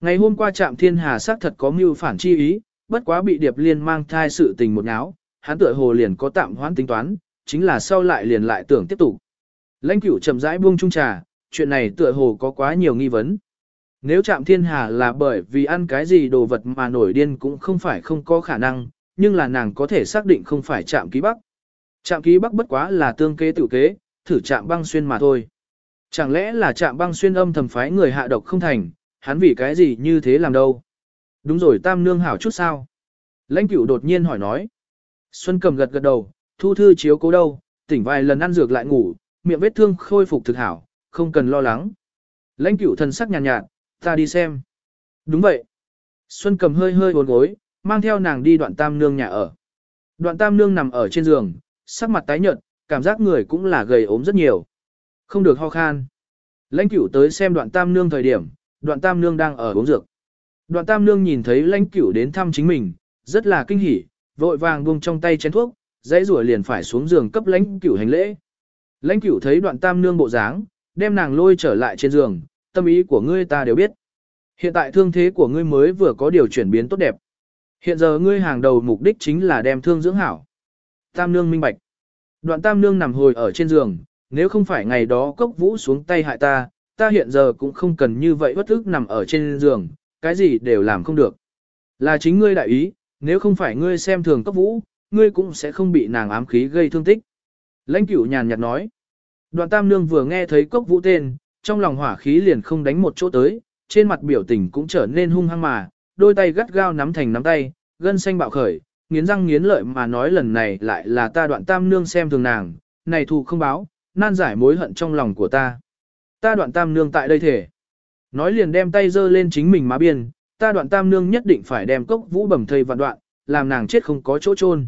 Ngày hôm qua trạm thiên hà xác thật có mưu phản chi ý, bất quá bị điệp liên mang thai sự tình một áo, hắn tựa hồ liền có tạm hoãn tính toán, chính là sau lại liền lại tưởng tiếp tục. Lãnh cửu chậm rãi buông trung trà, chuyện này tựa hồ có quá nhiều nghi vấn. Nếu chạm thiên hà là bởi vì ăn cái gì đồ vật mà nổi điên cũng không phải không có khả năng, nhưng là nàng có thể xác định không phải chạm ký bắc. Chạm ký bắc bất quá là tương kế tự kế, thử chạm băng xuyên mà thôi. Chẳng lẽ là chạm băng xuyên âm thầm phái người hạ độc không thành, hắn vì cái gì như thế làm đâu? Đúng rồi tam nương hảo chút sao? Lãnh cửu đột nhiên hỏi nói. Xuân cầm gật gật đầu, thu thư chiếu cố đâu, tỉnh vài lần ăn dược lại ngủ, miệng vết thương khôi phục thực hảo, không cần lo lắng. Lãnh cửu thần sắc nhàn nhạt, nhạt, ta đi xem. Đúng vậy. Xuân cầm hơi hơi buồn gối, mang theo nàng đi đoạn tam nương nhà ở. Đoạn tam nương nằm ở trên giường, sắc mặt tái nhợt, cảm giác người cũng là gầy ốm rất nhiều. Không được ho khan. Lãnh cửu tới xem đoạn tam nương thời điểm, đoạn tam nương đang ở uống dược. Đoạn tam nương nhìn thấy lãnh cửu đến thăm chính mình, rất là kinh hỉ, vội vàng buông trong tay chén thuốc, dãy rủa liền phải xuống giường cấp lãnh cửu hành lễ. Lãnh cửu thấy đoạn tam nương bộ dáng, đem nàng lôi trở lại trên giường, tâm ý của ngươi ta đều biết. Hiện tại thương thế của ngươi mới vừa có điều chuyển biến tốt đẹp. Hiện giờ ngươi hàng đầu mục đích chính là đem thương dưỡng hảo. Tam nương minh bạch. Đoạn tam nương nằm hồi ở trên giường, nếu không phải ngày đó cốc vũ xuống tay hại ta, ta hiện giờ cũng không cần như vậy bất ức nằm ở trên giường, cái gì đều làm không được. Là chính ngươi đại ý, nếu không phải ngươi xem thường cốc vũ, ngươi cũng sẽ không bị nàng ám khí gây thương tích. Lãnh cửu nhàn nhạt nói. Đoạn tam nương vừa nghe thấy cốc vũ tên, trong lòng hỏa khí liền không đánh một chỗ tới, trên mặt biểu tình cũng trở nên hung hăng mà, đôi tay gắt gao nắm thành nắm tay, gân xanh bạo khởi, nghiến răng nghiến lợi mà nói lần này lại là ta đoạn tam nương xem thường nàng, này thù không báo, nan giải mối hận trong lòng của ta. Ta đoạn tam nương tại đây thể. Nói liền đem tay giơ lên chính mình má biên, ta đoạn tam nương nhất định phải đem cốc vũ bầm thây vạn đoạn, làm nàng chết không có chỗ chôn.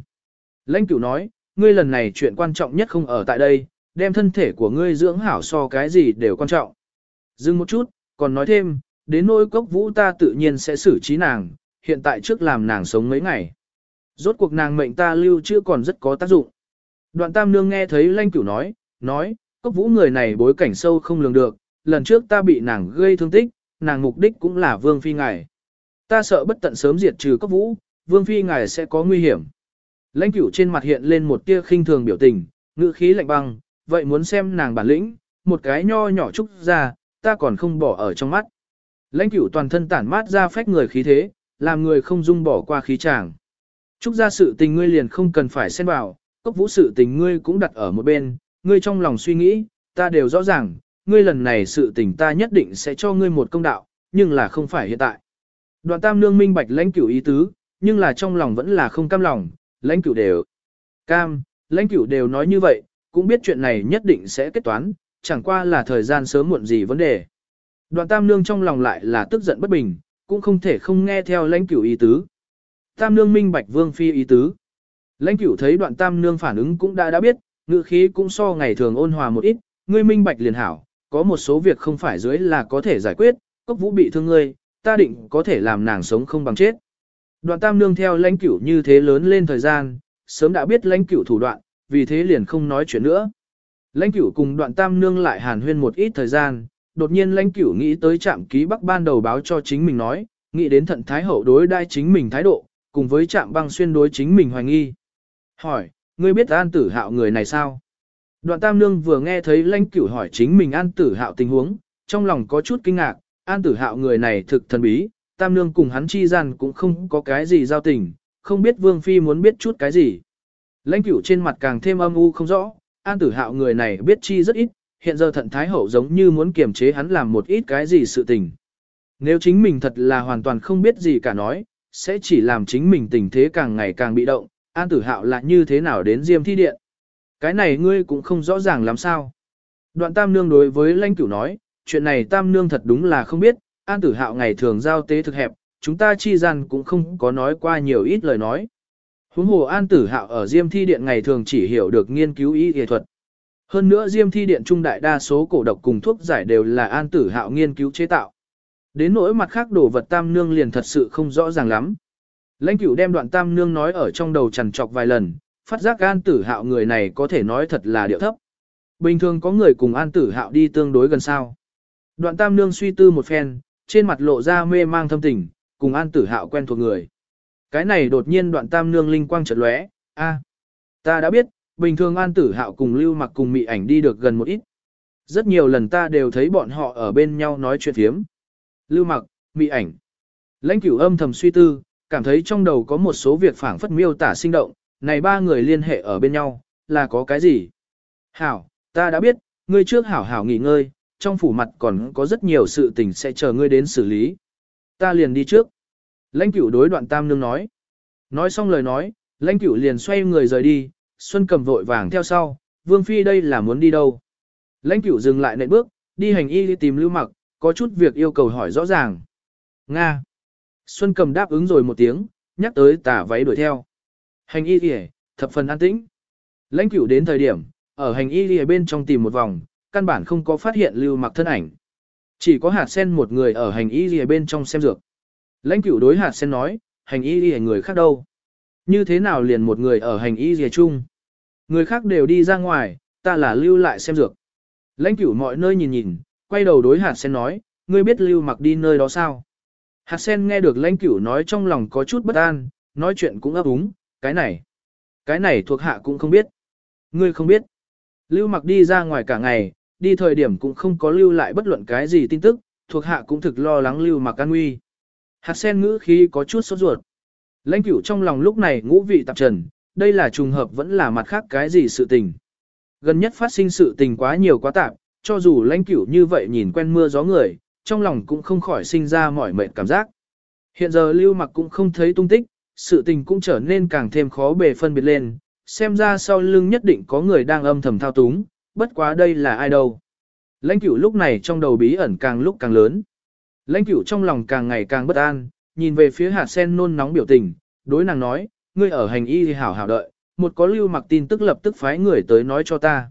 Lãnh cửu nói, ngươi lần này chuyện quan trọng nhất không ở tại đây, đem thân thể của ngươi dưỡng hảo so cái gì đều quan trọng. Dừng một chút, còn nói thêm, đến nỗi cốc vũ ta tự nhiên sẽ xử trí nàng, hiện tại trước làm nàng sống mấy ngày. Rốt cuộc nàng mệnh ta lưu chưa còn rất có tác dụng. Đoạn tam nương nghe thấy lanh cửu nói, nói, cốc vũ người này bối cảnh sâu không lường được, lần trước ta bị nàng gây thương tích, nàng mục đích cũng là vương phi ngài. Ta sợ bất tận sớm diệt trừ cốc vũ, vương phi ngài sẽ có nguy hiểm. Lãnh cửu trên mặt hiện lên một tia khinh thường biểu tình, ngữ khí lạnh băng, vậy muốn xem nàng bản lĩnh, một cái nho nhỏ trúc ra, ta còn không bỏ ở trong mắt. Lãnh cửu toàn thân tản mát ra phách người khí thế, làm người không dung bỏ qua khí chàng. Trúc ra sự tình ngươi liền không cần phải xen vào, cốc vũ sự tình ngươi cũng đặt ở một bên, ngươi trong lòng suy nghĩ, ta đều rõ ràng, ngươi lần này sự tình ta nhất định sẽ cho ngươi một công đạo, nhưng là không phải hiện tại. Đoạn tam nương minh bạch lãnh cửu ý tứ, nhưng là trong lòng vẫn là không cam lòng, lãnh cửu đều. Cam, lãnh cửu đều nói như vậy, cũng biết chuyện này nhất định sẽ kết toán, chẳng qua là thời gian sớm muộn gì vấn đề. Đoạn tam nương trong lòng lại là tức giận bất bình, cũng không thể không nghe theo lãnh cửu ý tứ. Tam nương minh bạch vương phi ý tứ. Lãnh cửu thấy đoạn tam nương phản ứng cũng đã đã biết, ngữ khí cũng so ngày thường ôn hòa một ít, ngươi minh bạch liền hảo, có một số việc không phải dưới là có thể giải quyết, cốc vũ bị thương ngươi, ta định có thể làm nàng sống không bằng chết. Đoạn tam nương theo lãnh cửu như thế lớn lên thời gian, sớm đã biết lãnh cửu thủ đoạn, vì thế liền không nói chuyện nữa. Lãnh cửu cùng đoạn tam nương lại hàn huyên một ít thời gian, đột nhiên lãnh cửu nghĩ tới trạm ký bắc ban đầu báo cho chính mình nói, nghĩ đến thận thái hậu đối đai chính mình thái độ, cùng với trạm băng xuyên đối chính mình hoài nghi. Hỏi, ngươi biết an tử hạo người này sao? Đoạn tam nương vừa nghe thấy lãnh cửu hỏi chính mình an tử hạo tình huống, trong lòng có chút kinh ngạc, an tử hạo người này thực thần bí, tam nương cùng hắn chi gian cũng không có cái gì giao tình, không biết vương phi muốn biết chút cái gì. Lãnh cửu trên mặt càng thêm âm u không rõ, an tử hạo người này biết chi rất ít, hiện giờ thận thái hậu giống như muốn kiềm chế hắn làm một ít cái gì sự tình. Nếu chính mình thật là hoàn toàn không biết gì cả nói, sẽ chỉ làm chính mình tình thế càng ngày càng bị động, an tử hạo là như thế nào đến diêm thi điện. Cái này ngươi cũng không rõ ràng làm sao. Đoạn tam nương đối với lãnh cửu nói, chuyện này tam nương thật đúng là không biết, an tử hạo ngày thường giao tế thực hẹp, chúng ta chi gian cũng không có nói qua nhiều ít lời nói. Huống hồ an tử hạo ở diêm thi điện ngày thường chỉ hiểu được nghiên cứu y y thuật. Hơn nữa diêm thi điện trung đại đa số cổ độc cùng thuốc giải đều là an tử hạo nghiên cứu chế tạo. Đến nỗi mặt khác đồ vật tam nương liền thật sự không rõ ràng lắm. Lãnh cửu đem đoạn tam nương nói ở trong đầu trằn trọc vài lần, phát giác an tử hạo người này có thể nói thật là điệu thấp. Bình thường có người cùng an tử hạo đi tương đối gần sao. Đoạn tam nương suy tư một phen, trên mặt lộ ra mê mang thâm tình, cùng an tử hạo quen thuộc người. Cái này đột nhiên đoạn tam nương linh quang chợt lóe, a, ta đã biết, bình thường an tử hạo cùng lưu mặc cùng mị ảnh đi được gần một ít. Rất nhiều lần ta đều thấy bọn họ ở bên nhau nói chuyện thiếm. Lưu mặc, mị ảnh. Lãnh cửu âm thầm suy tư, cảm thấy trong đầu có một số việc phảng phất miêu tả sinh động, này ba người liên hệ ở bên nhau, là có cái gì? Hảo, ta đã biết, ngươi trước hảo hảo nghỉ ngơi, trong phủ mặt còn có rất nhiều sự tình sẽ chờ ngươi đến xử lý. Ta liền đi trước. Lãnh cửu đối đoạn tam nương nói. Nói xong lời nói, lãnh cửu liền xoay người rời đi, Xuân cầm vội vàng theo sau, Vương Phi đây là muốn đi đâu. Lãnh cửu dừng lại nệm bước, đi hành y đi tìm lưu mặc, có chút việc yêu cầu hỏi rõ ràng. Nga. Xuân cầm đáp ứng rồi một tiếng, nhắc tới tả váy đuổi theo. Hành y đi thập phần an tĩnh. Lãnh cửu đến thời điểm, ở hành y đi bên trong tìm một vòng, căn bản không có phát hiện lưu mặc thân ảnh. Chỉ có hạt sen một người ở hành y đi bên trong xem dược. Lãnh cửu đối hạt sen nói, hành y gì người khác đâu. Như thế nào liền một người ở hành y gì chung. Người khác đều đi ra ngoài, ta là lưu lại xem dược. Lãnh cửu mọi nơi nhìn nhìn, quay đầu đối hạt sen nói, ngươi biết lưu mặc đi nơi đó sao? Hạt sen nghe được lãnh cửu nói trong lòng có chút bất an, nói chuyện cũng ấp úng, cái này, cái này thuộc hạ cũng không biết. Ngươi không biết. Lưu mặc đi ra ngoài cả ngày, đi thời điểm cũng không có lưu lại bất luận cái gì tin tức, thuộc hạ cũng thực lo lắng lưu mặc an nguy. Hạt sen ngữ khí có chút sốt ruột. Lãnh cửu trong lòng lúc này ngũ vị tạp trần, đây là trùng hợp vẫn là mặt khác cái gì sự tình. Gần nhất phát sinh sự tình quá nhiều quá tạp, cho dù lãnh cửu như vậy nhìn quen mưa gió người, trong lòng cũng không khỏi sinh ra mỏi mệt cảm giác. Hiện giờ lưu mặc cũng không thấy tung tích, sự tình cũng trở nên càng thêm khó bề phân biệt lên, xem ra sau lưng nhất định có người đang âm thầm thao túng, bất quá đây là ai đâu. Lãnh cửu lúc này trong đầu bí ẩn càng lúc càng lớn. Lãnh cửu trong lòng càng ngày càng bất an, nhìn về phía hạt sen nôn nóng biểu tình, đối nàng nói, ngươi ở hành y thì hảo hảo đợi, một có lưu mặc tin tức lập tức phái người tới nói cho ta.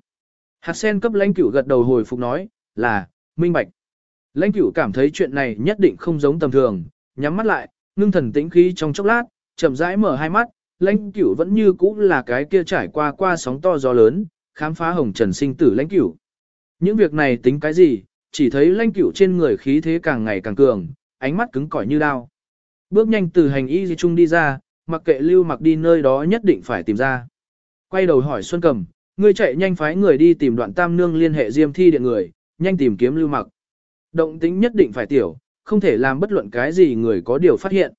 Hạt sen cấp lãnh cửu gật đầu hồi phục nói, là, minh bạch. Lãnh cửu cảm thấy chuyện này nhất định không giống tầm thường, nhắm mắt lại, ngưng thần tĩnh khí trong chốc lát, chậm rãi mở hai mắt, lãnh cửu vẫn như cũ là cái kia trải qua qua sóng to gió lớn, khám phá hồng trần sinh tử lãnh cửu. Những việc này tính cái gì, chỉ thấy lanh cửu trên người khí thế càng ngày càng cường, ánh mắt cứng cỏi như đao. Bước nhanh từ hành y di trung đi ra, mặc kệ lưu mặc đi nơi đó nhất định phải tìm ra. Quay đầu hỏi Xuân Cầm, ngươi chạy nhanh phái người đi tìm đoạn tam nương liên hệ diêm thi điện người, nhanh tìm kiếm lưu mặc. Động tính nhất định phải tiểu, không thể làm bất luận cái gì người có điều phát hiện.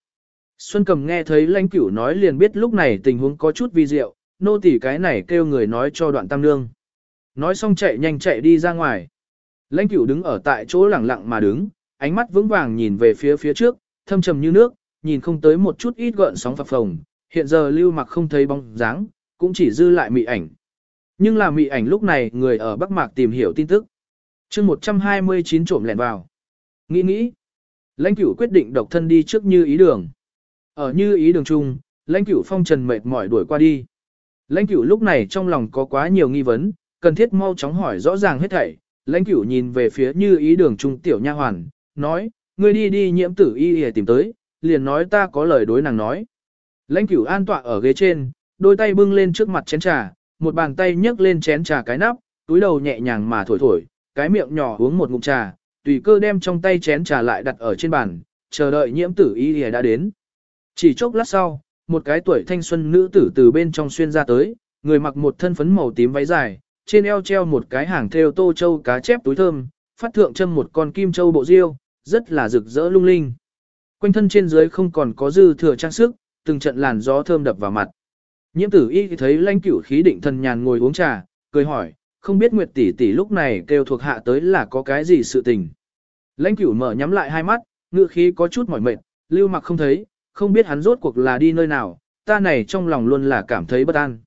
Xuân Cầm nghe thấy lãnh cửu nói liền biết lúc này tình huống có chút vi diệu, nô tỳ cái này kêu người nói cho đoạn tam nương. Nói xong chạy nhanh chạy đi ra ngoài. Lãnh cửu đứng ở tại chỗ lẳng lặng mà đứng, ánh mắt vững vàng nhìn về phía phía trước, thâm trầm như nước, nhìn không tới một chút ít gợn sóng phập phồng. Hiện giờ lưu mặc không thấy bóng dáng, cũng chỉ dư lại mị ảnh. Nhưng là mị ảnh lúc này người ở Bắc Mạc tìm hiểu tin tức. chương 129 trộm lẻn vào. Nghĩ nghĩ. Lãnh cửu quyết định độc thân đi trước như ý đường. Ở như ý đường chung, lãnh cửu phong trần mệt mỏi đuổi qua đi. Lãnh cửu lúc này trong lòng có quá nhiều nghi vấn, cần thiết mau chóng hỏi rõ ràng hết thảy. Lãnh cửu nhìn về phía như ý đường trung tiểu nha hoàn, nói, ngươi đi đi nhiễm tử y y tìm tới, liền nói ta có lời đối nàng nói. Lãnh cửu an tọa ở ghế trên, đôi tay bưng lên trước mặt chén trà, một bàn tay nhấc lên chén trà cái nắp, túi đầu nhẹ nhàng mà thổi thổi, cái miệng nhỏ uống một ngụm trà, tùy cơ đem trong tay chén trà lại đặt ở trên bàn, chờ đợi nhiễm tử y y đã đến. Chỉ chốc lát sau, một cái tuổi thanh xuân nữ tử từ bên trong xuyên ra tới, người mặc một thân phấn màu tím váy dài, trên eo treo một cái hàng theo tô châu cá chép túi thơm, phát thượng châm một con kim châu bộ diêu, rất là rực rỡ lung linh. Quanh thân trên dưới không còn có dư thừa trang sức, từng trận làn gió thơm đập vào mặt. Nhiễm tử y thấy lãnh cửu khí định thần nhàn ngồi uống trà, cười hỏi, không biết Nguyệt tỷ tỷ lúc này kêu thuộc hạ tới là có cái gì sự tình. Lãnh cửu mở nhắm lại hai mắt, ngựa khí có chút mỏi mệt, lưu mặc không thấy, không biết hắn rốt cuộc là đi nơi nào, ta này trong lòng luôn là cảm thấy bất an.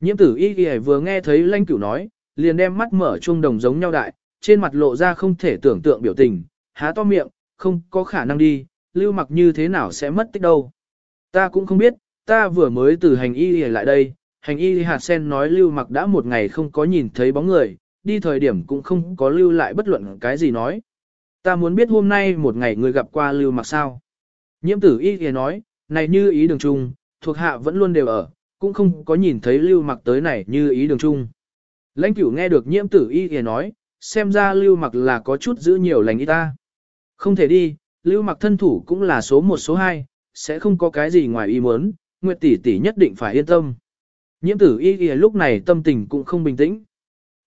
Nhiễm tử y y vừa nghe thấy lanh cửu nói, liền đem mắt mở chuông đồng giống nhau đại, trên mặt lộ ra không thể tưởng tượng biểu tình, há to miệng, không có khả năng đi, lưu mặc như thế nào sẽ mất tích đâu. Ta cũng không biết, ta vừa mới từ hành y y lại đây, hành y hạt sen nói lưu mặc đã một ngày không có nhìn thấy bóng người, đi thời điểm cũng không có lưu lại bất luận cái gì nói. Ta muốn biết hôm nay một ngày người gặp qua lưu mặc sao. Nhiễm tử y thì nói, này như ý đường trung, thuộc hạ vẫn luôn đều ở, cũng không có nhìn thấy lưu mặc tới này như ý đường trung. Lãnh cửu nghe được nhiễm tử y thì nói, xem ra lưu mặc là có chút giữ nhiều lành ý ta. Không thể đi, lưu mặc thân thủ cũng là số một số hai, sẽ không có cái gì ngoài ý muốn, Nguyệt tỷ tỷ nhất định phải yên tâm. Nhiễm tử y thì lúc này tâm tình cũng không bình tĩnh.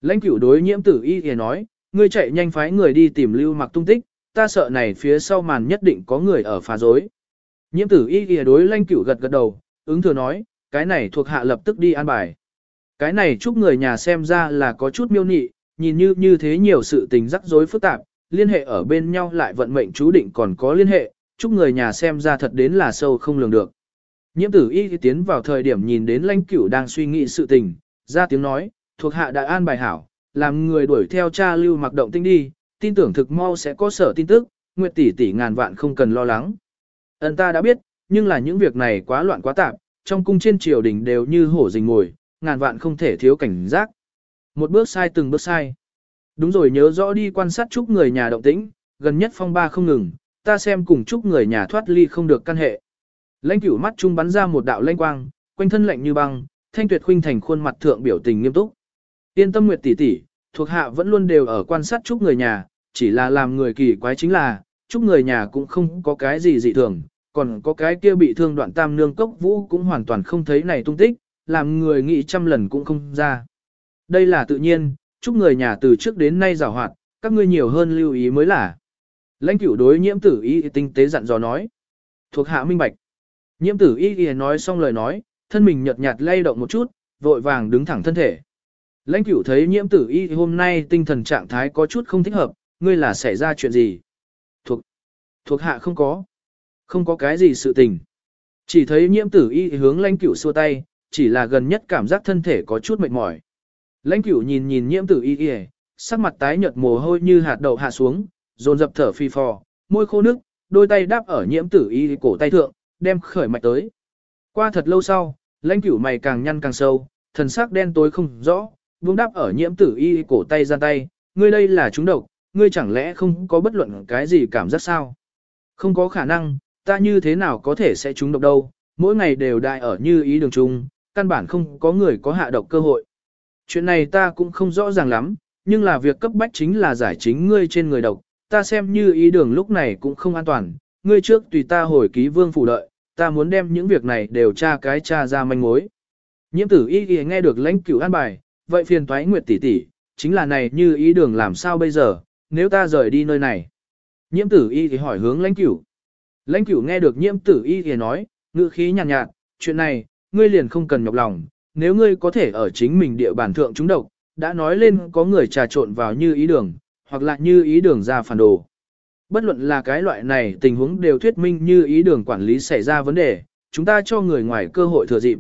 Lãnh cửu đối nhiễm tử y thì nói, ngươi chạy nhanh phái người đi tìm lưu mặc tung tích, ta sợ này phía sau màn nhất định có người ở phá rối Nhiễm tử y thì đối lãnh cửu gật gật đầu, ứng thừa nói, cái này thuộc hạ lập tức đi an bài. Cái này chúc người nhà xem ra là có chút miêu nị, nhìn như như thế nhiều sự tình rắc rối phức tạp, liên hệ ở bên nhau lại vận mệnh chú định còn có liên hệ, chúc người nhà xem ra thật đến là sâu không lường được. Nhiễm tử y tiến vào thời điểm nhìn đến lãnh cửu đang suy nghĩ sự tình, ra tiếng nói, thuộc hạ đại an bài hảo, làm người đuổi theo cha lưu mặc động tinh đi, tin tưởng thực mau sẽ có sở tin tức, Nguyệt tỷ tỷ ngàn vạn không cần lo lắng. Ân ta đã biết, nhưng là những việc này quá loạn quá tạp, trong cung trên triều đình đều như hổ rình ngồi, ngàn vạn không thể thiếu cảnh giác. Một bước sai từng bước sai. Đúng rồi nhớ rõ đi quan sát chúc người nhà động tĩnh, gần nhất phong ba không ngừng, ta xem cùng chúc người nhà thoát ly không được căn hệ. Lãnh cửu mắt trung bắn ra một đạo lanh quang, quanh thân lạnh như băng, thanh tuyệt khuynh thành khuôn mặt thượng biểu tình nghiêm túc. Yên tâm Nguyệt tỷ tỷ, thuộc hạ vẫn luôn đều ở quan sát chúc người nhà, chỉ là làm người kỳ quái chính là, chúc người nhà cũng không có cái gì dị thường, còn có cái kia bị thương đoạn tam nương cốc vũ cũng hoàn toàn không thấy này tung tích, làm người nghĩ trăm lần cũng không ra. Đây là tự nhiên, chúc người nhà từ trước đến nay rào hoạt, các ngươi nhiều hơn lưu ý mới là. Lãnh cửu đối nhiễm tử y tinh tế dặn dò nói. Thuộc hạ minh bạch. Nhiễm tử y nói xong lời nói, thân mình nhợt nhạt lay động một chút, vội vàng đứng thẳng thân thể. Lãnh cửu thấy nhiễm tử y hôm nay tinh thần trạng thái có chút không thích hợp, ngươi là xảy ra chuyện gì? Thuộc, thuộc hạ không có. Không có cái gì sự tình. Chỉ thấy nhiễm tử y hướng lãnh cửu xua tay, chỉ là gần nhất cảm giác thân thể có chút mệt mỏi. Lãnh cửu nhìn nhìn nhiễm tử y y, sắc mặt tái nhợt mồ hôi như hạt đậu hạ xuống, dồn dập thở phi phò, môi khô nước, đôi tay đáp ở nhiễm tử y cổ tay thượng, đem khởi mạch tới. Qua thật lâu sau, lãnh cửu mày càng nhăn càng sâu, thần sắc đen tối không rõ, buông đáp ở nhiễm tử y cổ tay ra tay, ngươi đây là trúng độc, ngươi chẳng lẽ không có bất luận cái gì cảm giác sao? Không có khả năng, ta như thế nào có thể sẽ trúng độc đâu, mỗi ngày đều đại ở như ý đường chung, căn bản không có người có hạ độc cơ hội. Chuyện này ta cũng không rõ ràng lắm, nhưng là việc cấp bách chính là giải chính ngươi trên người độc, ta xem như ý đường lúc này cũng không an toàn, ngươi trước tùy ta hồi ký vương phủ đợi, ta muốn đem những việc này đều tra cái tra ra manh mối. Nhiễm tử y y nghe được lãnh cửu an bài, vậy phiền toái nguyệt tỷ tỷ, chính là này như ý đường làm sao bây giờ, nếu ta rời đi nơi này. Nhiễm tử y thì hỏi hướng lãnh cửu. Lãnh cửu nghe được nhiễm tử y thì nói, ngữ khí nhàn nhạt, nhạt, chuyện này, ngươi liền không cần nhọc lòng, nếu ngươi có thể ở chính mình địa bàn thượng chúng độc, đã nói lên có người trà trộn vào như ý đường, hoặc là như ý đường ra phản đồ. Bất luận là cái loại này tình huống đều thuyết minh như ý đường quản lý xảy ra vấn đề, chúng ta cho người ngoài cơ hội thừa dịp.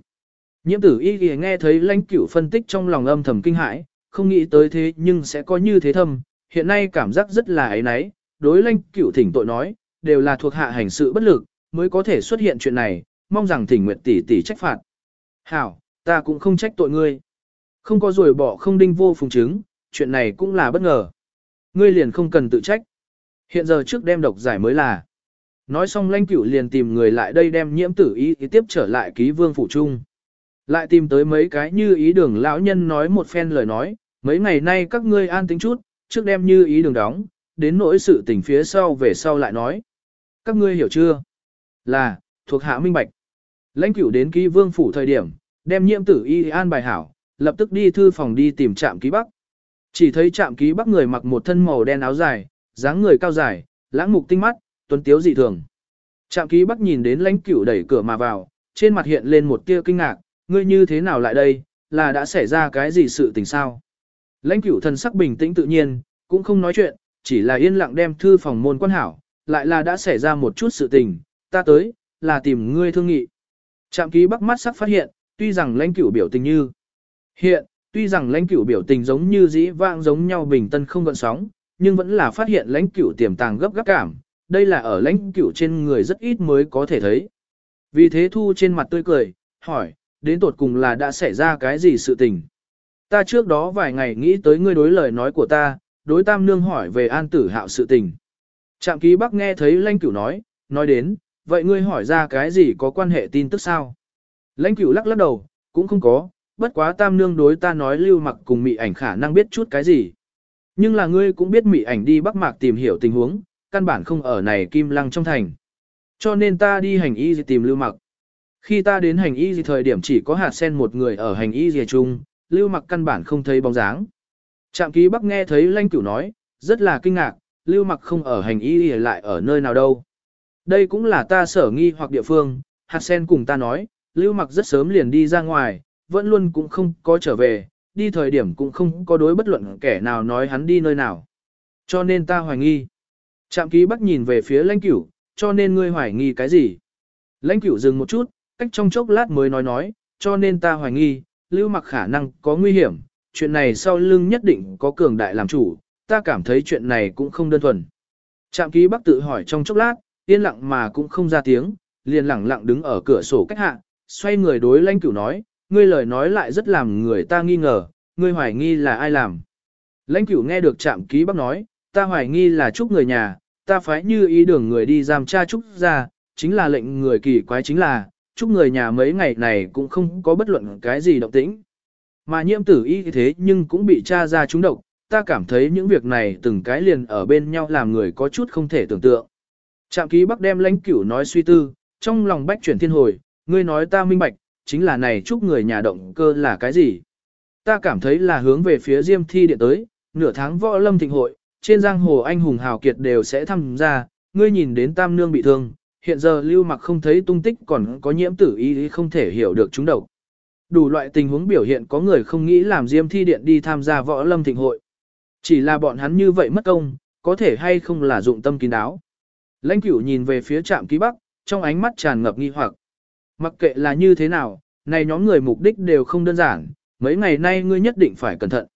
Nhiễm tử y thì nghe thấy lãnh cửu phân tích trong lòng âm thầm kinh hãi, không nghĩ tới thế nhưng sẽ có như thế thâm, hiện nay cảm giác rất là ấy náy, đối lãnh cửu thỉnh tội nói, đều là thuộc hạ hành sự bất lực, mới có thể xuất hiện chuyện này, mong rằng thỉnh nguyệt tỷ tỷ trách phạt. Hảo, ta cũng không trách tội ngươi. Không có rồi bỏ không đinh vô phùng chứng, chuyện này cũng là bất ngờ. Ngươi liền không cần tự trách. Hiện giờ trước đem độc giải mới là. Nói xong lãnh cửu liền tìm người lại đây đem nhiễm tử ý, ý tiếp trở lại ký vương phủ trung. Lại tìm tới mấy cái như ý đường lão nhân nói một phen lời nói, mấy ngày nay các ngươi an tính chút, trước đem như ý đường đóng, đến nỗi sự tình phía sau về sau lại nói. Các ngươi hiểu chưa? Là, thuộc hạ minh bạch. Lãnh cửu đến ký vương phủ thời điểm, đem nhiễm tử y an bài hảo, lập tức đi thư phòng đi tìm trạm ký bắc. Chỉ thấy trạm ký bắc người mặc một thân màu đen áo dài, dáng người cao dài, lãng mục tinh mắt, tuấn tiếu dị thường. Trạm ký bắc nhìn đến lãnh cửu đẩy cửa mà vào, trên mặt hiện lên một tia kinh ngạc, ngươi như thế nào lại đây, là đã xảy ra cái gì sự tình sao? Lãnh cửu thần sắc bình tĩnh tự nhiên, cũng không nói chuyện, chỉ là yên lặng đem thư phòng môn quan hảo, lại là đã xảy ra một chút sự tình, ta tới, là tìm ngươi thương nghị. Trạm ký bắc mắt sắc phát hiện, tuy rằng lãnh cửu biểu tình như hiện, tuy rằng lãnh cửu biểu tình giống như dĩ vãng giống nhau bình tân không gợn sóng, nhưng vẫn là phát hiện lãnh cửu tiềm tàng gấp gáp cảm, đây là ở lãnh cửu trên người rất ít mới có thể thấy. Vì thế thu trên mặt tươi cười, hỏi, đến tột cùng là đã xảy ra cái gì sự tình. Ta trước đó vài ngày nghĩ tới ngươi đối lời nói của ta, đối tam nương hỏi về an tử hạo sự tình. Trạm ký bắc nghe thấy lãnh cửu nói, nói đến, vậy ngươi hỏi ra cái gì có quan hệ tin tức sao? Lãnh cửu lắc lắc đầu, cũng không có, bất quá tam nương đối ta nói lưu mặc cùng mị ảnh khả năng biết chút cái gì. Nhưng là ngươi cũng biết mị ảnh đi bắc mạc tìm hiểu tình huống, căn bản không ở này kim lăng trong thành. Cho nên ta đi hành y tìm lưu mặc. Khi ta đến hành y gì thời điểm chỉ có hạt sen một người ở hành y gì chung, lưu mặc căn bản không thấy bóng dáng. Trạm ký bắc nghe thấy lãnh cửu nói, rất là kinh ngạc, lưu mặc không ở hành y lại ở nơi nào đâu. Đây cũng là ta sở nghi hoặc địa phương, hạt sen cùng ta nói, lưu mặc rất sớm liền đi ra ngoài, vẫn luôn cũng không có trở về, đi thời điểm cũng không có đối bất luận kẻ nào nói hắn đi nơi nào. Cho nên ta hoài nghi. Trạm ký bắc nhìn về phía lãnh cửu, cho nên ngươi hoài nghi cái gì? Lãnh cửu dừng một chút, cách trong chốc lát mới nói nói, cho nên ta hoài nghi, lưu mặc khả năng có nguy hiểm, chuyện này sau lưng nhất định có cường đại làm chủ, ta cảm thấy chuyện này cũng không đơn thuần. Trạm ký bắc tự hỏi trong chốc lát, yên lặng mà cũng không ra tiếng, liền lặng lặng đứng ở cửa sổ cách hạ, xoay người đối lãnh cửu nói, ngươi lời nói lại rất làm người ta nghi ngờ, ngươi hoài nghi là ai làm. Lãnh cửu nghe được trạm ký bắc nói, ta hoài nghi là chúc người nhà, ta phải như ý đường người đi giam tra chúc ra, chính là lệnh người kỳ quái chính là, chúc người nhà mấy ngày này cũng không có bất luận cái gì động tĩnh. Mà nhiễm tử y thế nhưng cũng bị tra ra trúng độc, ta cảm thấy những việc này từng cái liền ở bên nhau làm người có chút không thể tưởng tượng. Trạm ký bắc đem lãnh cửu nói suy tư, trong lòng bách chuyển thiên hồi, ngươi nói ta minh bạch, chính là này chúc người nhà động cơ là cái gì? Ta cảm thấy là hướng về phía Diêm Thi Điện tới, nửa tháng võ lâm thịnh hội, trên giang hồ anh hùng hào kiệt đều sẽ tham gia, ngươi nhìn đến tam nương bị thương, hiện giờ lưu mặc không thấy tung tích còn có nhiễm tử ý không thể hiểu được chúng độc. Đủ loại tình huống biểu hiện có người không nghĩ làm Diêm Thi Điện đi tham gia võ lâm thịnh hội. Chỉ là bọn hắn như vậy mất công, có thể hay không là dụng tâm kín đáo. Lãnh cửu nhìn về phía trạm ký bắc, trong ánh mắt tràn ngập nghi hoặc. Mặc kệ là như thế nào, này nhóm người mục đích đều không đơn giản, mấy ngày nay ngươi nhất định phải cẩn thận.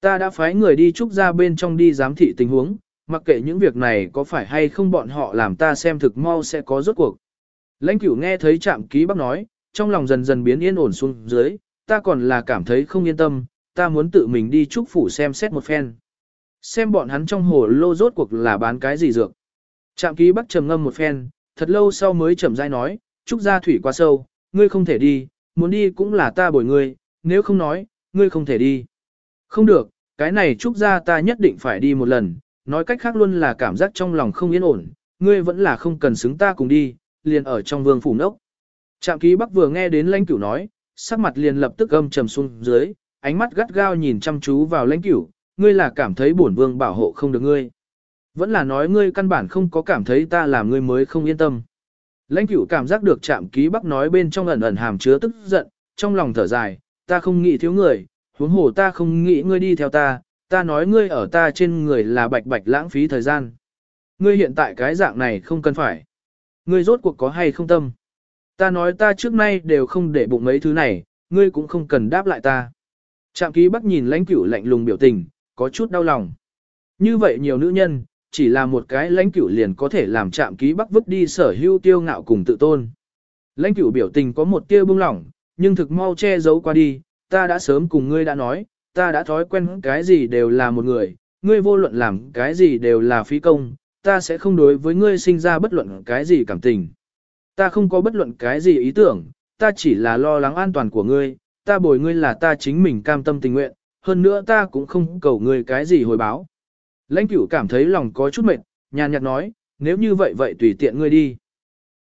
Ta đã phái người đi trúc ra bên trong đi giám thị tình huống, mặc kệ những việc này có phải hay không bọn họ làm ta xem thực mau sẽ có rốt cuộc. Lãnh cửu nghe thấy trạm ký bắc nói, trong lòng dần dần biến yên ổn xuống dưới, ta còn là cảm thấy không yên tâm, ta muốn tự mình đi trúc phủ xem xét một phen. Xem bọn hắn trong hồ lô rốt cuộc là bán cái gì dược. Trạm ký bắc trầm ngâm một phen, thật lâu sau mới chậm rãi nói, trúc gia thủy quá sâu, ngươi không thể đi, muốn đi cũng là ta bồi ngươi, nếu không nói, ngươi không thể đi. Không được, cái này trúc gia ta nhất định phải đi một lần, nói cách khác luôn là cảm giác trong lòng không yên ổn, ngươi vẫn là không cần xứng ta cùng đi, liền ở trong vương phủ nốc. Trạm ký bắc vừa nghe đến lãnh cửu nói, sắc mặt liền lập tức âm trầm xuống dưới, ánh mắt gắt gao nhìn chăm chú vào lãnh cửu, ngươi là cảm thấy bổn vương bảo hộ không được ngươi. Vẫn là nói ngươi căn bản không có cảm thấy ta làm ngươi mới không yên tâm. Lãnh cửu cảm giác được trạm ký bắc nói bên trong ẩn ẩn hàm chứa tức giận, trong lòng thở dài, ta không nghĩ thiếu người, huống hồ ta không nghĩ ngươi đi theo ta, ta nói ngươi ở ta trên người là bạch bạch lãng phí thời gian. Ngươi hiện tại cái dạng này không cần phải. Ngươi rốt cuộc có hay không tâm. Ta nói ta trước nay đều không để bụng mấy thứ này, ngươi cũng không cần đáp lại ta. Trạm ký bắc nhìn lãnh cửu lạnh lùng biểu tình, có chút đau lòng. Như vậy nhiều nữ nhân, chỉ là một cái lãnh cửu liền có thể làm chạm ký bắc vứt đi sở hữu tiêu ngạo cùng tự tôn. Lãnh cửu biểu tình có một tia bưng lỏng, nhưng thực mau che giấu qua đi, ta đã sớm cùng ngươi đã nói, ta đã thói quen cái gì đều là một người, ngươi vô luận làm cái gì đều là phí công, ta sẽ không đối với ngươi sinh ra bất luận cái gì cảm tình. Ta không có bất luận cái gì ý tưởng, ta chỉ là lo lắng an toàn của ngươi, ta bồi ngươi là ta chính mình cam tâm tình nguyện, hơn nữa ta cũng không cầu ngươi cái gì hồi báo. Lãnh cửu cảm thấy lòng có chút mệt, nhàn nhạt nói, nếu như vậy vậy tùy tiện ngươi đi.